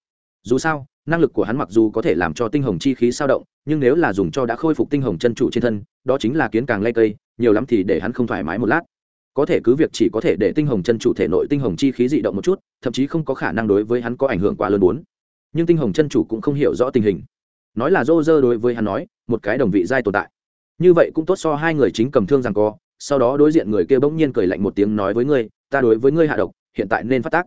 [SPEAKER 1] Dù sao, năng lực của hắn mặc dù có thể làm cho tinh hồng chi khí sao động, nhưng nếu là dùng cho đã khôi phục tinh hồng chân chủ trên thân, đó chính là kiến càng lây cây, nhiều lắm thì để hắn không thoải mái một lát có thể cứ việc chỉ có thể để tinh hồng chân chủ thể nội tinh hồng chi khí dị động một chút, thậm chí không có khả năng đối với hắn có ảnh hưởng quá lớn bốn. Nhưng tinh hồng chân chủ cũng không hiểu rõ tình hình. Nói là dô dơ đối với hắn nói, một cái đồng vị giai tồn tại. Như vậy cũng tốt so hai người chính cầm thương rằng co, sau đó đối diện người kia bỗng nhiên cười lạnh một tiếng nói với ngươi, ta đối với ngươi hạ độc, hiện tại nên phát tác.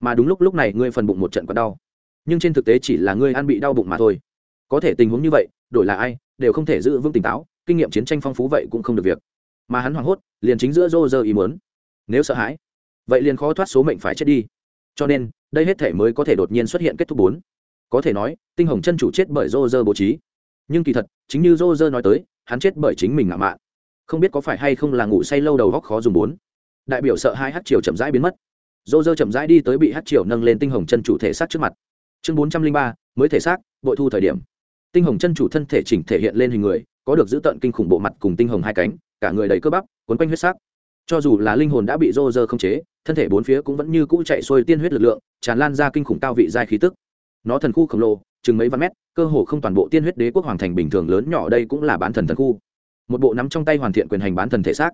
[SPEAKER 1] Mà đúng lúc lúc này ngươi phần bụng một trận còn đau. Nhưng trên thực tế chỉ là ngươi ăn bị đau bụng mà thôi. Có thể tình huống như vậy, đổi là ai, đều không thể giữ vững tỉnh táo, kinh nghiệm chiến tranh phong phú vậy cũng không được việc mà hắn hoảng hốt, liền chính giữa rô rơ ý muốn. Nếu sợ hãi, vậy liền khó thoát số mệnh phải chết đi. Cho nên, đây hết thể mới có thể đột nhiên xuất hiện kết thúc bốn. Có thể nói, tinh hồng chân chủ chết bởi rô rơ bố trí. Nhưng kỳ thật, chính như rô rơ nói tới, hắn chết bởi chính mình ngạo mạn. Không biết có phải hay không là ngủ say lâu đầu góc khó dùng bốn. Đại biểu sợ hai hát triều chậm rãi biến mất. Rô rơ chậm rãi đi tới bị hát triều nâng lên tinh hồng chân chủ thể xác trước mặt. Chương bốn trăm linh ba, mới thể xác, bội thu thời điểm tinh hồng chân chủ thân thể chỉnh thể hiện lên hình người, có được giữ tận kinh khủng bộ mặt cùng tinh hồng hai cánh, cả người đầy cơ bắp quấn quanh huyết sắc. Cho dù là linh hồn đã bị rô rơ không chế, thân thể bốn phía cũng vẫn như cũ chạy xuôi tiên huyết lực lượng, tràn lan ra kinh khủng cao vị giai khí tức. Nó thần khu khổng lồ, chừng mấy vạn mét, cơ hồ không toàn bộ tiên huyết đế quốc hoàng thành bình thường lớn nhỏ đây cũng là bán thần thần khu. Một bộ nắm trong tay hoàn thiện quyền hành bán thần thể xác.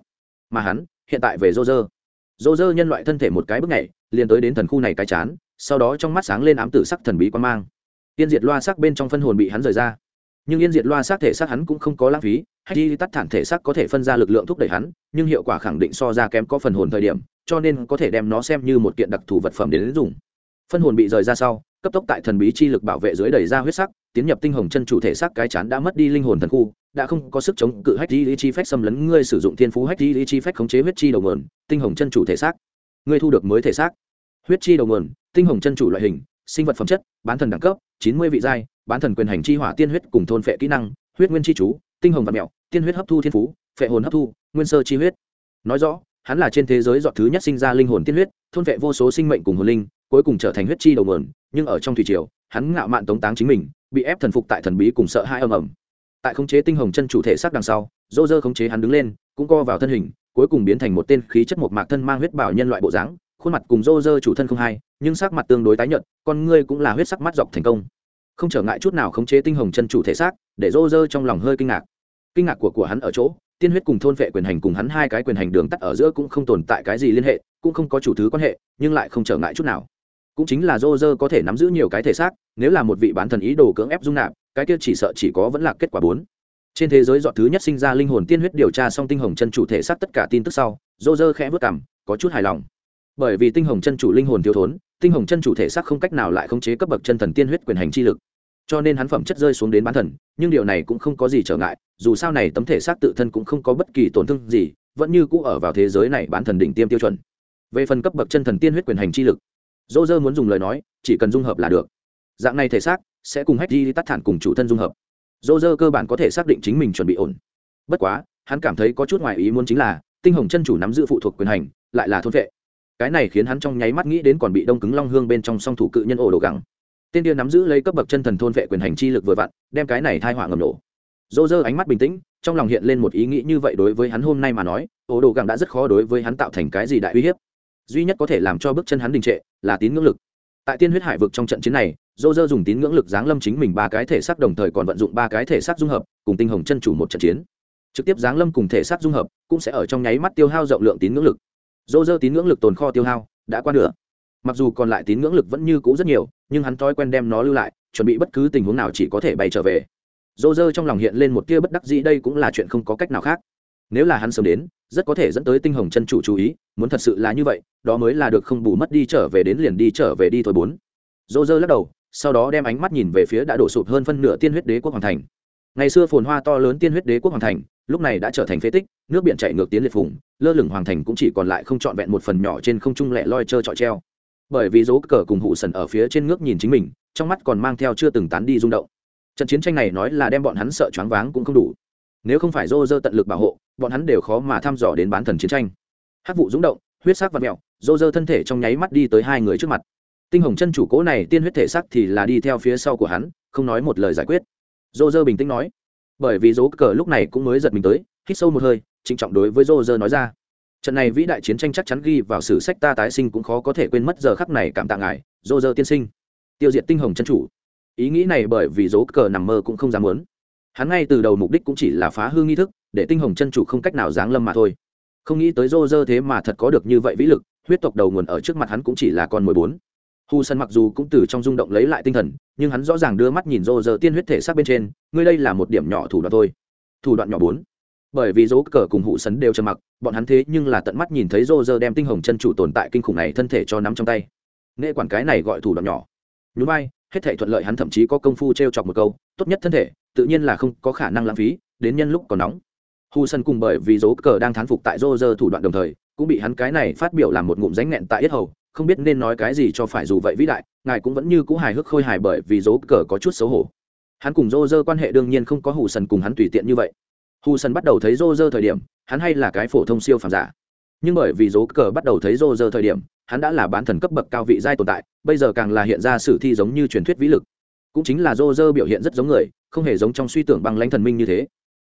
[SPEAKER 1] Mà hắn, hiện tại về rô rơ. Rô rơ nhân loại thân thể một cái bước nhảy, liền tới đến thần khu này cái chán, sau đó trong mắt sáng lên ám tử sắc thần bí quan mang yên diệt loa sắc bên trong phân hồn bị hắn rời ra. Nhưng yên diệt loa sắc thể xác hắn cũng không có lãng phí, hay đi tắt thản thể xác có thể phân ra lực lượng thúc đẩy hắn, nhưng hiệu quả khẳng định so ra kém có phần hồn thời điểm, cho nên có thể đem nó xem như một kiện đặc thù vật phẩm đến dùng. Phân hồn bị rời ra sau, cấp tốc tại thần bí chi lực bảo vệ dưới đẩy ra huyết sắc, tiến nhập tinh hồng chân chủ thể xác cái chán đã mất đi linh hồn thần khu, đã không có sức chống cự hách di lý chi phách xâm lấn ngươi sử dụng thiên phú hách di lý chi phách khống chế huyết chi đầu nguồn, tinh hồng chân chủ thể xác. Ngươi thu được mới thể xác. Huyết chi đầu nguồn, tinh hồng chân chủ loại hình sinh vật phẩm chất, bán thần đẳng cấp, chín mươi vị giai, bán thần quyền hành chi hỏa tiên huyết cùng thôn phệ kỹ năng, huyết nguyên chi chú, tinh hồng và mẹo, tiên huyết hấp thu thiên phú, phệ hồn hấp thu, nguyên sơ chi huyết. Nói rõ, hắn là trên thế giới dọn thứ nhất sinh ra linh hồn tiên huyết, thôn vệ vô số sinh mệnh cùng hồn linh, cuối cùng trở thành huyết chi đầu nguồn, nhưng ở trong thủy triều, hắn ngạo mạn tống táng chính mình, bị ép thần phục tại thần bí cùng sợ hai âm ầm. Tại khống chế tinh hồng chân chủ thể xác đằng sau dô dơ khống chế hắn đứng lên, cũng co vào thân hình, cuối cùng biến thành một tên khí chất một mạc thân mang huyết bảo nhân loại bộ dáng khuôn mặt cùng rô rơ chủ thân không hai, nhưng sắc mặt tương đối tái nhợt, con ngươi cũng là huyết sắc mắt dọc thành công. Không trở ngại chút nào khống chế tinh hồng chân chủ thể xác, để rô rơ trong lòng hơi kinh ngạc. Kinh ngạc của của hắn ở chỗ, tiên huyết cùng thôn vệ quyền hành cùng hắn hai cái quyền hành đường tắt ở giữa cũng không tồn tại cái gì liên hệ, cũng không có chủ thứ quan hệ, nhưng lại không trở ngại chút nào. Cũng chính là rô rơ có thể nắm giữ nhiều cái thể xác, nếu là một vị bán thần ý đồ cưỡng ép dung nạp, cái kia chỉ sợ chỉ có vẫn là kết quả bốn. Trên thế giới dọn thứ nhất sinh ra linh hồn tiên huyết điều tra xong tinh hồng chân chủ thể xác tất cả tin tức sau, rô rơ khẽ vất cảm có chút hài lòng bởi vì tinh hồng chân chủ linh hồn thiếu thốn, tinh hồng chân chủ thể xác không cách nào lại khống chế cấp bậc chân thần tiên huyết quyền hành chi lực. Cho nên hắn phẩm chất rơi xuống đến bán thần, nhưng điều này cũng không có gì trở ngại, dù sao này tấm thể xác tự thân cũng không có bất kỳ tổn thương gì, vẫn như cũ ở vào thế giới này bán thần đỉnh tiêm tiêu chuẩn. Về phần cấp bậc chân thần tiên huyết quyền hành chi lực dô dơ muốn dùng lời nói, chỉ cần dung hợp là được. Dạng này thể xác sẽ cùng hách đi tắt thản cùng chủ thân dung hợp. Dô dơ cơ bản có thể xác định chính mình chuẩn bị ổn. Bất quá, hắn cảm thấy có chút ngoài ý muốn chính là, tinh hồng chân chủ nắm giữ phụ thuộc quyền hành, lại là thôn vệ cái này khiến hắn trong nháy mắt nghĩ đến còn bị đông cứng long hương bên trong song thủ cự nhân ổ đồ gắng tên tiên nắm giữ lấy cấp bậc chân thần thôn vệ quyền hành chi lực vừa vặn, đem cái này thai họa ngầm nổ. Dô dơ ánh mắt bình tĩnh, trong lòng hiện lên một ý nghĩ như vậy đối với hắn hôm nay mà nói, ổ đồ gắng đã rất khó đối với hắn tạo thành cái gì đại uy hiếp. Duy nhất có thể làm cho bước chân hắn đình trệ, là tín ngưỡng lực. Tại tiên huyết hải vực trong trận chiến này dô dơ dùng tín ngưỡng lực giáng lâm chính mình ba cái thể xác đồng thời còn vận dụng ba cái thể xác dung hợp, cùng tinh hồng chân chủ một trận chiến. Trực tiếp giáng lâm cùng thể xác dung hợp, cũng sẽ ở trong nháy mắt tiêu hao rộng lượng tín ngưỡng lực dô dơ tín ngưỡng lực tồn kho tiêu hao, đã qua nửa. Mặc dù còn lại tín ngưỡng lực vẫn như cũ rất nhiều, nhưng hắn thói quen đem nó lưu lại, chuẩn bị bất cứ tình huống nào chỉ có thể bay trở về. Dô dơ trong lòng hiện lên một tia bất đắc dĩ, đây cũng là chuyện không có cách nào khác. Nếu là hắn sớm đến, rất có thể dẫn tới tinh hồng chân chủ chú ý, muốn thật sự là như vậy, đó mới là được không bù mất đi trở về đến liền đi trở về đi thôi bốn. Dô dơ lắc đầu, sau đó đem ánh mắt nhìn về phía đã đổ sụp hơn phân nửa tiên huyết đế quốc hoàng thành ngày xưa phồn hoa to lớn tiên huyết đế quốc hoàng thành, lúc này đã trở thành phế tích, nước biển chảy ngược tiến liệt phùng, lơ lửng hoàng thành cũng chỉ còn lại không trọn vẹn một phần nhỏ trên không trung lẹ loi trơ trọi treo. Bởi vì dấu cờ cùng hụ sần ở phía trên nước nhìn chính mình, trong mắt còn mang theo chưa từng tán đi rung động. Trận chiến tranh này nói là đem bọn hắn sợ choáng váng cũng không đủ. Nếu không phải dô dơ tận lực bảo hộ, bọn hắn đều khó mà thăm dò đến bán thần chiến tranh. Hát vụ rúng động, huyết sắc và mẹo dô dơ thân thể trong nháy mắt đi tới hai người trước mặt. Tinh hồng chân chủ cố này tiên huyết thể sắc thì là đi theo phía sau của hắn, không nói một lời giải quyết dô dơ bình tĩnh nói. Bởi vì dấu cờ lúc này cũng mới giật mình tới, hít sâu một hơi, trịnh trọng đối với dô dơ nói ra. Trận này vĩ đại chiến tranh chắc chắn ghi vào sử sách ta tái sinh cũng khó có thể quên mất giờ khắc này cảm tạ ngài dô dơ tiên sinh. Tiêu diệt tinh hồng chân chủ. Ý nghĩ này bởi vì dấu cờ nằm mơ cũng không dám muốn. Hắn ngay từ đầu mục đích cũng chỉ là phá hư nghi thức, để tinh hồng chân chủ không cách nào giáng lâm mà thôi. Không nghĩ tới dô dơ thế mà thật có được như vậy vĩ lực, huyết tộc đầu nguồn ở trước mặt hắn cũng chỉ là con mười bốn hu sân mặc dù cũng từ trong rung động lấy lại tinh thần, nhưng hắn rõ ràng đưa mắt nhìn rô rơ tiên huyết thể xác bên trên, ngươi đây là một điểm nhỏ thủ đoạn thôi. Thủ đoạn nhỏ bốn. Bởi vì dỗ cờ cùng hụ sấn đều trầm mặc, bọn hắn thế nhưng là tận mắt nhìn thấy rô rơ đem tinh hồng chân chủ tồn tại kinh khủng này thân thể cho nắm trong tay. Nghệ quản cái này gọi thủ đoạn nhỏ. Nhún vai, hết thể thuận lợi hắn thậm chí có công phu t r e o chọc một câu, tốt nhất thân thể, tự nhiên là không có khả năng lãng phí, đến nhân lúc còn nóng. Hu sân cùng bởi vì dỗ cờ đang thán phục tại rô rơ thủ đoạn đồng thời, cũng bị hắn cái này phát biểu làm một ngụm ránh nghẹn tại yết hầu không biết nên nói cái gì cho phải dù vậy vĩ đại, ngài cũng vẫn như cũ hài hước khôi hài bởi vì dấu cờ có chút xấu hổ. Hắn cùng rô rơ quan hệ đương nhiên không có hù sần cùng hắn tùy tiện như vậy. Hù sần bắt đầu thấy rô rơ thời điểm, hắn hay là cái phổ thông siêu phàm giả. Nhưng bởi vì dấu cờ bắt đầu thấy rô rơ thời điểm, hắn đã là bán thần cấp bậc cao vị giai tồn tại, bây giờ càng là hiện ra sử thi giống như truyền thuyết vĩ lực. Cũng chính là rô rơ biểu hiện rất giống người, không hề giống trong suy tưởng bằng lãnh thần minh như thế.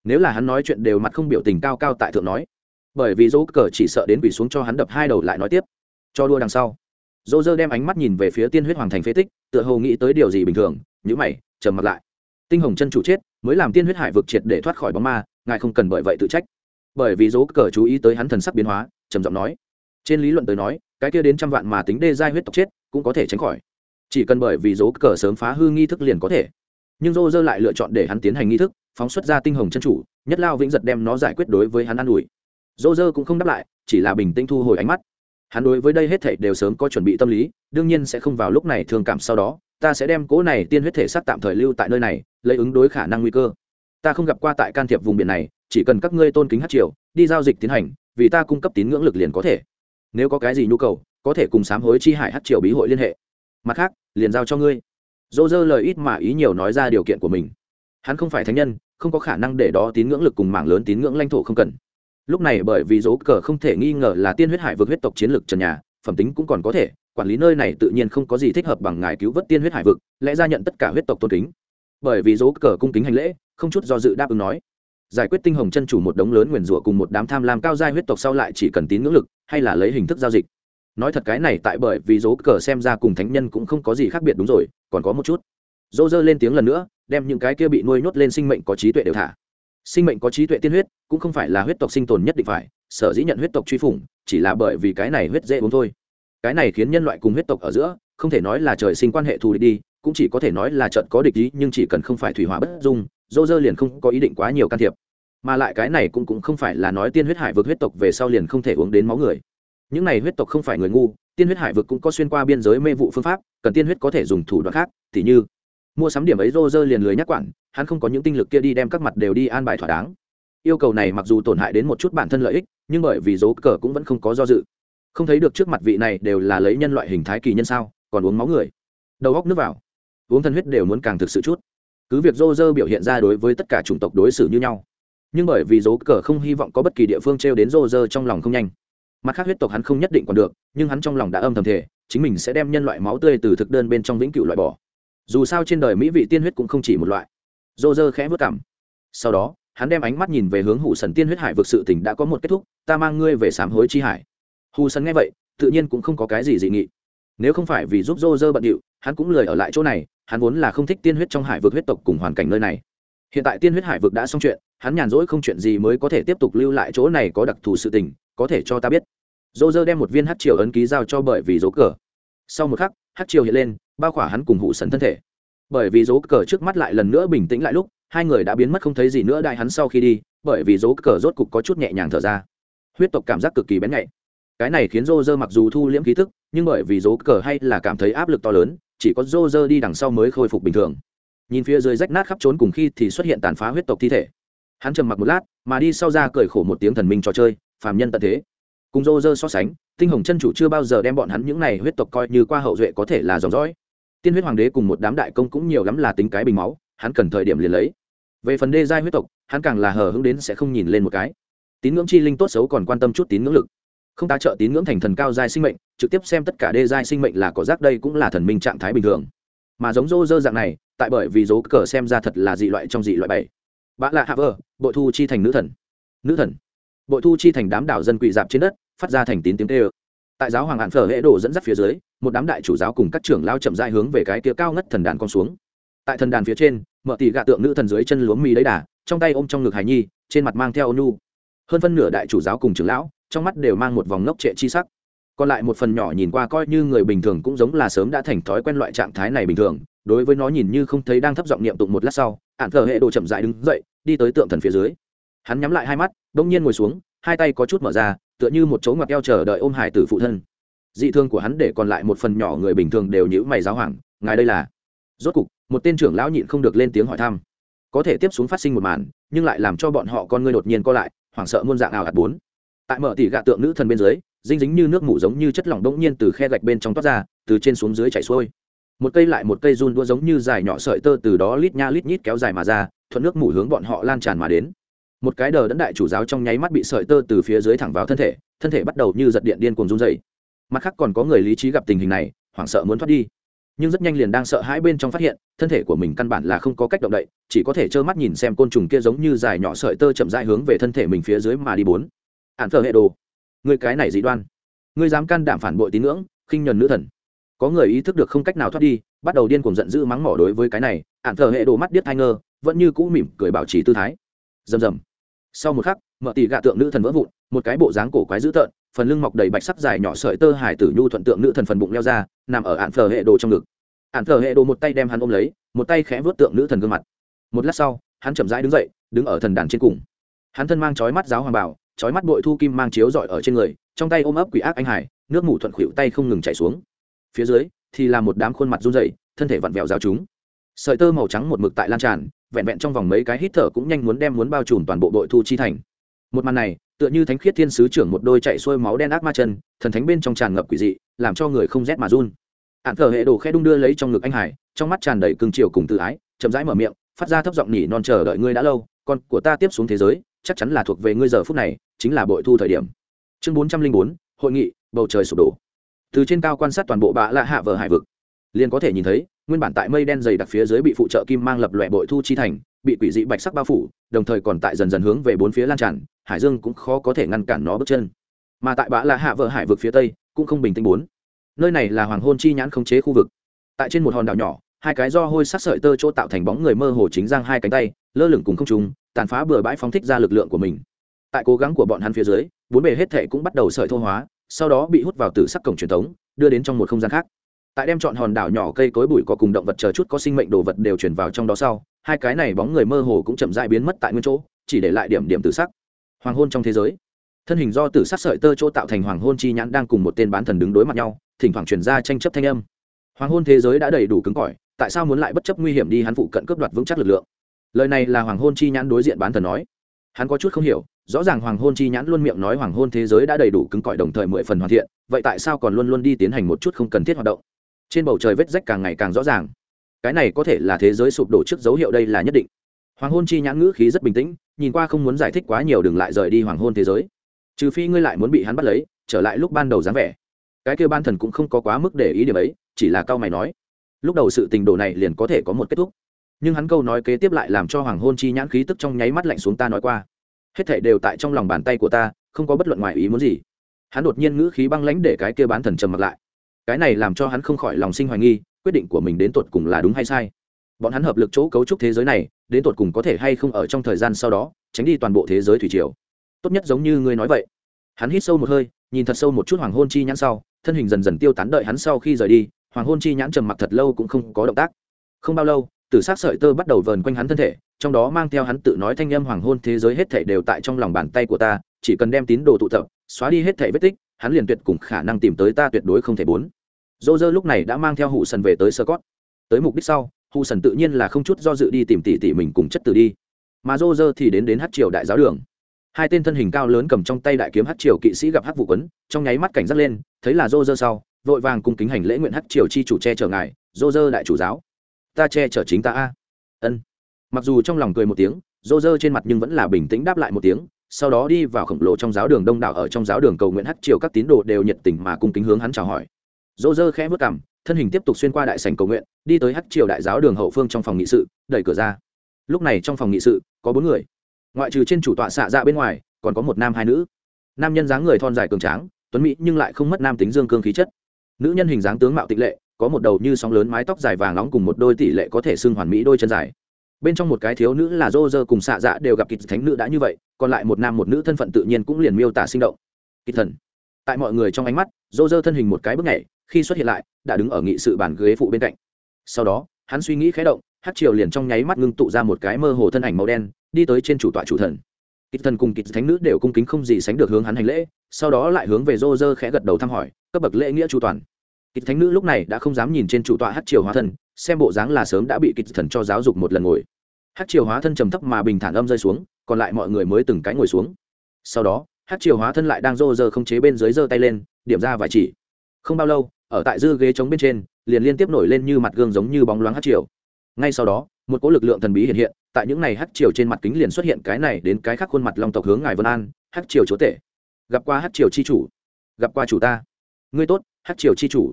[SPEAKER 1] Nếu là hắn nói chuyện đều mặt không biểu tình cao cao tại thượng nói. Bởi vì dấu cờ chỉ sợ đến quỷ xuống cho hắn đập hai đầu lại nói tiếp cho đua đằng sau. Dô dơ đem ánh mắt nhìn về phía tiên huyết hoàng thành phế tích, tựa hồ nghĩ tới điều gì bình thường nhữ mày, trầm mặt lại. Tinh hồng chân chủ chết, mới làm tiên huyết hải vực triệt để thoát khỏi bóng ma, ngài không cần bởi vậy tự trách. Bởi vì dỗ cờ chú ý tới hắn thần sắc biến hóa, trầm giọng nói. Trên lý luận tới nói, cái kia đến trăm vạn mà tính đê giai huyết tộc chết, cũng có thể tránh khỏi. Chỉ cần bởi vì dỗ cờ sớm phá hư nghi thức liền có thể. Nhưng dô dơ lại lựa chọn để hắn tiến hành nghi thức, phóng xuất ra tinh hồng chân chủ, nhất lao vĩnh giật đem nó giải quyết đối với hắn an ủi. Dô dơ cũng không đáp lại, chỉ là bình tĩnh thu hồi ánh mắt hắn đối với đây hết thảy đều sớm có chuẩn bị tâm lý, đương nhiên sẽ không vào lúc này thương cảm sau đó, ta sẽ đem cố này tiên huyết thể xác tạm thời lưu tại nơi này, lấy ứng đối khả năng nguy cơ. Ta không gặp qua tại can thiệp vùng biển này, chỉ cần các ngươi tôn kính hát triều, đi giao dịch tiến hành, vì ta cung cấp tín ngưỡng lực liền có thể. Nếu có cái gì nhu cầu, có thể cùng sám hối chi hải hát triều bí hội liên hệ. Mặt khác, liền giao cho ngươi. Dô dơ lời ít mà ý nhiều nói ra điều kiện của mình. Hắn không phải thánh nhân, không có khả năng để đó tín ngưỡng lực cùng mảng lớn tín ngưỡng lãnh thổ không cần lúc này bởi vì dấu cờ không thể nghi ngờ là tiên huyết hải Vực huyết tộc chiến lược trần nhà, phẩm tính cũng còn có thể, quản lý nơi này tự nhiên không có gì thích hợp bằng ngài cứu vớt tiên huyết hải vực, lẽ ra nhận tất cả huyết tộc tôn kính. Bởi vì dấu cờ cung kính hành lễ, không chút do dự đáp ứng nói. Giải quyết tinh hồng chân chủ một đống lớn nguyền rủa cùng một đám tham lam cao giai huyết tộc sau lại chỉ cần tín ngưỡng lực, hay là lấy hình thức giao dịch. Nói thật cái này tại bởi vì dấu cờ xem ra cùng thánh nhân cũng không có gì khác biệt đúng rồi, còn có một chút. Dỗ dơ lên tiếng lần nữa, đem những cái kia bị nuôi nhốt lên sinh mệnh có trí tuệ đều thả sinh mệnh có trí tuệ tiên huyết, cũng không phải là huyết tộc sinh tồn nhất định phải, sở dĩ nhận huyết tộc truy phủng, chỉ là bởi vì cái này huyết dễ uống thôi. Cái này khiến nhân loại cùng huyết tộc ở giữa, không thể nói là trời sinh quan hệ thù địch đi, cũng chỉ có thể nói là trận có địch ý, nhưng chỉ cần không phải thủy hỏa bất dung, dô dơ liền không có ý định quá nhiều can thiệp. Mà lại cái này cũng cũng không phải là nói tiên huyết hải vực huyết tộc về sau liền không thể uống đến máu người. Những này huyết tộc không phải người ngu, tiên huyết hải vực cũng có xuyên qua biên giới mê vụ phương pháp, cần tiên huyết có thể dùng thủ đoạn khác thì như mua sắm điểm ấy rô rơ liền lười nhắc quản, hắn không có những tinh lực kia đi đem các mặt đều đi an bài thỏa đáng. Yêu cầu này mặc dù tổn hại đến một chút bản thân lợi ích, nhưng bởi vì dấu cờ cũng vẫn không có do dự. Không thấy được trước mặt vị này đều là lấy nhân loại hình thái kỳ nhân sao, còn uống máu người. Đầu góc nước vào. Uống thân huyết đều muốn càng thực sự chút. Cứ việc dô dơ biểu hiện ra đối với tất cả chủng tộc đối xử như nhau, nhưng bởi vì dấu cờ không hy vọng có bất kỳ địa phương t r e o đến dô dơ trong lòng không nhanh. Mặt khác huyết tộc hắn không nhất định còn được, nhưng hắn trong lòng đã âm thầm thể chính mình sẽ đem nhân loại máu tươi từ thực đơn bên trong vĩnh cửu loại bỏ dù sao trên đời mỹ vị tiên huyết cũng không chỉ một loại. Dô dơ khẽ vất cảm sau đó, hắn đem ánh mắt nhìn về hướng hủ sần tiên huyết hải vực sự tỉnh đã có một kết thúc, ta mang ngươi về sám hối chi hải. Hù sần nghe vậy, tự nhiên cũng không có cái gì dị nghị. Nếu không phải vì giúp dô dơ bận điệu, hắn cũng lười ở lại chỗ này, hắn vốn là không thích tiên huyết trong hải vực huyết tộc cùng hoàn cảnh nơi này. Hiện tại tiên huyết hải vực đã xong chuyện, hắn nhàn rỗi không chuyện gì mới có thể tiếp tục lưu lại chỗ này có đặc thù sự tình, có thể cho ta biết. Dô dơ đem một viên hát triều ấn ký giao cho bởi vì dấu cờ. Sau một khắc, hát triều hiện lên bao khỏa hắn cùng hụ sần thân thể. Bởi vì dấu cờ trước mắt lại lần nữa bình tĩnh lại lúc, hai người đã biến mất không thấy gì nữa đại hắn sau khi đi, bởi vì dấu cờ rốt cục có chút nhẹ nhàng thở ra. Huyết tộc cảm giác cực kỳ bén nhạy. Cái này khiến rô rơ mặc dù thu liễm khí thức nhưng bởi vì dấu cờ hay là cảm thấy áp lực to lớn, chỉ có rô rơ đi đằng sau mới khôi phục bình thường. Nhìn phía dưới rách nát khắp trốn cùng khi thì xuất hiện tàn phá huyết tộc thi thể. Hắn trầm mặc một lát, mà đi sau ra cười khổ một tiếng thần minh trò chơi, phàm nhân tận thế. Cùng rô rơ so sánh, tinh hồng chân chủ chưa bao giờ đem bọn hắn những này huyết tộc coi như qua hậu duệ có thể là dòng dõi tiên huyết hoàng đế cùng một đám đại công cũng nhiều lắm là tính cái bình máu, hắn cần thời điểm liền lấy. Về phần đê giai huyết tộc, hắn càng là hờ hững đến sẽ không nhìn lên một cái. Tín ngưỡng chi linh tốt xấu còn quan tâm chút tín ngưỡng lực. Không tá trợ tín ngưỡng thành thần cao giai sinh mệnh, trực tiếp xem tất cả đê giai sinh mệnh là có rác đây cũng là thần minh trạng thái bình thường. Mà giống rô rơ dạng này, tại bởi vì dấu cờ xem ra thật là dị loại trong dị loại bảy. Bã lạ hạ vơ, bội thu chi thành nữ thần. Nữ thần. Bội thu chi thành đám đảo dân quỵ dạp trên đất, phát ra thành tín tiếng tê ơ tại giáo hoàng hạn phở hệ đổ dẫn dắt phía dưới một đám đại chủ giáo cùng các trưởng lao chậm dai hướng về cái kia cao ngất thần đàn con xuống. Tại thần đàn phía trên, mở tỷ gạ tượng nữ thần dưới chân lúa mì đấy đà, trong tay ôm trong ngực hải nhi, trên mặt mang theo ônu nu hơn phân nửa đại chủ giáo cùng trưởng lão, trong mắt đều mang một vòng ngốc trệ chi sắc. Còn lại một phần nhỏ nhìn qua coi như người bình thường cũng giống là sớm đã thành thói quen loại trạng thái này bình thường, đối với nó nhìn như không thấy đang thấp giọng niệm tụng một lát sau ạn thờ hệ đồ chậm dại đứng dậy, đi tới tượng thần phía dưới. Hắn nhắm lại hai mắt, bỗng nhiên ngồi xuống, hai tay có chút mở ra, tựa như một chỗ ngoặc eo chờ đợi ôm hải tử phụ thân dị thương của hắn để còn lại một phần nhỏ người bình thường đều nhữ mày giáo hoàng, ngài đây là rốt cục, một tên trưởng lão nhịn không được lên tiếng hỏi thăm. Có thể tiếp xuống phát sinh một màn, nhưng lại làm cho bọn họ con ngươi đột nhiên co lại, hoảng sợ muôn dạng ảo hạt bốn. Tại mở tỉ gạ tượng nữ thần bên dưới, dinh dính như nước mủ giống như chất lỏng đống nhiên từ khe gạch bên trong toát ra, từ trên xuống dưới chảy xuôi. Một cây lại một cây run đua giống như dài nhỏ sợi tơ từ đó lít nha lít nhít kéo dài mà ra, thuận nước mủ hướng bọn họ lan tràn mà đến. Một cái đờ đẫn đại chủ giáo trong nháy mắt bị sợi tơ từ phía dưới thẳng vào thân thể thân thể bắt đầu như giật điện điên cuồng run dày mặt khác còn có người lý trí gặp tình hình này, hoảng sợ muốn thoát đi. Nhưng rất nhanh liền đang sợ hãi bên trong phát hiện, thân thể của mình căn bản là không có cách động đậy, chỉ có thể trơ mắt nhìn xem côn trùng kia giống như dài nhỏ sợi tơ chậm dại hướng về thân thể mình phía dưới mà đi bốn. Ạn thờ hệ đồ. Người cái này dị đoan. Người dám can đảm phản bội tín ngưỡng, khinh nhuần nữ thần. Có người ý thức được không cách nào thoát đi, bắt đầu điên cuồng giận dữ mắng mỏ đối với cái này ạn thờ hệ đồ mắt điếc hai ngơ, vẫn như cũ mỉm cười bảo trì tư thái. Rầm rầm. Sau một khắc mợ tỷ gạ tượng nữ thần vỡ vụn, một cái bộ dáng cổ quái dữ tợn phần lưng mọc đầy bạch sắc dài nhỏ sợi tơ hải tử nhu thuận tượng nữ thần phần bụng leo ra, nằm ở ạn thờ hệ đồ trong ngực. Ạn thờ hệ đồ một tay đem hắn ôm lấy, một tay khẽ vớt tượng nữ thần gương mặt. Một lát sau, hắn chậm rãi đứng dậy, đứng ở thần đàn trên cùng. Hắn thân mang trói mắt giáo hoàng bảo trói mắt bội thu kim mang chiếu rọi ở trên người, trong tay ôm ấp quỷ ác anh hải, nước mủ thuận khuỵu tay không ngừng chảy xuống. Phía dưới, thì là một đám khuôn mặt run dậy thân thể vặn vẹo giáo chúng. Sợi tơ màu trắng một mực tại lan tràn, vẹn vẹn trong vòng mấy cái hít thở cũng nhanh muốn đem muốn bao trùm toàn bộ đội thu chi thành. Một màn này tựa như thánh khiết thiên sứ trưởng một đôi chạy xuôi máu đen ác ma chân, thần thánh bên trong tràn ngập quỷ dị, làm cho người không rét mà run. Ạn thờ hệ đồ khe đung đưa lấy trong ngực anh hải, trong mắt tràn đầy cương triều cùng tự ái, chậm rãi mở miệng, phát ra thấp giọng nhỉ non chờ đợi ngươi đã lâu, con của ta tiếp xuống thế giới, chắc chắn là thuộc về ngươi giờ phút này, chính là bội thu thời điểm. Chương bốn trăm linh bốn, hội nghị, bầu trời sụp đổ. Từ trên cao quan sát toàn bộ bạ lạ hạ vờ hải vực, liền có thể nhìn thấy, nguyên bản tại mây đen dày đặc phía dưới bị phụ trợ kim mang lập lòe bội thu chi thành bị quỷ dị bạch sắc bao phủ, đồng thời còn tại dần dần hướng về bốn phía lan tràn, hải dương cũng khó có thể ngăn cản nó bước chân. Mà tại bã là hạ vợ hải vực phía tây, cũng không bình tĩnh bốn. Nơi này là hoàng hôn chi nhãn không chế khu vực. Tại trên một hòn đảo nhỏ, hai cái do hôi sắc sợi tơ chỗ tạo thành bóng người mơ hồ chính giang hai cánh tay, lơ lửng cùng không trùng tàn phá bừa bãi phóng thích ra lực lượng của mình. Tại cố gắng của bọn hắn phía dưới, bốn bề hết thệ cũng bắt đầu sợi thô hóa, sau đó bị hút vào từ sắc cổng truyền thống, đưa đến trong một không gian khác. Tại đem chọn hòn đảo nhỏ cây cối bụi có cùng động vật chờ chút có sinh mệnh đồ vật đều chuyển vào trong đó sau hai cái này bóng người mơ hồ cũng chậm dại biến mất tại nguyên chỗ, chỉ để lại điểm điểm tử sắc. Hoàng hôn trong thế giới. Thân hình do tử sắc sợi tơ chỗ tạo thành hoàng hôn chi nhãn đang cùng một tên bán thần đứng đối mặt nhau, thỉnh thoảng truyền ra tranh chấp thanh âm. Hoàng hôn thế giới đã đầy đủ cứng cỏi, tại sao muốn lại bất chấp nguy hiểm đi hắn phụ cận cướp đoạt vững chắc lực lượng? Lời này là hoàng hôn chi nhãn đối diện bán thần nói. Hắn có chút không hiểu, rõ ràng hoàng hôn chi nhãn luôn miệng nói hoàng hôn thế giới đã đầy đủ cứng cỏi đồng thời mười phần hoàn thiện, vậy tại sao còn luôn luôn đi tiến hành một chút không cần thiết hoạt động? Trên bầu trời vết rách càng ngày càng rõ ràng cái này có thể là thế giới sụp đổ trước dấu hiệu đây là nhất định. Hoàng hôn chi nhãn ngữ khí rất bình tĩnh, nhìn qua không muốn giải thích quá nhiều đừng lại rời đi hoàng hôn thế giới. Trừ phi ngươi lại muốn bị hắn bắt lấy, trở lại lúc ban đầu dáng vẻ. Cái kêu ban thần cũng không có quá mức để ý điểm ấy, chỉ là cao mày nói. Lúc đầu sự tình đồ này liền có thể có một kết thúc. Nhưng hắn câu nói kế tiếp lại làm cho hoàng hôn chi nhãn khí tức trong nháy mắt lạnh xuống ta nói qua. Hết thể đều tại trong lòng bàn tay của ta, không có bất luận ngoài ý muốn gì. Hắn đột nhiên ngữ khí băng lãnh để cái kia bán thần trầm mặc lại. Cái này làm cho hắn không khỏi lòng sinh hoài nghi quyết định của mình đến tột cùng là đúng hay sai. Bọn hắn hợp lực chỗ cấu trúc thế giới này, đến tột cùng có thể hay không ở trong thời gian sau đó, tránh đi toàn bộ thế giới thủy triều. Tốt nhất giống như ngươi nói vậy. Hắn hít sâu một hơi, nhìn thật sâu một chút hoàng hôn chi nhãn sau, thân hình dần dần tiêu tán đợi hắn sau khi rời đi, hoàng hôn chi nhãn trầm mặc thật lâu cũng không có động tác. Không bao lâu từ sát sợi tơ bắt đầu vờn quanh hắn thân thể, trong đó mang theo hắn tự nói thanh âm hoàng hôn thế giới hết thể đều tại trong lòng bàn tay của ta, chỉ cần đem tín đồ tụ tập, xóa đi hết thể vết tích, hắn liền tuyệt cùng khả năng tìm tới ta tuyệt đối không thể bốn dô dơ lúc này đã mang theo hụ sần về tới sơ cót tới mục đích sau, hụ sần tự nhiên là không chút do dự đi tìm tỉ tỉ mình cùng chất từ đi. Mà dô dơ thì đến đến hát triều đại giáo đường. Hai tên thân hình cao lớn cầm trong tay đại kiếm hát triều kỵ sĩ gặp hát vụ quấn, trong nháy mắt cảnh giác lên, thấy là dô dơ sau, vội vàng cung kính hành lễ nguyện hát triều chi chủ che chở ngài, dô dơ đại chủ giáo. Ta che chở chính ta a. Ân. Mặc dù trong lòng cười một tiếng, dô dơ trên mặt nhưng vẫn là bình tĩnh đáp lại một tiếng, sau đó đi vào khổng lồ trong giáo đường đông đảo ở trong giáo đường cầu nguyện hát triều các tín đồ đều nhiệt tình mà cung kính hướng hắn chào hỏi dỗ dơ khẽ vất cảm thân hình tiếp tục xuyên qua đại sảnh cầu nguyện, đi tới hắc triều đại giáo đường hậu phương trong phòng nghị sự, đẩy cửa ra. Lúc này trong phòng nghị sự, có bốn người. Ngoại trừ trên chủ tọa xạ dạ bên ngoài, còn có một nam hai nữ. Nam nhân dáng người thon dài cường tráng, tuấn mỹ nhưng lại không mất nam tính dương cương khí chất. Nữ nhân hình dáng tướng mạo tịch lệ, có một đầu như sóng lớn mái tóc dài vàng nóng cùng một đôi tỷ lệ có thể xưng hoàn mỹ đôi chân dài. Bên trong một cái thiếu nữ là dô dơ cùng xạ dạ đều gặp kịch thánh nữ đã như vậy, còn lại một nam một nữ thân phận tự nhiên cũng liền miêu tả sinh động. Kịch thần. Tại mọi người trong ánh mắt dô dơ thân hình một cái bước nhảy khi xuất hiện lại, đã đứng ở nghị sự bàn ghế phụ bên cạnh. Sau đó, hắn suy nghĩ khé động, hát triều liền trong nháy mắt ngưng tụ ra một cái mơ hồ thân ảnh màu đen, đi tới trên chủ tọa chủ thần. Kịch thần cùng kịch thánh nữ đều cung kính không gì sánh được hướng hắn hành lễ, sau đó lại hướng về Rô Rơ khẽ gật đầu thăm hỏi, cấp bậc lễ nghĩa chu toàn. Kịch thánh nữ lúc này đã không dám nhìn trên chủ tọa hát triều hóa thân, xem bộ dáng là sớm đã bị kịch thần cho giáo dục một lần ngồi. Hát triều hóa thân trầm thấp mà bình thản âm rơi xuống, còn lại mọi người mới từng cái ngồi xuống. Sau đó, hát triều hóa thân lại đang rô rơ không chế bên dưới giơ tay lên, điểm ra vài chỉ. Không bao lâu ở tại dư ghế trống bên trên, liền liên tiếp nổi lên như mặt gương giống như bóng loáng hát triều. Ngay sau đó, một cỗ lực lượng thần bí hiện hiện, tại những này hát triều trên mặt kính liền xuất hiện cái này đến cái khác khuôn mặt long tộc hướng ngài vân an hát triều chúa tể. Gặp qua hát triều chi chủ. Gặp qua chủ ta. Ngươi tốt hát triều chi chủ.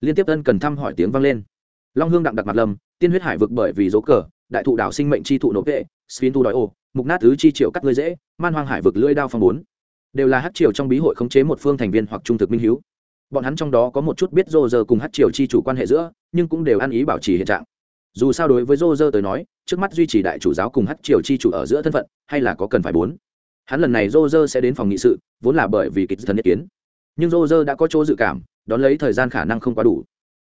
[SPEAKER 1] Liên tiếp ân cần thăm hỏi tiếng vang lên. Long hương đặng đặc mặt lâm, tiên huyết hải vực bởi vì dỗ cờ, đại thụ đảo sinh mệnh chi thụ nộp vệ spin tu đói ô, mục nát thứ chi triệu cắt lưỡi dễ, man hoang hải vực lưỡi đao phong bốn. Đều là hát triều trong bí hội khống chế một phương thành viên hoặc trung thực minh hiếu bọn hắn trong đó có một chút biết rô rơ cùng hát triều chi chủ quan hệ giữa, nhưng cũng đều ăn ý bảo trì hiện trạng. Dù sao đối với rô rơ tới nói, trước mắt duy trì đại chủ giáo cùng hát triều chi chủ ở giữa thân phận, hay là có cần phải bốn. Hắn lần này rô rơ sẽ đến phòng nghị sự, vốn là bởi vì kịch thần nhất kiến. Nhưng rô rơ đã có chỗ dự cảm, đón lấy thời gian khả năng không quá đủ.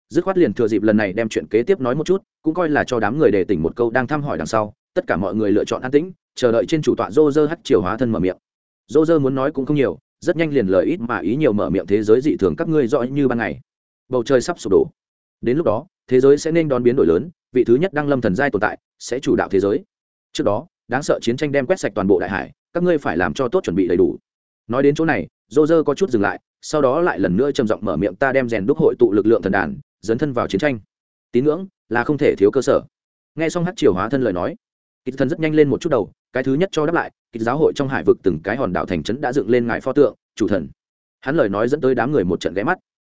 [SPEAKER 1] Dứt khoát liền thừa dịp lần này đem chuyện kế tiếp nói một chút, cũng coi là cho đám người đề tỉnh một câu đang thăm hỏi đằng sau, tất cả mọi người lựa chọn an tĩnh, chờ đợi trên chủ tọa rô rơ hát triều hóa thân mở miệng. Rô rơ muốn nói cũng không nhiều rất nhanh liền lời ít mà ý nhiều mở miệng thế giới dị thường các ngươi rõ như ban ngày. Bầu trời sắp sụp đổ. Đến lúc đó, thế giới sẽ nên đón biến đổi lớn, vị thứ nhất đăng lâm thần giai tồn tại sẽ chủ đạo thế giới. Trước đó, đáng sợ chiến tranh đem quét sạch toàn bộ đại hải, các ngươi phải làm cho tốt chuẩn bị đầy đủ. Nói đến chỗ này dô dơ có chút dừng lại, sau đó lại lần nữa trầm giọng mở miệng ta đem rèn đúc hội tụ lực lượng thần đàn, dấn thân vào chiến tranh. Tín ngưỡng là không thể thiếu cơ sở. Nghe xong hát triều hóa thân lời nói kịch thần rất nhanh lên một chút đầu cái thứ nhất cho đáp lại, kịch giáo hội trong hải vực từng cái hòn đảo thành trấn đã dựng lên ngài pho tượng, chủ thần. Hắn lời nói dẫn tới đám người một trận ghé mắt.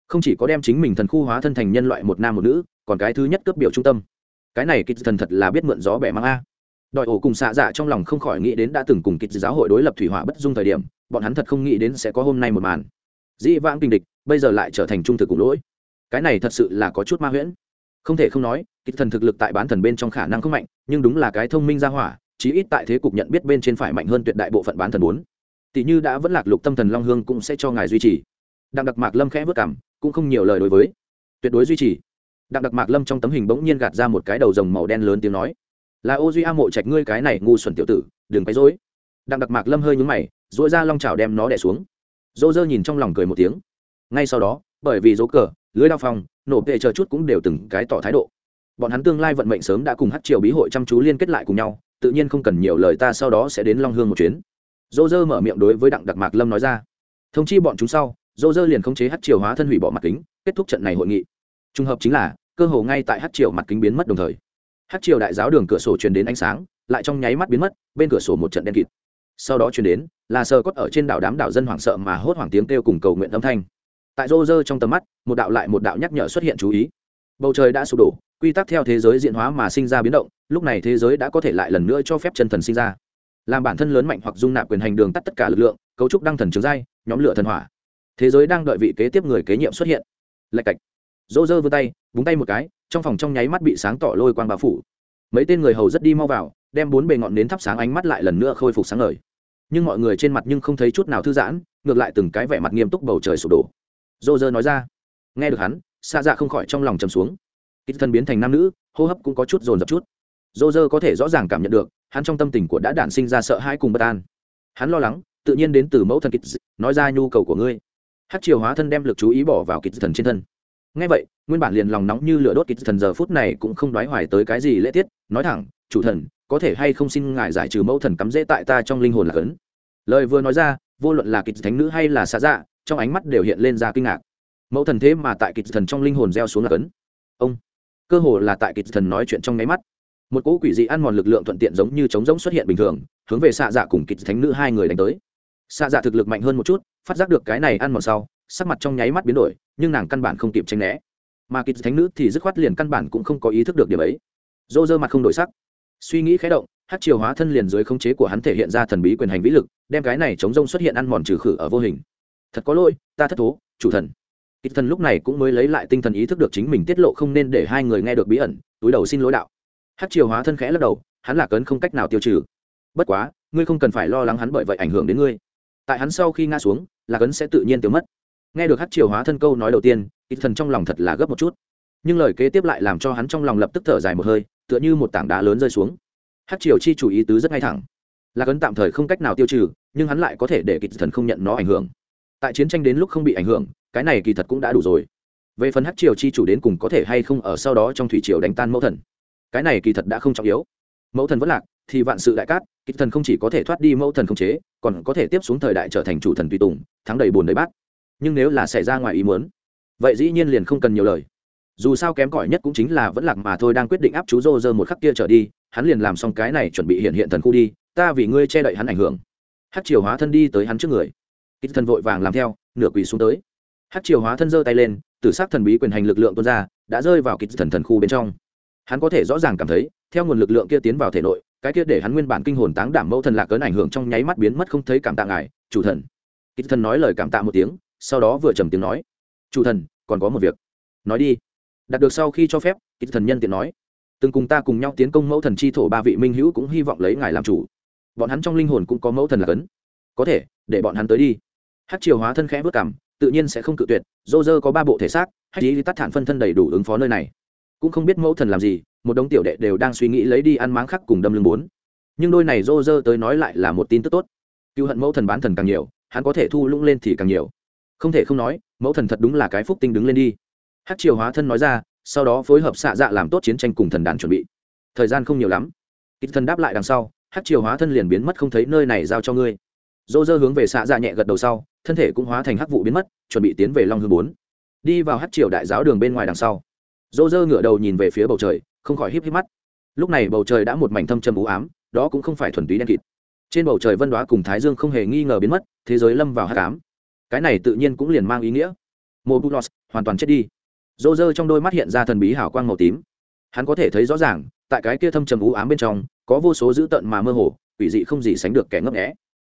[SPEAKER 1] Không chỉ có đem chính mình thần khu hóa thân thành nhân loại một nam một nữ, còn cái thứ nhất cướp biểu trung tâm. Cái này kịch thần thật là biết mượn gió bẻ mang a. Đòi ổ cùng xạ dạ trong lòng không khỏi nghĩ đến đã từng cùng kịch giáo hội đối lập thủy hỏa bất dung thời điểm, bọn hắn thật không nghĩ đến sẽ có hôm nay một màn. Dĩ vãng kinh địch, bây giờ lại trở thành trung thực cùng lỗi. Cái này thật sự là có chút ma huyễn. Không thể không nói, kịch thần thực lực tại bán thần bên trong khả năng không mạnh, nhưng đúng là cái thông minh ra hỏa chí ít tại thế cục nhận biết bên trên phải mạnh hơn tuyệt đại bộ phận bán thần bốn. Tỷ như đã vẫn lạc lục tâm thần long hương cũng sẽ cho ngài duy trì. Đặng đặc mạc lâm khẽ vất cảm, cũng không nhiều lời đối với. Tuyệt đối duy trì. Đặng đặc mạc lâm trong tấm hình bỗng nhiên gạt ra một cái đầu rồng màu đen lớn tiếng nói. Là ô duy a mộ trạch ngươi cái này ngu xuẩn tiểu tử, đừng quấy dối đặng đặc mạc lâm hơi nhúng mày dỗi ra long trào đem nó đẻ xuống. Dô dơ nhìn trong lòng cười một tiếng. Ngay sau đó, bởi vì dỗ cờ, lưới đao phong, nổ vệ chờ chút cũng đều từng cái tỏ thái độ. Bọn hắn tương lai vận mệnh sớm đã cùng hát triều bí hội chăm chú liên kết lại cùng nhau tự nhiên không cần nhiều lời ta sau đó sẽ đến long hương một chuyến. Dô dơ mở miệng đối với đặng đặc mạc lâm nói ra. Thông chi bọn chúng sau, dô dơ liền khống chế hát triều hóa thân hủy bỏ mặt kính, kết thúc trận này hội nghị. Trùng hợp chính là, cơ hồ ngay tại hát triều mặt kính biến mất đồng thời hát triều đại giáo đường cửa sổ truyền đến ánh sáng, lại trong nháy mắt biến mất, bên cửa sổ một trận đen kịt. Sau đó truyền đến, là sờ cốt ở trên đảo đám đảo dân hoảng sợ mà hốt hoảng tiếng kêu cùng cầu nguyện âm thanh. Tại rô rơ trong tầm mắt, một đạo lại một đạo nhắc nhở xuất hiện chú ý. Bầu trời đã sụp đổ, quy tắc theo thế giới diện hóa mà sinh ra biến động lúc này thế giới đã có thể lại lần nữa cho phép chân thần sinh ra. Làm bản thân lớn mạnh hoặc dung nạp quyền hành đường tắt tất cả lực lượng, cấu trúc đăng thần trường giai, nhóm lửa thần hỏa. Thế giới đang đợi vị kế tiếp người kế nhiệm xuất hiện. Lạch cạch. Dỗ dơ vươn tay, búng tay một cái, trong phòng trong nháy mắt bị sáng tỏ lôi quang bao phủ. Mấy tên người hầu rất đi mau vào, đem bốn bề ngọn nến thắp sáng ánh mắt lại lần nữa khôi phục sáng ngời. Nhưng mọi người trên mặt nhưng không thấy chút nào thư giãn, ngược lại từng cái vẻ mặt nghiêm túc bầu trời sụp đổ. Dô dơ nói ra. Nghe được hắn xa dạ không khỏi trong lòng chầm xuống. Ít thân biến thành nam nữ, hô hấp cũng có chút dồn dập chút dô dơ có thể rõ ràng cảm nhận được, hắn trong tâm tình của đã đản sinh ra sợ hãi cùng bất an. Hắn lo lắng, tự nhiên đến từ mẫu thần kịch nói ra nhu cầu của ngươi. Hát triều hóa thân đem lực chú ý bỏ vào kịch thần trên thân. Ngay vậy, nguyên bản liền lòng nóng như lửa đốt kịch thần giờ phút này cũng không đoái hoài tới cái gì lễ tiết, nói thẳng, chủ thần, có thể hay không xin ngài giải trừ mẫu thần cắm dễ tại ta trong linh hồn là cấn lời vừa nói ra, vô luận là kịch thánh nữ hay là xa dạ trong ánh mắt đều hiện lên ra kinh ngạc. Mẫu thần thế mà tại kịch thần trong linh hồn gieo xuống là cấn ông, cơ hồ là tại kịch thần nói chuyện trong nháy mắt một cỗ quỷ dị ăn mòn lực lượng thuận tiện giống như trống rỗng xuất hiện bình thường, hướng về xạ dạ cùng kịch thánh nữ hai người đánh tới. Xạ dạ thực lực mạnh hơn một chút, phát giác được cái này ăn mòn sau, sắc mặt trong nháy mắt biến đổi, nhưng nàng căn bản không kịp tranh né. Mà kịch thánh nữ thì dứt khoát liền căn bản cũng không có ý thức được điểm ấy. Dô dơ mặt không đổi sắc. Suy nghĩ khé động, hát triều hóa thân liền dưới khống chế của hắn thể hiện ra thần bí quyền hành vĩ lực, đem cái này chống rông xuất hiện ăn mòn trừ khử ở vô hình. Thật có lỗi, ta thất thố, chủ thần. Kịch thần lúc này cũng mới lấy lại tinh thần ý thức được chính mình tiết lộ không nên để hai người nghe được bí ẩn, túi đầu xin lỗi đạo hát triều hóa thân khẽ lắc đầu, hắn là cấn không cách nào tiêu trừ. Bất quá, ngươi không cần phải lo lắng hắn bởi vậy ảnh hưởng đến ngươi. Tại hắn sau khi ngã xuống, là cấn sẽ tự nhiên tiêu mất. Nghe được hát triều hóa thân câu nói đầu tiên ít thần trong lòng thật là gấp một chút. Nhưng lời kế tiếp lại làm cho hắn trong lòng lập tức thở dài một hơi, tựa như một tảng đá lớn rơi xuống. Hát triều chi chủ ý tứ rất ngay thẳng. Là cấn tạm thời không cách nào tiêu trừ, nhưng hắn lại có thể để kịch thần không nhận nó ảnh hưởng. Tại chiến tranh đến lúc không bị ảnh hưởng, cái này kỳ thật cũng đã đủ rồi. Về phần hát triều chi chủ đến cùng có thể hay không ở sau đó trong thủy triều đánh tan mẫu thần cái này kỳ thật đã không trọng yếu. Mẫu thần vẫn lạc, thì vạn sự đại cát kịch thần không chỉ có thể thoát đi mẫu thần không chế, còn có thể tiếp xuống thời đại trở thành chủ thần tùy tùng, thắng đầy bồn đầy bát. Nhưng nếu là xảy ra ngoài ý muốn, vậy dĩ nhiên liền không cần nhiều lời. Dù sao kém cỏi nhất cũng chính là vẫn lạc mà thôi đang quyết định áp chú rô rơ một khắc kia trở đi, hắn liền làm xong cái này chuẩn bị hiện hiện thần khu đi, ta vì ngươi che đậy hắn ảnh hưởng. Hát triều hóa thân đi tới hắn trước người. Kịch thần vội vàng làm theo, nửa quỳ xuống tới. Hát triều hóa thân giơ tay lên, tử s ắ c thần bí quyền hành lực lượng tuôn ra, đã rơi vào kịch thần thần khu bên trong hắn có thể rõ ràng cảm thấy, theo nguồn lực lượng kia tiến vào thể nội, cái kia để hắn nguyên bản kinh hồn táng đảm mẫu thần lạc cấn ảnh hưởng trong nháy mắt biến mất không thấy cảm tạ ngài, chủ thần. Kích thần nói lời cảm tạ một tiếng, sau đó vừa trầm tiếng nói, chủ thần, còn có một việc. Nói đi. Đạt được sau khi cho phép kích thần nhân tiện nói, từng cùng ta cùng nhau tiến công mẫu thần chi thổ ba vị minh hữu cũng hy vọng lấy ngài làm chủ. Bọn hắn trong linh hồn cũng có mẫu thần lạc cấn có thể, để bọn hắn tới đi. Hát triều hóa thân khẽ vất cảm tự nhiên sẽ không cự tuyệt, dô dơ có ba bộ thể xác hay đi tắt thản phân thân đầy đủ ứng phó nơi này cũng không biết mẫu thần làm gì, một đống tiểu đệ đều đang suy nghĩ lấy đi ăn máng khắc cùng đâm lưng bốn. Nhưng đôi này Rô Rơ tới nói lại là một tin tức tốt. Cựu hận mẫu thần bán thần càng nhiều, hắn có thể thu lũng lên thì càng nhiều. Không thể không nói, mẫu thần thật đúng là cái phúc tinh đứng lên đi. Hát triều hóa thân nói ra, sau đó phối hợp xạ dạ làm tốt chiến tranh cùng thần đàn chuẩn bị. Thời gian không nhiều lắm. Ít thần đáp lại đằng sau hát triều hóa thân liền biến mất không thấy nơi này giao cho ngươi. Dô dơ hướng về xạ dạ nhẹ gật đầu sau, thân thể cũng hóa thành hắc vụ biến mất, chuẩn bị tiến về long hương bốn. Đi vào hát triều đại giáo đường bên ngoài đằng sau dô dơ ngửa đầu nhìn về phía bầu trời, không khỏi híp híp mắt. Lúc này bầu trời đã một mảnh thâm trầm u ám, đó cũng không phải thuần túy đen kịt. Trên bầu trời vân đoá cùng thái dương không hề nghi ngờ biến mất, thế giới lâm vào hát cám cái này tự nhiên cũng liền mang ý nghĩa. Mô mobulos hoàn toàn chết đi. Dô dơ trong đôi mắt hiện ra thần bí hào quang màu tím. Hắn có thể thấy rõ ràng, tại cái kia thâm trầm u ám bên trong, có vô số dữ tợn mà mơ hồ, quỷ dị không gì sánh được kẻ ngấp nghẽ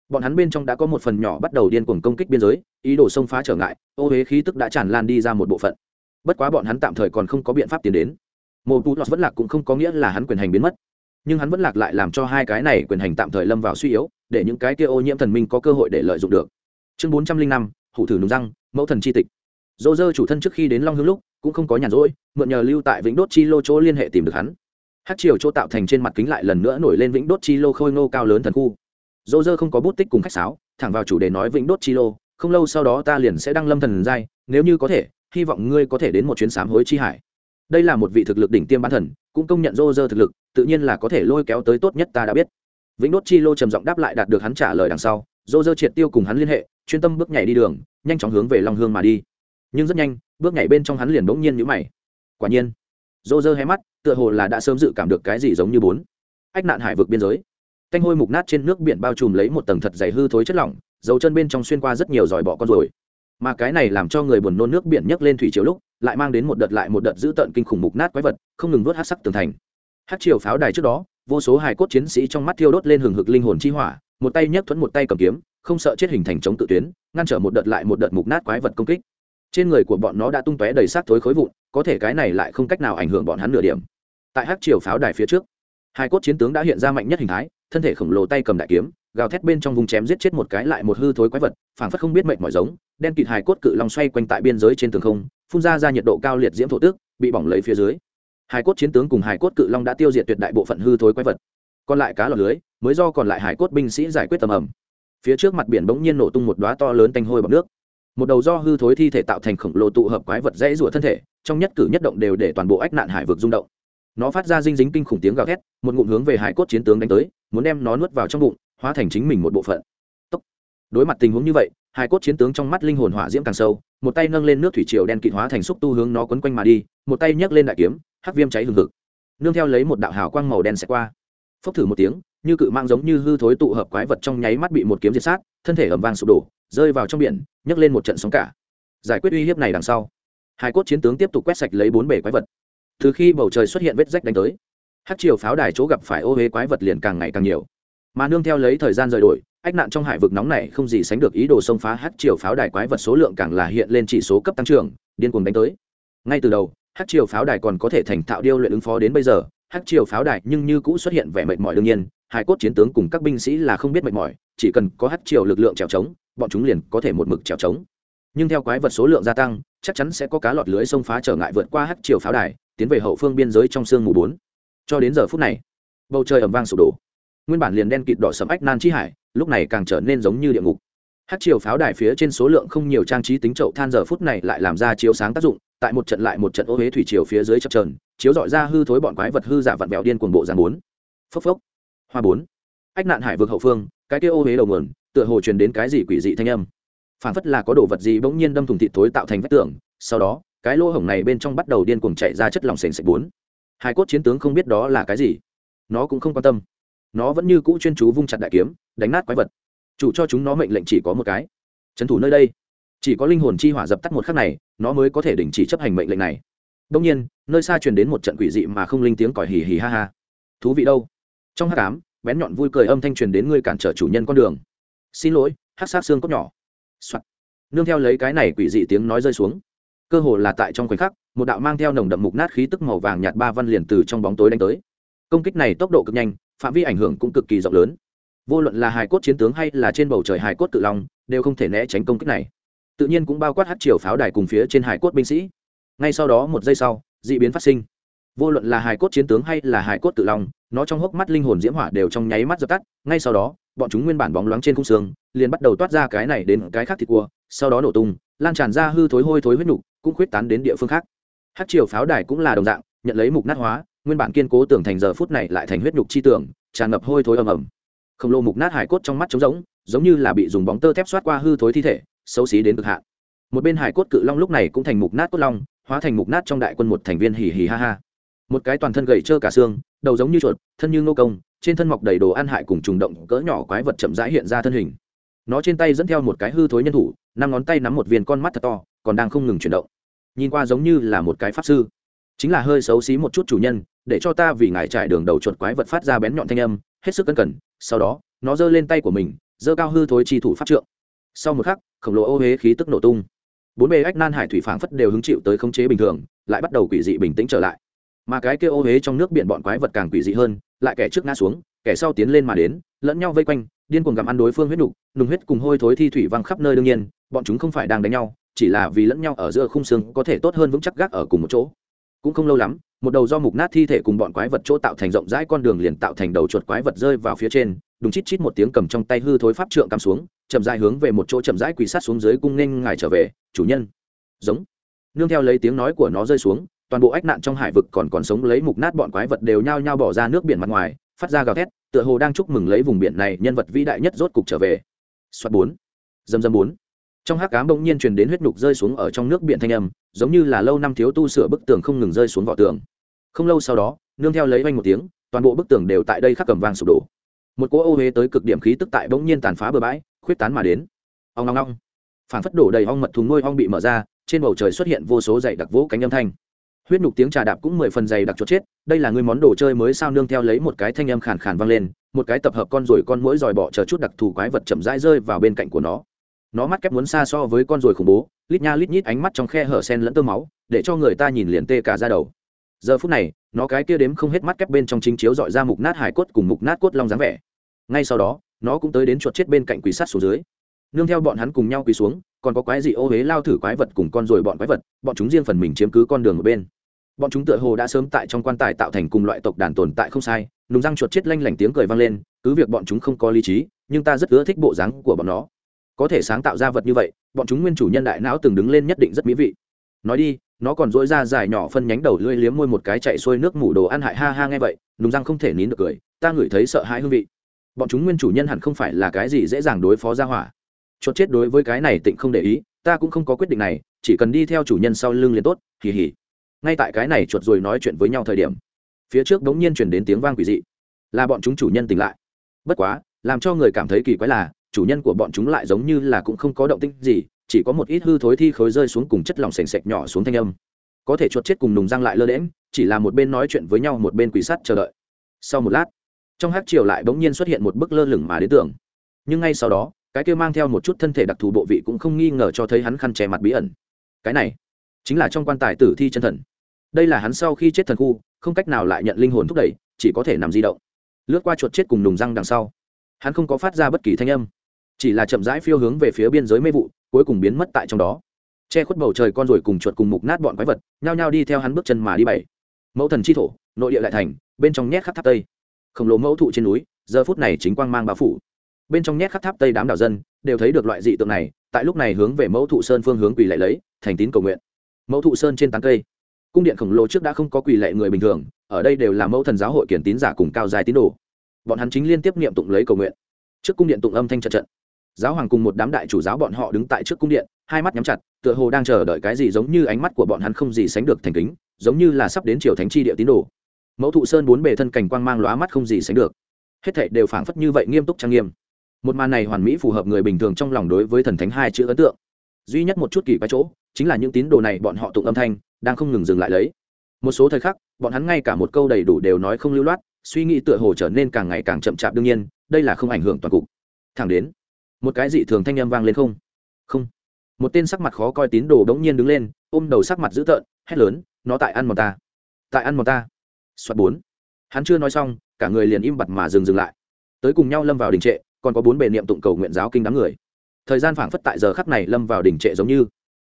[SPEAKER 1] bọn hắn bên trong đã có một phần nhỏ bắt đầu điên cuồng công kích biên giới, ý đồ xông phá trở ngại, ô huế khí tức đã tràn lan đi ra một bộ phận bất quá bọn hắn tạm thời còn không có biện pháp tiến đến. Mô tú lọt vẫn lạc cũng không có nghĩa là hắn quyền hành biến mất. Nhưng hắn vẫn lạc lại làm cho hai cái này quyền hành tạm thời lâm vào suy yếu, để những cái kia ô nhiễm thần minh có cơ hội để lợi dụng được. Chương bốn trăm linh năm, hủ thử nùng răng, mẫu thần c h i tịch. Dô dơ chủ thân trước khi đến long hương lúc, cũng không có nhàn rỗi, mượn nhờ lưu tại vĩnh đốt chi lô chỗ liên hệ tìm được hắn. Hát triều chỗ tạo thành trên mặt kính lại lần nữa nổi lên vĩnh đốt chi lô khôi ngô cao lớn thần khu. Dô dơ không có bút tích cùng khách sáo, thẳng vào chủ đề nói vĩnh đốt chi lô, không lâu sau đó ta liền sẽ đăng lâm thần giai, nếu như có thể hy vọng ngươi có thể đến một chuyến sám hối chi hải. Đây là một vị thực lực đỉnh tiêm bán thần, cũng công nhận rô rơ thực lực, tự nhiên là có thể lôi kéo tới tốt nhất ta đã biết. Vĩnh đốt chi lô trầm giọng đáp lại đạt được hắn trả lời đằng sau, rô rơ triệt tiêu cùng hắn liên hệ, chuyên tâm bước nhảy đi đường, nhanh chóng hướng về long hương mà đi. Nhưng rất nhanh, bước nhảy bên trong hắn liền bỗng nhiên nhữ mày. Quả nhiên, rô rơ hé mắt, tựa hồ là đã sớm dự cảm được cái gì giống như bốn. Ách nạn hải vực biên giới. Canh hôi mục nát trên nước biển bao trùm lấy một tầng thật dày hư thối chất lỏng, dấu chân bên trong xuyên qua rất nhiều giỏi bọ con rồi mà cái này làm cho người buồn nôn nước biển nhấc lên thủy chiều lúc, lại mang đến một đợt lại một đợt dữ tợn kinh khủng mục nát quái vật, không ngừng vớt hát sắc tường thành. Hát chiều pháo đài trước đó, vô số hài cốt chiến sĩ trong mắt thiêu đốt lên hừng hực linh hồn chi hỏa, một tay nhấc thuẫn một tay cầm kiếm, không sợ chết hình thành chống tự tuyến, ngăn trở một đợt lại một đợt mục nát quái vật công kích. Trên người của bọn nó đã tung tóe đầy xác thối khối vụn, có thể cái này lại không cách nào ảnh hưởng bọn hắn nửa điểm. Tại hát triều pháo đài phía trước hai cốt chiến tướng đã hiện ra mạnh nhất hình thái thân thể khổng lồ tay cầm đại kiếm, gào thét bên trong vùng chém giết chết một cái lại một hư thối quái vật, phảng phất không biết mệnh mỏi giống, đen kịt hài cốt cự long xoay quanh tại biên giới trên tường không, phun ra ra nhiệt độ cao liệt diễm thổ tước bị bỏng lấy phía dưới. Hài cốt chiến tướng cùng hài cốt cự long đã tiêu diệt tuyệt đại bộ phận hư thối quái vật. Còn lại cá lọc lưới, mới do còn lại Hải cốt binh sĩ giải quyết tầm ẩm. Phía trước mặt biển bỗng nhiên nổ tung một đoá to lớn tanh hôi bằng nước. Một đầu do hư thối thi thể tạo thành khổng lồ tụ hợp quái vật dễ rủa thân thể, trong nhất cử nhất động đều để toàn bộ ách nạn hải vực rung động. Nó phát ra dinh dính kinh khủng tiếng gào thét, một ngụm hướng về hải cốt chiến tướng đánh tới muốn đem nó nuốt vào trong bụng, hóa thành chính mình một bộ phận. Tốc. đối mặt tình huống như vậy, hai cốt chiến tướng trong mắt linh hồn hỏa diễm càng sâu, một tay nâng lên nước thủy triều đen kịt hóa thành xúc tu hướng nó quấn quanh mà đi, một tay nhấc lên đại kiếm, hắc viêm cháy hừng hực. Nương theo lấy một đạo hào quang màu đen sẽ qua. Phốc thử một tiếng, như cự mang giống như hư thối tụ hợp quái vật trong nháy mắt bị một kiếm diệt sát, thân thể ẩm vang sụp đổ, rơi vào trong biển, nhấc lên một trận sóng cả. Giải quyết uy hiếp này đằng sau, hai cốt chiến tướng tiếp tục quét sạch lấy bốn bể quái vật. Từ khi bầu trời xuất hiện vết rách đánh tới hát chiều pháo đài chỗ gặp phải ô huế quái vật liền càng ngày càng nhiều. Mà nương theo lấy thời gian rời đổi, ách nạn trong hải vực nóng này không gì sánh được ý đồ xông phá hát chiều pháo đài quái vật số lượng càng là hiện lên chỉ số cấp tăng trưởng, điên cuồng đánh tới. Ngay từ đầu, hát chiều pháo đài còn có thể thành thạo điêu luyện ứng phó đến bây giờ, hát triều pháo đài nhưng như cũ xuất hiện vẻ mệt mỏi đương nhiên, hải cốt chiến tướng cùng các binh sĩ là không biết mệt mỏi, chỉ cần có hát triều lực lượng trèo trống, bọn chúng liền có thể một mực trèo trống. Nhưng theo quái vật số lượng gia tăng, chắc chắn sẽ có cá lọt lưới xông phá trở ngại vượt qua hát triều pháo đài, tiến về hậu phương biên giới trong sương mù bốn cho đến giờ phút này, bầu trời ẩm vang sụp đổ. Nguyên bản liền đen kịt đỏ sầm ách nan chi hải, lúc này càng trở nên giống như địa ngục. Hát chiều pháo đài phía trên số lượng không nhiều trang trí tính chậu than giờ phút này lại làm ra chiếu sáng tác dụng, tại một trận lại một trận ô huế thủy chiều phía dưới chập trờn chiếu dọi ra hư thối bọn quái vật hư giả vặn vẹo điên cuồng bộ giàn bốn. Phốc phốc. Hoa bốn. Ách nạn hải vực hậu phương, cái kia ô huế đầu nguồn, tựa hồ truyền đến cái gì quỷ dị thanh âm. Phản phất là có đồ vật gì bỗng nhiên đâm thùng thịt thối tạo thành vách tường, sau đó, cái lỗ hổng này bên trong bắt đầu điên cuồng chạy ra chất lỏng sền sạch bốn hai cốt chiến tướng không biết đó là cái gì. Nó cũng không quan tâm. Nó vẫn như cũ chuyên chú vung chặt đại kiếm, đánh nát quái vật. Chủ cho chúng nó mệnh lệnh chỉ có một cái. Trấn thủ nơi đây. Chỉ có linh hồn chi hỏa dập tắt một khắc này, nó mới có thể đình chỉ chấp hành mệnh lệnh này. Đông nhiên, nơi xa truyền đến một trận quỷ dị mà không linh tiếng còi hì hì ha ha. Thú vị đâu. Trong hát cám bén nhọn vui cười âm thanh truyền đến ngươi cản trở chủ nhân con đường. Xin lỗi hát sát xương cốt nhỏ、Soạn. nương theo lấy cái này quỷ dị tiếng nói rơi xuống cơ hồ là tại trong khoảnh khắc, một đạo mang theo nồng đậm mục nát khí tức màu vàng nhạt ba văn liền từ trong bóng tối đánh tới. Công kích này tốc độ cực nhanh, phạm vi ảnh hưởng cũng cực kỳ rộng lớn. Vô luận là hài cốt chiến tướng hay là trên bầu trời hài cốt tự long, đều không thể né tránh công kích này. Tự nhiên cũng bao quát hát chiều pháo đài cùng phía trên hài cốt binh sĩ. Ngay sau đó một giây sau d ị biến phát sinh. Vô luận là hài cốt chiến tướng hay là hài cốt tự long, nó trong hốc mắt linh hồn diễm hỏa đều trong nháy mắt dập tắt. Ngay sau đó, bọn chúng nguyên bản bóng loáng trên khung xương liền bắt đầu toát ra cái này đến cái khác thịt cua, sau đó nổ tung, lan tràn ra hư thối hôi thối huyết nhục cũng khuyết tán đến địa phương khác. Hát triều pháo đài cũng là đồng dạng, nhận lấy mục nát hóa, nguyên bản kiên cố tưởng thành giờ phút này lại thành huyết nhục chi tưởng, tràn ngập hôi thối ầm ầm. Khổng lồ mục nát hải cốt trong mắt trống rỗng, giống như là bị dùng bóng tơ thép xoát qua hư thối thi thể, xấu xí đến cực hạn. Một bên hải cốt cự long lúc này cũng thành mục nát cốt long, hóa thành mục nát trong đại quân một thành viên hì hì ha ha. Một cái toàn thân gầy trơ cả xương, đầu giống như chuột, thân như ngô công, trên thân mọc đầy đồ ăn hại cùng trùng động, cỡ nhỏ quái vật chậm rãi hiện ra thân hình. Nó trên tay dẫn theo một cái hư thối nhân thủ, năm ngón tay nắm một viên con mắt thật to, còn đang không ngừng chuyển động nhìn qua giống như là một cái pháp sư. Chính là hơi xấu xí một chút chủ nhân, để cho ta vì ngài trải đường đầu chuột quái vật phát ra bén nhọn thanh âm, hết sức cẩn cẩn, sau đó, nó giơ lên tay của mình, giơ cao hư thối chi thủ pháp trượng. Sau một khắc, khổng lồ ô huế khí tức nổ tung. Bốn bề ách nan hải thủy phảng phất đều hứng chịu tới khống chế bình thường, lại bắt đầu quỷ dị bình tĩnh trở lại. Mà cái kia ô huế trong nước biển bọn quái vật càng quỷ dị hơn, lại kẻ trước ngã xuống, kẻ sau tiến lên mà đến, lẫn nhau vây quanh, điên cuồng gặm ăn đối phương huyết nục, nùng huyết cùng hôi thối thi thủy văng khắp nơi đương nhiên, bọn chúng không phải đang đánh nhau chỉ là vì lẫn nhau ở giữa khung xương có thể tốt hơn vững chắc gác ở cùng một chỗ. Cũng không lâu lắm, một đầu do mục nát thi thể cùng bọn quái vật chỗ tạo thành rộng rãi con đường liền tạo thành đầu chuột quái vật rơi vào phía trên đúng chít chít một tiếng cầm trong tay hư thối pháp trượng cắm xuống, chậm rãi hướng về một chỗ chậm rãi quỳ sát xuống dưới cung nên ngài trở về, chủ nhân. Giống. Nương theo lấy tiếng nói của nó rơi xuống, toàn bộ ách nạn trong hải vực còn còn sống lấy mục nát bọn quái vật đều nhao nhao bỏ ra nước biển mặt ngoài, phát ra gào thét, tựa hồ đang chúc mừng lấy vùng biển này nhân vật vĩ đại nhất rốt cục trở về. Xoát bốn. Dầm dầm bốn trong hắc cám bỗng nhiên truyền đến huyết nhục rơi xuống ở trong nước biển thanh âm, giống như là lâu năm thiếu tu sửa bức tường không ngừng rơi xuống vỏ tường. Không lâu sau đó, nương theo lấy oanh một tiếng, toàn bộ bức tường đều tại đây khắc cầm vàng sụp đổ. Một cỗ ô huế tới cực điểm khí tức tại bỗng nhiên tàn phá bờ bãi, khuyết tán mà đến. Ong long long phản phất đổ đầy ong mật thùng nuôi ong bị mở ra, trên bầu trời xuất hiện vô số dày đặc vỗ cánh âm thanh. Huyết nhục tiếng trà đạp cũng mười phần dày đặc chốt chết, đây là người món đồ chơi mới sao nương theo lấy một cái thanh âm khàn khàn vang lên, một cái tập hợp con ruồi con mũi dòi bọ chờ chút đặc thù quái vật chậm rãi rơi vào bên cạnh của nó nó mắt kép muốn xa so với con ruồi khủng bố, lít nha lít nhít ánh mắt trong khe hở sen lẫn tơ máu, để cho người ta nhìn liền tê cả ra đầu. Giờ phút này, nó cái kia đếm không hết mắt kép bên trong chính chiếu dọi ra mục nát hải cốt cùng mục nát cốt long dáng vẻ. Ngay sau đó, nó cũng tới đến chuột chết bên cạnh quỷ sắt xuống dưới. Nương theo bọn hắn cùng nhau quỳ xuống, còn có quái dị ô huế lao thử quái vật cùng con ruồi bọn quái vật, bọn chúng riêng phần mình chiếm cứ con đường ở bên. Bọn chúng tựa hồ đã sớm tại trong quan tài tạo thành cùng loại tộc đàn tồn tại không sai, nùng răng chuột chết lanh lảnh tiếng cười vang lên, cứ việc bọn chúng không có lý trí, nhưng ta rất ưa thích bộ dáng của bọn nó có thể sáng tạo ra vật như vậy, bọn chúng nguyên chủ nhân đại não từng đứng lên nhất định rất mỹ vị. Nói đi, nó còn dỗi ra dài nhỏ phân nhánh đầu lưỡi liếm môi một cái chạy xuôi nước mủ đồ ăn hại ha ha nghe vậy, nùng răng không thể nín được cười, ta ngửi thấy sợ hãi hương vị. Bọn chúng nguyên chủ nhân hẳn không phải là cái gì dễ dàng đối phó ra hỏa. Chốt chết đối với cái này tịnh không để ý, ta cũng không có quyết định này, chỉ cần đi theo chủ nhân sau lưng liền tốt, hì hì. Ngay tại cái này chuột rồi nói chuyện với nhau thời điểm, phía trước đống nhiên chuyển đến tiếng vang quỷ dị. Là bọn chúng chủ nhân tỉnh lại. Bất quá, làm cho người cảm thấy kỳ quái là chủ nhân của bọn chúng lại giống như là cũng không có động tĩnh gì, chỉ có một ít hư thối thi khối rơi xuống cùng chất lỏng sền sệt nhỏ xuống thanh âm. Có thể chuột chết cùng nùng răng lại lơ đễm chỉ là một bên nói chuyện với nhau một bên quỷ sắt chờ đợi. Sau một lát, trong hát chiều lại bỗng nhiên xuất hiện một bức lơ lửng mà đến tưởng nhưng ngay sau đó, cái kia mang theo một chút thân thể đặc thù bộ vị cũng không nghi ngờ cho thấy hắn khăn che mặt bí ẩn. Cái này chính là trong quan tài tử thi chân thần. Đây là hắn sau khi chết thần khu, không cách nào lại nhận linh hồn thúc đẩy, chỉ có thể nằm di động. Lướt qua chuột chết cùng nùng răng đằng sau, hắn không có phát ra bất kỳ thanh âm chỉ là chậm rãi phiêu hướng về phía biên giới mê vụ, cuối cùng biến mất tại trong đó. Che khuất bầu trời con rồi cùng chuột cùng mục nát bọn quái vật, nhao nhao đi theo hắn bước chân mà đi bảy. Mẫu thần chi thổ, nội địa lại thành, bên trong nhét khắp tháp tây. Khổng lồ mẫu thụ trên núi, giờ phút này chính quang mang bao phủ. Bên trong nhét khắp tháp tây đám đảo dân, đều thấy được loại dị tượng này, tại lúc này hướng về mẫu thụ sơn phương hướng quỳ lệ lấy, thành tín cầu nguyện. Mẫu thụ sơn trên tán cây. Cung điện khổng lồ trước đã không có quỳ lệ người bình thường, ở đây đều là mẫu thần giáo hội kiển tín giả cùng cao dài tín đồ. Bọn hắn chính liên tiếp niệm tụng lấy cầu nguyện. Trước cung điện tụng âm thanh trận trận giáo hoàng cùng một đám đại chủ giáo bọn họ đứng tại trước cung điện, hai mắt nhắm chặt, tựa hồ đang chờ đợi cái gì giống như ánh mắt của bọn hắn không gì sánh được thành kính, giống như là sắp đến triều thánh chi địa tín đồ. Mẫu thụ sơn bốn bề thân cảnh quang mang lóa mắt không gì sánh được. Hết thảy đều phảng phất như vậy nghiêm túc trang nghiêm. Một màn này hoàn mỹ phù hợp người bình thường trong lòng đối với thần thánh hai chữ ấn tượng. Duy nhất một chút kỳ quái chỗ, chính là những tín đồ này bọn họ tụng âm thanh, đang không ngừng dừng lại lấy. Một số thời khắc, bọn hắn ngay cả một câu đầy đủ đều nói không lưu loát, suy nghĩ tựa hồ trở nên càng ngày càng chậm chạp đương nhiên, đây là không ảnh hưởng toàn cục. Thẳng đến một cái dị thường thanh âm vang lên không? Không. Một tên sắc mặt khó coi tín đồ đống nhiên đứng lên, ôm đầu sắc mặt dữ tợn, hét lớn, nó tại ăn mòn ta. Tại ăn mòn ta. Soạt bốn. Hắn chưa nói xong, cả người liền im bặt mà dừng dừng lại. Tới cùng nhau lâm vào đình trệ, còn có bốn bề niệm tụng cầu nguyện giáo kinh đám người. Thời gian phảng phất tại giờ khắc này lâm vào đỉnh trệ giống như.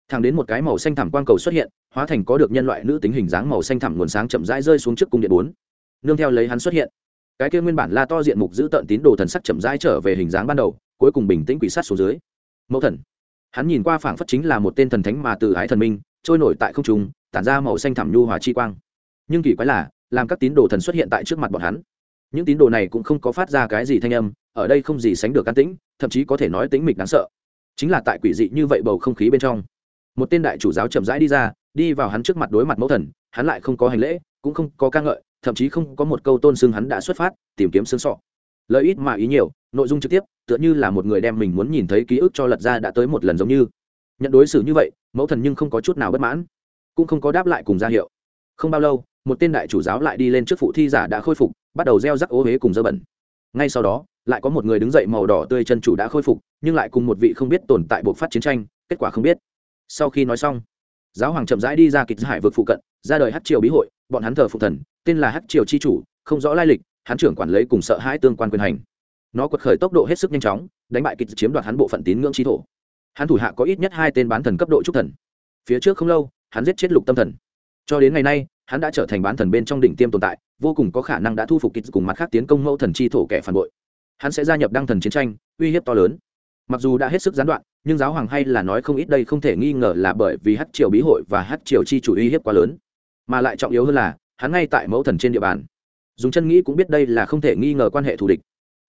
[SPEAKER 1] Thẳng đến một cái màu xanh thẳm quang cầu xuất hiện, hóa thành có được nhân loại nữ tính hình dáng màu xanh thẳm nguồn sáng chậm rãi rơi xuống trước cung điện bốn. Nương theo lấy hắn xuất hiện. Cái kia nguyên bản la to diện mục giữ tận tín đồ thần sắc chậm rãi trở về hình dáng ban đầu cuối cùng bình tĩnh quỷ sát xuống dưới. Mẫu thần. Hắn nhìn qua phảng phất chính là một tên thần thánh mà từ ái thần minh, trôi nổi tại không trung, tản ra màu xanh thẳm nhu hòa chi quang. Nhưng kỳ quái là, làm các tín đồ thần xuất hiện tại trước mặt bọn hắn. Những tín đồ này cũng không có phát ra cái gì thanh âm, ở đây không gì sánh được can tĩnh, thậm chí có thể nói tĩnh mịch đáng sợ. Chính là tại quỷ dị như vậy bầu không khí bên trong, một tên đại chủ giáo chậm rãi đi ra, đi vào hắn trước mặt đối mặt mẫu thần, hắn lại không có hành lễ, cũng không có ca ngợi, thậm chí không có một câu tôn xưng hắn đã xuất phát, tìm kiếm xương sọ lợi ít mà ý nhiều, nội dung trực tiếp, tựa như là một người đem mình muốn nhìn thấy ký ức cho lật ra đã tới một lần giống như. Nhận đối xử như vậy, mẫu thần nhưng không có chút nào bất mãn, cũng không có đáp lại cùng ra hiệu. Không bao lâu, một tên đại chủ giáo lại đi lên trước phụ thi giả đã khôi phục, bắt đầu gieo rắc ô huế cùng dơ bẩn. Ngay sau đó, lại có một người đứng dậy màu đỏ tươi chân chủ đã khôi phục, nhưng lại cùng một vị không biết tồn tại buộc phát chiến tranh, kết quả không biết. Sau khi nói xong, giáo hoàng chậm rãi đi ra kịch hải vực phụ cận, ra đời hát triều bí hội, bọn hắn thờ phụ thần, tên là hát triều chi chủ không rõ lai lịch, hắn trưởng quản lấy cùng sợ hãi tương quan quyền hành. Nó quật khởi tốc độ hết sức nhanh chóng, đánh bại kịch chiếm đoạt hắn bộ phận tín ngưỡng chi thổ. Hắn thủ hạ có ít nhất hai tên bán thần cấp độ trúc thần. Phía trước không lâu, hắn giết chết lục tâm thần. Cho đến ngày nay, hắn đã trở thành bán thần bên trong đỉnh tiêm tồn tại, vô cùng có khả năng đã thu phục kịch cùng mặt khác tiến công mẫu thần chi thổ kẻ phản bội. Hắn sẽ gia nhập đăng thần chiến tranh, uy hiếp to lớn. Mặc dù đã hết sức gián đoạn, nhưng giáo hoàng hay là nói không ít đây không thể nghi ngờ là bởi vì hát triều bí hội và hát triều chi chủ uy hiếp quá lớn. Mà lại trọng yếu hơn là, hắn ngay tại mẫu thần trên địa bàn dùng chân nghĩ cũng biết đây là không thể nghi ngờ quan hệ thù địch.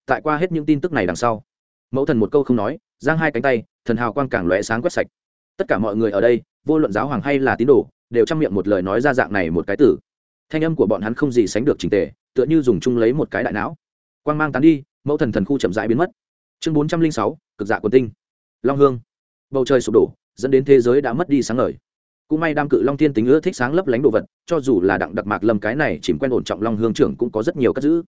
[SPEAKER 1] Tại qua hết những tin tức này đằng sau, mẫu thần một câu không nói, giang hai cánh tay, thần hào quang càng lóe sáng quét sạch. Tất cả mọi người ở đây, vô luận giáo hoàng hay là tín đồ, đều chăm miệng một lời nói ra dạng này một cái tử. Thanh âm của bọn hắn không gì sánh được trình tề, tựa như dùng chung lấy một cái đại não. Quang mang tán đi, mẫu thần thần khu chậm rãi biến mất. Chương bốn trăm linh sáu, cực dạ quần tinh. Long hương. Bầu trời sụp đổ, dẫn đến thế giới đã mất đi sáng ngời cũng may đam cự long thiên tính ưa thích sáng lấp lánh đồ vật, cho dù là đặng đặc mạc lâm cái này chìm quen ổn trọng long hương trưởng cũng có rất nhiều cất giữ.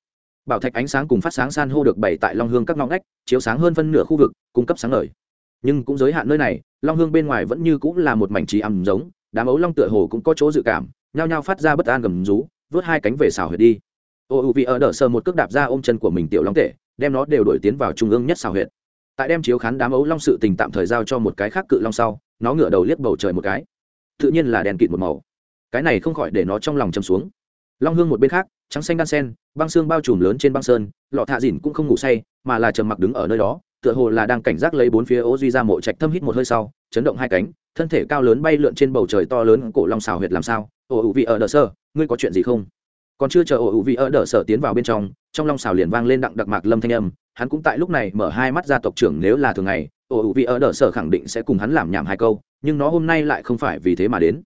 [SPEAKER 1] Bảo thạch ánh sáng cùng phát sáng san hô được bày tại long hương các ngõ ngách, chiếu sáng hơn phân nửa khu vực, cung cấp sáng ngời. Nhưng cũng giới hạn nơi này, long hương bên ngoài vẫn như cũng là một mảnh trí ẩm giống, đám ấu long tựa hồ cũng có chỗ dự cảm, nhao nhao phát ra bất an gầm rú, vớt hai cánh về xào huyệt đi. Ô u vị ở đỡ sờ một cước đạp ra ôm chân của mình tiểu long tể, đem nó đều đổi tiến vào trung ương nhất xào huyệt. Tại đem chiếu khán đám ấu long sự tình tạm thời giao cho một cái khác cự long sau, nó ngửa đầu liếc bầu trời một cái tự nhiên là đèn kịt một màu. Cái này không khỏi để nó trong lòng châm xuống. Long hương một bên khác, trắng xanh đan sen, băng xương bao trùm lớn trên băng sơn, lọ thạ dìn cũng không ngủ say, mà là trầm mặc đứng ở nơi đó, tựa hồ là đang cảnh giác lấy bốn phía ố duy ra mộ trạch thâm hít một hơi sau, chấn động hai cánh, thân thể cao lớn bay lượn trên bầu trời to lớn, cổ long xào huyệt làm sao? Ồ, ủ vị ở đờ sơ, ngươi có chuyện gì không? Còn chưa chờ ồ, ủ vị ở đờ sở tiến vào bên trong trong long xào liền vang lên đặng đặc mạc lâm thanh âm, hắn cũng tại lúc này mở hai mắt ra tộc trưởng nếu là thường ngày ồ, ủ vị ở đờ sở khẳng định sẽ cùng hắn làm nhảm hai câu, nhưng nó hôm nay lại không phải vì thế mà đến.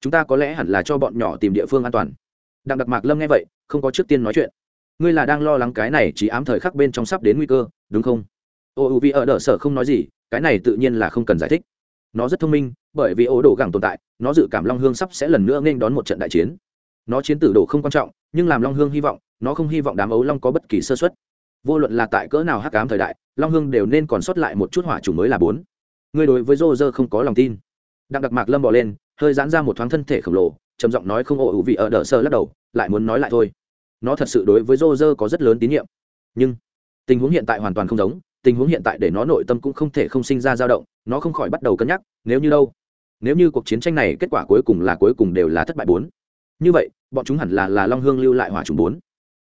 [SPEAKER 1] Chúng ta có lẽ hẳn là cho bọn nhỏ tìm địa phương an toàn. Đặng đặc mạc lâm nghe vậy, không có trước tiên nói chuyện. Ngươi là đang lo lắng cái này chỉ ám thời khắc bên trong sắp đến nguy cơ, đúng không? Ô u vi ở đỡ sở không nói gì, cái này tự nhiên là không cần giải thích. Nó rất thông minh, bởi vì ố đồ gẳng tồn tại, nó dự cảm long hương sắp sẽ lần nữa nên đón một trận đại chiến. Nó chiến tử đồ không quan trọng, nhưng làm long hương hy vọng, nó không hy vọng đám ấu long có bất kỳ sơ xuất vô luận là tại cỡ nào hắc cám thời đại, long hương đều nên còn sót lại một chút hỏa chủ mới là bốn. Ngươi đối với rô rơ không có lòng tin. Đặng đặc mạc lâm bỏ lên, hơi giãn ra một thoáng thân thể khổng lồ, trầm giọng nói không ổ hữu vị ở đờ sơ lắc đầu, lại muốn nói lại thôi. Nó thật sự đối với rô rơ có rất lớn tín nhiệm. Nhưng, tình huống hiện tại hoàn toàn không giống, tình huống hiện tại để nó nội tâm cũng không thể không sinh ra dao động, nó không khỏi bắt đầu cân nhắc, nếu như đâu, nếu như cuộc chiến tranh này kết quả cuối cùng là cuối cùng đều là thất bại bốn. Như vậy, bọn chúng hẳn là là long hương lưu lại hỏa trùng bốn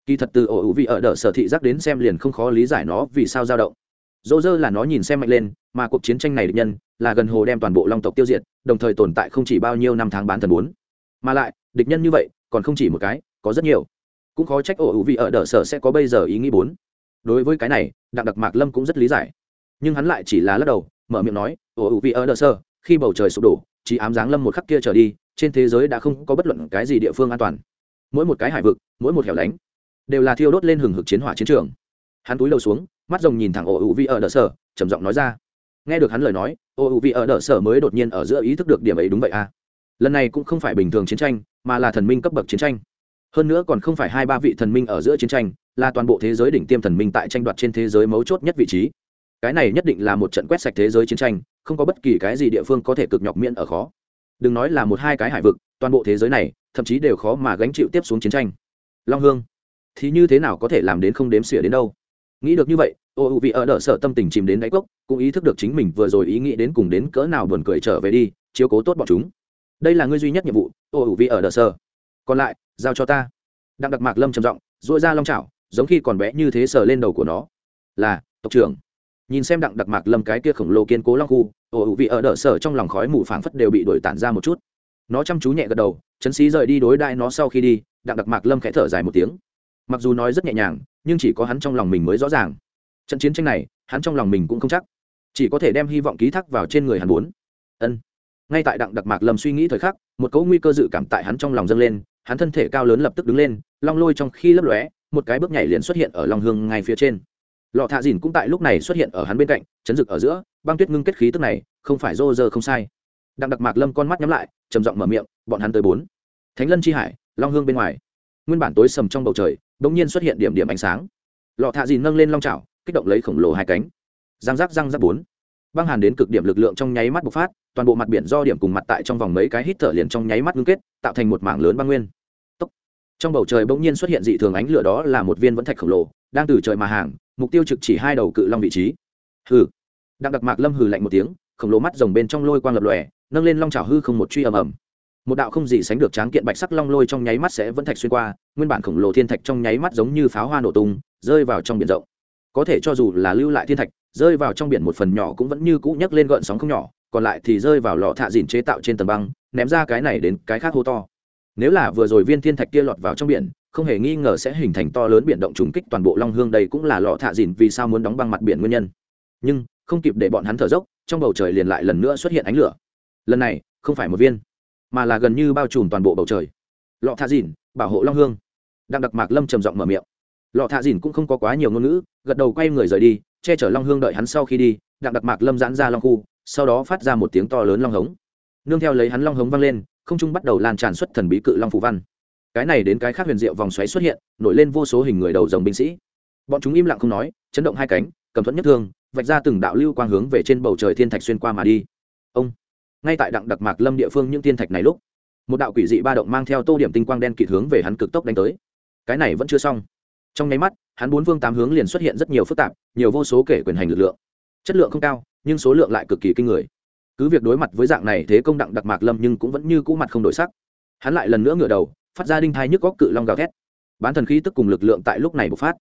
[SPEAKER 1] kỳ thật từ ổ hữu vị ở đỡ sở thị giác đến xem liền không khó lý giải nó vì sao dao động. Dỗ dơ là nó nhìn xem mạnh lên, mà cuộc chiến tranh này địch nhân là gần hồ đem toàn bộ long tộc tiêu diệt, đồng thời tồn tại không chỉ bao nhiêu năm tháng bán thần bốn mà lại, địch nhân như vậy, còn không chỉ một cái, có rất nhiều. Cũng khó trách ổ hữu vị ở đỡ sở sẽ có bây giờ ý nghĩ bốn. Đối với cái này, đặng đặc mạc lâm cũng rất lý giải. Nhưng hắn lại chỉ là lắc đầu, mở miệng nói, ổ hữu vị ở đỡ sở, khi bầu trời sụp đổ, chỉ ám giáng lâm một khắc kia trở đi, trên thế giới đã không có bất luận cái gì địa phương an toàn. Mỗi một cái hải vực, mỗi một hẻo lánh đều là thiêu đốt lên hừng hực chiến hỏa chiến trường. Hắn túi đầu xuống, mắt rồng nhìn thẳng ổ hữu vi ở đỡ sở, trầm giọng nói ra. Nghe được hắn lời nói ổ hữu vi ở đỡ sở mới đột nhiên ở giữa ý thức được điểm ấy đúng vậy à. Lần này cũng không phải bình thường chiến tranh, mà là thần minh cấp bậc chiến tranh. Hơn nữa còn không phải hai ba vị thần minh ở giữa chiến tranh, là toàn bộ thế giới đỉnh tiêm thần minh tại tranh đoạt trên thế giới mấu chốt nhất vị trí. Cái này nhất định là một trận quét sạch thế giới chiến tranh, không có bất kỳ cái gì địa phương có thể cực nhọc miễn ở khó. Đừng nói là một hai cái hải vực, toàn bộ thế giới này, thậm chí đều khó mà gánh chịu tiếp xuống chiến tranh. Long hương thì như thế nào có thể làm đến không đếm xỉa đến đâu? Nghĩ được như vậy ô u vị ở đỡ sợ tâm tình chìm đến đáy cốc, cũng ý thức được chính mình vừa rồi ý nghĩ đến cùng đến cỡ nào buồn cười trở về đi, chiếu cố tốt bọn chúng. Đây là ngươi duy nhất nhiệm vụ ô u vị ở đỡ sợ. Còn lại, giao cho ta. Đặng đặc mạc lâm trầm giọng dội ra long chảo, giống khi còn bé như thế sờ lên đầu của nó. Là, tộc trưởng. Nhìn xem đặng đặc mạc lâm cái kia khổng lồ kiên cố long khu ô u vị ở đỡ sợ trong lòng khói mù phảng phất đều bị đổi tản ra một chút. Nó chăm chú nhẹ gật đầu, chấn sĩ rời đi đối đại nó sau khi đi, đặng đặc mạc lâm khẽ thở dài một tiếng mặc dù nói rất nhẹ nhàng, nhưng chỉ có hắn trong lòng mình mới rõ ràng. Trận chiến tranh này, hắn trong lòng mình cũng không chắc. Chỉ có thể đem hy vọng ký thác vào trên người hắn bốn ân. Ngay tại đặng đặc mạc lâm suy nghĩ thời khắc, một cỗ nguy cơ dự cảm tại hắn trong lòng dâng lên, hắn thân thể cao lớn lập tức đứng lên, long lôi trong khi lấp lóe, một cái bước nhảy liền xuất hiện ở long hương ngay phía trên. Lọ thạ dìn cũng tại lúc này xuất hiện ở hắn bên cạnh, chấn rực ở giữa, băng tuyết ngưng kết khí tức này, không phải rô rơ không sai. Đặng đặc mạc lâm con mắt nhắm lại, trầm giọng mở miệng, bọn hắn tới bốn. Thánh lân chi hải, long hương bên ngoài nguyên bản tối sầm trong bầu trời đ ỗ n g nhiên xuất hiện điểm điểm ánh sáng. Lọ thạ dìn nâng lên long trào kích động lấy khổng lồ hai cánh. Răng rác răng rác bốn. Băng hàn đến cực điểm lực lượng trong nháy mắt bộc phát, toàn bộ mặt biển do điểm cùng mặt tại trong vòng mấy cái hít thở liền trong nháy mắt ngưng kết, tạo thành một mảng lớn băng nguyên. Tốc. trong bầu trời bỗng nhiên xuất hiện dị thường ánh lửa đó là một viên vẫn thạch khổng lồ, đang từ trời mà hàng, mục tiêu trực chỉ hai đầu cự long vị trí. Hừ. Đặng đặc mạc lâm hừ lạnh một tiếng, khổng lồ mắt rồng bên trong lôi quang lập lòe, nâng lên long trào hư không một truy ầm ầm một đạo không gì sánh được tráng kiện bạch sắc long lôi trong nháy mắt sẽ vẫn thạch xuyên qua, nguyên bản khổng lồ thiên thạch trong nháy mắt giống như pháo hoa nổ tung, rơi vào trong biển rộng. Có thể cho dù là lưu lại thiên thạch, rơi vào trong biển một phần nhỏ cũng vẫn như cũ nhấc lên gợn sóng không nhỏ, còn lại thì rơi vào lọ thạ dìn chế tạo trên tầng băng, ném ra cái này đến cái khác hô to. Nếu là vừa rồi viên thiên thạch kia lọt vào trong biển, không hề nghi ngờ sẽ hình thành to lớn biển động trùng kích toàn bộ long hương đây cũng là lọ thạ dìn vì sao muốn đóng băng mặt biển nguyên nhân. Nhưng, không kịp để bọn hắn thở dốc, trong bầu trời liền lại lần nữa xuất hiện ánh lửa. Lần này, không phải một viên mà là gần như bao trùm toàn bộ bầu trời. Lọ thạ dìn, bảo hộ long hương. Đặng đặc mạc lâm trầm giọng mở miệng. Lọ thạ dìn cũng không có quá nhiều ngôn ngữ, gật đầu quay người rời đi, che chở long hương đợi hắn sau khi đi, đặng đặc mạc lâm giãn ra long khu, sau đó phát ra một tiếng to lớn long hống. Nương theo lấy hắn long hống vang lên, không trung bắt đầu lan tràn xuất thần bí cự long phù văn. Cái này đến cái khác huyền diệu vòng xoáy xuất hiện, nổi lên vô số hình người đầu dòng binh sĩ. Bọn chúng im lặng không nói, chấn động hai cánh, cầm thuẫn nhất thương, vạch ra từng đạo lưu quang hướng về trên bầu trời thiên thạch xuyên qua mà đi. Ông! Ngay tại đặng đặc mạc lâm địa phương những thiên thạch này lúc, một đạo quỷ dị ba động mang theo tô điểm tinh quang đen kịt hướng về hắn cực tốc đánh tới. Cái này vẫn chưa xong. Trong nháy mắt, hắn bốn phương tám hướng liền xuất hiện rất nhiều phức tạp, nhiều vô số kể quyền hành lực lượng. Chất lượng không cao, nhưng số lượng lại cực kỳ kinh người. Cứ việc đối mặt với dạng này thế công đặng đặc mạc lâm nhưng cũng vẫn như cũ mặt không đổi sắc. Hắn lại lần nữa ngửa đầu, phát ra đinh thai nhức góc cự long gào thét. Bán thần khí tức cùng lực lượng tại lúc này bộc phát.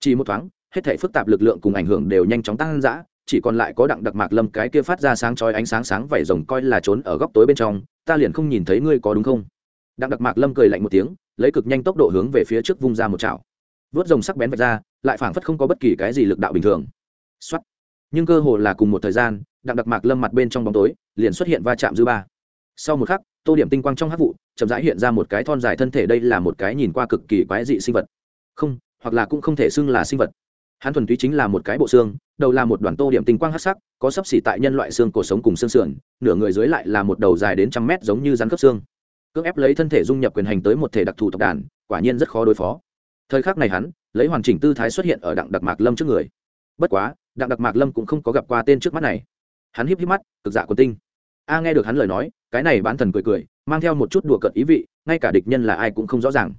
[SPEAKER 1] Chỉ một thoáng, hết thể phức tạp lực lượng cùng ảnh hưởng đều nhanh chóng tăng dã chỉ còn lại có đặng đặc mạc lâm cái kia phát ra sáng chói ánh sáng sáng vảy rồng coi là trốn ở góc tối bên trong, ta liền không nhìn thấy ngươi có đúng không? Đặng đặc mạc lâm cười lạnh một tiếng, lấy cực nhanh tốc độ hướng về phía trước vung ra một chảo. Vớt rồng sắc bén vạch ra, lại phảng phất không có bất kỳ cái gì lực đạo bình thường. Xuất nhưng cơ hồ là cùng một thời gian, đặng đặc mạc lâm mặt bên trong bóng tối, liền xuất hiện va chạm dư ba. Sau một khắc, tô điểm tinh quang trong hát vụ, chậm rãi hiện ra một cái thon dài thân thể, đây là một cái nhìn qua cực kỳ quái dị sinh vật. Không, hoặc là cũng không thể xưng là sinh vật hắn thuần túy chính là một cái bộ xương, đầu là một đoàn tô điểm tinh quang hát sắc, có sấp xỉ tại nhân loại xương cổ sống cùng xương sườn, nửa người dưới lại là một đầu dài đến trăm mét giống như rắn cấp xương. Cước ép lấy thân thể dung nhập quyền hành tới một thể đặc thù tộc đàn, quả nhiên rất khó đối phó. Thời khắc này hắn, lấy hoàn chỉnh tư thái xuất hiện ở đặng đặc mạc lâm trước người. Bất quá, đặng đặc mạc lâm cũng không có gặp qua tên trước mắt này. Hắn híp híp mắt, cực dạ quần tinh. A nghe được hắn lời nói, cái này bán thần cười cười, mang theo một chút đùa cợt ý vị, ngay cả địch nhân là ai cũng không rõ ràng.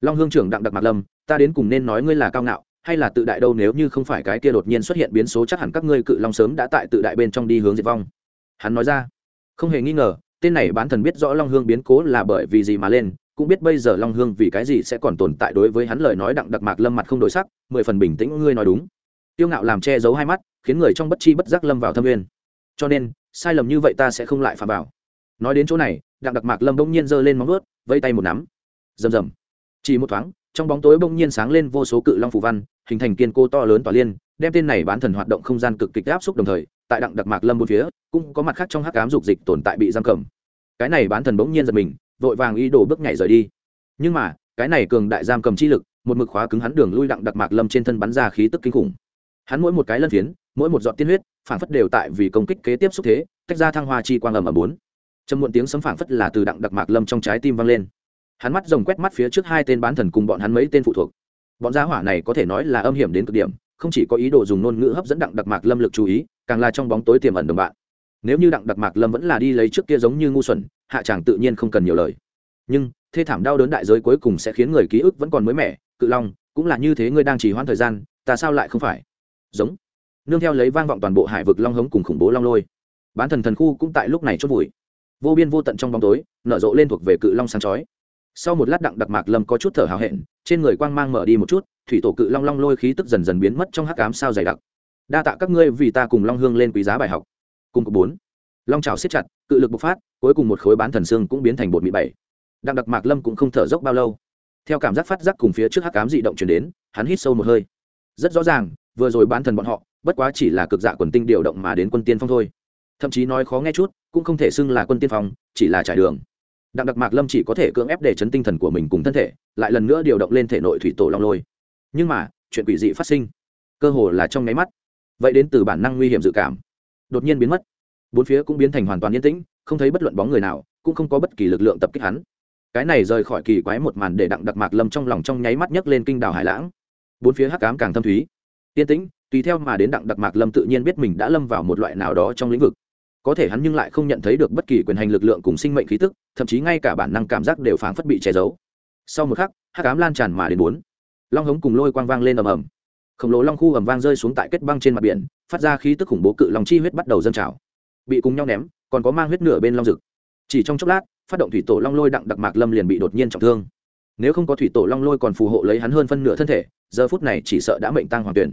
[SPEAKER 1] Long hương trưởng đặng đặc mạc lâm, ta đến cùng nên nói ngươi là cao ngạo hay là tự đại đâu nếu như không phải cái kia đột nhiên xuất hiện biến số chắc hẳn các ngươi cự long sớm đã tại tự đại bên trong đi hướng diệt vong. Hắn nói ra. Không hề nghi ngờ, tên này bán thần biết rõ long hương biến cố là bởi vì gì mà lên, cũng biết bây giờ long hương vì cái gì sẽ còn tồn tại đối với hắn lời nói đặng đặc mạc lâm mặt không đổi sắc, mười phần bình tĩnh ngươi nói đúng. Tiêu ngạo làm che giấu hai mắt, khiến người trong bất chi bất giác lâm vào thâm nguyên cho nên, sai lầm như vậy ta sẽ không lại phạm vào. Nói đến chỗ này, đặng đặc mạc lâm bỗng nhiên giơ lên móng ướt vây tay một nắm. Rầm rầm. Chỉ một thoáng trong bóng tối bỗng nhiên sáng lên vô số cự long phù văn, hình thành kiên cố to lớn tỏa liên, đem tên này bán thần hoạt động không gian cực kịch áp xúc đồng thời, tại đặng đặc mạc lâm bốn phía, cũng có mặt khác trong hắc cám dục dịch tồn tại bị giam cầm. Cái này bán thần bỗng nhiên giật mình, vội vàng ý đồ bước nhảy rời đi. Nhưng mà, cái này cường đại giam cầm chi lực, một mực khóa cứng hắn đường lui đặng đặc mạc lâm trên thân bắn ra khí tức kinh khủng. Hắn mỗi một cái lân phiến, mỗi một giọt tiên huyết phản phất đều tại vì công kích kế tiếp xúc thế, tách ra thăng hoa chi quang ầm ầm bốn. Trầm muộn tiếng sấm phản phất là từ đặng đặc mạc lâm trong trái tim vang lên hắn mắt rồng quét mắt phía trước hai tên bán thần cùng bọn hắn mấy tên phụ thuộc. Bọn gia hỏa này có thể nói là âm hiểm đến cực điểm, không chỉ có ý đồ dùng ngôn ngữ hấp dẫn đặng đặc mạc lâm lực chú ý, càng là trong bóng tối tiềm ẩn đồng bạn. Nếu như đặng đặc mạc lâm vẫn là đi lấy trước kia giống như ngu xuẩn, hạ chàng tự nhiên không cần nhiều lời. Nhưng, thê thảm đau đớn đại giới cuối cùng sẽ khiến người ký ức vẫn còn mới mẻ, cự long, cũng là như thế ngươi đang chỉ hoãn thời gian, ta sao lại không phải? Giống. Nương theo lấy vang vọng toàn bộ hải vực long hống cùng khủng bố long lôi. Bán thần thần khu cũng tại lúc này chốt vùi. Vô biên vô tận trong bóng tối, nở rộ lên thuộc về cự long sáng chói sau một lát đặng đặc mạc lâm có chút thở hào hẹn, trên người quang mang mở đi một chút, thủy tổ cự long long lôi khí tức dần dần biến mất trong hắc cám sao dày đặc. Đa tạ các ngươi vì ta cùng long hương lên quý giá bài học. Cùng cục bốn. Long trào siết chặt, cự lực bộc phát, cuối cùng một khối bán thần xương cũng biến thành bột mị bảy. Đặng đặc mạc lâm cũng không thở dốc bao lâu. Theo cảm giác phát giác cùng phía trước hắc cám dị động chuyển đến, hắn hít sâu một hơi. Rất rõ ràng, vừa rồi bán thần bọn họ, bất quá chỉ là cực dạ quần tinh điều động mà đến quân tiên phong thôi. Thậm chí nói khó nghe chút, cũng không thể xưng là quân tiên phong, chỉ là trải đường đặng đặc mạc lâm chỉ có thể cưỡng ép để chấn tinh thần của mình cùng thân thể, lại lần nữa điều động lên thể nội thủy tổ long lôi. Nhưng mà, chuyện quỷ dị phát sinh, cơ hồ là trong nháy mắt. Vậy đến từ bản năng nguy hiểm dự cảm, đột nhiên biến mất. Bốn phía cũng biến thành hoàn toàn yên tĩnh, không thấy bất luận bóng người nào, cũng không có bất kỳ lực lượng tập kích hắn. Cái này rời khỏi kỳ quái một màn để đặng đặc mạc lâm trong lòng trong nháy mắt nhấc lên kinh đảo hải lãng. Bốn phía hắc cám càng thâm thúy. Yên tĩnh, tùy theo mà đến đặng đặc mạc lâm tự nhiên biết mình đã lâm vào một loại nào đó trong lĩnh vực có thể hắn nhưng lại không nhận thấy được bất kỳ quyền hành lực lượng cùng sinh mệnh khí tức, thậm chí ngay cả bản năng cảm giác đều phảng phất bị che giấu. Sau một khắc, hắc ám lan tràn mà đến bốn. Long hống cùng lôi quang vang lên ầm ầm. Khổng lồ long khu ầm vang rơi xuống tại kết băng trên mặt biển, phát ra khí tức khủng bố cự long chi huyết bắt đầu dâng trào. Bị cùng nhau ném, còn có mang huyết nửa bên long rực. Chỉ trong chốc lát, phát động thủy tổ long lôi đặng đặc mạc lâm liền bị đột nhiên trọng thương. Nếu không có thủy tổ long lôi còn phù hộ lấy hắn hơn phân nửa thân thể, giờ phút này chỉ sợ đã mệnh tăng hoàng tuyển.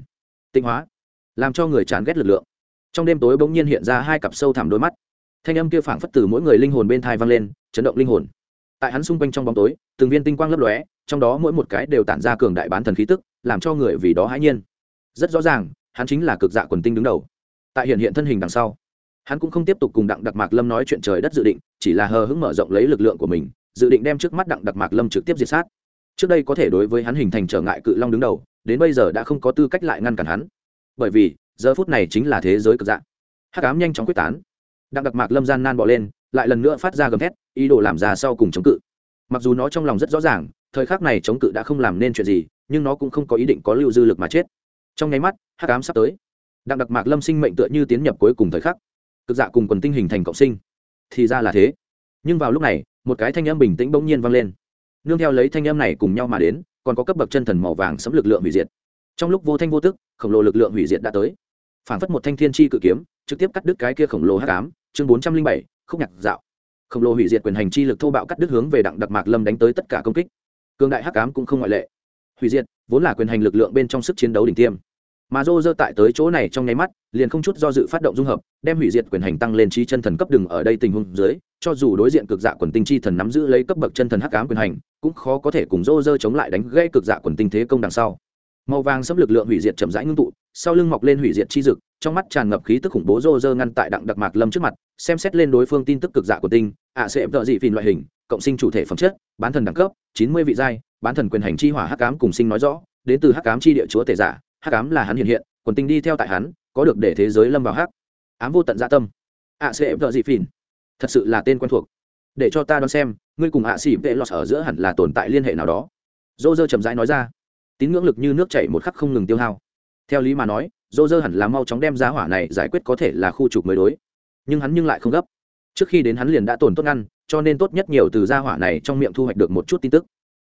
[SPEAKER 1] Tinh hóa, làm cho người chán ghét lực lượng trong đêm tối bỗng nhiên hiện ra hai cặp sâu thẳm đôi mắt. Thanh âm kia phảng phất từ mỗi người linh hồn bên thai vang lên, chấn động linh hồn. Tại hắn xung quanh trong bóng tối, từng viên tinh quang lấp lóe, trong đó mỗi một cái đều tản ra cường đại bán thần khí tức, làm cho người vì đó hãi nhiên. Rất rõ ràng, hắn chính là cực dạ quần tinh đứng đầu. Tại hiện hiện thân hình đằng sau, hắn cũng không tiếp tục cùng đặng đặc mạc lâm nói chuyện trời đất dự định, chỉ là hờ hững mở rộng lấy lực lượng của mình, dự định đem trước mắt đặng đặc mạc lâm trực tiếp diệt sát. Trước đây có thể đối với hắn hình thành trở ngại cự long đứng đầu, đến bây giờ đã không có tư cách lại ngăn cản hắn. Bởi vì giờ phút này chính là thế giới cực dạng. Hắc ám nhanh chóng quyết tán. Đặng đặc mạc lâm gian nan bỏ lên, lại lần nữa phát ra gầm thét, ý đồ làm ra sau cùng chống cự. Mặc dù nó trong lòng rất rõ ràng, thời khắc này chống cự đã không làm nên chuyện gì, nhưng nó cũng không có ý định có lưu dư lực mà chết. Trong nháy mắt, hắc ám sắp tới. Đặng đặc mạc lâm sinh mệnh tựa như tiến nhập cuối cùng thời khắc. Cực dạ cùng quần tinh hình thành cộng sinh. Thì ra là thế. Nhưng vào lúc này, một cái thanh âm bình tĩnh bỗng nhiên vang lên. Nương theo lấy thanh âm này cùng nhau mà đến, còn có cấp bậc chân thần màu vàng sấm lực lượng hủy diệt. Trong lúc vô thanh vô tức, khổng lồ lực lượng hủy diệt đã tới phản phất một thanh thiên chi cự kiếm, trực tiếp cắt đứt cái kia khổng lồ hắc ám. Chương bốn trăm linh bảy, khúc nhạc dạo. Khổng lồ hủy diệt quyền hành chi lực thô bạo cắt đứt hướng về đặng đặc mạc lâm đánh tới tất cả công kích. Cương đại hắc ám cũng không ngoại lệ. Hủy diệt, vốn là quyền hành lực lượng bên trong sức chiến đấu đỉnh tiêm. Mà dô dơ tại tới chỗ này trong nháy mắt, liền không chút do dự phát động dung hợp, đem hủy diệt quyền hành tăng lên trí chân thần cấp đừng ở đây tình huống dưới, cho dù đối diện cực dạ quần tinh chi thần nắm giữ lấy cấp bậc chân thần hắc ám quyền hành, cũng khó có thể cùng dô dơ chống lại đánh gây cực dạ quần tinh thế công đằng sau. Màu vàng xâm lực lượng hủy diệt chậm rãi ngưng tụ sau lưng mọc lên hủy diệt chi dực, trong mắt tràn ngập khí tức khủng bố rô rơ ngăn tại đặng đặc mạc lâm trước mặt, xem xét lên đối phương tin tức cực dạ của tinh, ạ sẽ vợ dị phìn loại hình, cộng sinh chủ thể phẩm chất, bán thần đẳng cấp, chín mươi vị giai, bán thần quyền hành chi hỏa hắc cám cùng sinh nói rõ, đến từ hắc cám chi địa chúa tể giả, hắc cám là hắn hiện hiện, quần tinh đi theo tại hắn, có được để thế giới lâm vào hắc ám vô tận dạ tâm. ạ sẽ vợ dị phìn, thật sự là tên quen thuộc. Để cho ta đoán xem, ngươi cùng ạ xỉ vệ lọt ở giữa hẳn là tồn tại liên hệ nào đó. Dô dơ chậm rãi nói ra, tín ngưỡng lực như nước chảy một khắc không ngừng tiêu hao theo lý mà nói, dô dơ hẳn là mau chóng đem giá hỏa này giải quyết có thể là khu trục mới đối. Nhưng hắn nhưng lại không gấp. Trước khi đến hắn liền đã tổn tốt ngăn, cho nên tốt nhất nhiều từ gia hỏa này trong miệng thu hoạch được một chút tin tức.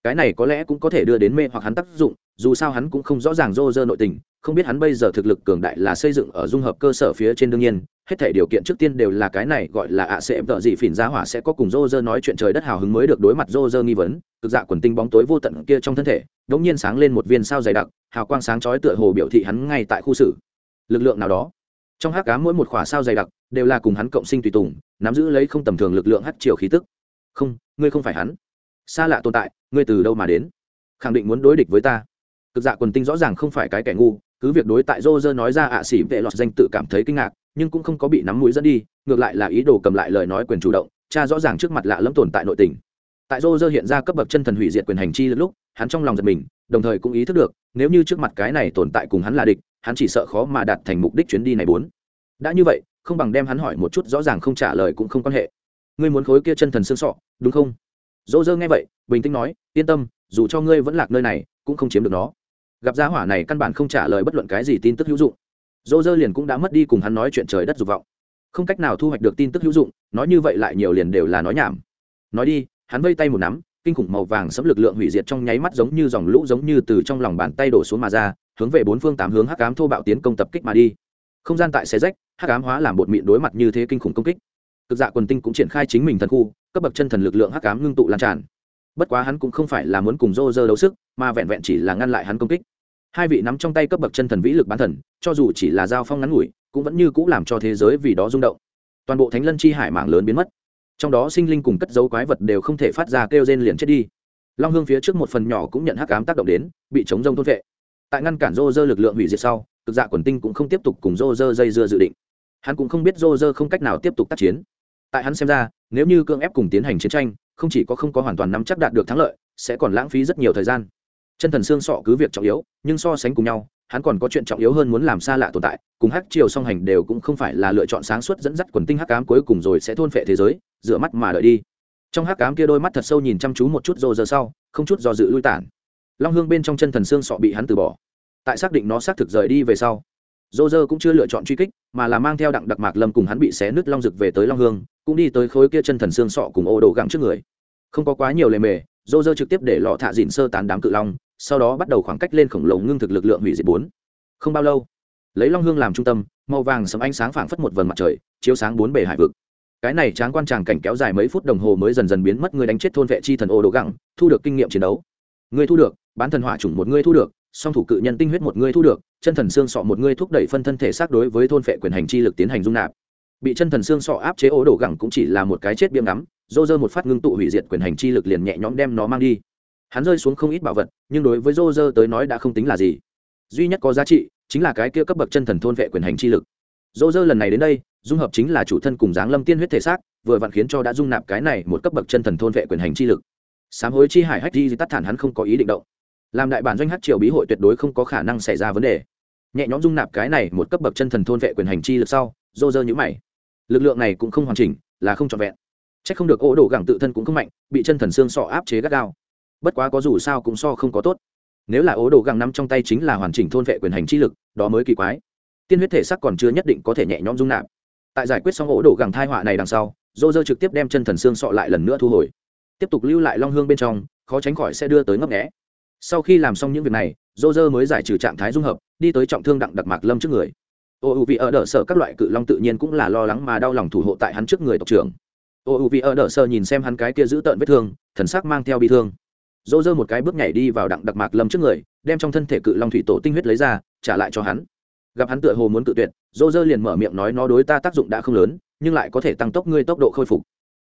[SPEAKER 1] Cái này có lẽ cũng có thể đưa đến mê hoặc hắn tác dụng dù sao hắn cũng không rõ ràng rô rơ nội tình, không biết hắn bây giờ thực lực cường đại là xây dựng ở dung hợp cơ sở phía trên đương nhiên, hết thể điều kiện trước tiên đều là cái này gọi là ạ sẽ vợ gì phỉn giá hỏa sẽ có cùng rô rơ nói chuyện trời đất hào hứng mới được đối mặt rô rơ nghi vấn, cực dạ quần tinh bóng tối vô tận kia trong thân thể đ ỗ n g nhiên sáng lên một viên sao dày đặc, hào quang sáng chói tựa hồ biểu thị hắn ngay tại khu xử. Lực lượng nào đó. Trong hát cá mỗi một khỏa sao dày đặc đều là cùng hắn cộng sinh tùy tùng, nắm giữ lấy không tầm thường lực lượng hát chiều khí tức. Không, ngươi không phải hắn. Xa lạ tồn tại, ngươi từ đâu mà đến? Khẳng định muốn đối địch với ta cực dạ quần tinh rõ ràng không phải cái kẻ ngu, cứ việc đối tại rô rơ nói ra ạ xỉ vệ lọt danh tự cảm thấy kinh ngạc, nhưng cũng không có bị nắm mũi dẫn đi, ngược lại là ý đồ cầm lại lời nói quyền chủ động, cha rõ ràng trước mặt lạ lẫm tồn tại nội tình. Tại rô rơ hiện ra cấp bậc chân thần hủy diệt quyền hành chi lúc, hắn trong lòng giật mình, đồng thời cũng ý thức được, nếu như trước mặt cái này tồn tại cùng hắn là địch, hắn chỉ sợ khó mà đạt thành mục đích chuyến đi này bốn. Đã như vậy, không bằng đem hắn hỏi một chút rõ ràng không trả lời cũng không quan hệ. Ngươi muốn khối kia chân thần xương sọ, đúng không? Dỗ dơ nghe vậy, bình tĩnh nói, yên tâm, dù cho ngươi vẫn lạc nơi này, cũng không chiếm được nó gặp giá hỏa này căn bản không trả lời bất luận cái gì tin tức hữu dụng. Dỗ dơ liền cũng đã mất đi cùng hắn nói chuyện trời đất dục vọng. Không cách nào thu hoạch được tin tức hữu dụng, nói như vậy lại nhiều liền đều là nói nhảm. Nói đi, hắn vây tay một nắm, kinh khủng màu vàng sấm lực lượng hủy diệt trong nháy mắt giống như dòng lũ giống như từ trong lòng bàn tay đổ xuống mà ra, hướng về bốn phương tám hướng hắc ám thô bạo tiến công tập kích mà đi. Không gian tại xe rách, hắc ám hóa làm bột mịn đối mặt như thế kinh khủng công kích. Cực dạ quần tinh cũng triển khai chính mình thần khu, cấp bậc chân thần lực lượng hắc ám ngưng tụ lan tràn bất quá hắn cũng không phải là muốn cùng rô rơ đấu sức, mà vẹn vẹn chỉ là ngăn lại hắn công kích. Hai vị nắm trong tay cấp bậc chân thần vĩ lực bán thần, cho dù chỉ là giao phong ngắn ngủi, cũng vẫn như c ũ làm cho thế giới vì đó rung động. Toàn bộ thánh lân chi hải mạng lớn biến mất. Trong đó sinh linh cùng cất dấu quái vật đều không thể phát ra kêu rên liền chết đi. Long hương phía trước một phần nhỏ cũng nhận hắc ám tác động đến, bị chống rông thôn vệ. Tại ngăn cản rô rơ lực lượng hủy diệt sau, cực dạ quần tinh cũng không tiếp tục cùng rô rơ dây dưa dự định. Hắn cũng không biết rô rơ không cách nào tiếp tục tác chiến. Tại hắn xem ra, nếu như cưỡng ép cùng tiến hành chiến tranh không chỉ có không có hoàn toàn nắm chắc đạt được thắng lợi, sẽ còn lãng phí rất nhiều thời gian. Chân thần xương sọ cứ việc trọng yếu, nhưng so sánh cùng nhau, hắn còn có chuyện trọng yếu hơn muốn làm xa lạ tồn tại, cùng hắc triều song hành đều cũng không phải là lựa chọn sáng suốt dẫn dắt quần tinh hắc cám cuối cùng rồi sẽ thôn phệ thế giới, dựa mắt mà đợi đi. Trong hắc cám kia đôi mắt thật sâu nhìn chăm chú một chút rồ giờ sau, không chút do dự lui tản. Long hương bên trong chân thần xương sọ bị hắn từ bỏ. Tại xác định nó xác thực rời đi về sau dô dơ cũng chưa lựa chọn truy kích, mà là mang theo đặng đặc mạc lâm cùng hắn bị xé nứt long rực về tới long hương, cũng đi tới khối kia chân thần xương sọ cùng ô đồ gặng trước người. Không có quá nhiều lề mề dô dơ trực tiếp để lọ thạ dịn sơ tán đám cự long, sau đó bắt đầu khoảng cách lên khổng lồ ngưng thực lực lượng hủy diệt bốn. Không bao lâu, lấy long hương làm trung tâm, màu vàng sấm ánh sáng phảng phất một vần mặt trời, chiếu sáng bốn bề hải vực. Cái này tráng quan tràng cảnh kéo dài mấy phút đồng hồ mới dần dần biến mất, người đánh chết thôn vệ chi thần ô đồ gặng thu được kinh nghiệm chiến đấu. Người thu được, bán thần hỏa chủng một người thu được song thủ cự nhân tinh huyết một người thu được, chân thần xương sọ một người thúc đẩy phân thân thể xác đối với thôn vệ quyền hành chi lực tiến hành dung nạp. Bị chân thần xương sọ áp chế ố đổ gẳng cũng chỉ là một cái chết biếm ngắm, dô dơ một phát ngưng tụ hủy diệt quyền hành chi lực liền nhẹ nhõm đem nó mang đi. Hắn rơi xuống không ít bảo vật, nhưng đối với dô dơ tới nói đã không tính là gì. Duy nhất có giá trị, chính là cái kia cấp bậc chân thần thôn vệ quyền hành chi lực. Dô dơ lần này đến đây, dung hợp chính là chủ thân cùng dáng lâm tiên huyết thể xác, vừa vặn khiến cho đã dung nạp cái này một cấp bậc chân thần thôn vệ quyền hành chi lực. Sám hối chi hải hách di tắt thản hắn không có ý định động làm đại bản doanh hát triều bí hội tuyệt đối không có khả năng xảy ra vấn đề. Nhẹ nhõm dung nạp cái này một cấp bậc chân thần thôn vệ quyền hành chi lực sau dô dơ nhữ mày. Lực lượng này cũng không hoàn chỉnh, là không trọn vẹn. C h ắ c không được ô đổ gẳng tự thân cũng không mạnh, bị chân thần xương sọ áp chế gắt gao. Bất quá có dù sao cũng so không có tốt. Nếu là ố đồ găng nắm trong tay chính là hoàn chỉnh thôn vệ quyền hành chi lực, đó mới kỳ quái. Tiên huyết thể sắc còn chưa nhất định có thể nhẹ nhõm dung nạp. Tại giải quyết xong ố đồ găng thai họa này đằng sau dô dơ trực tiếp đem chân thần xương sọ lại lần nữa thu hồi. Tiếp tục lưu lại long hương bên trong, khó tránh khỏi sẽ đưa tới ngấp nghẽ sau khi làm xong những việc này dô dơ mới giải trừ trạng thái dung hợp, đi tới trọng thương đặng đặc mạc lâm trước người. Ô u vì ở đỡ sở các loại cự long tự nhiên cũng là lo lắng mà đau lòng thủ hộ tại hắn trước người tộc trưởng. Ô u vì ở đỡ sở nhìn xem hắn cái kia giữ tợn vết thương, thần sắc mang theo bị thương. Dô dơ một cái bước nhảy đi vào đặng đặc mạc lâm trước người, đem trong thân thể cự long thủy tổ tinh huyết lấy ra, trả lại cho hắn. Gặp hắn tựa hồ muốn cự tuyệt dô dơ liền mở miệng nói nó đối ta tác dụng đã không lớn, nhưng lại có thể tăng tốc ngươi tốc độ khôi phục.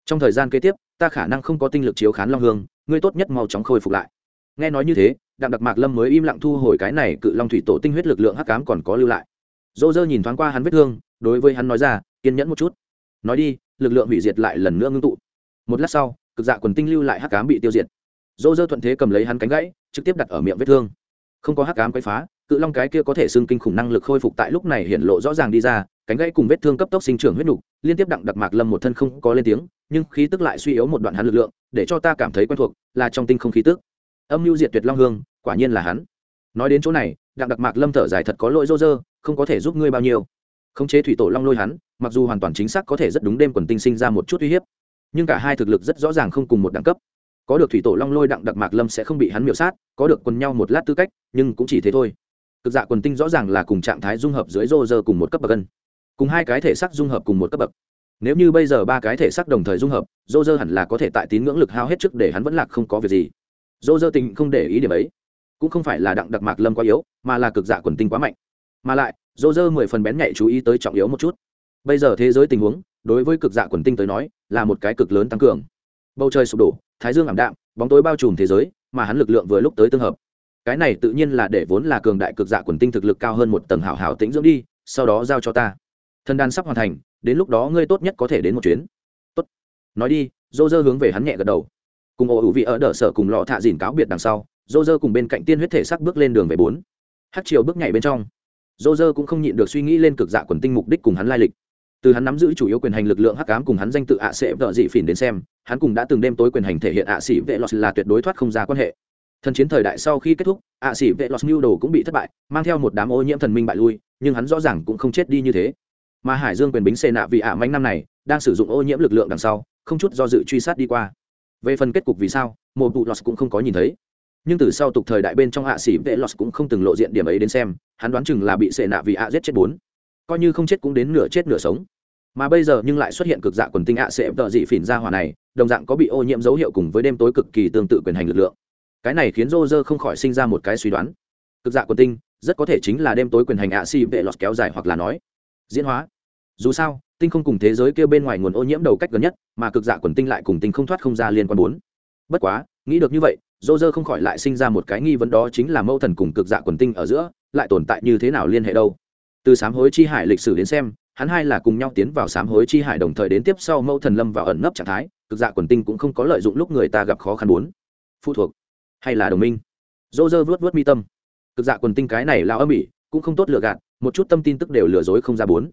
[SPEAKER 1] Trong thời gian kế tiếp, ta khả năng không có tinh lực chiếu khán long hương, ngươi tốt nhất mau chóng khôi phục lại nghe nói như thế, đặng đặc mạc lâm mới im lặng thu hồi cái này cự long thủy tổ tinh huyết lực lượng hắc cám còn có lưu lại. Dô dơ nhìn thoáng qua hắn vết thương, đối với hắn nói ra, kiên nhẫn một chút. Nói đi, lực lượng hủy diệt lại lần nữa ngưng tụ. Một lát sau, cực dạ quần tinh lưu lại hắc cám bị tiêu diệt. Dô dơ thuận thế cầm lấy hắn cánh gãy, trực tiếp đặt ở miệng vết thương. Không có hắc cám quấy phá, cự long cái kia có thể xưng kinh khủng năng lực khôi phục tại lúc này hiện lộ rõ ràng đi ra, cánh gãy cùng vết thương cấp tốc sinh trưởng huyết nục, liên tiếp đặng đặc mạc lâm một thân không có lên tiếng, nhưng khí tức lại suy yếu một đoạn hắn lực lượng, để cho ta cảm thấy quen thuộc, là trong tinh không khí tức âm mưu diệt tuyệt long hương, quả nhiên là hắn. Nói đến chỗ này, đặng đặc mạc lâm thở dài thật có lỗi dô dơ, không có thể giúp ngươi bao nhiêu. Khống chế thủy tổ long lôi hắn, mặc dù hoàn toàn chính xác có thể rất đúng đêm quần tinh sinh ra một chút uy hiếp, nhưng cả hai thực lực rất rõ ràng không cùng một đẳng cấp. Có được thủy tổ long lôi đặng đặc mạc lâm sẽ không bị hắn miểu sát, có được quần nhau một lát tư cách, nhưng cũng chỉ thế thôi. Cực dạ quần tinh rõ ràng là cùng trạng thái dung hợp dưới rô rơ cùng một cấp bậc gân cùng hai cái thể xác dung hợp cùng một cấp bậc. Nếu như bây giờ ba cái thể xác đồng thời dung hợp rô rơ hẳn là có thể tại tín ngưỡng lực hao hết trước để hắn vẫn lạc không có việc gì rô rơ tình không để ý điểm ấy. Cũng không phải là đặng đặc mạc lâm quá yếu, mà là cực giả quần tinh quá mạnh. Mà lại rô rơ mười phần bén nhạy chú ý tới trọng yếu một chút. Bây giờ thế giới tình huống, đối với cực dạ quần tinh tới nói, là một cái cực lớn tăng cường. Bầu trời sụp đổ, thái dương ảm đạm, bóng tối bao trùm thế giới, mà hắn lực lượng vừa lúc tới tương hợp. Cái này tự nhiên là để vốn là cường đại cực dạ quần tinh thực lực cao hơn một tầng hảo hảo tĩnh dưỡng đi, sau đó giao cho ta. Thân đan sắp hoàn thành, đến lúc đó ngươi tốt nhất có thể đến một chuyến. Tốt. Nói đi dô dơ hướng về hắn nhẹ gật đầu cùng ổ hữu vị ở đỡ sở cùng lọ thạ dìn cáo biệt đằng sau dô dơ cùng bên cạnh tiên huyết thể sắc bước lên đường về bốn. Hát chiều bước nhảy bên trong. Dô dơ cũng không nhịn được suy nghĩ lên cực dạ quần tinh mục đích cùng hắn lai lịch. Từ hắn nắm giữ chủ yếu quyền hành lực lượng hắc ám cùng hắn danh tự ạ sẽ vợ dị phỉn đến xem, hắn cùng đã từng đêm tối quyền hành thể hiện ạ sĩ vệ lọt là tuyệt đối thoát không ra quan hệ. Thần chiến thời đại sau khi kết thúc, ạ sĩ vệ lọt mưu đồ cũng bị thất bại, mang theo một đám ô nhiễm thần minh bại lui, nhưng hắn rõ ràng cũng không chết đi như thế. Mà hải dương quyền bính xê nạ vì ạ manh năm này, đang sử dụng ô nhiễm lực lượng đằng sau, không chút do dự truy sát đi qua về phần kết cục vì sao một bụ lọt cũng không có nhìn thấy. Nhưng từ sau tục thời đại bên trong hạ sĩ vệ lọt cũng không từng lộ diện điểm ấy đến xem, hắn đoán chừng là bị sệ nạ vì ạ giết chết bốn. Coi như không chết cũng đến nửa chết nửa sống. Mà bây giờ nhưng lại xuất hiện cực dạ quần tinh ạ sẽ tợ dị phỉn ra hỏa này, đồng dạng có bị ô nhiễm dấu hiệu cùng với đêm tối cực kỳ tương tự quyền hành lực lượng. Cái này khiến rô rơ không khỏi sinh ra một cái suy đoán. Cực dạ quần tinh rất có thể chính là đêm tối quyền hành ạ si vệ lọt kéo dài hoặc là nói, diễn hóa dù sao, tinh không cùng thế giới kia bên ngoài nguồn ô nhiễm đầu cách gần nhất, mà cực dạ quần tinh lại cùng tinh không thoát không ra liên quan bốn. Bất quá, nghĩ được như vậy, dô dơ không khỏi lại sinh ra một cái nghi vấn đó chính là mâu thần cùng cực dạ quần tinh ở giữa, lại tồn tại như thế nào liên hệ đâu? Từ sám hối chi hải lịch sử đến xem, hắn hai là cùng nhau tiến vào sám hối chi hải đồng thời đến tiếp sau mâu thần lâm vào ẩn nấp trạng thái, cực dạ quần tinh cũng không có lợi dụng lúc người ta gặp khó khăn bốn. Phụ thuộc hay là đồng minh? Dô dơ vớt vớt mi tâm. Cực dạ quần tinh cái này lao âm ỉ, cũng không tốt lựa gạt, một chút tâm tin tức đều lừa dối không ra bốn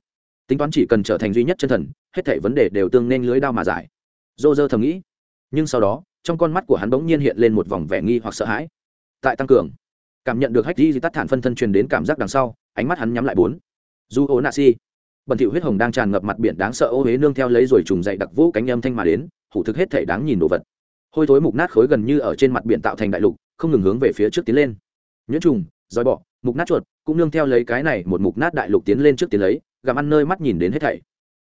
[SPEAKER 1] tính toán chỉ cần trở thành duy nhất chân thần, hết thảy vấn đề đều tương nên lưới đao mà giải. Dô dơ thầm nghĩ, nhưng sau đó, trong con mắt của hắn bỗng nhiên hiện lên một vòng vẻ nghi hoặc sợ hãi. Tại tăng cường, cảm nhận được hách di tắt thản phân thân truyền đến cảm giác đằng sau, ánh mắt hắn nhắm lại bốn. Du ô nạ si bẩn thỉu huyết hồng đang tràn ngập mặt biển đáng sợ ô huế nương theo lấy rồi trùng dậy đặc vũ cánh âm thanh mà đến, hủ thực hết thể đáng nhìn đồ vật. Hôi thối mục nát khối gần như ở trên mặt biển tạo thành đại lục, không ngừng hướng về phía trước tiến lên. Nhuyễn trùng dòi bọ, mục nát chuột, cũng nương theo lấy cái này một mục nát đại lục tiến lên trước tiến lấy gặm ăn nơi mắt nhìn đến hết thảy.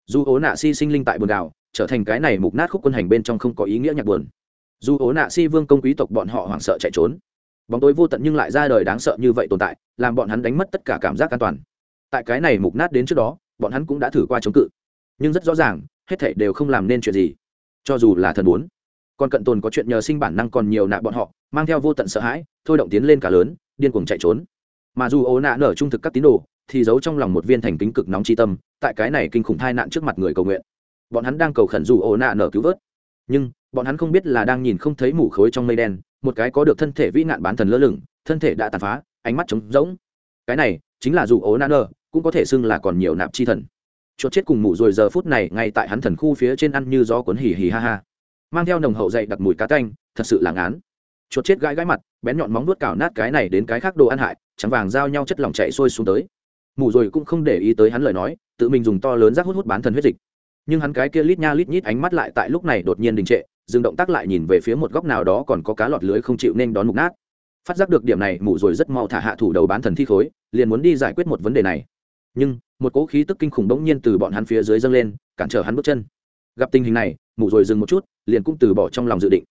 [SPEAKER 1] Dù ố nạ si sinh linh tại buồn đảo, trở thành cái này mục nát khúc quân hành bên trong không có ý nghĩa nhạc buồn. Dù ố nạ si vương công quý tộc bọn họ hoảng sợ chạy trốn. Bóng tối vô tận nhưng lại ra đời đáng sợ như vậy tồn tại, làm bọn hắn đánh mất tất cả cảm giác an toàn. Tại cái này mục nát đến trước đó, bọn hắn cũng đã thử qua chống cự. Nhưng rất rõ ràng, hết thảy đều không làm nên chuyện gì. Cho dù là thần bốn còn cận tồn có chuyện nhờ sinh bản năng còn nhiều nạ bọn họ, mang theo vô tận sợ hãi, thôi động tiến lên cả lớn, điên cuồng chạy trốn. Mà dù ố nạ nở trung thực các tín đồ thì giấu trong lòng một viên thành kính cực nóng tri tâm, tại cái này kinh khủng thai nạn trước mặt người cầu nguyện. Bọn hắn đang cầu khẩn dù ố nạ nở cứu vớt. Nhưng, bọn hắn không biết là đang nhìn không thấy mủ khối trong mây đen, một cái có được thân thể vĩ nạn bán thần lơ lửng, thân thể đã tàn phá, ánh mắt trống rỗng. Cái này, chính là dù ố nạ nở, cũng có thể xưng là còn nhiều nạp chi thần. Chuột chết cùng mủ rồi giờ phút này ngay tại hắn thần khu phía trên ăn như gió cuốn hì hì ha ha. Mang theo nồng hậu dậy đặc mùi cá canh, thật sự là ngán. Chuột chết gãi gãi mặt, bén nhọn móng vuốt cào nát cái này đến cái khác đồ ăn hại, trắng vàng giao nhau chất lỏng chạy sôi xuống tới mụ rồi cũng không để ý tới hắn lời nói, tự mình dùng to lớn rác hút hút bán thần huyết dịch. Nhưng hắn cái kia lít nha lít nhít ánh mắt lại tại lúc này đột nhiên đình trệ, dừng động tác lại nhìn về phía một góc nào đó còn có cá lọt lưới không chịu nên đón mục nát. Phát giác được điểm này mụ rồi rất mau thả hạ thủ đầu bán thần thi khối, liền muốn đi giải quyết một vấn đề này. Nhưng, một cỗ khí tức kinh khủng bỗng nhiên từ bọn hắn phía dưới dâng lên, cản trở hắn bước chân. Gặp tình hình này mụ rồi dừng một chút, liền cũng từ bỏ trong lòng dự định.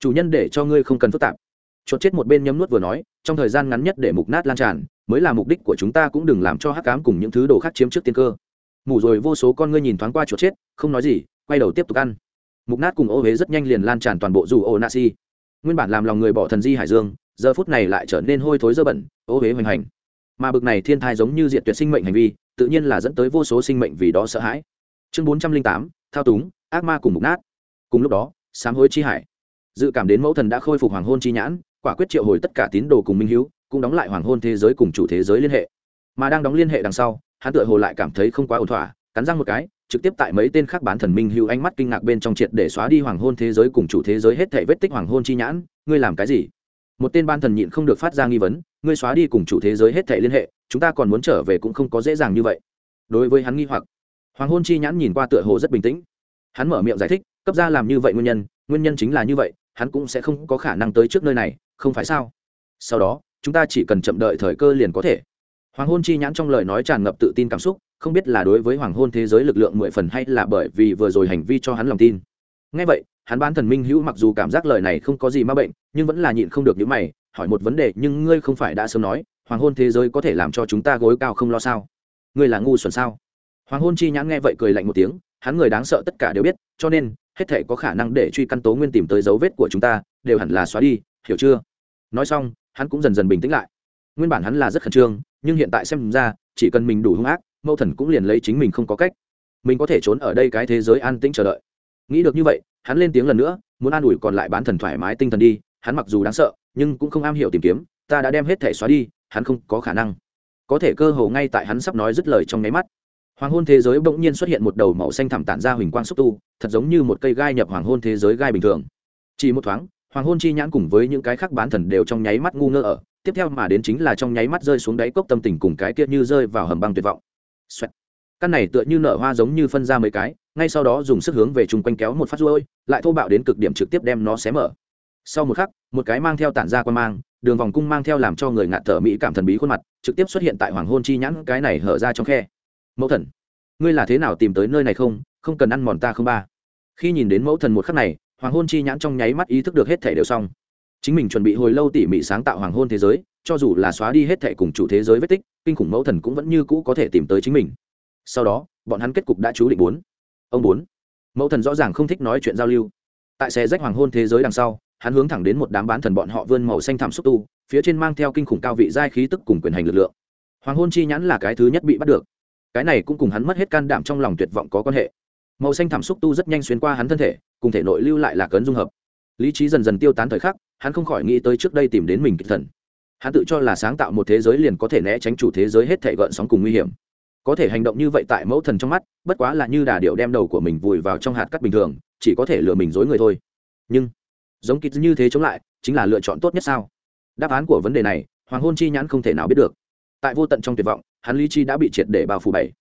[SPEAKER 1] Chủ nhân để cho ngươi không cần phức tạp chuột chết một bên nhấm nuốt vừa nói, trong thời gian ngắn nhất để mục nát lan tràn, mới là mục đích của chúng ta cũng đừng làm cho hắc cám cùng những thứ đồ khác chiếm trước tiên cơ. Mủ rồi vô số con ngươi nhìn thoáng qua chuột chết, không nói gì, quay đầu tiếp tục ăn. Mục nát cùng ô huế rất nhanh liền lan tràn toàn bộ dù ô nasi si nguyên bản làm lòng người bỏ thần di hải dương, giờ phút này lại trở nên hôi thối dơ bẩn, ô huế hoành hành. Mà bực này thiên thai giống như diệt tuyệt sinh mệnh hành vi, tự nhiên là dẫn tới vô số sinh mệnh vì đó sợ hãi. Chương bốn trăm linh tám, thao túng, ác ma cùng mục nát. Cùng lúc đó, sám hối chi hải. Dự cảm đến mẫu thần đã khôi phục hoàng hôn chi nhãn quả quyết triệu hồi tất cả tín đồ cùng minh hữu cũng đóng lại hoàng hôn thế giới cùng chủ thế giới liên hệ. Mà đang đóng liên hệ đằng sau, hắn tựa hồ lại cảm thấy không quá ổn thỏa, cắn răng một cái, trực tiếp tại mấy tên khác bán thần minh hữu ánh mắt kinh ngạc bên trong triệt để xóa đi hoàng hôn thế giới cùng chủ thế giới hết thể vết tích hoàng hôn chi nhãn, ngươi làm cái gì? Một tên ban thần nhịn không được phát ra nghi vấn, ngươi xóa đi cùng chủ thế giới hết thể liên hệ, chúng ta còn muốn trở về cũng không có dễ dàng như vậy. Đối với hắn nghi hoặc, hoàng hôn chi nhãn nhìn qua tựa hồ rất bình tĩnh. Hắn mở miệng giải thích, cấp ra làm như vậy nguyên nhân nguyên nhân chính là như vậy hắn cũng sẽ không có khả năng tới trước nơi này, không phải sao? Sau đó, chúng ta chỉ cần chậm đợi thời cơ liền có thể. Hoàng hôn chi nhãn trong lời nói tràn ngập tự tin cảm xúc, không biết là đối với hoàng hôn thế giới lực lượng mười phần hay là bởi vì vừa rồi hành vi cho hắn lòng tin. Ngay vậy, hắn bán thần minh hữu mặc dù cảm giác lời này không có gì ma bệnh, nhưng vẫn là nhịn không được những mày, hỏi một vấn đề, nhưng ngươi không phải đã sớm nói, hoàng hôn thế giới có thể làm cho chúng ta gối cao không lo sao? Ngươi là ngu xuẩn sao? Hoàng hôn chi nhãn nghe vậy cười lạnh một tiếng, hắn người đáng sợ tất cả đều biết, cho nên hết thể có khả năng để truy căn tố nguyên tìm tới dấu vết của chúng ta, đều hẳn là xóa đi, hiểu chưa? Nói xong, hắn cũng dần dần bình tĩnh lại. Nguyên bản hắn là rất khẩn trương, nhưng hiện tại xem ra, chỉ cần mình đủ hung ác mâu thần cũng liền lấy chính mình không có cách. Mình có thể trốn ở đây cái thế giới an tĩnh chờ đợi. Nghĩ được như vậy, hắn lên tiếng lần nữa, muốn an ủi còn lại bán thần thoải mái tinh thần đi, hắn mặc dù đáng sợ, nhưng cũng không am hiểu tìm kiếm, ta đã đem hết thể xóa đi, hắn không có khả năng. Có thể cơ hồ ngay tại hắn sắp nói dứt lời trong nháy mắt hoàng hôn thế giới bỗng nhiên xuất hiện một đầu màu xanh thẳm tản ra huỳnh quang xúc tu, thật giống như một cây gai nhập hoàng hôn thế giới gai bình thường. Chỉ một thoáng, hoàng hôn chi nhãn cùng với những cái khác bán thần đều trong nháy mắt ngu ngơ ở, tiếp theo mà đến chính là trong nháy mắt rơi xuống đáy cốc tâm tình cùng cái kia như rơi vào hầm băng tuyệt vọng、Xoẹt. căn này tựa như nở hoa giống như phân ra mấy cái, ngay sau đó dùng sức hướng về chung quanh kéo một phát ruôi lại thô bạo đến cực điểm trực tiếp đem nó xé mở. Sau một khắc, một cái mang theo tản ra quan mang, đường vòng cung mang theo làm cho người ngạt thở mỹ cảm thần bí khuôn mặt, trực tiếp xuất hiện tại hoàng hôn chi nhãn cái này hở ra trong khe mẫu thần, ngươi là thế nào tìm tới nơi này không? Không cần ăn mòn ta không ba. Khi nhìn đến mẫu thần một khắc này, hoàng hôn chi nhãn trong nháy mắt ý thức được hết thể đều xong. Chính mình chuẩn bị hồi lâu tỉ mỉ sáng tạo hoàng hôn thế giới, cho dù là xóa đi hết thể cùng chủ thế giới vết tích, kinh khủng mẫu thần cũng vẫn như cũ có thể tìm tới chính mình. Sau đó, bọn hắn kết cục đã chú định bốn. Ông bốn. Mẫu thần rõ ràng không thích nói chuyện giao lưu. Tại xe rách hoàng hôn thế giới đằng sau, hắn hướng thẳng đến một đám bán thần bọn họ vươn màu xanh thảm xúc tu, phía trên mang theo kinh khủng cao vị giai khí tức cùng quyền hành lực lượng. Hoàng hôn chi nhãn là cái thứ nhất bị bắt được cái này cũng cùng hắn mất hết can đảm trong lòng tuyệt vọng có quan hệ. Màu xanh thảm xúc tu rất nhanh xuyên qua hắn thân thể, cùng thể nội lưu lại là cấn dung hợp. Lý trí dần dần tiêu tán thời khắc, hắn không khỏi nghĩ tới trước đây tìm đến mình kịch thần. Hắn tự cho là sáng tạo một thế giới liền có thể né tránh chủ thế giới hết thể gợn sóng cùng nguy hiểm. Có thể hành động như vậy tại mẫu thần trong mắt, bất quá là như đà điệu đem đầu của mình vùi vào trong hạt cắt bình thường, chỉ có thể lừa mình dối người thôi. Nhưng, giống kịch như thế chống lại, chính là lựa chọn tốt nhất sao? Đáp án của vấn đề này, hoàng hôn chi nhãn không thể nào biết được. Tại vô tận trong tuyệt vọng hắn lý chi đã bị triệt để bao phủ bảy.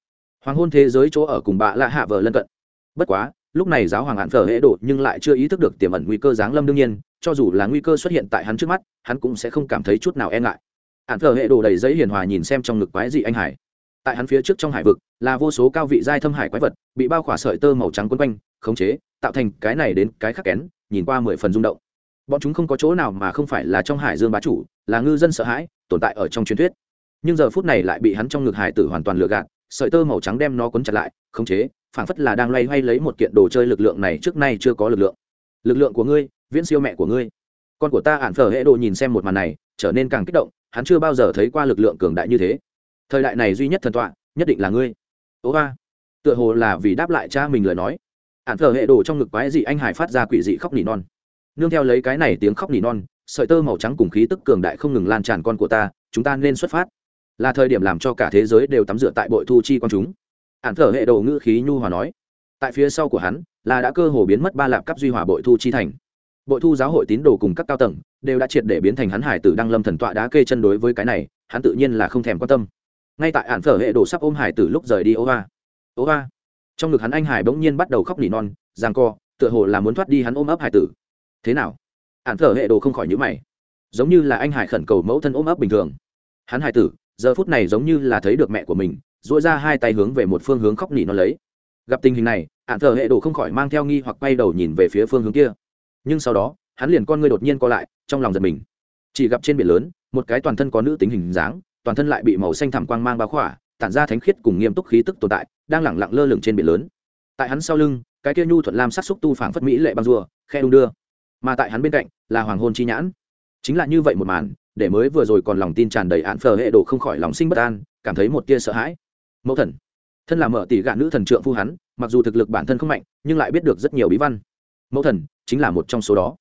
[SPEAKER 1] Hoàng hôn thế giới chỗ ở cùng bạ lạ hạ vờ lân cận. Bất quá, lúc này giáo hoàng hạn phở hễ đột nhưng lại chưa ý thức được tiềm ẩn nguy cơ giáng lâm đương nhiên, cho dù là nguy cơ xuất hiện tại hắn trước mắt, hắn cũng sẽ không cảm thấy chút nào e ngại. Hạn phở hệ đồ đầy giấy hiền hòa nhìn xem trong ngực quái dị anh hải. Tại hắn phía trước trong hải vực, là vô số cao vị giai thâm hải quái vật, bị bao khỏa sợi tơ màu trắng quấn quanh, khống chế, tạo thành cái này đến cái khác kén, nhìn qua mười phần rung động. Bọn chúng không có chỗ nào mà không phải là trong hải dương bá chủ, là ngư dân sợ hãi, tồn tại ở trong truyền thuyết nhưng giờ phút này lại bị hắn trong ngực hải tử hoàn toàn lừa gạt, sợi tơ màu trắng đem nó quấn chặt lại, khống chế, phảng phất là đang loay hoay lấy một kiện đồ chơi lực lượng này trước nay chưa có lực lượng. Lực lượng của ngươi, viễn siêu mẹ của ngươi. Con của ta ản phở hệ đồ nhìn xem một màn này, trở nên càng kích động, hắn chưa bao giờ thấy qua lực lượng cường đại như thế. Thời đại này duy nhất thần tọa, nhất định là ngươi. Ố ba. Tựa hồ là vì đáp lại cha mình lời nói. Ản phở hệ đồ trong ngực quái dị anh hải phát ra quỷ dị khóc nỉ non. Nương theo lấy cái này tiếng khóc nỉ non, sợi tơ màu trắng cùng khí tức cường đại không ngừng lan tràn con của ta, chúng ta nên xuất phát là thời điểm làm cho cả thế giới đều tắm rửa tại bội thu chi quan chúng. Ản thở hệ đồ ngữ khí nhu hòa nói, tại phía sau của hắn là đã cơ hồ biến mất ba lạp cấp duy hòa bội thu chi thành. Bội thu giáo hội tín đồ cùng các cao tầng đều đã triệt để biến thành hắn hải tử đăng lâm thần tọa đá kê chân đối với cái này, hắn tự nhiên là không thèm quan tâm. Ngay tại ản thở hệ đồ sắp ôm hải tử lúc rời đi ô hoa ô hoa trong ngực hắn anh hải bỗng nhiên bắt đầu khóc nỉ non giang co, tựa hồ là muốn thoát đi hắn ôm ấp hải tử. Thế nào? Ản thở hệ đồ không khỏi nhữ mày. Giống như là anh hải khẩn cầu mẫu thân ôm ấp bình thường. Hắn hải tử giờ phút này giống như là thấy được mẹ của mình dỗi ra hai tay hướng về một phương hướng khóc nỉ nó lấy. Gặp tình hình này ạn thờ hệ đồ không khỏi mang theo nghi hoặc quay đầu nhìn về phía phương hướng kia. Nhưng sau đó, hắn liền con ngươi đột nhiên co lại, trong lòng giật mình. Chỉ gặp trên biển lớn, một cái toàn thân có nữ tính hình dáng, toàn thân lại bị màu xanh thẳm quang mang bao khỏa, tản ra thánh khiết cùng nghiêm túc khí tức tồn tại, đang lẳng lặng lơ lửng trên biển lớn. Tại hắn sau lưng, cái kia nhu thuận lam sắc xúc tu phảng phất mỹ lệ băng rùa, khe đung đưa. Mà tại hắn bên cạnh là hoàng hôn chi nhãn. Chính là như vậy một màn để mới vừa rồi còn lòng tin tràn đầy án phờ hệ đồ không khỏi lòng sinh bất an, cảm thấy một tia sợ hãi. Mẫu thần, thân là mở tỷ gạn nữ thần trượng phu hắn, mặc dù thực lực bản thân không mạnh, nhưng lại biết được rất nhiều bí văn. Mẫu thần, chính là một trong số đó.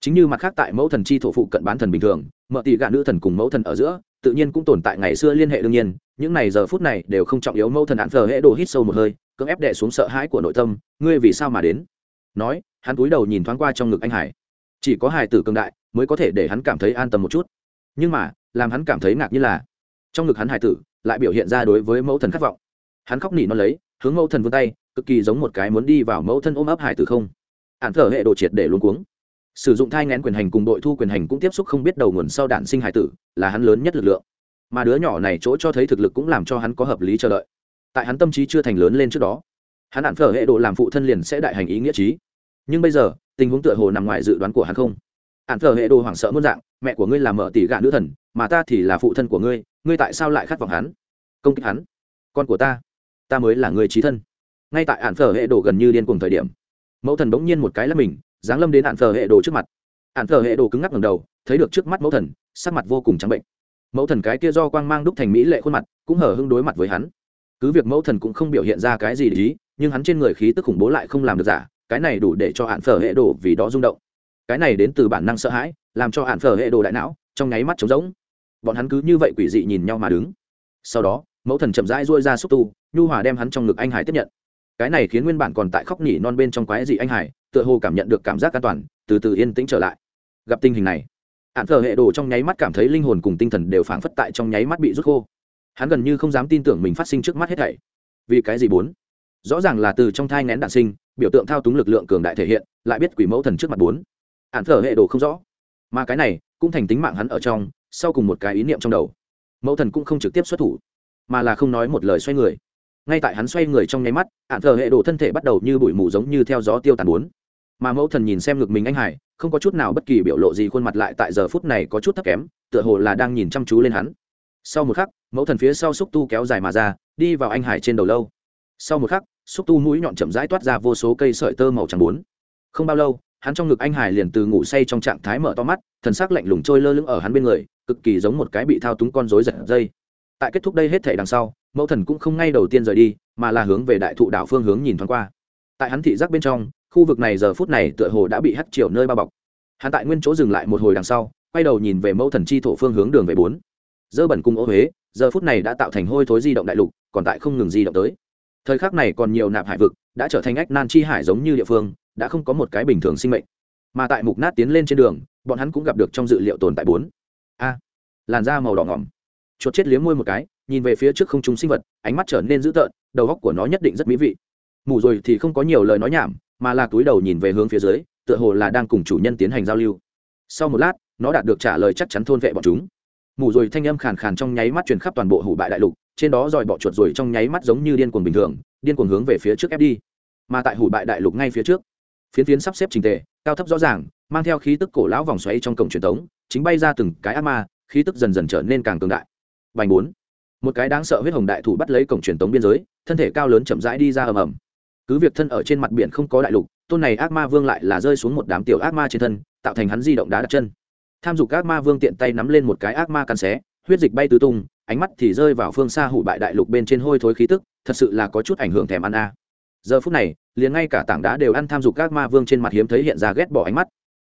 [SPEAKER 1] Chính như mặt khác tại mẫu thần chi thổ phụ cận bán thần bình thường, mở tỷ gạn nữ thần cùng mẫu thần ở giữa, tự nhiên cũng tồn tại ngày xưa liên hệ đương nhiên, những này giờ phút này đều không trọng yếu mẫu thần án phờ hệ đồ hít sâu một hơi, cưỡng ép đệ xuống sợ hãi của nội tâm, ngươi vì sao mà đến? Nói, hắn cúi đầu nhìn thoáng qua trong ngực anh hải. Chỉ có hải tử cường đại mới có thể để hắn cảm thấy an tâm một chút nhưng mà, làm hắn cảm thấy ngạc như là, trong ngực hắn hải tử lại biểu hiện ra đối với mẫu thần khát vọng. Hắn khóc nỉ nó lấy, hướng mẫu thần vươn tay, cực kỳ giống một cái muốn đi vào mẫu thân ôm ấp hải tử không. Ạn thở hệ đồ triệt để luôn cuống. Sử dụng thai ngén quyền hành cùng đội thu quyền hành cũng tiếp xúc không biết đầu nguồn sau đạn sinh hải tử, là hắn lớn nhất lực lượng. Mà đứa nhỏ này chỗ cho thấy thực lực cũng làm cho hắn có hợp lý chờ đợi. Tại hắn tâm trí chưa thành lớn lên trước đó, hắn ạn phở hệ độ làm phụ thân liền sẽ đại hành ý nghĩa trí. Nhưng bây giờ, tình huống tựa hồ nằm ngoài dự đoán của hắn không ạn thờ hệ đồ hoảng sợ muôn dạng, mẹ của ngươi là mở tỷ gạ nữ thần, mà ta thì là phụ thân của ngươi ngươi tại sao lại khát vọng hắn? Công kích hắn? Con của ta ta mới là người trí thân. Ngay tại ạn thờ hệ đồ gần như điên cùng thời điểm, mẫu thần bỗng nhiên một cái là mình, giáng lâm đến ạn thờ hệ đồ trước mặt. Ạn thờ hệ đồ cứng ngắc ngầm đầu, thấy được trước mắt mẫu thần, sắc mặt vô cùng trắng bệnh. Mẫu thần cái kia do quang mang đúc thành mỹ lệ khuôn mặt, cũng hở hưng đối mặt với hắn. Cứ việc mẫu thần cũng không biểu hiện ra cái gì để ý, nhưng hắn trên người khí tức khủng bố lại không làm được giả, cái này đủ để cho hạn phở hệ đồ vì đó rung động cái này đến từ bản năng sợ hãi, làm cho hạn phở hệ đồ đại não trong nháy mắt trống rỗng. Bọn hắn cứ như vậy quỷ dị nhìn nhau mà đứng. Sau đó, mẫu thần chậm rãi ruôi ra xúc tu, nhu hòa đem hắn trong ngực anh hải tiếp nhận. Cái này khiến nguyên bản còn tại khóc nhỉ non bên trong quái dị anh hải, tựa hồ cảm nhận được cảm giác an toàn, từ từ yên tĩnh trở lại. Gặp tình hình này, hạn thờ hệ đồ trong nháy mắt cảm thấy linh hồn cùng tinh thần đều phảng phất tại trong nháy mắt bị rút khô. Hắn gần như không dám tin tưởng mình phát sinh trước mắt hết thảy. Vì cái gì bốn? Rõ ràng là từ trong thai ngén đạn sinh, biểu tượng thao túng lực lượng cường đại thể hiện, lại biết quỷ mẫu thần trước mặt bốn hạn thờ hệ đồ không rõ. Mà cái này cũng thành tính mạng hắn ở trong, sau cùng một cái ý niệm trong đầu. Mẫu thần cũng không trực tiếp xuất thủ, mà là không nói một lời xoay người. Ngay tại hắn xoay người trong nháy mắt ạn thờ hệ đồ thân thể bắt đầu như bụi mù giống như theo gió tiêu tàn bốn. Mà mẫu thần nhìn xem ngực mình anh hải, không có chút nào bất kỳ biểu lộ gì khuôn mặt lại tại giờ phút này có chút thấp kém, tựa hồ là đang nhìn chăm chú lên hắn. Sau một khắc, mẫu thần phía sau xúc tu kéo dài mà ra, đi vào anh hải trên đầu lâu. Sau một khắc, xúc tu mũi nhọn chậm rãi toát ra vô số cây sợi tơ màu trắng bốn. Không bao lâu hắn trong ngực anh hải liền từ ngủ say trong trạng thái mở to mắt, thần sắc lạnh lùng trôi lơ lửng ở hắn bên người, cực kỳ giống một cái bị thao túng con rối giật dây. Tại kết thúc đây hết thể đằng sau, mẫu thần cũng không ngay đầu tiên rời đi, mà là hướng về đại thụ đảo phương hướng nhìn thoáng qua. Tại hắn thị giác bên trong, khu vực này giờ phút này tựa hồ đã bị hắt chiều nơi bao bọc. Hắn tại nguyên chỗ dừng lại một hồi đằng sau, quay đầu nhìn về mẫu thần chi thổ phương hướng đường về bốn. Dơ bẩn cung ô huế, giờ phút này đã tạo thành hôi thối di động đại lục, còn tại không ngừng di động tới. Thời khắc này còn nhiều nạp hải vực, đã trở thành ách nan chi hải giống như địa phương đã không có một cái bình thường sinh mệnh. Mà tại mục nát tiến lên trên đường, bọn hắn cũng gặp được trong dự liệu tồn tại bốn. A, làn da màu đỏ ngỏm. Chuột chết liếm môi một cái, nhìn về phía trước không trung sinh vật, ánh mắt trở nên dữ tợn, đầu góc của nó nhất định rất mỹ vị. Mù rồi thì không có nhiều lời nói nhảm, mà là túi đầu nhìn về hướng phía dưới, tựa hồ là đang cùng chủ nhân tiến hành giao lưu. Sau một lát, nó đạt được trả lời chắc chắn thôn vệ bọn chúng. Mù rồi thanh âm khàn khàn trong nháy mắt truyền khắp toàn bộ hủ bại đại lục, trên đó dòi bọ chuột rồi trong nháy mắt giống như điên cuồng bình thường, điên cuồng hướng về phía trước ép đi. Mà tại hủ bại đại lục ngay phía trước phiến phiến sắp xếp trình tề, cao thấp rõ ràng, mang theo khí tức cổ lão vòng xoáy trong cổng truyền thống, chính bay ra từng cái ác ma, khí tức dần dần trở nên càng cường đại. Vành bốn. Một cái đáng sợ huyết hồng đại thủ bắt lấy cổng truyền thống biên giới, thân thể cao lớn chậm rãi đi ra ầm ầm. Cứ việc thân ở trên mặt biển không có đại lục, tôn này ác ma vương lại là rơi xuống một đám tiểu ác ma trên thân, tạo thành hắn di động đá đặt chân. Tham dục ác ma vương tiện tay nắm lên một cái ác ma cắn xé, huyết dịch bay tứ tung, ánh mắt thì rơi vào phương xa hủ bại đại lục bên trên hôi thối khí tức, thật sự là có chút ảnh hưởng thèm ăn a giờ phút này, liền ngay cả tảng đá đều ăn tham dục ác ma vương trên mặt hiếm thấy hiện ra ghét bỏ ánh mắt.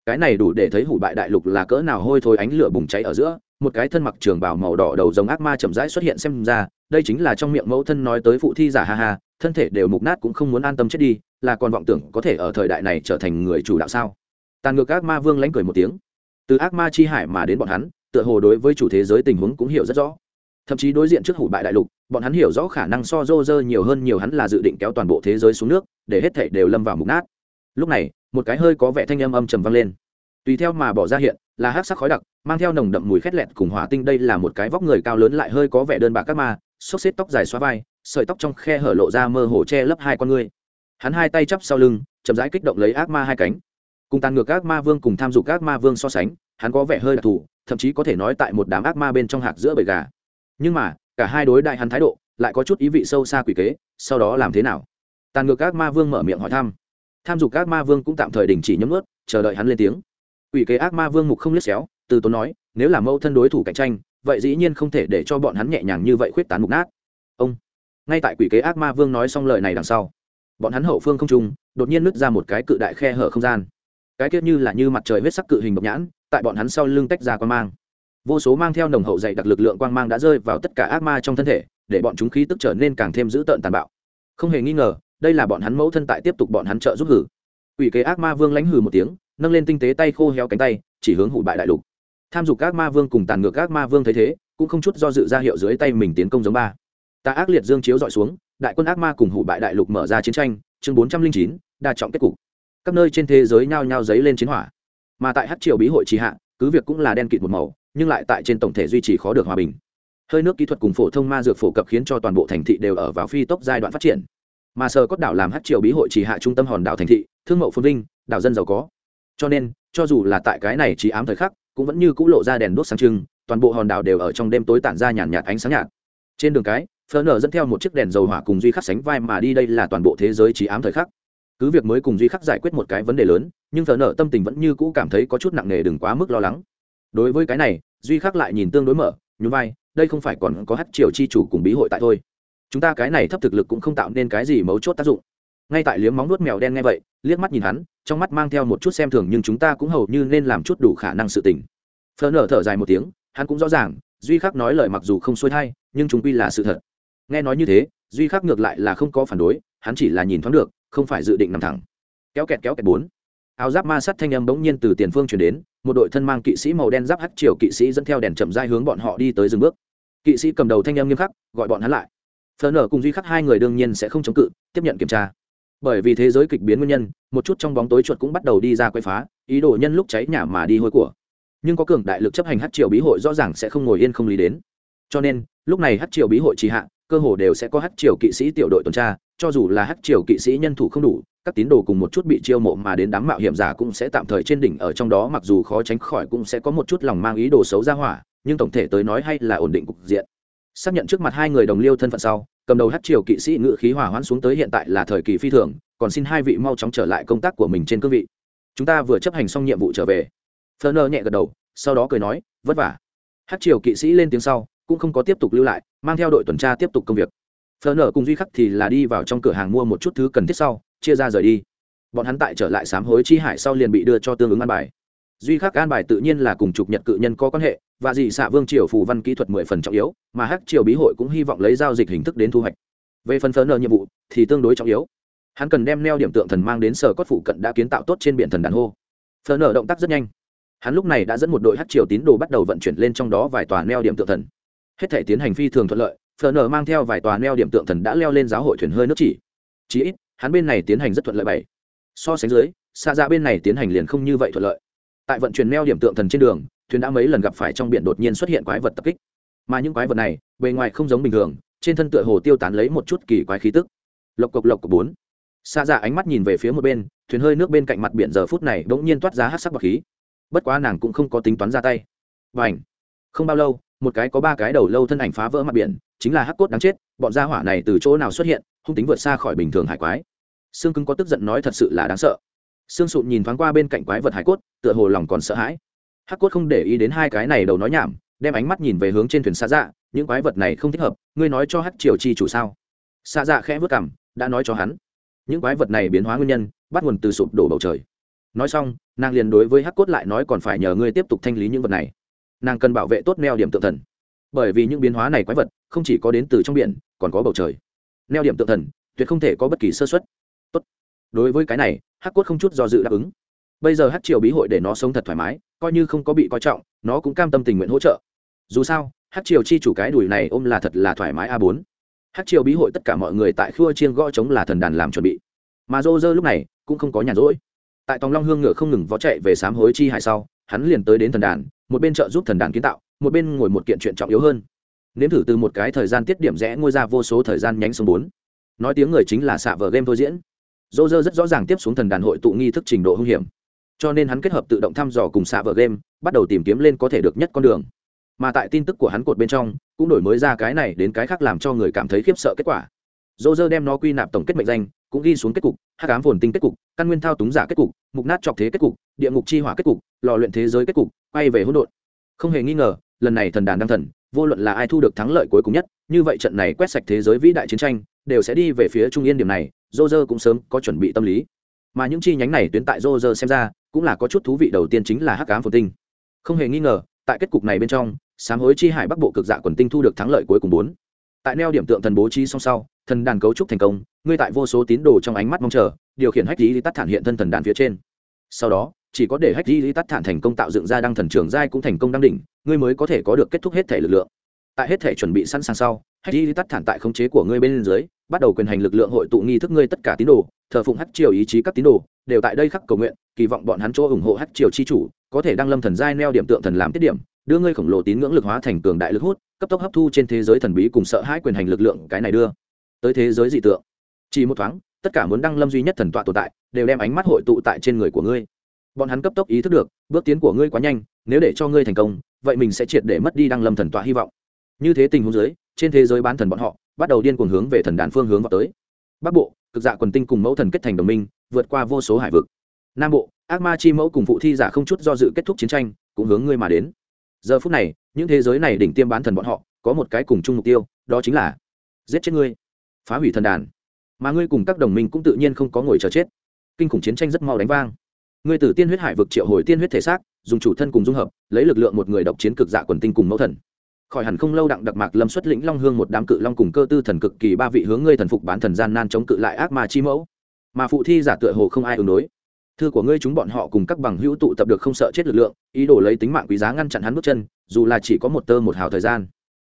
[SPEAKER 1] Cái này đủ để thấy hủ bại đại lục là cỡ nào hôi thôi ánh lửa bùng cháy ở giữa, một cái thân mặc trường bào màu đỏ đầu giống ác ma chậm rãi xuất hiện xem ra, đây chính là trong miệng mẫu thân nói tới phụ thi giả ha ha, thân thể đều mục nát cũng không muốn an tâm chết đi, là còn vọng tưởng có thể ở thời đại này trở thành người chủ đạo sao? Tàn ngược ác ma vương lánh cười một tiếng. Từ ác ma chi hải mà đến bọn hắn, tựa hồ đối với chủ thế giới tình huống cũng hiểu rất rõ thậm chí đối diện trước hủ bại đại lục, bọn hắn hiểu rõ khả năng so dô dơ nhiều hơn nhiều hắn là dự định kéo toàn bộ thế giới xuống nước, để hết thể đều lâm vào mục nát. Lúc này, một cái hơi có vẻ thanh âm âm trầm vang lên. Tùy theo mà bỏ ra hiện, là hát sắc khói đặc, mang theo nồng đậm mùi khét lẹt cùng hỏa tinh, đây là một cái vóc người cao lớn lại hơi có vẻ đơn bạc các ma, xốc xếp tóc dài xóa vai, sợi tóc trong khe hở lộ ra mơ hồ che lấp hai con ngươi. Hắn hai tay chắp sau lưng, chậm rãi kích động lấy ác ma hai cánh. Cùng tàn ngược ác ma vương cùng tham dục ác ma vương so sánh, hắn có vẻ hơi đặc thù, thậm chí có thể nói tại một đám ác ma bên trong hạt giữa bầy gà nhưng mà, cả hai đối đại hắn thái độ lại có chút ý vị sâu xa quỷ kế, sau đó làm thế nào? Tàn ngược các ma vương mở miệng hỏi thăm. Tham dục các ma vương cũng tạm thời đình chỉ nhấm ướt chờ đợi hắn lên tiếng. Quỷ kế ác ma vương mục không liếc xéo, từ tốn nói, nếu là mâu thân đối thủ cạnh tranh, vậy dĩ nhiên không thể để cho bọn hắn nhẹ nhàng như vậy khuyết tán mục nát. Ông, ngay tại quỷ kế ác ma vương nói xong lời này đằng sau, bọn hắn hậu phương không trung, đột nhiên nứt ra một cái cự đại khe hở không gian. Cái kết như là như mặt trời huyết sắc cự hình độc nhãn, tại bọn hắn sau lưng tách ra quan mang vô số mang theo nồng hậu dày đặc lực lượng quang mang đã rơi vào tất cả ác ma trong thân thể, để bọn chúng khí tức trở nên càng thêm dữ tợn tàn bạo. Không hề nghi ngờ, đây là bọn hắn mẫu thân tại tiếp tục bọn hắn trợ giúp hử. Ủy kế ác ma vương lãnh hừ một tiếng, nâng lên tinh tế tay khô héo cánh tay, chỉ hướng hụ bại đại lục. Tham dục ác ma vương cùng tàn ngược ác ma vương thấy thế, cũng không chút do dự ra hiệu dưới tay mình tiến công giống ba. Ta ác liệt dương chiếu dọi xuống, đại quân ác ma cùng hụ bại đại lục mở ra chiến tranh, chương bốn trăm linh chín, đa trọng kết cục. Các nơi trên thế giới nhao nhao dấy lên chiến hỏa. Mà tại hát triều bí hội trì hạ, cứ việc cũng là đen kịt một màu nhưng lại tại trên tổng thể duy trì khó được hòa bình. Hơi nước kỹ thuật cùng phổ thông ma dược phổ cập khiến cho toàn bộ thành thị đều ở vào phi tốc giai đoạn phát triển. Mà sờ cốt đảo làm hát triều bí hội chỉ hạ trung tâm hòn đảo thành thị, thương mẫu phồn vinh, đảo dân giàu có. Cho nên, cho dù là tại cái này chỉ ám thời khắc, cũng vẫn như cũ lộ ra đèn đốt sáng trưng, toàn bộ hòn đảo đều ở trong đêm tối tản ra nhàn nhạt ánh sáng nhạt. Trên đường cái phở nở dẫn theo một chiếc đèn dầu hỏa cùng duy khắc sánh vai mà đi đây là toàn bộ thế giới trí ám thời khắc. Cứ việc mới cùng duy khắc giải quyết một cái vấn đề lớn, nhưng phở nở tâm tình vẫn như cũ cảm thấy có chút nặng nề đừng quá mức lo lắng đối với cái này, duy khắc lại nhìn tương đối mở, nhún vai, đây không phải còn có hát triều chi chủ cùng bí hội tại thôi. Chúng ta cái này thấp thực lực cũng không tạo nên cái gì mấu chốt tác dụng. Ngay tại liếm móng nuốt mèo đen nghe vậy, liếc mắt nhìn hắn, trong mắt mang theo một chút xem thường nhưng chúng ta cũng hầu như nên làm chút đủ khả năng sự tình. Phở nở thở dài một tiếng, hắn cũng rõ ràng, duy khắc nói lời mặc dù không xuôi thay nhưng chúng quy là sự thật. Nghe nói như thế, duy khắc ngược lại là không có phản đối, hắn chỉ là nhìn thoáng được, không phải dự định nằm thẳng. Kéo kẹt kéo kẹt bốn. Áo giáp ma sắt thanh âm bỗng nhiên từ tiền phương chuyển đến một đội thân mang kỵ sĩ màu đen giáp hắc chiều kỵ sĩ dẫn theo đèn chậm rãi hướng bọn họ đi tới dừng bước. Kỵ sĩ cầm đầu thanh âm nghiêm khắc, gọi bọn hắn lại. Phờ nở cùng duy khắc hai người đương nhiên sẽ không chống cự, tiếp nhận kiểm tra. Bởi vì thế giới kịch biến nguyên nhân, một chút trong bóng tối chuột cũng bắt đầu đi ra quay phá, ý đồ nhân lúc cháy nhà mà đi hôi của. Nhưng có cường đại lực chấp hành hát triều bí hội rõ ràng sẽ không ngồi yên không lý đến. Cho nên, lúc này hát triều bí hội trì hạ, cơ hồ đều sẽ có hát triều kỵ sĩ tiểu đội tuần tra cho dù là hắc triều kỵ sĩ nhân thủ không đủ, các tín đồ cùng một chút bị chiêu mộ mà đến đám mạo hiểm giả cũng sẽ tạm thời trên đỉnh ở trong đó, mặc dù khó tránh khỏi cũng sẽ có một chút lòng mang ý đồ xấu ra hỏa, nhưng tổng thể tới nói hay là ổn định cục diện. Xác nhận trước mặt hai người đồng liêu thân phận sau, cầm đầu hát triều kỵ sĩ ngự khí hỏa hoãn xuống tới hiện tại là thời kỳ phi thường, còn xin hai vị mau chóng trở lại công tác của mình trên cương vị. Chúng ta vừa chấp hành xong nhiệm vụ trở về. Phơ nơ nhẹ gật đầu, sau đó cười nói, vất vả. Hát triều kỵ sĩ lên tiếng sau, cũng không có tiếp tục lưu lại, mang theo đội tuần tra tiếp tục công việc phở nở cùng duy khắc thì là đi vào trong cửa hàng mua một chút thứ cần thiết sau, chia ra rời đi. Bọn hắn tại trở lại sám hối chi hải sau liền bị đưa cho tương ứng an bài. Duy khắc an bài tự nhiên là cùng trục nhật cự nhân có quan hệ, và dị xạ vương triều phù văn kỹ thuật mười phần trọng yếu, mà hắc triều bí hội cũng hy vọng lấy giao dịch hình thức đến thu hoạch. Về phần phở nở nhiệm vụ thì tương đối trọng yếu. Hắn cần đem neo điểm tượng thần mang đến sở cốt phụ cận đã kiến tạo tốt trên biển thần đàn hô. Phở nở động tác rất nhanh. Hắn lúc này đã dẫn một đội hát triều tín đồ bắt đầu vận chuyển lên trong đó vài tòa neo điểm tượng thần. Hết thể tiến hành phi thường thuận lợi phở nở mang theo vài tòa neo điểm tượng thần đã leo lên giáo hội thuyền hơi nước chỉ. Chí ít, hắn bên này tiến hành rất thuận lợi bảy. So sánh dưới xa ra dạ bên này tiến hành liền không như vậy thuận lợi. Tại vận chuyển neo điểm tượng thần trên đường, thuyền đã mấy lần gặp phải trong biển đột nhiên xuất hiện quái vật tập kích. Mà những quái vật này, bề ngoài không giống bình thường, trên thân tựa hồ tiêu tán lấy một chút kỳ quái khí tức. Lộc cộc lộc cộc bốn. Xa ra dạ ánh mắt nhìn về phía một bên, thuyền hơi nước bên cạnh mặt biển giờ phút này bỗng nhiên toát ra hát sắc bọc khí. Bất quá nàng cũng không có tính toán ra tay. Và ảnh không bao lâu, một cái có ba cái đầu lâu thân ảnh phá vỡ mặt biển chính là hắc cốt đáng chết, bọn gia hỏa này từ chỗ nào xuất hiện, hung tính vượt xa khỏi bình thường hải quái. Xương cứng có tức giận nói thật sự là đáng sợ. Xương sụn nhìn thoáng qua bên cạnh quái vật hải cốt, tựa hồ lòng còn sợ hãi. Hắc cốt không để ý đến hai cái này đầu nói nhảm, đem ánh mắt nhìn về hướng trên thuyền xa dạ những quái vật này không thích hợp, ngươi nói cho hắc triều chi chủ sao? Xa dạ khẽ vất cảm đã nói cho hắn. Những quái vật này biến hóa nguyên nhân, bắt nguồn từ sụp đổ bầu trời. Nói xong, nàng liền đối với hắc cốt lại nói còn phải nhờ ngươi tiếp tục thanh lý những vật này. Nàng cần bảo vệ tốt neo điểm tượng thần bởi vì những biến hóa này quái vật không chỉ có đến từ trong biển, còn có bầu trời. Neo điểm tượng thần, tuyệt không thể có bất kỳ sơ xuất Tốt. đối với cái này, hắc cốt không chút do dự đáp ứng. Bây giờ hắc triều bí hội để nó sống thật thoải mái, coi như không có bị coi trọng, nó cũng cam tâm tình nguyện hỗ trợ. Dù sao, hắc triều chi chủ cái đùi này ôm là thật là thoải mái a bốn. Hắc triều bí hội tất cả mọi người tại khua chiên gõ chống là thần đàn làm chuẩn bị. Mà dô dơ lúc này cũng không có nhàn rỗi. Tại tòng long hương ngựa không ngừng vó chạy về sám hối chi hải sau, hắn liền tới đến thần đàn, một bên trợ giúp thần đàn kiến tạo một bên ngồi một kiện chuyện trọng yếu hơn. Nếm thử từ một cái thời gian tiết điểm rẽ ngôi ra vô số thời gian nhánh số bốn. Nói tiếng người chính là xạ vờ game thôi diễn. Dô dơ rất rõ ràng tiếp xuống thần đàn hội tụ nghi thức trình độ hung hiểm. Cho nên hắn kết hợp tự động thăm dò cùng xạ vờ game, bắt đầu tìm kiếm lên có thể được nhất con đường. Mà tại tin tức của hắn cột bên trong, cũng đổi mới ra cái này đến cái khác làm cho người cảm thấy khiếp sợ kết quả. Dô dơ đem nó quy nạp tổng kết mệnh danh, cũng ghi xuống kết cục hát cám phồn tinh kết cục, căn nguyên thao túng giả kết cục, mục nát trọc thế kết cục, địa ngục chi hỏa kết cục, lò luyện thế giới kết cục, quay về hỗn độn. Không hề nghi ngờ lần này thần đàn đăng thần, vô luận là ai thu được thắng lợi cuối cùng nhất, như vậy trận này quét sạch thế giới vĩ đại chiến tranh, đều sẽ đi về phía trung yên điểm này dô dơ cũng sớm có chuẩn bị tâm lý. Mà những chi nhánh này tuyến tại dô dơ xem ra, cũng là có chút thú vị đầu tiên chính là hắc cám phồn tinh. Không hề nghi ngờ, tại kết cục này bên trong, sám hối chi hải bắc bộ cực dạ quần tinh thu được thắng lợi cuối cùng bốn. Tại neo điểm tượng thần bố trí song sau, thần đàn cấu trúc thành công, ngươi tại vô số tín đồ trong ánh mắt mong chờ, điều khiển hách lý tắt thản hiện thân thần đàn phía trên. Sau đó, chỉ có để hách lý tắt thản thành công tạo dựng ra đăng thần trường giai cũng thành công đăng đỉnh ngươi mới có thể có được kết thúc hết thể lực lượng. Tại hết thể chuẩn bị sẵn sàng sau, hách di tắt thản tại khống chế của ngươi bên dưới, bắt đầu quyền hành lực lượng hội tụ nghi thức ngươi tất cả tín đồ, thờ phụng hắc triều ý chí các tín đồ, đều tại đây khắc cầu nguyện, kỳ vọng bọn hắn chỗ ủng hộ hắc triều chi chủ, có thể đăng lâm thần giai neo điểm tượng thần làm tiết điểm, đưa ngươi khổng lồ tín ngưỡng lực hóa thành cường đại lực hút, cấp tốc hấp thu trên thế giới thần bí cùng sợ hãi quyền hành lực lượng, cái này đưa tới thế giới dị tượng. Chỉ một thoáng, tất cả muốn đăng lâm duy nhất thần tọa tồn tại, đều đem ánh mắt hội tụ tại trên người của ngươi. Bọn hắn cấp tốc ý thức được, bước tiến của ngươi quá nhanh nếu để cho ngươi thành công, vậy mình sẽ triệt để mất đi đăng lâm thần tọa hy vọng. Như thế tình huống dưới, trên thế giới bán thần bọn họ, bắt đầu điên cuồng hướng về thần đàn phương hướng vào tới. Bắc bộ, cực dạ quần tinh cùng mẫu thần kết thành đồng minh, vượt qua vô số hải vực. Nam bộ, ác ma chi mẫu cùng phụ thi giả không chút do dự kết thúc chiến tranh, cũng hướng ngươi mà đến. Giờ phút này, những thế giới này đỉnh tiêm bán thần bọn họ, có một cái cùng chung mục tiêu, đó chính là giết chết ngươi, phá hủy thần đàn. Mà ngươi cùng các đồng minh cũng tự nhiên không có ngồi chờ chết. Kinh khủng chiến tranh rất mau đánh vang. Ngươi từ tiên huyết hải vực triệu hồi tiên huyết thể xác dùng chủ thân cùng dung hợp, lấy lực lượng một người độc chiến cực dạ quần tinh cùng mẫu thần. Khỏi hẳn không lâu đặng đặc mạc lâm xuất lĩnh long hương một đám cự long cùng cơ tư thần cực kỳ ba vị hướng ngươi thần phục bán thần gian nan chống cự lại ác ma chi mẫu. Mà phụ thi giả tựa hồ không ai ứng đối. Thư của ngươi chúng bọn họ cùng các bằng hữu tụ tập được không sợ chết lực lượng, ý đồ lấy tính mạng quý giá ngăn chặn hắn bước chân, dù là chỉ có một tơ một hào thời gian.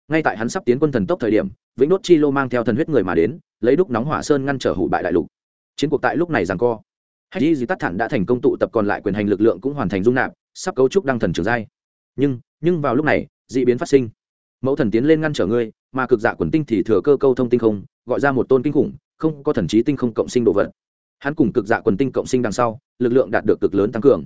[SPEAKER 1] Ngay tại hắn sắp tiến quân thần tốc thời điểm, vĩnh đốt chi lô mang theo thần huyết người mà đến, lấy đúc nóng hỏa sơn ngăn trở hủ bại đại lục. Chiến cuộc tại lúc này rằng co. Hay di tắt thản đã thành công tụ tập còn lại quyền hành lực lượng cũng hoàn thành dung nạp sắp cấu trúc đăng thần trường giai. Nhưng nhưng vào lúc này d ị biến phát sinh. Mẫu thần tiến lên ngăn trở ngươi, mà cực dạ quần tinh thì thừa cơ câu thông tinh không, gọi ra một tôn kinh khủng, không có thần trí tinh không cộng sinh đồ vật. Hắn cùng cực dạ quần tinh cộng sinh đằng sau, lực lượng đạt được cực lớn tăng cường.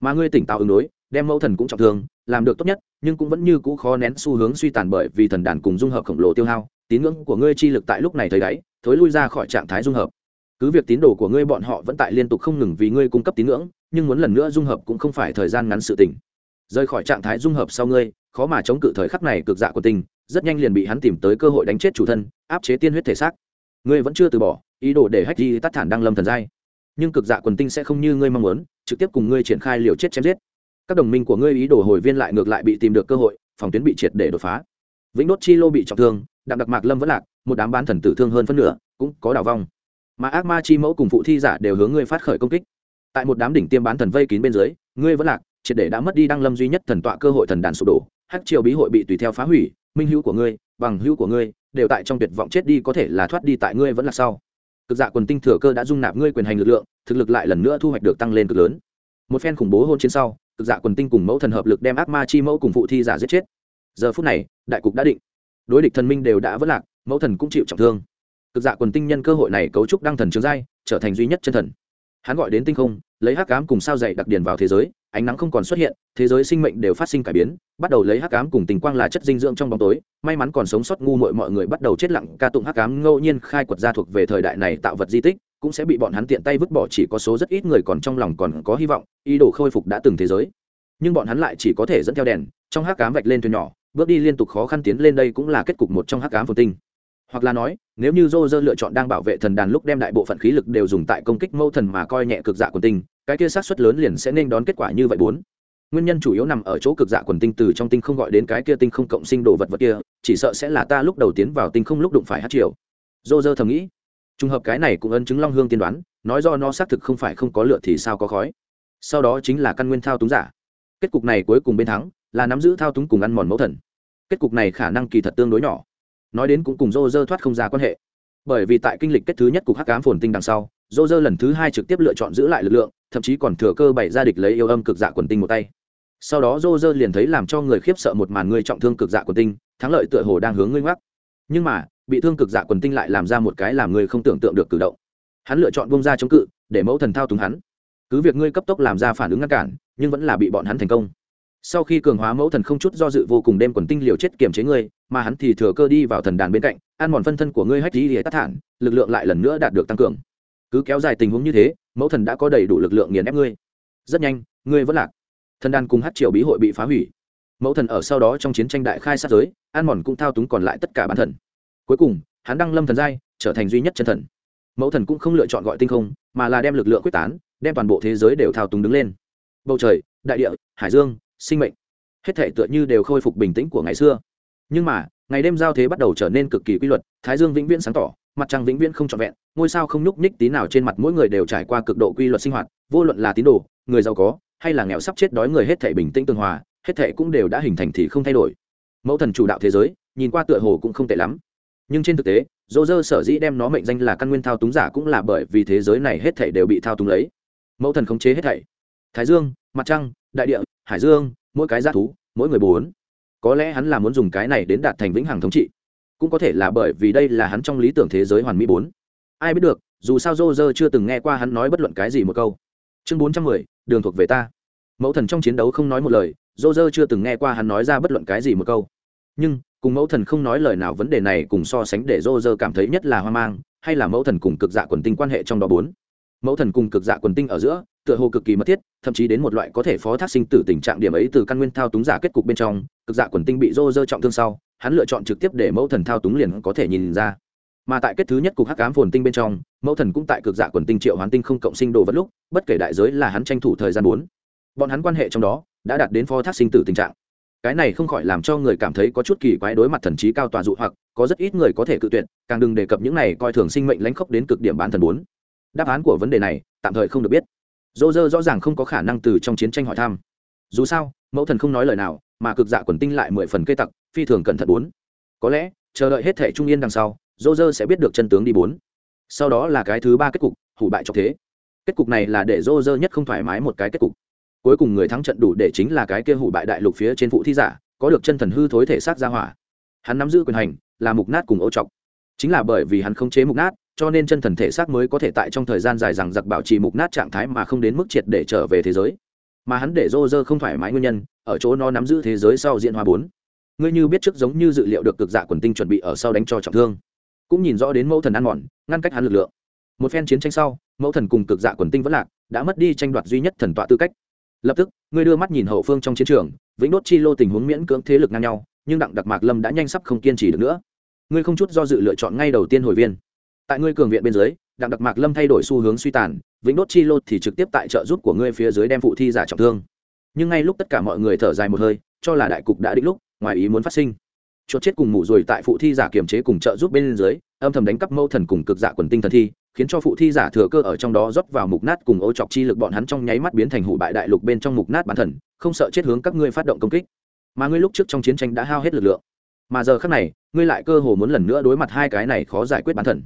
[SPEAKER 1] Mà ngươi tỉnh táo ứng đối, đem mẫu thần cũng trọng thương, làm được tốt nhất, nhưng cũng vẫn như cũ khó nén xu hướng suy tàn bởi vì thần đàn cùng dung hợp khổng lồ tiêu hao, tín ngưỡng của ngươi chi lực tại lúc này thấy đáy, thối lui ra khỏi trạng thái dung hợp. Cứ việc tín đồ của ngươi bọn họ vẫn tại liên tục không ngừng vì ngươi cung cấp tín ngưỡng nhưng muốn lần nữa dung hợp cũng không phải thời gian ngắn sự tỉnh rời khỏi trạng thái dung hợp sau ngươi, khó mà chống cự thời khắc này cực dạ của tình, rất nhanh liền bị hắn tìm tới cơ hội đánh chết chủ thân, áp chế tiên huyết thể xác. Ngươi vẫn chưa từ bỏ, ý đồ để hách di tắt thản đăng lâm thần giai. Nhưng cực dạ quần tinh sẽ không như ngươi mong muốn, trực tiếp cùng ngươi triển khai liều chết chém giết. Các đồng minh của ngươi ý đồ hồi viên lại ngược lại bị tìm được cơ hội, phòng tuyến bị triệt để đột phá. Vĩnh đốt chi lô bị trọng thương, đặng đặc mạc lâm vẫn lạc, một đám bán thần tử thương hơn phân nửa, cũng có đảo vong. Mà ác ma chi mẫu cùng phụ thi giả đều hướng ngươi phát khởi công kích tại một đám đỉnh tiêm bán thần vây kín bên dưới, ngươi vẫn lạc, triệt để đã mất đi đăng lâm duy nhất thần tọa cơ hội thần đàn sụp đổ, hắc triều bí hội bị tùy theo phá hủy, minh hữu của ngươi, bằng hữu của ngươi, đều tại trong tuyệt vọng chết đi có thể là thoát đi tại ngươi vẫn là sau. Cực dạ quần tinh thừa cơ đã dung nạp ngươi quyền hành lực lượng, thực lực lại lần nữa thu hoạch được tăng lên cực lớn. Một phen khủng bố hôn trên sau, cực dạ quần tinh cùng mẫu thần hợp lực đem ác ma chi mẫu cùng phụ thi giả giết chết. Giờ phút này, đại cục đã định. Đối địch thần minh đều đã vất lạc, mẫu thần cũng chịu trọng thương. Cực dạ quần tinh nhân cơ hội này cấu trúc đăng thần trường giai, trở thành duy nhất chân thần hắn gọi đến tinh không, lấy hắc cám cùng sao dày đặc điền vào thế giới, ánh nắng không còn xuất hiện, thế giới sinh mệnh đều phát sinh cải biến, bắt đầu lấy hắc cám cùng tình quang là chất dinh dưỡng trong bóng tối, may mắn còn sống sót ngu mội mọi người bắt đầu chết lặng, ca tụng hắc cám ngẫu nhiên khai quật ra thuộc về thời đại này tạo vật di tích, cũng sẽ bị bọn hắn tiện tay vứt bỏ chỉ có số rất ít người còn trong lòng còn có hy vọng, ý đồ khôi phục đã từng thế giới. Nhưng bọn hắn lại chỉ có thể dẫn theo đèn, trong hắc cám vạch lên thuyền nhỏ, bước đi liên tục khó khăn tiến lên đây cũng là kết cục một trong hắc cám phồn tinh hoặc là nói, nếu như dô dơ lựa chọn đang bảo vệ thần đàn lúc đem đại bộ phận khí lực đều dùng tại công kích mâu thần mà coi nhẹ cực dạ quần tinh, cái kia sát xuất lớn liền sẽ nên đón kết quả như vậy bốn. Nguyên nhân chủ yếu nằm ở chỗ cực dạ quần tinh từ trong tinh không gọi đến cái kia tinh không cộng sinh đồ vật vật kia, chỉ sợ sẽ là ta lúc đầu tiến vào tinh không lúc đụng phải hát triều. Dô dơ thầm nghĩ. Trùng hợp cái này cũng ấn chứng long hương tiên đoán, nói do nó xác thực không phải không có lựa thì sao có khói. Sau đó chính là căn nguyên thao túng giả. Kết cục này cuối cùng bên thắng, là nắm giữ thao túng cùng ăn mòn mẫu thần. Kết cục này khả năng kỳ thật tương đối nhỏ nói đến cũng cùng dô dơ thoát không ra quan hệ. Bởi vì tại kinh lịch kết thứ nhất cục hắc cám phồn tinh đằng sau dô dơ lần thứ hai trực tiếp lựa chọn giữ lại lực lượng, thậm chí còn thừa cơ bày ra địch lấy yêu âm cực dạ quần tinh một tay. Sau đó dô dơ liền thấy làm cho người khiếp sợ một màn người trọng thương cực dạ quần tinh, thắng lợi tựa hồ đang hướng ngươi ngoắc. Nhưng mà, bị thương cực dạ quần tinh lại làm ra một cái làm người không tưởng tượng được cử động. Hắn lựa chọn bông ra chống cự, để mẫu thần thao túng hắn. Cứ việc ngươi cấp tốc làm ra phản ứng ngăn cản, nhưng vẫn là bị bọn hắn thành công. Sau khi cường hóa mẫu thần không chút do dự vô cùng đem quần tinh liều chết kiềm chế ngươi mà hắn thì thừa cơ đi vào thần đàn bên cạnh, ăn mòn phân thân của ngươi hách đi để tắt thản, lực lượng lại lần nữa đạt được tăng cường. Cứ kéo dài tình huống như thế, mẫu thần đã có đầy đủ lực lượng nghiền ép ngươi. Rất nhanh, ngươi vẫn lạc. Thần đàn cùng hát triều bí hội bị phá hủy. Mẫu thần ở sau đó trong chiến tranh đại khai sát giới an mòn cũng thao túng còn lại tất cả bản thần. Cuối cùng, hắn đăng lâm thần giai, trở thành duy nhất chân thần. Mẫu thần cũng không lựa chọn gọi tinh không, mà là đem lực lượng quyết tán, đem toàn bộ thế giới đều thao túng đứng lên. Bầu trời, đại địa, hải dương, sinh mệnh, hết thể tựa như đều khôi phục bình tĩnh của ngày xưa nhưng mà, ngày đêm giao thế bắt đầu trở nên cực kỳ quy luật, thái dương vĩnh viễn sáng tỏ, mặt trăng vĩnh viễn không trọn vẹn, ngôi sao không nhúc nhích tí nào trên mặt mỗi người đều trải qua cực độ quy luật sinh hoạt, vô luận là tín đồ, người giàu có, hay là nghèo sắp chết đói người hết thể bình tĩnh tương hòa, hết thể cũng đều đã hình thành thì không thay đổi. Mẫu thần chủ đạo thế giới, nhìn qua tựa hồ cũng không tệ lắm. Nhưng trên thực tế, dô dơ sở dĩ đem nó mệnh danh là căn nguyên thao túng giả cũng là bởi vì thế giới này hết thảy đều bị thao túng lấy. Mẫu thần khống chế hết thảy. Thái dương, mặt trăng, đại địa, hải dương, mỗi cái g thú, mỗi người bốn có lẽ hắn là muốn dùng cái này đến đạt thành vĩnh hằng thống trị. Cũng có thể là bởi vì đây là hắn trong lý tưởng thế giới hoàn mỹ bốn. Ai biết được, dù sao dô dơ chưa từng nghe qua hắn nói bất luận cái gì một câu. Chương bốn trăm mười, đường thuộc về ta. Mẫu thần trong chiến đấu không nói một lời dô dơ chưa từng nghe qua hắn nói ra bất luận cái gì một câu. Nhưng, cùng mẫu thần không nói lời nào vấn đề này cùng so sánh để dô dơ cảm thấy nhất là hoang mang, hay là mẫu thần cùng cực dạ quần tinh quan hệ trong đó bốn mẫu thần cùng cực dạ quần tinh ở giữa, tựa hồ cực kỳ mật thiết, thậm chí đến một loại có thể phó thác sinh tử tình trạng điểm ấy từ căn nguyên thao túng giả kết cục bên trong, cực dạ quần tinh bị rô rơ trọng thương sau, hắn lựa chọn trực tiếp để mẫu thần thao túng liền có thể nhìn ra. Mà tại kết thứ nhất cục hắc ám phồn tinh bên trong, mẫu thần cũng tại cực dạ quần tinh triệu hoán tinh không cộng sinh đồ vật lúc, bất kể đại giới là hắn tranh thủ thời gian bốn bọn hắn quan hệ trong đó đã đạt đến phó thác sinh tử tình trạng. Cái này không khỏi làm cho người cảm thấy có chút kỳ quái đối mặt thần trí cao tòa dụ hoặc, có rất ít người có thể cự tuyệt, càng đừng đề cập những này coi thường sinh mệnh lãnh khốc đến cực điểm bán thần bốn đáp án của vấn đề này, tạm thời không được biết. Dô dơ rõ ràng không có khả năng từ trong chiến tranh hỏi thăm. Dù sao, mẫu thần không nói lời nào, mà cực dạ quần tinh lại mười phần cây tặc, phi thường cẩn thận bốn. Có lẽ, chờ đợi hết thể trung yên đằng sau dô dơ sẽ biết được chân tướng đi bốn. Sau đó là cái thứ ba kết cục, hủ bại cho thế. Kết cục này là để dô dơ nhất không thoải mái một cái kết cục. Cuối cùng người thắng trận đủ để chính là cái kia hủ bại đại lục phía trên phụ thi giả, có được chân thần hư thối thể xác ra hỏa. Hắn nắm giữ quyền hành, là mục nát cùng ô trọc. Chính là bởi vì hắn không chế mục nát cho nên chân thần thể xác mới có thể tại trong thời gian dài rằng giặc bảo trì mục nát trạng thái mà không đến mức triệt để trở về thế giới. Mà hắn để rô rơ không thoải mái nguyên nhân, ở chỗ nó nắm giữ thế giới sau diện hoa bốn. Ngươi như biết trước giống như dự liệu được cực dạ quần tinh chuẩn bị ở sau đánh cho trọng thương. Cũng nhìn rõ đến mẫu thần ăn mòn, ngăn cách hắn lực lượng. Một phen chiến tranh sau, mẫu thần cùng cực dạ quần tinh vẫn lạc, đã mất đi tranh đoạt duy nhất thần tọa tư cách. Lập tức, ngươi đưa mắt nhìn hậu phương trong chiến trường, vĩnh đốt chi lô tình huống miễn cưỡng thế lực ngang nhau, nhưng đặng đặc mạc lâm đã nhanh sắp không kiên trì được nữa. Ngươi không chút do dự lựa chọn ngay đầu tiên hồi viên tại ngươi cường viện bên dưới, đặng đặc mạc lâm thay đổi xu hướng suy tàn, vĩnh đốt chi lô thì trực tiếp tại trợ giúp của ngươi phía dưới đem phụ thi giả trọng thương. Nhưng ngay lúc tất cả mọi người thở dài một hơi, cho là đại cục đã định lúc, ngoài ý muốn phát sinh. Chốt chết cùng mủ rồi tại phụ thi giả kiềm chế cùng trợ giúp bên dưới, âm thầm đánh cắp mâu thần cùng cực giả quần tinh thần thi, khiến cho phụ thi giả thừa cơ ở trong đó rót vào mục nát cùng ô chọc chi lực bọn hắn trong nháy mắt biến thành hủ bại đại lục bên trong mục nát bản thần, không sợ chết hướng các ngươi phát động công kích. Mà ngươi lúc trước trong chiến tranh đã hao hết lực lượng. Mà giờ khác này, ngươi lại cơ hồ muốn lần nữa đối mặt hai cái này khó giải quyết bản thần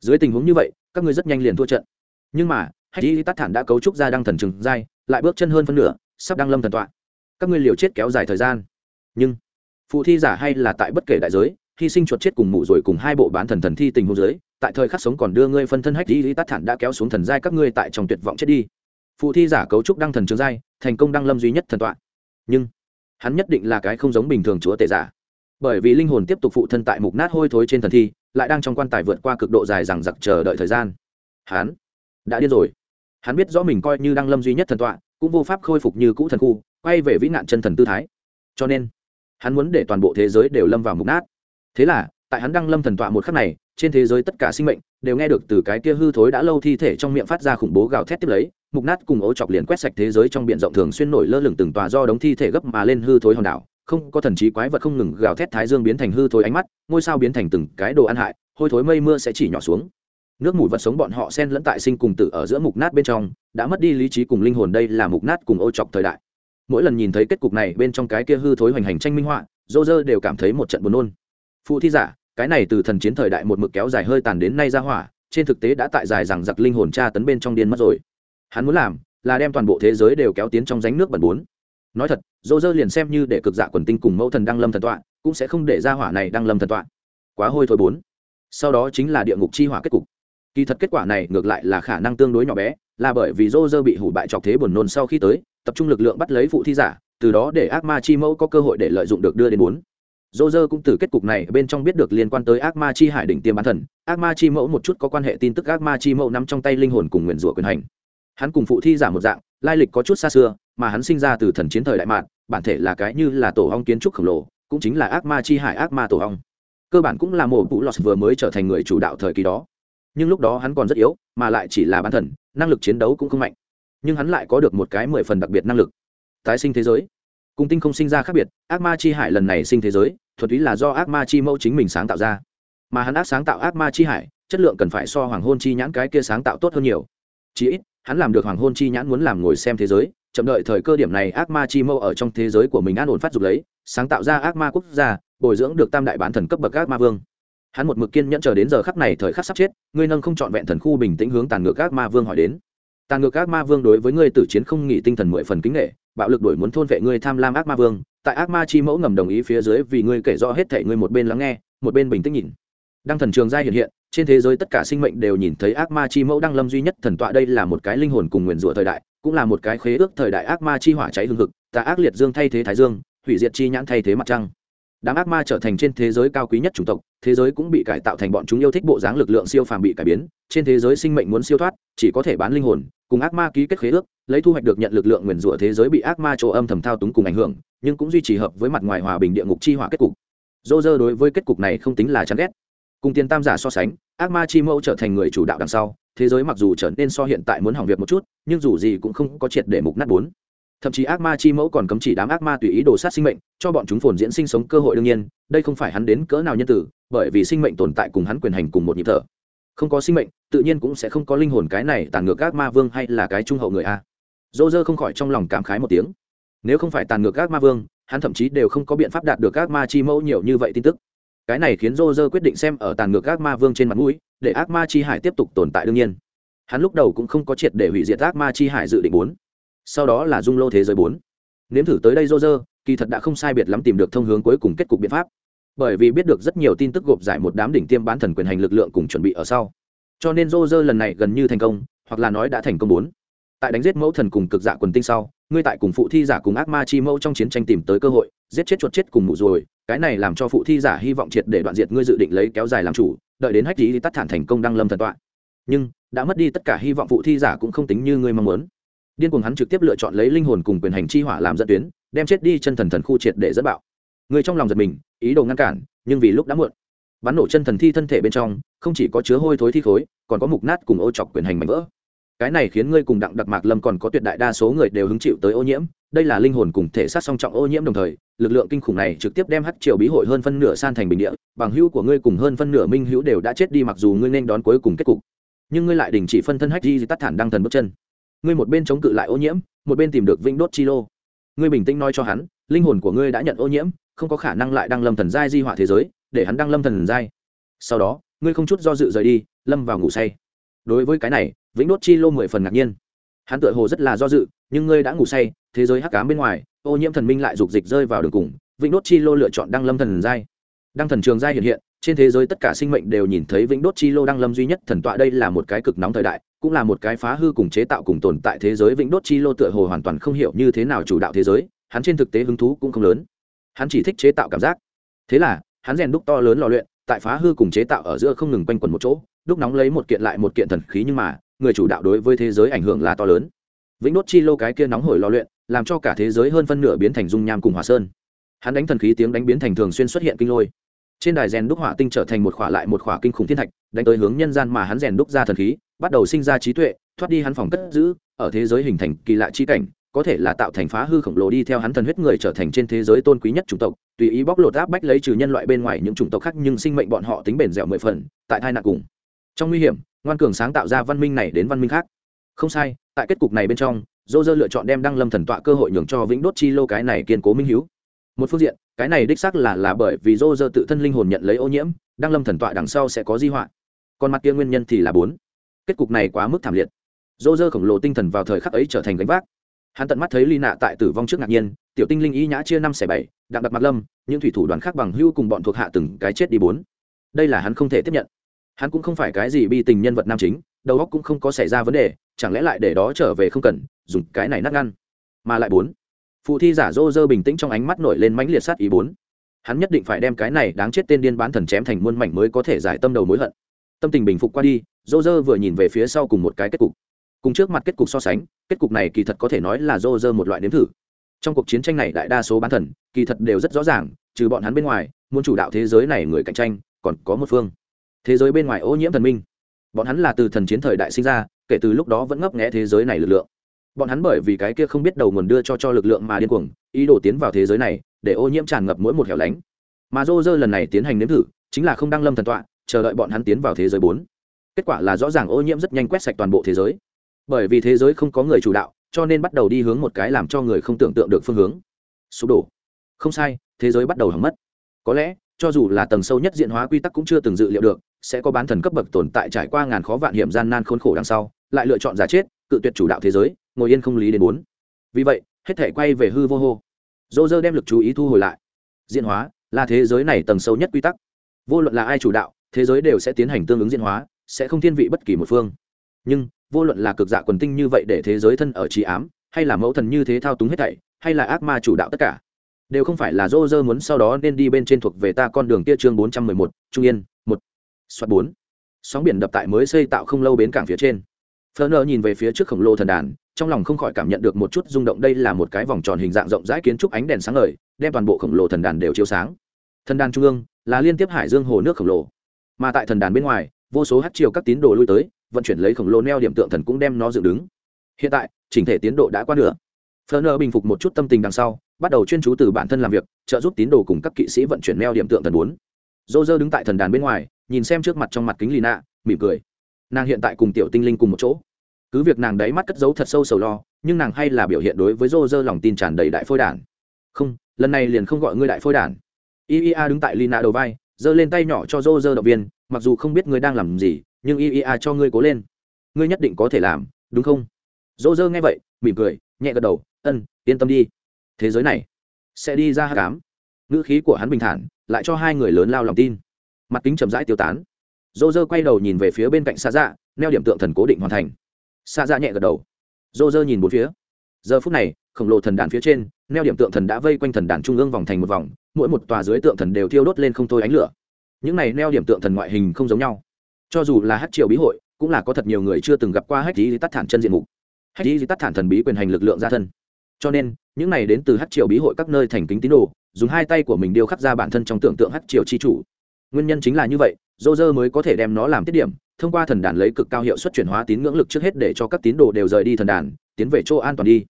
[SPEAKER 1] dưới tình huống như vậy các ngươi rất nhanh liền thua trận. Nhưng mà hay y tát thản đã cấu trúc ra đăng thần trừng dai, lại bước chân hơn phân nửa sắp đăng lâm thần tọa. Các ngươi liều chết kéo dài thời gian. Nhưng phụ thi giả hay là tại bất kể đại giới hy sinh chuột chết cùng mụ rồi cùng hai bộ bán thần thần thi tình hô giới tại thời khắc sống còn đưa ngươi phân thân hách y tát thản đã kéo xuống thần giai các ngươi tại trong tuyệt vọng chết đi. Phụ thi giả cấu trúc đăng thần trường giai thành công đăng lâm duy nhất thần tọa. Nhưng hắn nhất định là cái không giống bình thường chúa tể giả bởi vì linh hồn tiếp tục phụ thân tại mục nát hôi thối trên thần thi, lại đang trong quan tài vượt qua cực độ dài rằng giặc chờ đợi thời gian. Hắn đã điên rồi. Hắn biết rõ mình coi như đang lâm duy nhất thần tọa, cũng vô pháp khôi phục như cũ thần khu, quay về vĩ nạn chân thần tư thái. Cho nên, hắn muốn để toàn bộ thế giới đều lâm vào mục nát. Thế là, tại hắn đang lâm thần tọa một khắc này, trên thế giới tất cả sinh mệnh đều nghe được từ cái kia hư thối đã lâu thi thể trong miệng phát ra khủng bố gào thét tiếp lấy, mục nát cùng ố chọc liền quét sạch thế giới trong biển rộng thường xuyên nổi lơ lửng từng tòa do đống thi thể gấp mà lên hư thối hòn đảo không có thần trí quái vật không ngừng gào thét thái dương biến thành hư thối ánh mắt, ngôi sao biến thành từng cái đồ ăn hại, hôi thối mây mưa sẽ chỉ nhỏ xuống. Nước mùi vật sống bọn họ xen lẫn tại sinh cùng tử ở giữa mục nát bên trong, đã mất đi lý trí cùng linh hồn đây là mục nát cùng ô chọc thời đại. Mỗi lần nhìn thấy kết cục này bên trong cái kia hư thối hoành hành tranh minh họa dô dơ đều cảm thấy một trận buồn nôn. Phụ thi giả, cái này từ thần chiến thời đại một mực kéo dài hơi tàn đến nay ra hỏa, trên thực tế đã tại dài rằng giặc linh hồn tra tấn bên trong điên mất rồi. Hắn muốn làm là đem toàn bộ thế giới đều kéo tiến trong ránh nước bẩn bốn nói thật dô dơ liền xem như để cực dạ quần tinh cùng mẫu thần đăng lâm thần tọa, cũng sẽ không để ra hỏa này đăng lâm thần tọa. Quá hôi thôi bốn. Sau đó chính là địa ngục chi hỏa kết cục. Kỳ thật kết quả này ngược lại là khả năng tương đối nhỏ bé, là bởi vì dô dơ bị hủ bại chọc thế buồn nôn sau khi tới, tập trung lực lượng bắt lấy phụ thi giả, từ đó để ác ma chi mẫu có cơ hội để lợi dụng được đưa đến bốn. Dô dơ cũng từ kết cục này bên trong biết được liên quan tới ác ma chi hải đỉnh tiêm bán thần. Ác ma chi mẫu một chút có quan hệ tin tức ác ma chi mẫu nắm trong tay linh hồn cùng nguyền rủa quyền hành hắn cùng phụ thi giả một dạng, lai lịch có chút xa xưa, mà hắn sinh ra từ thần chiến thời đại mạn, bản thể là cái như là tổ hong kiến trúc khổng lồ, cũng chính là ác ma chi hải, ác ma tổ hong. Cơ bản cũng là mổ vũ lọt vừa mới trở thành người chủ đạo thời kỳ đó. Nhưng lúc đó hắn còn rất yếu, mà lại chỉ là bán thần, năng lực chiến đấu cũng không mạnh. Nhưng hắn lại có được một cái mười phần đặc biệt năng lực. Tái sinh thế giới. Cùng tinh không sinh ra khác biệt, ác ma chi hải lần này sinh thế giới thuật ý là do ác ma chi mẫu chính mình sáng tạo ra. Mà hắn ác sáng tạo ác ma chi hải, chất lượng cần phải so hoàng hôn chi nhãn cái kia sáng tạo tốt hơn nhiều. Chí ít hắn làm được hoàng hôn chi nhãn muốn làm ngồi xem thế giới, chậm đợi thời cơ điểm này ác ma chi mâu ở trong thế giới của mình an ổn phát dục lấy, sáng tạo ra ác ma quốc gia, bồi dưỡng được tam đại bán thần cấp bậc ác ma vương. Hắn một mực kiên nhẫn chờ đến giờ khắc này thời khắc sắp chết, ngươi nâng không trọn vẹn thần khu bình tĩnh hướng tàn ngược ác ma vương hỏi đến. Tàn ngược ác ma vương đối với ngươi tử chiến không nghỉ tinh thần mười phần kính nghệ bạo lực đổi muốn thôn vệ ngươi tham lam ác ma vương, tại ác ma chi mẫu ngầm đồng ý phía dưới vì ngươi kể rõ hết thể ngươi một bên lắng nghe, một bên bình tĩnh nhìn. Đăng thần trường gia hiện hiện trên thế giới tất cả sinh mệnh đều nhìn thấy ác ma chi mẫu đăng lâm duy nhất thần tọa đây là một cái linh hồn cùng nguyền rủa thời đại, cũng là một cái khế ước thời đại ác ma chi hỏa cháy hương thực tà ác liệt dương thay thế thái dương, hủy diệt chi nhãn thay thế mặt trăng. Đám ác ma trở thành trên thế giới cao quý nhất chủng tộc, thế giới cũng bị cải tạo thành bọn chúng yêu thích bộ dáng lực lượng siêu phàm bị cải biến, trên thế giới sinh mệnh muốn siêu thoát, chỉ có thể bán linh hồn, cùng ác ma ký kết khế ước, lấy thu hoạch được nhận lực lượng nguyền rủa thế giới bị ác ma chỗ âm thầm thao túng cùng ảnh hưởng, nhưng cũng duy trì hợp với mặt ngoài hòa bình địa ngục chi hỏa kết cục. Dô dơ đối với kết cục này không tính là chán ghét cùng tiền tam giả so sánh, ác ma chi mẫu trở thành người chủ đạo đằng sau, thế giới mặc dù trở nên so hiện tại muốn hỏng việc một chút, nhưng dù gì cũng không có triệt để mục nát bốn. Thậm chí ác ma chi mẫu còn cấm chỉ đám ác ma tùy ý đồ sát sinh mệnh, cho bọn chúng phồn diễn sinh sống cơ hội đương nhiên, đây không phải hắn đến cỡ nào nhân tử, bởi vì sinh mệnh tồn tại cùng hắn quyền hành cùng một nhịp thở. Không có sinh mệnh, tự nhiên cũng sẽ không có linh hồn cái này tàn ngược ác ma vương hay là cái trung hậu người a. Dô dơ không khỏi trong lòng cảm khái một tiếng. Nếu không phải tàn ngược ác ma vương, hắn thậm chí đều không có biện pháp đạt được ác ma chi mẫu nhiều như vậy tin tức cái này khiến Rô dơ quyết định xem ở tàn ngược ác ma vương trên mặt mũi, để ác ma chi hải tiếp tục tồn tại đương nhiên. Hắn lúc đầu cũng không có triệt để hủy diệt ác ma chi hải dự định bốn. Sau đó là dung lô thế giới bốn. Nếm thử tới đây Rô dơ kỳ thật đã không sai biệt lắm tìm được thông hướng cuối cùng kết cục biện pháp. Bởi vì biết được rất nhiều tin tức gộp giải một đám đỉnh tiêm bán thần quyền hành lực lượng cùng chuẩn bị ở sau. Cho nên Rô dơ lần này gần như thành công, hoặc là nói đã thành công bốn. Tại đánh giết mẫu thần cùng cực dạ quần tinh sau ngươi tại cùng phụ thi giả cùng ác ma chi mẫu trong chiến tranh tìm tới cơ hội, giết chết chuột chết cùng mụ rồi cái này làm cho phụ thi giả hy vọng triệt để đoạn diệt ngươi dự định lấy kéo dài làm chủ, đợi đến hách lý tắt thản thành công đăng lâm thần tọa. Nhưng, đã mất đi tất cả hy vọng phụ thi giả cũng không tính như ngươi mong muốn. Điên cuồng hắn trực tiếp lựa chọn lấy linh hồn cùng quyền hành chi hỏa làm dẫn tuyến, đem chết đi chân thần thần khu triệt để dẫn bạo. Người trong lòng giật mình, ý đồ ngăn cản, nhưng vì lúc đã muộn. Bắn nổ chân thần thi thân thể bên trong, không chỉ có chứa hôi thối thi khối, còn có mục nát cùng ô chọc quyền hành mảnh vỡ cái này khiến ngươi cùng đặng đặc mạc lâm còn có tuyệt đại đa số người đều hứng chịu tới ô nhiễm, đây là linh hồn cùng thể xác song trọng ô nhiễm đồng thời, lực lượng kinh khủng này trực tiếp đem hắc triều bí hội hơn phân nửa san thành bình địa, bằng hữu của ngươi cùng hơn phân nửa minh hữu đều đã chết đi mặc dù ngươi nên đón cuối cùng kết cục. Nhưng ngươi lại đình chỉ phân thân hách di tắt thản đăng thần bước chân. Ngươi một bên chống cự lại ô nhiễm, một bên tìm được vĩnh đốt chi lô. Ngươi bình tĩnh nói cho hắn, linh hồn của ngươi đã nhận ô nhiễm, không có khả năng lại đăng lâm thần giai di họa thế giới, để hắn đăng lâm thần giai. Sau đó, ngươi không chút do dự rời đi, lâm vào ngủ say đối với cái này, vĩnh đốt chi lô mười phần ngạc nhiên. Hắn tựa hồ rất là do dự, nhưng ngươi đã ngủ say, thế giới hắc cám bên ngoài, ô nhiễm thần minh lại dục dịch rơi vào đường cùng, vĩnh đốt chi lô lựa chọn đăng lâm thần giai. Đăng thần trường giai hiện hiện, trên thế giới tất cả sinh mệnh đều nhìn thấy vĩnh đốt chi lô đăng lâm duy nhất thần tọa đây là một cái cực nóng thời đại, cũng là một cái phá hư cùng chế tạo cùng tồn tại thế giới. Vĩnh đốt chi lô tựa hồ hoàn toàn không hiểu như thế nào chủ đạo thế giới, hắn trên thực tế hứng thú cũng không lớn. Hắn chỉ thích chế tạo cảm giác. Thế là, hắn rèn đúc to lớn lò luyện tại phá hư cùng chế tạo ở giữa không ngừng quanh quẩn một chỗ, đúc nóng lấy một kiện lại một kiện thần khí nhưng mà, người chủ đạo đối với thế giới ảnh hưởng là to lớn. Vĩnh đốt chi lô cái kia nóng hổi lo luyện, làm cho cả thế giới hơn phân nửa biến thành dung nham cùng hòa sơn. Hắn đánh thần khí tiếng đánh biến thành thường xuyên xuất hiện kinh lôi. Trên đài rèn đúc hỏa tinh trở thành một khỏa lại một khỏa kinh khủng thiên thạch, đánh tới hướng nhân gian mà hắn rèn đúc ra thần khí, bắt đầu sinh ra trí tuệ, thoát đi hắn phòng cất giữ, ở thế giới hình thành kỳ lạ chi cảnh có thể là tạo thành phá hư khổng lồ đi theo hắn thần huyết người trở thành trên thế giới tôn quý nhất chủng tộc, tùy ý bóc lột áp bách lấy trừ nhân loại bên ngoài những chủng tộc khác nhưng sinh mệnh bọn họ tính bền dẻo mười phần, tại thai nạn cùng. Trong nguy hiểm, ngoan cường sáng tạo ra văn minh này đến văn minh khác. Không sai, tại kết cục này bên trong, dô dơ lựa chọn đem đăng lâm thần tọa cơ hội nhường cho vĩnh đốt chi lô cái này kiên cố minh h một phương diện, cái này đích xác là là bởi vì dô dơ tự thân linh hồn nhận lấy ô nhiễm, đăng lâm thần tọa đằng sau sẽ có di họa. Còn mặt kia nguyên nhân thì là bốn. Kết cục này quá mức thảm liệt. Dô dơ khổng lồ tinh thần vào thời khắc ấy trở thành gánh vác hắn tận mắt thấy ly nạ tại tử vong trước ngạc nhiên, tiểu tinh linh y nhã chia năm xẻ bảy, đặng đặt mặt lâm, những thủy thủ đoàn khác bằng hưu cùng bọn thuộc hạ từng cái chết đi bốn. Đây là hắn không thể tiếp nhận. Hắn cũng không phải cái gì bi tình nhân vật nam chính, đầu óc cũng không có xảy ra vấn đề, chẳng lẽ lại để đó trở về không cần, dùng cái này nát ngăn. Mà lại bốn. Phụ thi giả dô dơ bình tĩnh trong ánh mắt nổi lên mãnh liệt sát ý bốn. Hắn nhất định phải đem cái này đáng chết tên điên bán thần chém thành muôn mảnh mới có thể giải tâm đầu mối hận. Tâm tình bình phục qua đi dô dơ vừa nhìn về phía sau cùng một cái kết cục cùng trước mặt kết cục so sánh, kết cục này kỳ thật có thể nói là dô dơ một loại nếm thử. Trong cuộc chiến tranh này đại đa số bán thần, kỳ thật đều rất rõ ràng, trừ bọn hắn bên ngoài, muốn chủ đạo thế giới này người cạnh tranh, còn có một phương. Thế giới bên ngoài ô nhiễm thần minh. Bọn hắn là từ thần chiến thời đại sinh ra, kể từ lúc đó vẫn ngấp nghẽ thế giới này lực lượng. Bọn hắn bởi vì cái kia không biết đầu nguồn đưa cho cho lực lượng mà điên cuồng, ý đồ tiến vào thế giới này, để ô nhiễm tràn ngập mỗi một hẻo lánh. Mà dô dơ lần này tiến hành nếm thử, chính là không đăng lâm thần tọa, chờ đợi bọn hắn tiến vào thế giới bốn. Kết quả là rõ ràng ô nhiễm rất nhanh quét sạch toàn bộ thế giới bởi vì thế giới không có người chủ đạo, cho nên bắt đầu đi hướng một cái làm cho người không tưởng tượng được phương hướng. Sụp đổ. Không sai, thế giới bắt đầu hỏng mất. Có lẽ, cho dù là tầng sâu nhất diện hóa quy tắc cũng chưa từng dự liệu được, sẽ có bán thần cấp bậc tồn tại trải qua ngàn khó vạn hiểm gian nan khốn khổ đằng sau, lại lựa chọn giả chết, cự tuyệt chủ đạo thế giới, ngồi yên không lý đến bốn. Vì vậy, hết thể quay về hư vô hô. Dô dơ đem lực chú ý thu hồi lại. Diễn hóa, là thế giới này tầng sâu nhất quy tắc. Vô luận là ai chủ đạo, thế giới đều sẽ tiến hành tương ứng diễn hóa, sẽ không thiên vị bất kỳ một phương. Nhưng vô luận là cực dạ quần tinh như vậy để thế giới thân ở trí ám, hay là mẫu thần như thế thao túng hết thảy, hay là ác ma chủ đạo tất cả, đều không phải là dô dơ muốn sau đó nên đi bên trên thuộc về ta con đường kia chương bốn trăm mười một, trung yên, một, soát bốn. Sóng biển đập tại mới xây tạo không lâu bến cảng phía trên. Phơ nơ nhìn về phía trước khổng lồ thần đàn, trong lòng không khỏi cảm nhận được một chút rung động đây là một cái vòng tròn hình dạng rộng rãi kiến trúc ánh đèn sáng ngời, đem toàn bộ khổng lồ thần đàn đều chiếu sáng. Thần đàn trung ương là liên tiếp hải dương hồ nước khổng lồ, mà tại thần đàn bên ngoài, vô số hát chiều các tín đồ lui tới vận chuyển lấy khổng lồ neo điểm tượng thần cũng đem nó dựng đứng. Hiện tại, chỉnh thể tiến độ đã qua nửa. Phơ nơ bình phục một chút tâm tình đằng sau, bắt đầu chuyên chú từ bản thân làm việc, trợ giúp tín đồ cùng các kỵ sĩ vận chuyển neo điểm tượng thần bốn. Dô dơ đứng tại thần đàn bên ngoài, nhìn xem trước mặt trong mặt kính lì nạ mỉm cười. Nàng hiện tại cùng tiểu tinh linh cùng một chỗ. Cứ việc nàng đáy mắt cất giấu thật sâu sầu lo, nhưng nàng hay là biểu hiện đối với dô dơ lòng tin tràn đầy đại phôi đản. Không, lần này liền không gọi ngươi đại phôi đản. Iea đứng tại lì nạ đầu vai, giơ lên tay nhỏ cho dô dơ động viên, mặc dù không biết ngươi đang làm gì nhưng iea cho ngươi cố lên. Ngươi nhất định có thể làm, đúng không? Dỗ dơ nghe vậy, mỉm cười, nhẹ gật đầu, ân, yên tâm đi. Thế giới này sẽ đi ra hát cám ngữ khí của hắn bình thản, lại cho hai người lớn lao lòng tin. Mặt kính chậm rãi tiêu tán. Dô dơ quay đầu nhìn về phía bên cạnh xa dạ neo điểm tượng thần cố định hoàn thành. Xa dạ nhẹ gật đầu. Dô dơ nhìn bốn phía. Giờ phút này, khổng lồ thần đàn phía trên, neo điểm tượng thần đã vây quanh thần đàn trung ương vòng thành một vòng, mỗi một tòa dưới tượng thần đều thiêu đốt lên không thôi ánh lửa. Những này neo điểm tượng thần ngoại hình không giống nhau cho dù là hát triều bí hội, cũng là có thật nhiều người chưa từng gặp qua hách lý tắt thản chân diện mục. Hách lý tắt thản thần bí quyền hành lực lượng gia thân. Cho nên, những này đến từ hát triều bí hội các nơi thành kính tín đồ, dùng hai tay của mình điêu khắc ra bản thân trong tưởng tượng hát triều chi chủ. Nguyên nhân chính là như vậy, dô dơ mới có thể đem nó làm tiết điểm, thông qua thần đàn lấy cực cao hiệu suất chuyển hóa tín ngưỡng lực trước hết để cho các tín đồ đều rời đi thần đàn, tiến về chỗ an toàn đi.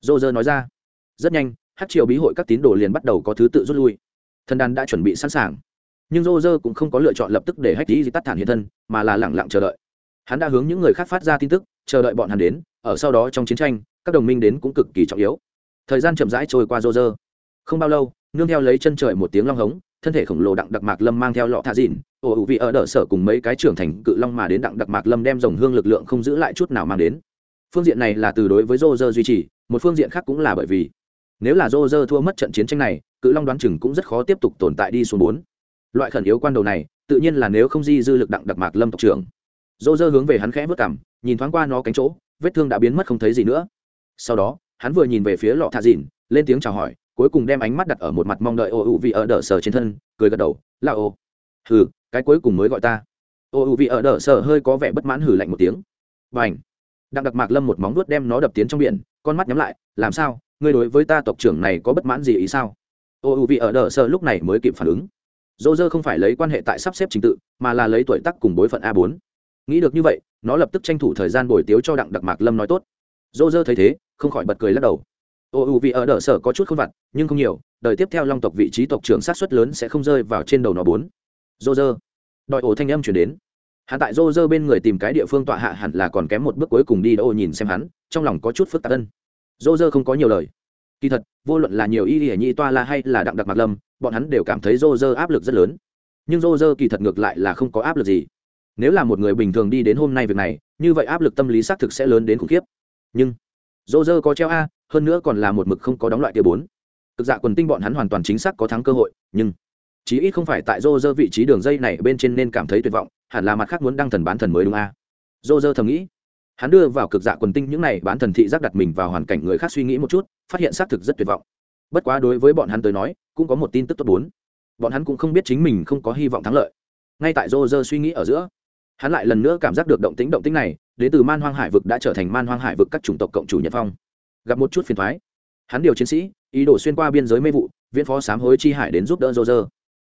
[SPEAKER 1] Dô dơ nói ra. Rất nhanh, hát triều bí hội các tín đồ liền bắt đầu có thứ tự rút lui. Thần đàn đã chuẩn bị sẵn sàng nhưng Rô dơ cũng không có lựa chọn lập tức để hách lý tắt thản hiện thân, mà là lẳng lặng chờ đợi. Hắn đã hướng những người khác phát ra tin tức, chờ đợi bọn hắn đến, ở sau đó trong chiến tranh, các đồng minh đến cũng cực kỳ trọng yếu. Thời gian chậm rãi trôi qua rô rơ. Không bao lâu, nương theo lấy chân trời một tiếng long hống, thân thể khổng lồ đặng đặc mạc lâm mang theo lọ thạ dịn, ồ ủ vị ở đỡ sở cùng mấy cái trưởng thành cự long mà đến đặng đặc mạc lâm đem dòng hương lực lượng không giữ lại chút nào mang đến. Phương diện này là từ đối với rô rơ duy trì, một phương diện khác cũng là bởi vì, nếu là rô rơ thua mất trận chiến tranh này, cự long đoán chừng cũng rất khó tiếp tục tồn tại đi xuống bốn loại khẩn yếu quan đầu này, tự nhiên là nếu không di dư lực đặng đặc mạc lâm tộc trưởng. Rô rơ hướng về hắn khẽ vất cảm, nhìn thoáng qua nó cánh chỗ, vết thương đã biến mất không thấy gì nữa. Sau đó, hắn vừa nhìn về phía lọ thạ dìn, lên tiếng chào hỏi, cuối cùng đem ánh mắt đặt ở một mặt mong đợi ô ủ vị ở đỡ sở trên thân, cười gật đầu là ô. Hừ, cái cuối cùng mới gọi ta. Ô ủ vị ở đỡ sở hơi có vẻ bất mãn hừ lạnh một tiếng. Và ảnh đặng đặc mạc lâm một móng vuốt đem nó đập tiến trong biển, con mắt nhắm lại, làm sao? Ngươi đối với ta tộc trưởng này có bất mãn gì ý sao? Ô ủ vị ở đỡ sở lúc này mới kịp phản ứng dô dơ không phải lấy quan hệ tại sắp xếp trình tự, mà là lấy tuổi tác cùng bối phận a bốn. Nghĩ được như vậy, nó lập tức tranh thủ thời gian bồi tiếu cho đặng đặc mạc lâm nói tốt. Dô dơ thấy thế, không khỏi bật cười lắc đầu. Ô ưu vì ở đỡ sở có chút không vặt, nhưng không nhiều, đời tiếp theo long tộc vị trí tộc trưởng sát xuất lớn sẽ không rơi vào trên đầu nó bốn. Dô dơ. Đòi ổ thanh âm chuyển đến. Hắn tại dô dơ bên người tìm cái địa phương tọa hạ hẳn là còn kém một bước cuối cùng đi đô nhìn xem hắn, trong lòng có chút phức tạp ân dô dơ không có nhiều lời. Kỳ thật vô luận là nhiều y y nhi toa la hay là đặng đặc mặt lâm, bọn hắn đều cảm thấy rô rơ áp lực rất lớn. Nhưng rô rơ kỳ thật ngược lại là không có áp lực gì. Nếu là một người bình thường đi đến hôm nay việc này, như vậy áp lực tâm lý xác thực sẽ lớn đến khủng khiếp. Nhưng rô rơ có treo a, hơn nữa còn là một mực không có đóng loại kia bốn. Cực dạ quần tinh bọn hắn hoàn toàn chính xác có thắng cơ hội, nhưng chí ít không phải tại rô rơ vị trí đường dây này bên trên nên cảm thấy tuyệt vọng, hẳn là mặt khác muốn đăng thần bán thần mới đúng a. Rô rơ thầm nghĩ hắn đưa vào cực dạ quần tinh những này bán thần thị giác đặt mình vào hoàn cảnh người khác suy nghĩ một chút, phát hiện xác thực rất tuyệt vọng. Bất quá đối với bọn hắn tới nói, cũng có một tin tức tốt bốn. Bọn hắn cũng không biết chính mình không có hy vọng thắng lợi. Ngay tại rô rơ suy nghĩ ở giữa, hắn lại lần nữa cảm giác được động tính động tính này, đến từ man hoang hải vực đã trở thành man hoang hải vực các chủng tộc cộng chủ nhật phong. Gặp một chút phiền thoái, hắn điều chiến sĩ, ý đồ xuyên qua biên giới mê vụ, viễn phó sám hối chi hải đến giúp đỡ rô rơ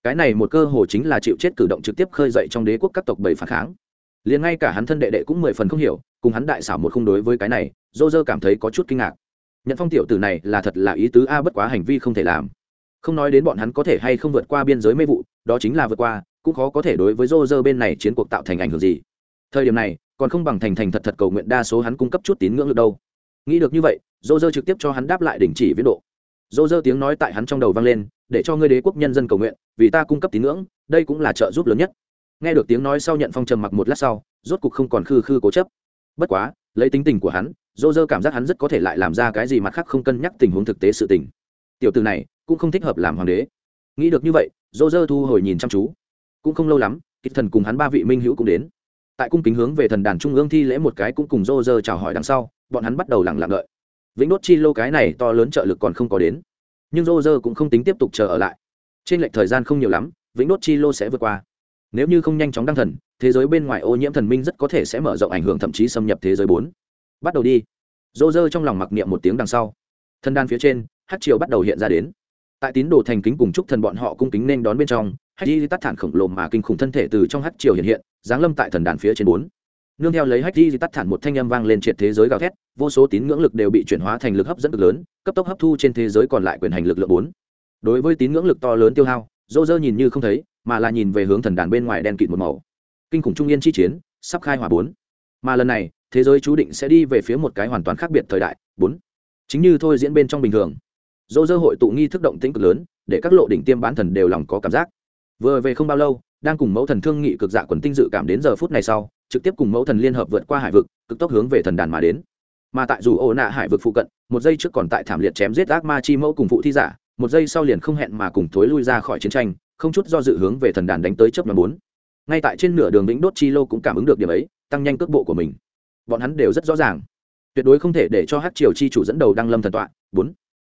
[SPEAKER 1] cái này một cơ hồ chính là chịu chết cử động trực tiếp khơi dậy trong đế quốc các tộc bảy phản kháng liền ngay cả hắn thân đệ đệ cũng mười phần không hiểu, cùng hắn đại xảo một không đối với cái này, dô dơ cảm thấy có chút kinh ngạc. Nhận phong tiểu tử này là thật là ý tứ a bất quá hành vi không thể làm. Không nói đến bọn hắn có thể hay không vượt qua biên giới mê vụ, đó chính là vượt qua, cũng khó có thể đối với rô dơ bên này chiến cuộc tạo thành ảnh hưởng gì. Thời điểm này, còn không bằng thành thành thật thật cầu nguyện đa số hắn cung cấp chút tín ngưỡng được đâu. Nghĩ được như vậy rô dơ trực tiếp cho hắn đáp lại đình chỉ viễn độ. Rô dơ tiếng nói tại hắn trong đầu vang lên, để cho ngươi đế quốc nhân dân cầu nguyện, vì ta cung cấp tín ngưỡng, đây cũng là trợ giúp lớn nhất nghe được tiếng nói sau nhận phong trầm mặc một lát sau, rốt cục không còn khư khư cố chấp. Bất quá, lấy tính tình của hắn, dô dơ cảm giác hắn rất có thể lại làm ra cái gì mặt khác không cân nhắc tình huống thực tế sự tình. Tiểu từ này, cũng không thích hợp làm hoàng đế. Nghĩ được như vậy, dô dơ thu hồi nhìn chăm chú. Cũng không lâu lắm, kịch thần cùng hắn ba vị minh hữu cũng đến. Tại cung kính hướng về thần đàn trung ương thi lễ một cái cũng cùng dô dơ chào hỏi đằng sau, bọn hắn bắt đầu lẳng lặng đợi. Vĩnh đốt chi lô cái này to lớn trợ lực còn không có đến. Nhưng dô dơ cũng không tính tiếp tục chờ ở lại. Trên lệch thời gian không nhiều lắm, vĩnh đốt chi lô sẽ vượt qua nếu như không nhanh chóng đăng thần, thế giới bên ngoài ô nhiễm thần minh rất có thể sẽ mở rộng ảnh hưởng thậm chí xâm nhập thế giới bốn. Bắt đầu đi. Dô dơ trong lòng mặc niệm một tiếng đằng sau. Thân đan phía trên, hát triều bắt đầu hiện ra đến. Tại tín đồ thành kính cùng chúc thần bọn họ cung kính nên đón bên trong, hát di tắt thản khổng lồ mà kinh khủng thân thể từ trong hát triều hiện hiện, giáng lâm tại thần đàn phía trên bốn. Nương theo lấy hách di tắt thản một thanh âm vang lên triệt thế giới gào thét, vô số tín ngưỡng lực đều bị chuyển hóa thành lực hấp dẫn cực lớn, cấp tốc hấp thu trên thế giới còn lại quyền hành lực lượng bốn. Đối với tín ngưỡng lực to lớn tiêu hao dô dơ nhìn như không thấy mà là nhìn về hướng thần đàn bên ngoài đen kịt một màu. Kinh khủng trung yên chi chiến, sắp khai hỏa bốn. Mà lần này, thế giới chú định sẽ đi về phía một cái hoàn toàn khác biệt thời đại, bốn. Chính như thôi diễn bên trong bình thường. Dỗ dơ hội tụ nghi thức động tĩnh cực lớn, để các lộ đỉnh tiêm bán thần đều lòng có cảm giác. Vừa về không bao lâu, đang cùng mẫu thần thương nghị cực dạ quần tinh dự cảm đến giờ phút này sau, trực tiếp cùng mẫu thần liên hợp vượt qua hải vực, cực tốc hướng về thần đàn mà đến. Mà tại dù ổ nạ hải vực phụ cận, một giây trước còn tại thảm liệt chém giết ác ma chi mẫu cùng phụ thi giả, một giây sau liền không hẹn mà cùng thối lui ra khỏi chiến tranh không chút do dự hướng về thần đàn đánh tới chớp nhóm bốn. Ngay tại trên nửa đường vĩnh đốt chi lô cũng cảm ứng được điểm ấy, tăng nhanh cước bộ của mình. Bọn hắn đều rất rõ ràng. Tuyệt đối không thể để cho hát triều chi chủ dẫn đầu đăng lâm thần tọa. Bốn.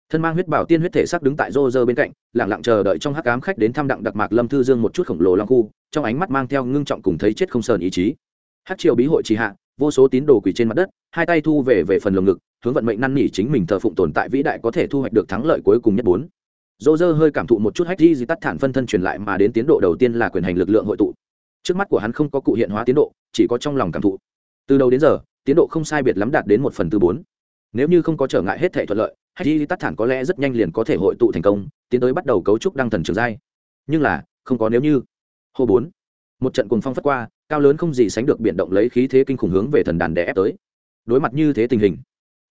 [SPEAKER 1] Thân mang huyết bảo tiên huyết thể sắc đứng tại rô rơ bên cạnh lẳng lặng chờ đợi trong hắc ám khách đến thăm đặng đặc mạc lâm thư dương một chút khổng lồ long khu, trong ánh mắt mang theo ngưng trọng cùng thấy chết không sờn ý chí. Hát triều bí hội trì hạ, vô số tín đồ quỳ trên mặt đất, hai tay thu về về phần lồng ngực, hướng vận mệnh năn nỉ chính mình thờ phụng tồn tại vĩ đại có thể thu hoạch được thắng lợi cuối cùng nhất bốn dô dơ hơi cảm thụ một chút hách di di tắt thản phân thân truyền lại mà đến tiến độ đầu tiên là quyền hành lực lượng hội tụ. Trước mắt của hắn không có cụ hiện hóa tiến độ, chỉ có trong lòng cảm thụ. Từ đầu đến giờ, tiến độ không sai biệt lắm đạt đến một phần tư bốn. Nếu như không có trở ngại hết thể thuận lợi, hách di tắt thản có lẽ rất nhanh liền có thể hội tụ thành công, tiến tới bắt đầu cấu trúc đăng thần trường giai. Nhưng là, không có nếu như. Hô bốn. Một trận cùng phong phất qua, cao lớn không gì sánh được biển động lấy khí thế kinh khủng hướng về thần đàn đè ép tới. Đối mặt như thế tình hình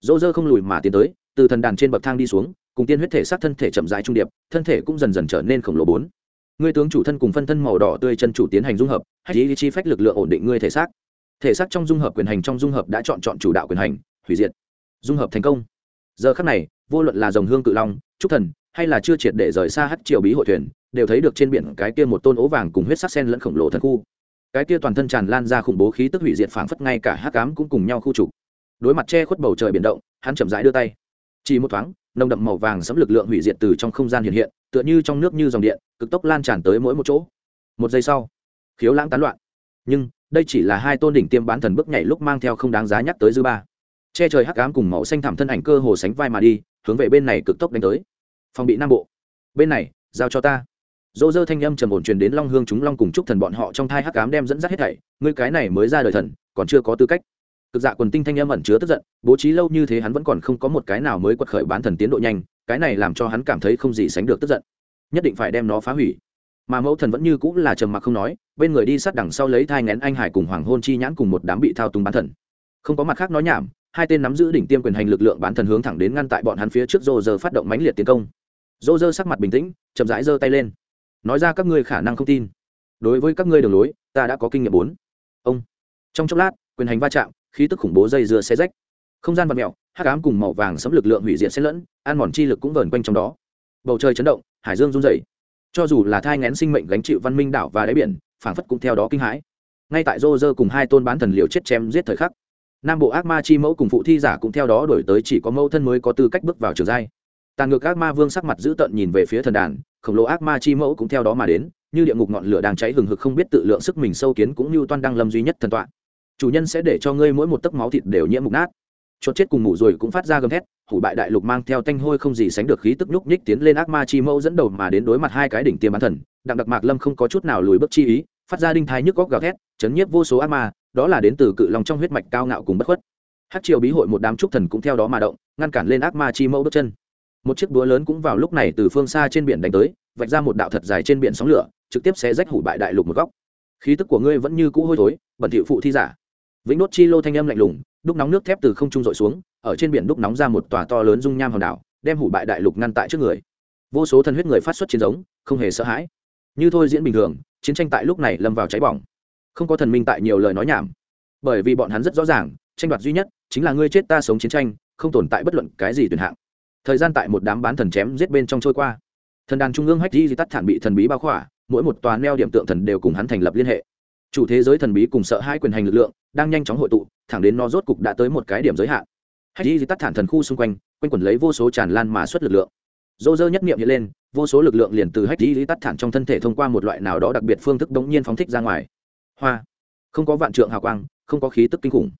[SPEAKER 1] dỗ dơ không lùi mà tiến tới, từ thần đàn trên bậc thang đi xuống cùng tiên huyết thể sát thân thể chậm rãi trung điệp, thân thể cũng dần dần trở nên khổng lồ bốn. Ngươi tướng chủ thân cùng phân thân màu đỏ tươi chân chủ tiến hành dung hợp, hay ý chi phách lực lượng ổn định ngươi thể xác. Thể xác trong dung hợp quyền hành trong dung hợp đã chọn chọn chủ đạo quyền hành, hủy diệt. Dung hợp thành công. Giờ khắc này, vô luận là dòng hương cự long, trúc thần, hay là chưa triệt để rời xa hắc triều bí hội thuyền, đều thấy được trên biển cái kia một tôn ố vàng cùng huyết sắc sen lẫn khổng lồ thần khu. Cái kia toàn thân tràn lan ra khủng bố khí tức hủy diệt phảng phất ngay cả hắc ám cũng cùng nhau khu trục. Đối mặt che khuất bầu trời biển động, hắn chậm rãi đưa tay. Chỉ một thoáng nồng đậm màu vàng sẫm lực lượng hủy diệt từ trong không gian hiện hiện, tựa như trong nước như dòng điện, cực tốc lan tràn tới mỗi một chỗ. Một giây sau, khiếu lãng tán loạn. Nhưng, đây chỉ là hai tôn đỉnh tiêm bán thần bước nhảy lúc mang theo không đáng giá nhắc tới dư ba. Che trời hắc ám cùng màu xanh thảm thân ảnh cơ hồ sánh vai mà đi, hướng về bên này cực tốc đánh tới. Phòng bị nam bộ. Bên này, giao cho ta. Dỗ dơ thanh âm trầm ổn truyền đến long hương chúng long cùng chúc thần bọn họ trong thai hắc ám đem dẫn dắt hết thảy, ngươi cái này mới ra đời thần, còn chưa có tư cách cực dạ quần tinh thanh âm ẩn chứa tức giận, bố trí lâu như thế hắn vẫn còn không có một cái nào mới quật khởi bán thần tiến độ nhanh, cái này làm cho hắn cảm thấy không gì sánh được tức giận. Nhất định phải đem nó phá hủy. Mà mẫu thần vẫn như cũng là trầm mặc không nói, bên người đi sát đằng sau lấy thai ngén anh hải cùng hoàng hôn chi nhãn cùng một đám bị thao túng bán thần. Không có mặt khác nói nhảm, hai tên nắm giữ đỉnh tiêm quyền hành lực lượng bán thần hướng thẳng đến ngăn tại bọn hắn phía trước rô rơ phát động mãnh liệt tiến công. Rô rơ sắc mặt bình tĩnh, chậm rãi giơ tay lên. Nói ra các ngươi khả năng không tin. Đối với các ngươi đường lối, ta đã có kinh nghiệm bốn. Ông. Trong chốc lát, quyền hành va chạm khí tức khủng bố dây dưa xe rách. Không gian vật mèo, hắc ám cùng màu vàng sấm lực lượng hủy diệt xen lẫn, ăn mòn chi lực cũng vờn quanh trong đó. Bầu trời chấn động, hải dương run rẩy. Cho dù là thai ngén sinh mệnh gánh chịu văn minh đảo và đáy biển, phảng phất cũng theo đó kinh hãi. Ngay tại rô rơ cùng hai tôn bán thần liều chết chém giết thời khắc, nam bộ ác ma chi mẫu cùng phụ thi giả cũng theo đó đổi tới chỉ có mẫu thân mới có tư cách bước vào trường giai. Tàn ngược ác ma vương sắc mặt dữ tợn nhìn về phía thần đàn, khổng lồ ác ma chi mẫu cũng theo đó mà đến, như địa ngục ngọn lửa đang cháy hừng hực không biết tự lượng sức mình sâu kiến cũng như toan đăng lâm duy nhất thần tọa chủ nhân sẽ để cho ngươi mỗi một tấc máu thịt đều nhiễm mục nát. Chốt chết cùng ngủ rồi cũng phát ra gầm thét, hủ bại đại lục mang theo tanh hôi không gì sánh được khí tức nhúc nhích tiến lên ác ma chi mẫu dẫn đầu mà đến đối mặt hai cái đỉnh tiêm bán thần, đặng đặc mạc lâm không có chút nào lùi bước chi ý, phát ra đinh thái nhức góc gào thét, chấn nhiếp vô số ác ma, đó là đến từ cự lòng trong huyết mạch cao ngạo cùng bất khuất. Hát triều bí hội một đám trúc thần cũng theo đó mà động, ngăn cản lên ác ma chi mẫu bước chân. Một chiếc búa lớn cũng vào lúc này từ phương xa trên biển đánh tới, vạch ra một đạo thật dài trên biển sóng lửa, trực tiếp sẽ rách hủ bại đại lục một góc. Khí tức của ngươi vẫn như cũ hôi thối, bẩn thiệu phụ thi giả vĩnh đốt chi lô thanh âm lạnh lùng, đúc nóng nước thép từ không trung dội xuống, ở trên biển đúc nóng ra một tòa to lớn dung nham hòn đảo, đem hủ bại đại lục ngăn tại trước người. Vô số thần huyết người phát xuất chiến giống, không hề sợ hãi. Như thôi diễn bình thường, chiến tranh tại lúc này lâm vào cháy bỏng. Không có thần minh tại nhiều lời nói nhảm. Bởi vì bọn hắn rất rõ ràng, tranh đoạt duy nhất chính là ngươi chết ta sống chiến tranh, không tồn tại bất luận cái gì tuyển hạng. Thời gian tại một đám bán thần chém giết bên trong trôi qua. Thần đàn trung ương hách di tắt thản bị thần bí bao khỏa, mỗi một tòa neo điểm tượng thần đều cùng hắn thành lập liên hệ. Chủ thế giới thần bí cùng sợ hai quyền hành lực lượng đang nhanh chóng hội tụ, thẳng đến nó rốt cục đã tới một cái điểm giới hạn. Hay di tắt thản thần khu xung quanh quanh quẩn lấy vô số tràn lan mà xuất lực lượng. Dô dơ nhất nghiệm hiện lên, vô số lực lượng liền từ hách di tắt thản trong thân thể thông qua một loại nào đó đặc biệt phương thức đống nhiên phóng thích ra ngoài. Hoa! Không có vạn trượng hào quang, không có khí tức kinh khủng.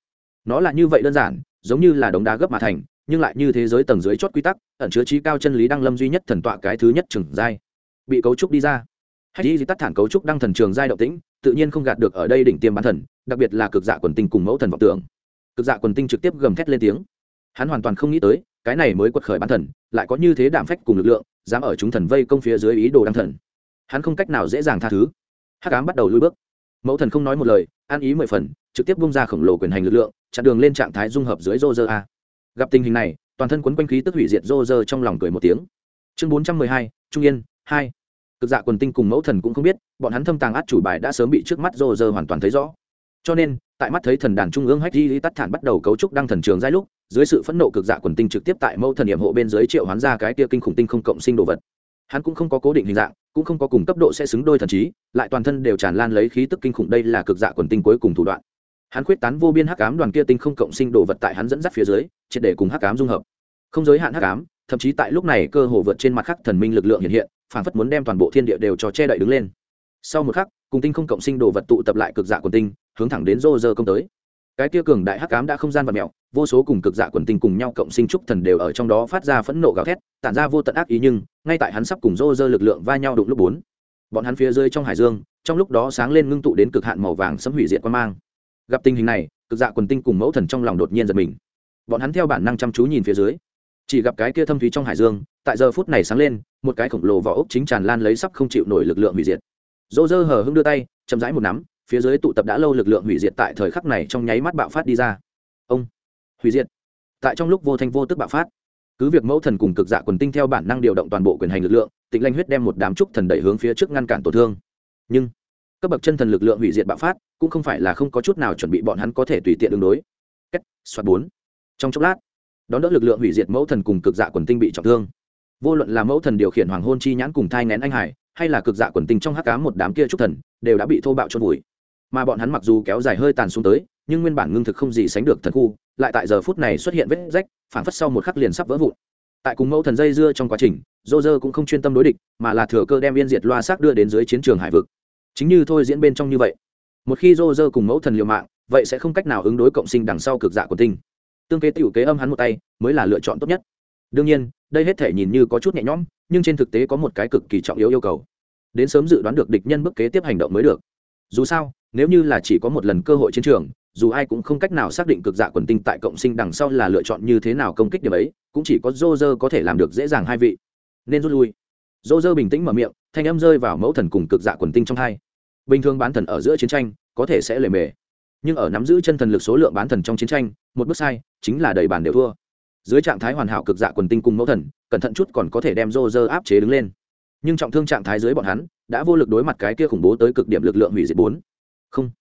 [SPEAKER 1] Nó là như vậy đơn giản, giống như là đống đá gấp mà thành, nhưng lại như thế giới tầng dưới chót quy tắc, ẩn chứa trí cao chân lý đăng lâm duy nhất thần tọa cái thứ nhất trừng giai. Bị cấu trúc đi ra. Hay di tắt thản cấu trúc đăng thần trường giai động tĩnh, tự nhiên không gạt được ở đây đỉnh tiêm bán thần đặc biệt là cực dạ quần tinh cùng mẫu thần vọng tưởng. Cực dạ quần tinh trực tiếp gầm thét lên tiếng. Hắn hoàn toàn không nghĩ tới, cái này mới quật khởi bán thần, lại có như thế đảm phách cùng lực lượng, dám ở chúng thần vây công phía dưới ý đồ đăng thần. Hắn không cách nào dễ dàng tha thứ. Hắc ám bắt đầu lui bước. Mẫu thần không nói một lời, an ý mười phần, trực tiếp bung ra khổng lồ quyền hành lực lượng, chặn đường lên trạng thái dung hợp dưới rô rơ a. Gặp tình hình này, toàn thân quấn quanh khí tức hủy diệt rô rơ trong lòng cười một tiếng. Chương bốn trăm mười hai, trung yên, hai. Cực dạ quần tinh cùng mẫu thần cũng không biết, bọn hắn thâm tàng át chủ bài đã sớm bị trước mắt rô rơ hoàn toàn thấy rõ cho nên, tại mắt thấy thần đàn trung ương hách di tắt thản bắt đầu cấu trúc đăng thần trường giai lúc, dưới sự phẫn nộ cực dạ quần tinh trực tiếp tại mẫu thần điểm hộ bên dưới triệu hoán ra cái kia kinh khủng tinh không cộng sinh đồ vật. Hắn cũng không có cố định hình dạng, cũng không có cùng cấp độ sẽ xứng đôi thần trí, lại toàn thân đều tràn lan lấy khí tức kinh khủng đây là cực dạ quần tinh cuối cùng thủ đoạn. Hắn khuyết tán vô biên hắc ám đoàn kia tinh không cộng sinh đồ vật tại hắn dẫn dắt phía dưới, triệt để cùng hắc ám dung hợp. Không giới hạn hắc ám, thậm chí tại lúc này cơ hồ vượt trên mặt khắc thần minh lực lượng hiện hiện, phản phất muốn đem toàn bộ thiên địa đều cho che đậy đứng lên sau một khắc, cùng tinh không cộng sinh đồ vật tụ tập lại cực dạ quần tinh, hướng thẳng đến rô rơ công tới. Cái kia cường đại hắc cám đã không gian và mẹo, vô số cùng cực dạ quần tinh cùng nhau cộng sinh trúc thần đều ở trong đó phát ra phẫn nộ gào thét, tản ra vô tận ác ý nhưng, ngay tại hắn sắp cùng rô rơ lực lượng va nhau đụng lúc bốn, bọn hắn phía dưới trong hải dương, trong lúc đó sáng lên ngưng tụ đến cực hạn màu vàng sấm hủy diệt quan mang. Gặp tình hình này, cực dạ quần tinh cùng mẫu thần trong lòng đột nhiên giật mình. Bọn hắn theo bản năng chăm chú nhìn phía dưới. Chỉ gặp cái kia thâm thúy trong hải dương, tại giờ phút này sáng lên, một cái khổng lồ vỏ ốc chính tràn lan lấy sắp không chịu nổi lực lượng hủy diệt dô dơ hờ hưng đưa tay, chậm rãi một nắm, phía dưới tụ tập đã lâu lực lượng hủy diệt tại thời khắc này trong nháy mắt bạo phát đi ra. Ông, hủy diệt. Tại trong lúc vô thanh vô tức bạo phát, cứ việc mẫu thần cùng cực dạ quần tinh theo bản năng điều động toàn bộ quyền hành lực lượng, tịnh lanh huyết đem một đám trúc thần đẩy hướng phía trước ngăn cản tổn thương. Nhưng, cấp bậc chân thần lực lượng hủy diệt bạo phát, cũng không phải là không có chút nào chuẩn bị bọn hắn có thể tùy tiện đường đối. Cách xoát bốn. Trong chốc lát, đón đỡ lực lượng hủy diệt mẫu thần cùng cực dạ quần tinh bị trọng thương. Vô luận là mẫu thần điều khiển hoàng hôn chi nhãn cùng thai ngén anh hải hay là cực dạ quần tinh trong hắc ám một đám kia trúc thần, đều đã bị thô bạo chôn vùi. Mà bọn hắn mặc dù kéo dài hơi tàn xuống tới, nhưng nguyên bản ngưng thực không gì sánh được thần khu, lại tại giờ phút này xuất hiện vết rách phản phất sau một khắc liền sắp vỡ vụn. Tại cùng mẫu thần dây dưa trong quá trình dô dơ cũng không chuyên tâm đối địch, mà là thừa cơ đem yên diệt loa xác đưa đến dưới chiến trường hải vực. Chính như thôi diễn bên trong như vậy. Một khi dô dơ cùng mẫu thần liều mạng, vậy sẽ không cách nào ứng đối cộng sinh đằng sau cực dạ của tinh. Tương kế tiểu kế âm hắn một tay, mới là lựa chọn tốt nhất. Đương nhiên, đây hết thể nhìn như có chút nhẹ nhõm nhưng trên thực tế có một cái cực kỳ trọng yếu yêu cầu. Đến sớm dự đoán được địch nhân bước kế tiếp hành động mới được. Dù sao, nếu như là chỉ có một lần cơ hội chiến trường, dù ai cũng không cách nào xác định cực dạ quần tinh tại cộng sinh đằng sau là lựa chọn như thế nào công kích điểm ấy, cũng chỉ có dô dơ có thể làm được dễ dàng hai vị. Nên rút lui. Dô dơ bình tĩnh mở miệng, thanh âm rơi vào mẫu thần cùng cực dạ quần tinh trong hai. Bình thường bán thần ở giữa chiến tranh, có thể sẽ lề mề. Nhưng ở nắm giữ chân thần lực số lượng bán thần trong chiến tranh, một bước sai, chính là đầy bàn đều thua dưới trạng thái hoàn hảo cực dạ quần tinh cùng mẫu thần, cẩn thận chút còn có thể đem rô rơ áp chế đứng lên. Nhưng trọng thương trạng thái dưới bọn hắn, đã vô lực đối mặt cái kia khủng bố tới cực điểm lực lượng hủy diệt bốn. Không.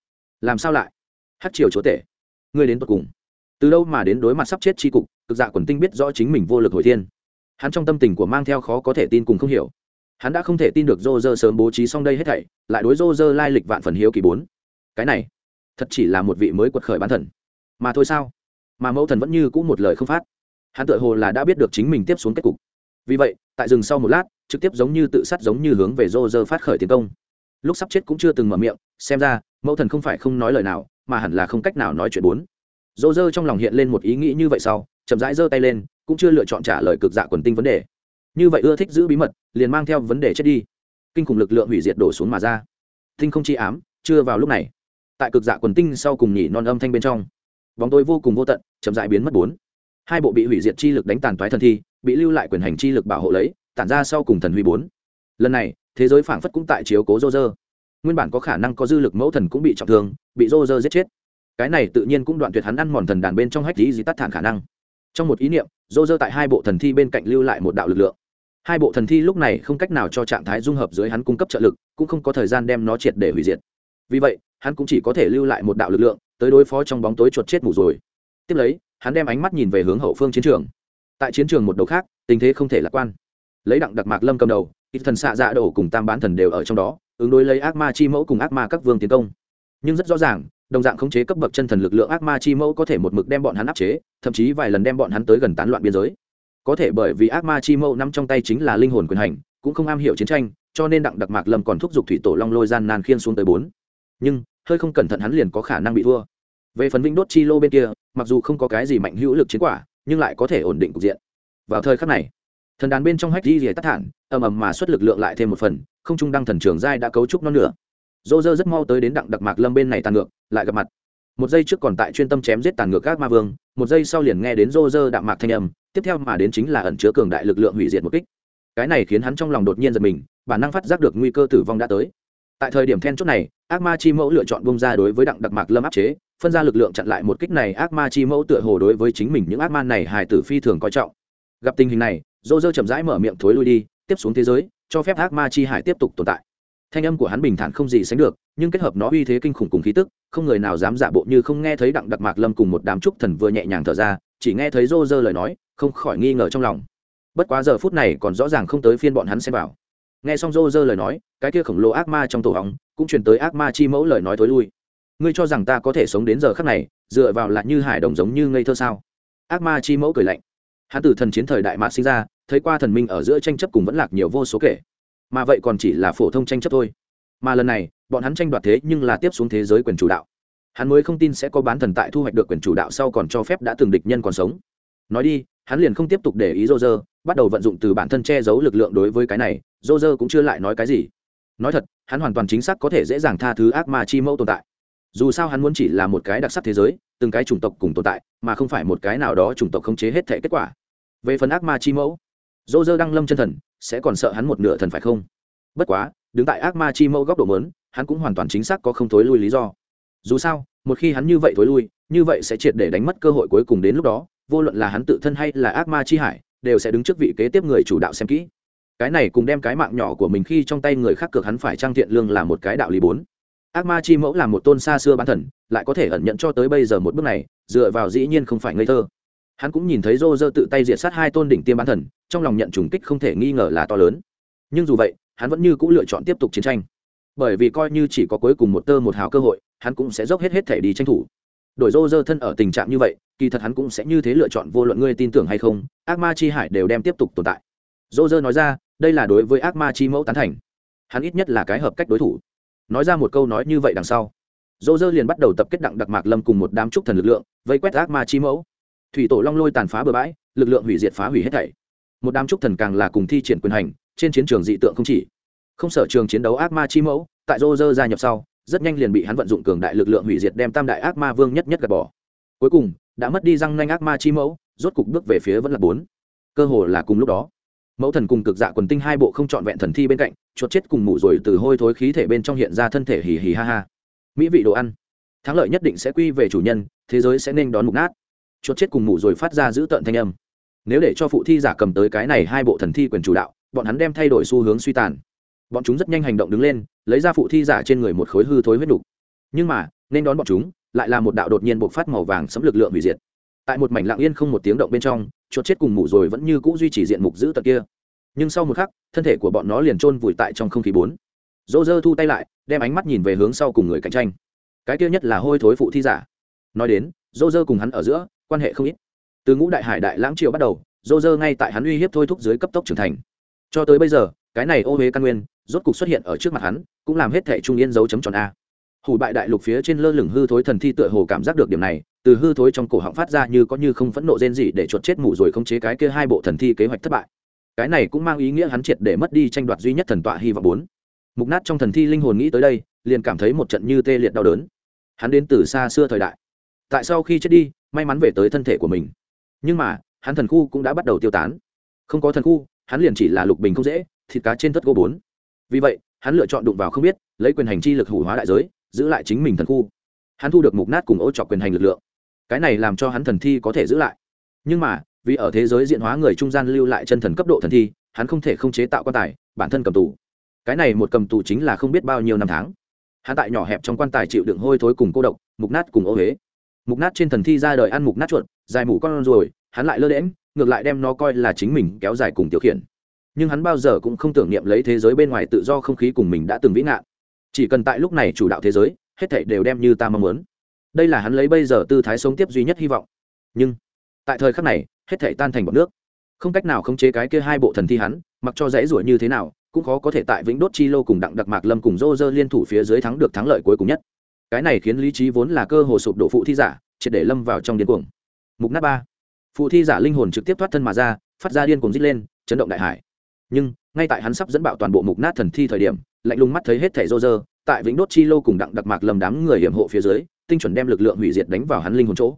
[SPEAKER 1] Làm sao lại? Hát triều chúa tể. Ngươi đến tột cùng. Từ đâu mà đến đối mặt sắp chết tri cục, cực dạ quần tinh biết rõ chính mình vô lực hồi thiên. Hắn trong tâm tình của mang theo khó có thể tin cùng không hiểu. Hắn đã không thể tin được rô rơ sớm bố trí xong đây hết thảy, lại đối rô rơ lai lịch vạn phần hiếu kỳ bốn. Cái này, thật chỉ là một vị mới quật khởi bán thần. Mà thôi sao? Mà mẫu thần vẫn như cũ một lời không phát hắn tự hồ là đã biết được chính mình tiếp xuống kết cục. Vì vậy, tại rừng sau một lát, trực tiếp giống như tự sát giống như hướng về rô rơ phát khởi tiến công. Lúc sắp chết cũng chưa từng mở miệng, xem ra, mẫu thần không phải không nói lời nào, mà hẳn là không cách nào nói chuyện bốn. Rô rơ trong lòng hiện lên một ý nghĩ như vậy sau, chậm rãi giơ tay lên, cũng chưa lựa chọn trả lời cực dạ quần tinh vấn đề. Như vậy ưa thích giữ bí mật, liền mang theo vấn đề chết đi. Kinh khủng lực lượng hủy diệt đổ xuống mà ra. Tinh không chi ám, chưa vào lúc này. Tại cực dạ quần tinh sau cùng nhỉ non âm thanh bên trong, bóng tôi vô cùng vô tận, chậm rãi biến mất bốn hai bộ bị hủy diệt chi lực đánh tàn toái thần thi, bị lưu lại quyền hành chi lực bảo hộ lấy, tản ra sau cùng thần huy bốn. Lần này, thế giới phảng phất cũng tại chiếu cố rô rơ nguyên bản có khả năng có dư lực mẫu thần cũng bị trọng thương, bị rô rơ giết chết. Cái này tự nhiên cũng đoạn tuyệt hắn ăn mòn thần đàn bên trong hách lý gì tắt thản khả năng. Trong một ý niệm rô rơ tại hai bộ thần thi bên cạnh lưu lại một đạo lực lượng. Hai bộ thần thi lúc này không cách nào cho trạng thái dung hợp dưới hắn cung cấp trợ lực, cũng không có thời gian đem nó triệt để hủy diệt. Vì vậy, hắn cũng chỉ có thể lưu lại một đạo lực lượng, tới đối phó trong bóng tối chuột chết mù rồi. Tiếp lấy hắn đem ánh mắt nhìn về hướng hậu phương chiến trường. Tại chiến trường một đầu khác, tình thế không thể lạc quan. Lấy đặng đặc mạc lâm cầm đầu, ít thần xạ dạ đổ cùng tam bán thần đều ở trong đó, ứng đối lấy ác ma chi mẫu cùng ác ma các vương tiến công. Nhưng rất rõ ràng, đồng dạng khống chế cấp bậc chân thần lực lượng ác ma chi mẫu có thể một mực đem bọn hắn áp chế, thậm chí vài lần đem bọn hắn tới gần tán loạn biên giới. Có thể bởi vì ác ma chi mẫu nằm trong tay chính là linh hồn quyền hành, cũng không am hiểu chiến tranh, cho nên đặng đặc mạc lâm còn thúc giục thủy tổ long lôi gian nan khiên xuống tới bốn. Nhưng, hơi không cẩn thận hắn liền có khả năng bị thua về phần vĩnh đốt chi lô bên kia, mặc dù không có cái gì mạnh hữu lực chiến quả, nhưng lại có thể ổn định cục diện. Vào thời khắc này, thần đàn bên trong hách di rìa tắt thản, ầm ầm mà xuất lực lượng lại thêm một phần, không trung đăng thần trường giai đã cấu trúc nó nữa dô dơ rất mau tới đến đặng đặc mạc lâm bên này tàn ngược, lại gặp mặt. Một giây trước còn tại chuyên tâm chém giết tàn ngược các ma vương, một giây sau liền nghe đến dô dơ đạm mạc thanh âm, tiếp theo mà đến chính là ẩn chứa cường đại lực lượng hủy diệt một kích. Cái này khiến hắn trong lòng đột nhiên giật mình, bản năng phát giác được nguy cơ tử vong đã tới tại thời điểm then chốt này, ác ma chi mẫu lựa chọn bông ra đối với đặng đặc mạc lâm áp chế, phân ra lực lượng chặn lại một kích này, ác ma chi mẫu tựa hồ đối với chính mình những ác ma này hài tử phi thường coi trọng. Gặp tình hình này dô dơ chậm rãi mở miệng thối lui đi, tiếp xuống thế giới, cho phép ác ma chi hải tiếp tục tồn tại. Thanh âm của hắn bình thản không gì sánh được, nhưng kết hợp nó uy thế kinh khủng cùng khí tức, không người nào dám giả bộ như không nghe thấy đặng đặc mạc lâm cùng một đám trúc thần vừa nhẹ nhàng thở ra, chỉ nghe thấy rô dơ lời nói, không khỏi nghi ngờ trong lòng. Bất quá giờ phút này còn rõ ràng không tới phiên bọn hắn xem vào nghe xong rô rơ lời nói, cái kia khổng lồ ác ma trong tổ hóng cũng truyền tới ác ma chi mẫu lời nói thối lui. Ngươi cho rằng ta có thể sống đến giờ khắc này, dựa vào lại như hải đồng giống như ngây thơ sao? Ác ma chi mẫu cười lạnh. Hắn từ thần chiến thời đại mạ sinh ra, thấy qua thần minh ở giữa tranh chấp cùng vẫn lạc nhiều vô số kể. Mà vậy còn chỉ là phổ thông tranh chấp thôi. Mà lần này, bọn hắn tranh đoạt thế nhưng là tiếp xuống thế giới quyền chủ đạo. Hắn mới không tin sẽ có bán thần tại thu hoạch được quyền chủ đạo sau còn cho phép đã từng địch nhân còn sống. Nói đi, hắn liền không tiếp tục để ý rô rơ, bắt đầu vận dụng từ bản thân che giấu lực lượng đối với cái này dô dơ cũng chưa lại nói cái gì. Nói thật, hắn hoàn toàn chính xác có thể dễ dàng tha thứ ác ma chi mẫu tồn tại. Dù sao hắn muốn chỉ là một cái đặc sắc thế giới, từng cái chủng tộc cùng tồn tại, mà không phải một cái nào đó chủng tộc khống chế hết thể kết quả. Về phần ác ma chi mẫu, dô dơ đăng lâm chân thần, sẽ còn sợ hắn một nửa thần phải không? Bất quá, đứng tại ác ma chi mẫu góc độ mớn, hắn cũng hoàn toàn chính xác có không thối lui lý do. Dù sao, một khi hắn như vậy thối lui, như vậy sẽ triệt để đánh mất cơ hội cuối cùng đến lúc đó, vô luận là hắn tự thân hay là ác ma chi hải, đều sẽ đứng trước vị kế tiếp người chủ đạo xem kỹ cái này cùng đem cái mạng nhỏ của mình khi trong tay người khác cược hắn phải trang thiện lương là một cái đạo lý bốn. Ác ma chi mẫu là một tôn xa xưa bán thần, lại có thể ẩn nhận cho tới bây giờ một bước này, dựa vào dĩ nhiên không phải ngây thơ. Hắn cũng nhìn thấy rô rơ tự tay diệt sát hai tôn đỉnh tiêm bán thần, trong lòng nhận trùng kích không thể nghi ngờ là to lớn. Nhưng dù vậy, hắn vẫn như c ũ lựa chọn tiếp tục chiến tranh. Bởi vì coi như chỉ có cuối cùng một tơ một hào cơ hội, hắn cũng sẽ dốc hết hết thể đi tranh thủ. Đổi rô rơ thân ở tình trạng như vậy, kỳ thật hắn cũng sẽ như thế lựa chọn vô luận ngươi tin tưởng hay không, ác ma chi hải đều đem tiếp tục tồn tại. Rô rơ nói ra đây là đối với ác ma chi mẫu tán thành. Hắn ít nhất là cái hợp cách đối thủ. Nói ra một câu nói như vậy đằng sau dô dơ liền bắt đầu tập kết đặng đặc mạc lâm cùng một đám trúc thần lực lượng, vây quét ác ma chi mẫu. Thủy tổ long lôi tàn phá bừa bãi, lực lượng hủy diệt phá hủy hết thảy. Một đám trúc thần càng là cùng thi triển quyền hành, trên chiến trường dị tượng không chỉ. Không sở trường chiến đấu ác ma chi mẫu, tại dô dơ gia nhập sau, rất nhanh liền bị hắn vận dụng cường đại lực lượng hủy diệt đem tam đại ác ma vương nhất nhất gạt bỏ. Cuối cùng, đã mất đi răng nanh ác ma chi mẫu, rốt cục bước về phía vẫn là bốn. Cơ hồ là cùng lúc đó mẫu thần cùng cực dạ quần tinh hai bộ không trọn vẹn thần thi bên cạnh, chuột chết cùng mủ rồi từ hôi thối khí thể bên trong hiện ra thân thể hì hì ha ha. Mỹ vị đồ ăn. Thắng lợi nhất định sẽ quy về chủ nhân, thế giới sẽ nên đón mục nát. Chuột chết cùng mủ rồi phát ra giữ tợn thanh âm. Nếu để cho phụ thi giả cầm tới cái này hai bộ thần thi quyền chủ đạo, bọn hắn đem thay đổi xu hướng suy tàn. Bọn chúng rất nhanh hành động đứng lên, lấy ra phụ thi giả trên người một khối hư thối huyết đục nhưng mà, nên đón bọn chúng, lại là một đạo đột nhiên bộc phát màu vàng sấm lực lượng hủy diệt tại một mảnh lặng yên không một tiếng động bên trong, chuột chết cùng mủ rồi vẫn như cũ duy trì diện mục giữ tật kia. Nhưng sau một khắc, thân thể của bọn nó liền trôn vùi tại trong không khí bốn. Dỗ dơ thu tay lại, đem ánh mắt nhìn về hướng sau cùng người cạnh tranh. Cái kia nhất là hôi thối phụ thi giả. Nói đến dỗ dơ cùng hắn ở giữa, quan hệ không ít. Từ ngũ đại hải đại lãng triều bắt đầu dỗ dơ ngay tại hắn uy hiếp thôi thúc dưới cấp tốc trưởng thành. Cho tới bây giờ, cái này ô huế căn nguyên, rốt cục xuất hiện ở trước mặt hắn, cũng làm hết thẻ trung yên dấu chấm tròn a. Hủ bại đại lục phía trên lơ lửng hư thối thần thi tựa hồ cảm giác được điểm này từ hư thối trong cổ họng phát ra như có như không phẫn nộ rên gì để chuột chết mù rồi không chế cái kia hai bộ thần thi kế hoạch thất bại. Cái này cũng mang ý nghĩa hắn triệt để mất đi tranh đoạt duy nhất thần tọa hy vọng bốn. Mục nát trong thần thi linh hồn nghĩ tới đây, liền cảm thấy một trận như tê liệt đau đớn. Hắn đến từ xa xưa thời đại. Tại sau khi chết đi, may mắn về tới thân thể của mình. Nhưng mà, hắn thần khu cũng đã bắt đầu tiêu tán. Không có thần khu, hắn liền chỉ là lục bình không dễ, thịt cá trên tất gỗ bốn. Vì vậy, hắn lựa chọn đụng vào không biết, lấy quyền hành chi lực hủ hóa đại giới, giữ lại chính mình thần khu. Hắn thu được mục nát cùng ô trọc quyền hành lực lượng cái này làm cho hắn thần thi có thể giữ lại. Nhưng mà, vì ở thế giới diện hóa người trung gian lưu lại chân thần cấp độ thần thi, hắn không thể không chế tạo quan tài, bản thân cầm tù. Cái này một cầm tù chính là không biết bao nhiêu năm tháng. Hắn tại nhỏ hẹp trong quan tài chịu đựng hôi thối cùng cô độc, mục nát cùng ô huế mục nát trên thần thi ra đời ăn mục nát chuột, dài mũ con rồi hắn lại lơ đễm ngược lại đem nó coi là chính mình kéo dài cùng tiểu khiển. Nhưng hắn bao giờ cũng không tưởng niệm lấy thế giới bên ngoài tự do không khí cùng mình đã từng vĩ ngạn. Chỉ cần tại lúc này chủ đạo thế giới, hết thảy đều đem như ta mong muốn đây là hắn lấy bây giờ tư thái sống tiếp duy nhất hy vọng. Nhưng, tại thời khắc này, hết thảy tan thành bọn nước. Không cách nào khống chế cái kia hai bộ thần thi hắn, mặc cho dãy ruổi như thế nào, cũng khó có thể tại vĩnh đốt chi lô cùng đặng đặc mạc lâm cùng rô rơ liên thủ phía dưới thắng được thắng lợi cuối cùng nhất. Cái này khiến lý trí vốn là cơ hồ sụp đổ phụ thi giả, triệt để lâm vào trong điên cuồng. Mục nát ba. Phụ thi giả linh hồn trực tiếp thoát thân mà ra, phát ra điên cuồng rít lên, chấn động đại hải. Nhưng, ngay tại hắn sắp dẫn bạo toàn bộ mục nát thần thi thời điểm, lạnh lùng mắt thấy hết thẻ rô rơ tại vĩnh đốt chi lô cùng đặng đặc mạc lâm đám người hiểm hộ phía dưới tinh chuẩn đem lực lượng hủy diệt đánh vào hắn linh hồn chỗ.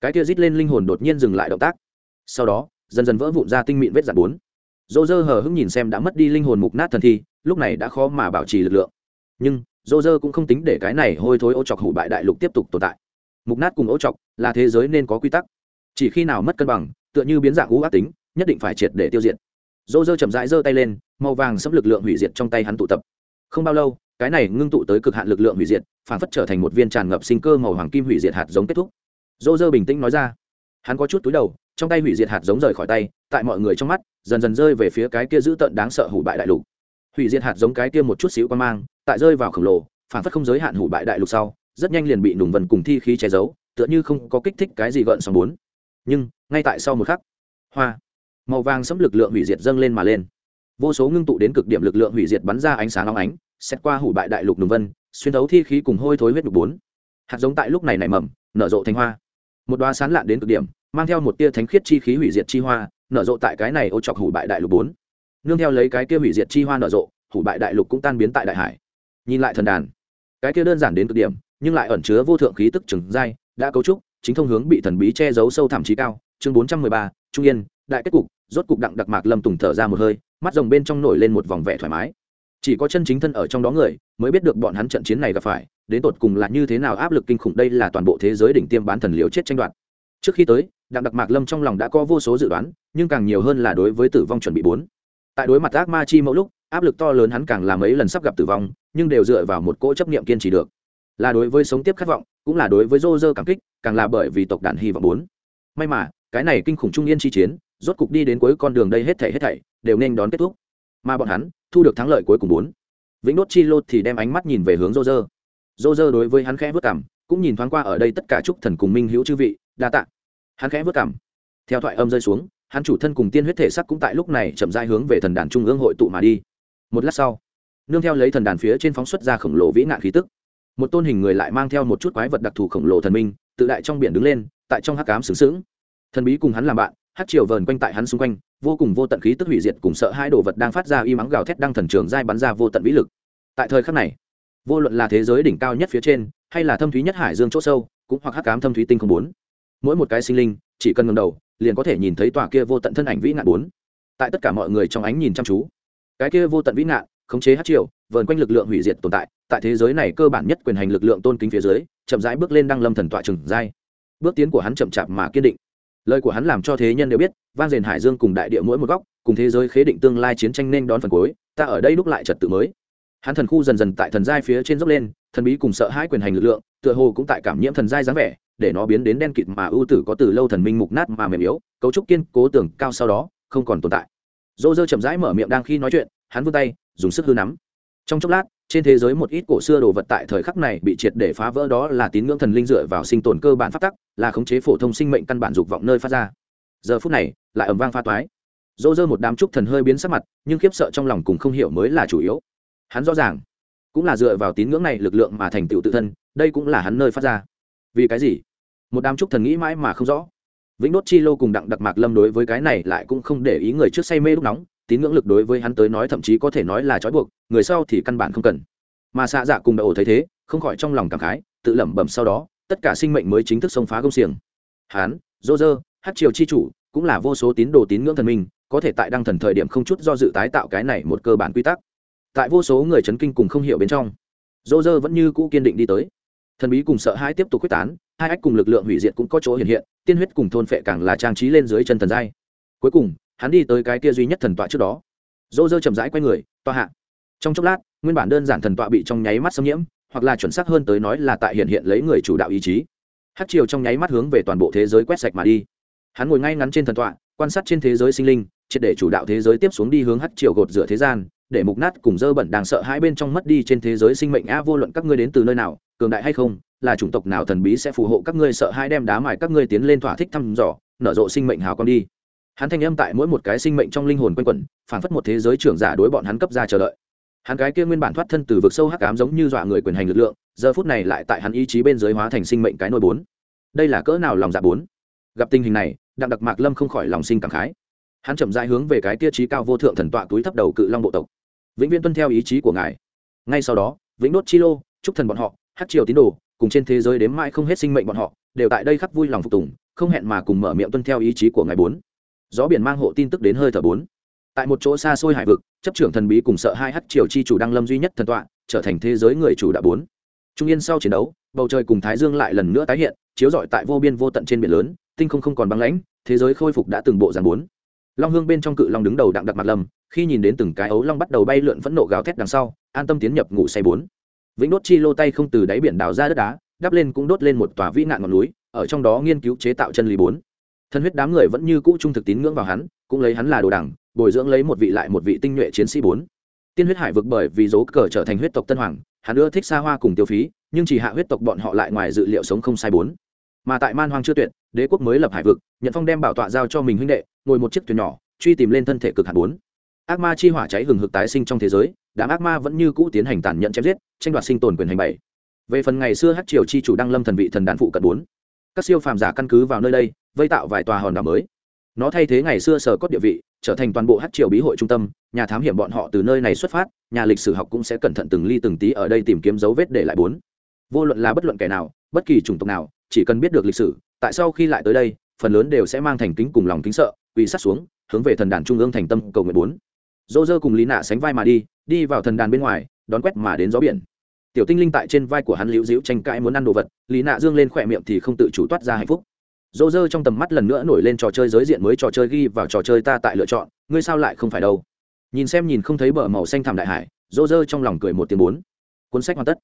[SPEAKER 1] Cái kia rít lên linh hồn đột nhiên dừng lại động tác. Sau đó, dần dần vỡ vụn ra tinh mịn vết dạn bốn. Dô dơ hờ hững nhìn xem đã mất đi linh hồn mục nát thần thi, lúc này đã khó mà bảo trì lực lượng. Nhưng, dô dơ cũng không tính để cái này hôi thối ô chọc hủ bại đại lục tiếp tục tồn tại. Mục nát cùng ô chọc là thế giới nên có quy tắc. Chỉ khi nào mất cân bằng, tựa như biến dạng ngũ ác tính, nhất định phải triệt để tiêu diệt. Dô dơ chậm rãi giơ tay lên, màu vàng xâm lực lượng hủy diệt trong tay hắn tụ tập. Không bao lâu cái này ngưng tụ tới cực hạn lực lượng hủy diệt, phản phất trở thành một viên tràn ngập sinh cơ màu hoàng kim hủy diệt hạt giống kết thúc. Dô dơ bình tĩnh nói ra. Hắn có chút túi đầu, trong tay hủy diệt hạt giống rời khỏi tay, tại mọi người trong mắt, dần dần rơi về phía cái kia giữ tận đáng sợ hủ bại đại lục. Hủy diệt hạt giống cái kia một chút xíu quan mang, tại rơi vào khổng lồ, phản phất không giới hạn hủ bại đại lục sau, rất nhanh liền bị nùng vần cùng thi khí che giấu, tựa như không có kích thích cái gì gợn sóng bốn. Nhưng, ngay tại sau một khắc, hoa, màu vàng sấm lực lượng hủy diệt dâng lên mà lên vô số ngưng tụ đến cực điểm lực lượng hủy diệt bắn ra ánh sáng long ánh, xét qua hủ bại đại lục nùng vân, xuyên thấu thi khí cùng hôi thối huyết đục bốn. Hạt giống tại lúc này nảy mầm, nở rộ thành hoa. Một đoá sán lạn đến cực điểm, mang theo một tia thánh khiết chi khí hủy diệt chi hoa, nở rộ tại cái này ô chọc hủ bại đại lục bốn. Nương theo lấy cái kia hủy diệt chi hoa nở rộ, hủ bại đại lục cũng tan biến tại đại hải. Nhìn lại thần đàn, cái kia đơn giản đến cực điểm, nhưng lại ẩn chứa vô thượng khí tức trừng dai, đã cấu trúc, chính thông hướng bị thần bí che giấu sâu thẳm trí cao. Chương bốn trăm mười ba, trung yên, đại kết cục, rốt cục đặng đặc mạc lâm tùng thở ra một hơi mắt rồng bên trong nổi lên một vòng vẻ thoải mái. Chỉ có chân chính thân ở trong đó người mới biết được bọn hắn trận chiến này gặp phải, đến tột cùng là như thế nào áp lực kinh khủng đây là toàn bộ thế giới đỉnh tiêm bán thần liều chết tranh đoạt. Trước khi tới, đặng đặc mạc lâm trong lòng đã có vô số dự đoán, nhưng càng nhiều hơn là đối với tử vong chuẩn bị bốn. Tại đối mặt ác ma chi mẫu lúc, áp lực to lớn hắn càng làm mấy lần sắp gặp tử vong, nhưng đều dựa vào một cỗ chấp niệm kiên trì được. Là đối với sống tiếp khát vọng, cũng là đối với rô cảm kích, càng là bởi vì tộc đàn hy vọng bốn. May mà, cái này kinh khủng trung yên chi chiến rốt cục đi đến cuối con đường đây hết thảy hết thảy, đều nên đón kết thúc. Mà bọn hắn, thu được thắng lợi cuối cùng bốn. Vĩnh đốt chi lô thì đem ánh mắt nhìn về hướng rô rơ rô rơ đối với hắn khẽ vất cảm cũng nhìn thoáng qua ở đây tất cả chúc thần cùng minh hữu chư vị, đa tạ. Hắn khẽ vất cảm theo thoại âm rơi xuống, hắn chủ thân cùng tiên huyết thể sắc cũng tại lúc này chậm rãi hướng về thần đàn trung ương hội tụ mà đi. Một lát sau, nương theo lấy thần đàn phía trên phóng xuất ra khổng lồ vĩ nạn khí tức. Một tôn hình người lại mang theo một chút quái vật đặc thù khổng lồ thần minh, tự đại trong biển đứng lên, tại trong hắc cám sướng sướng. Thần bí cùng hắn làm bạn hát triều vờn quanh tại hắn xung quanh, vô cùng vô tận khí tức hủy diệt cùng sợ hai đồ vật đang phát ra y mắng gào thét đang thần trường dai bắn ra vô tận vĩ lực. Tại thời khắc này, vô luận là thế giới đỉnh cao nhất phía trên, hay là thâm thúy nhất hải dương chỗ sâu, cũng hoặc hắc cám thâm thúy tinh không bốn. Mỗi một cái sinh linh, chỉ cần ngầm đầu, liền có thể nhìn thấy tòa kia vô tận thân ảnh vĩ nạn bốn. Tại tất cả mọi người trong ánh nhìn chăm chú, cái kia vô tận vĩ nạn khống chế hát triều, vờn quanh lực lượng hủy diệt tồn tại tại thế giới này cơ bản nhất quyền hành lực lượng tôn kính phía dưới, chậm rãi bước lên đăng lâm thần tọa trừng dai. bước tiến của hắn chậm chạp mà kiên định lời của hắn làm cho thế nhân đều biết, vang rền hải dương cùng đại địa mỗi một góc, cùng thế giới khế định tương lai chiến tranh nên đón phần cuối, ta ở đây đúc lại trật tự mới. Hắn thần khu dần dần tại thần giai phía trên dốc lên, thần bí cùng sợ hãi quyền hành lực lượng, tựa hồ cũng tại cảm nhiễm thần giai dáng vẻ, để nó biến đến đen kịt mà ưu tử có từ lâu thần minh mục nát mà mềm yếu, cấu trúc kiên cố tưởng cao sau đó, không còn tồn tại. Dô dơ chậm rãi mở miệng đang khi nói chuyện, hắn vươn tay, dùng sức hư nắm. Trong chốc lát trên thế giới một ít cổ xưa đồ vật tại thời khắc này bị triệt để phá vỡ đó là tín ngưỡng thần linh dựa vào sinh tồn cơ bản phát tắc, là khống chế phổ thông sinh mệnh căn bản dục vọng nơi phát ra. Giờ phút này, lại ầm vang pha toái. Dỗ dơ một đám trúc thần hơi biến sắc mặt, nhưng khiếp sợ trong lòng cùng không hiểu mới là chủ yếu. Hắn rõ ràng, cũng là dựa vào tín ngưỡng này lực lượng mà thành tựu tự thân, đây cũng là hắn nơi phát ra. Vì cái gì? Một đám trúc thần nghĩ mãi mà không rõ. Vĩnh đốt chi lô cùng đặng đặc mạc lâm đối với cái này lại cũng không để ý người trước say mê lúc nóng tín ngưỡng lực đối với hắn tới nói thậm chí có thể nói là trói buộc, người sau thì căn bản không cần. Mà xạ dạ cùng đậu thấy thế, không khỏi trong lòng cảm khái, tự lẩm bẩm sau đó, tất cả sinh mệnh mới chính thức xông phá công xiềng. Hán, dô dơ, hát triều chi chủ, cũng là vô số tín đồ tín ngưỡng thần minh, có thể tại đăng thần thời điểm không chút do dự tái tạo cái này một cơ bản quy tắc. Tại vô số người chấn kinh cùng không hiểu bên trong, dô dơ vẫn như cũ kiên định đi tới. Thần bí cùng sợ hãi tiếp tục quyết tán, hai ách cùng lực lượng hủy diệt cũng có chỗ hiện hiện, tiên huyết cùng thôn phệ càng là trang trí lên dưới chân thần giai. Cuối cùng hắn đi tới cái kia duy nhất thần tọa trước đó. Dô dơ chậm rãi quay người, tọa hạ. Trong chốc lát, nguyên bản đơn giản thần tọa bị trong nháy mắt xâm nhiễm, hoặc là chuẩn xác hơn tới nói là tại hiện hiện lấy người chủ đạo ý chí. Hát chiều trong nháy mắt hướng về toàn bộ thế giới quét sạch mà đi. Hắn ngồi ngay ngắn trên thần tọa, quan sát trên thế giới sinh linh, triệt để chủ đạo thế giới tiếp xuống đi hướng hát chiều gột rửa thế gian, để mục nát cùng dơ bẩn đang sợ hai bên trong mất đi trên thế giới sinh mệnh a vô luận các ngươi đến từ nơi nào, cường đại hay không, là chủng tộc nào thần bí sẽ phù hộ các ngươi sợ hai đem đá mài các ngươi tiến lên thỏa thích thăm dò, nở rộ sinh mệnh hào con đi hắn thanh âm tại mỗi một cái sinh mệnh trong linh hồn quanh quẩn, phảng phất một thế giới trưởng giả đối bọn hắn cấp ra chờ đợi. Hắn cái kia nguyên bản thoát thân từ vực sâu hắc ám giống như dọa người quyền hành lực lượng, giờ phút này lại tại hắn ý chí bên dưới hóa thành sinh mệnh cái nôi bốn. Đây là cỡ nào lòng dạ bốn? Gặp tình hình này, đặng đặc mạc lâm không khỏi lòng sinh cảm khái. Hắn chậm rãi hướng về cái kia trí cao vô thượng thần tọa túi thấp đầu cự long bộ tộc. Vĩnh viễn tuân theo ý chí của ngài. Ngay sau đó, vĩnh đốt chi lô chúc thần bọn họ hát triều tín đồ, cùng trên thế giới đếm mãi không hết sinh mệnh bọn họ, đều tại đây khắc vui lòng phục tùng, không hẹn mà cùng mở miệng tuân theo ý chí của ngài bốn gió biển mang hộ tin tức đến hơi thở bốn. Tại một chỗ xa xôi hải vực, chấp trưởng thần bí cùng sợ hai hát triều chi chủ đăng lâm duy nhất thần tọa, trở thành thế giới người chủ đã bốn. Trung yên sau chiến đấu, bầu trời cùng thái dương lại lần nữa tái hiện, chiếu rọi tại vô biên vô tận trên biển lớn, tinh không không còn băng lãnh, thế giới khôi phục đã từng bộ dàn bốn. Long hương bên trong cự long đứng đầu đặng đặc mặt lầm khi nhìn đến từng cái ấu long bắt đầu bay lượn phẫn nộ gào thét đằng sau, an tâm tiến nhập ngủ say bốn. Vĩnh đốt chi lô tay không từ đáy biển đào ra đất đá, đắp lên cũng đốt lên một tòa vĩ nạn ngọn núi, ở trong đó nghiên cứu chế tạo chân lý bốn thân huyết đám người vẫn như cũ trung thực tín ngưỡng vào hắn, cũng lấy hắn là đồ đẳng, bồi dưỡng lấy một vị lại một vị tinh nhuệ chiến sĩ bốn. Tiên huyết hải vực bởi vì dấu cờ trở thành huyết tộc tân hoàng, hắn ưa thích xa hoa cùng tiêu phí, nhưng chỉ hạ huyết tộc bọn họ lại ngoài dự liệu sống không sai bốn. Mà tại man hoang chưa tuyệt, đế quốc mới lập hải vực nhận phong đem bảo tọa giao cho mình huynh đệ, ngồi một chiếc thuyền nhỏ, truy tìm lên thân thể cực hạt bốn. Ác ma chi hỏa cháy hừng hực tái sinh trong thế giới, đám ác ma vẫn như cũ tiến hành tàn nhẫn chém giết, tranh đoạt sinh tồn quyền hành bảy. Về phần ngày xưa hát triều chi chủ đăng lâm thần vị thần đàn phụ cận bốn. Các siêu phàm giả căn cứ vào nơi đây vây tạo vài tòa hòn đảo mới. Nó thay thế ngày xưa sở cốt địa vị, trở thành toàn bộ hát triều bí hội trung tâm, nhà thám hiểm bọn họ từ nơi này xuất phát, nhà lịch sử học cũng sẽ cẩn thận từng ly từng tí ở đây tìm kiếm dấu vết để lại bốn. Vô luận là bất luận kẻ nào, bất kỳ chủng tộc nào, chỉ cần biết được lịch sử, tại sau khi lại tới đây, phần lớn đều sẽ mang thành kính cùng lòng kính sợ, uy sát xuống, hướng về thần đàn trung ương thành tâm cầu nguyện bốn. Dô dơ cùng lý nạ sánh vai mà đi đi vào thần đàn bên ngoài, đón quét mà đến gió biển. Tiểu tinh linh tại trên vai của hắn liễu diễu tranh cãi muốn ăn đồ vật, lý nạ dương lên khỏe miệng thì không tự chủ toát ra hạnh phúc dô dơ trong tầm mắt lần nữa nổi lên trò chơi giới diện mới trò chơi ghi vào trò chơi ta tại lựa chọn, ngươi sao lại không phải đâu? Nhìn xem nhìn không thấy bờ màu xanh thảm đại hải dô dơ trong lòng cười một tiếng bốn. Cuốn sách hoàn tất.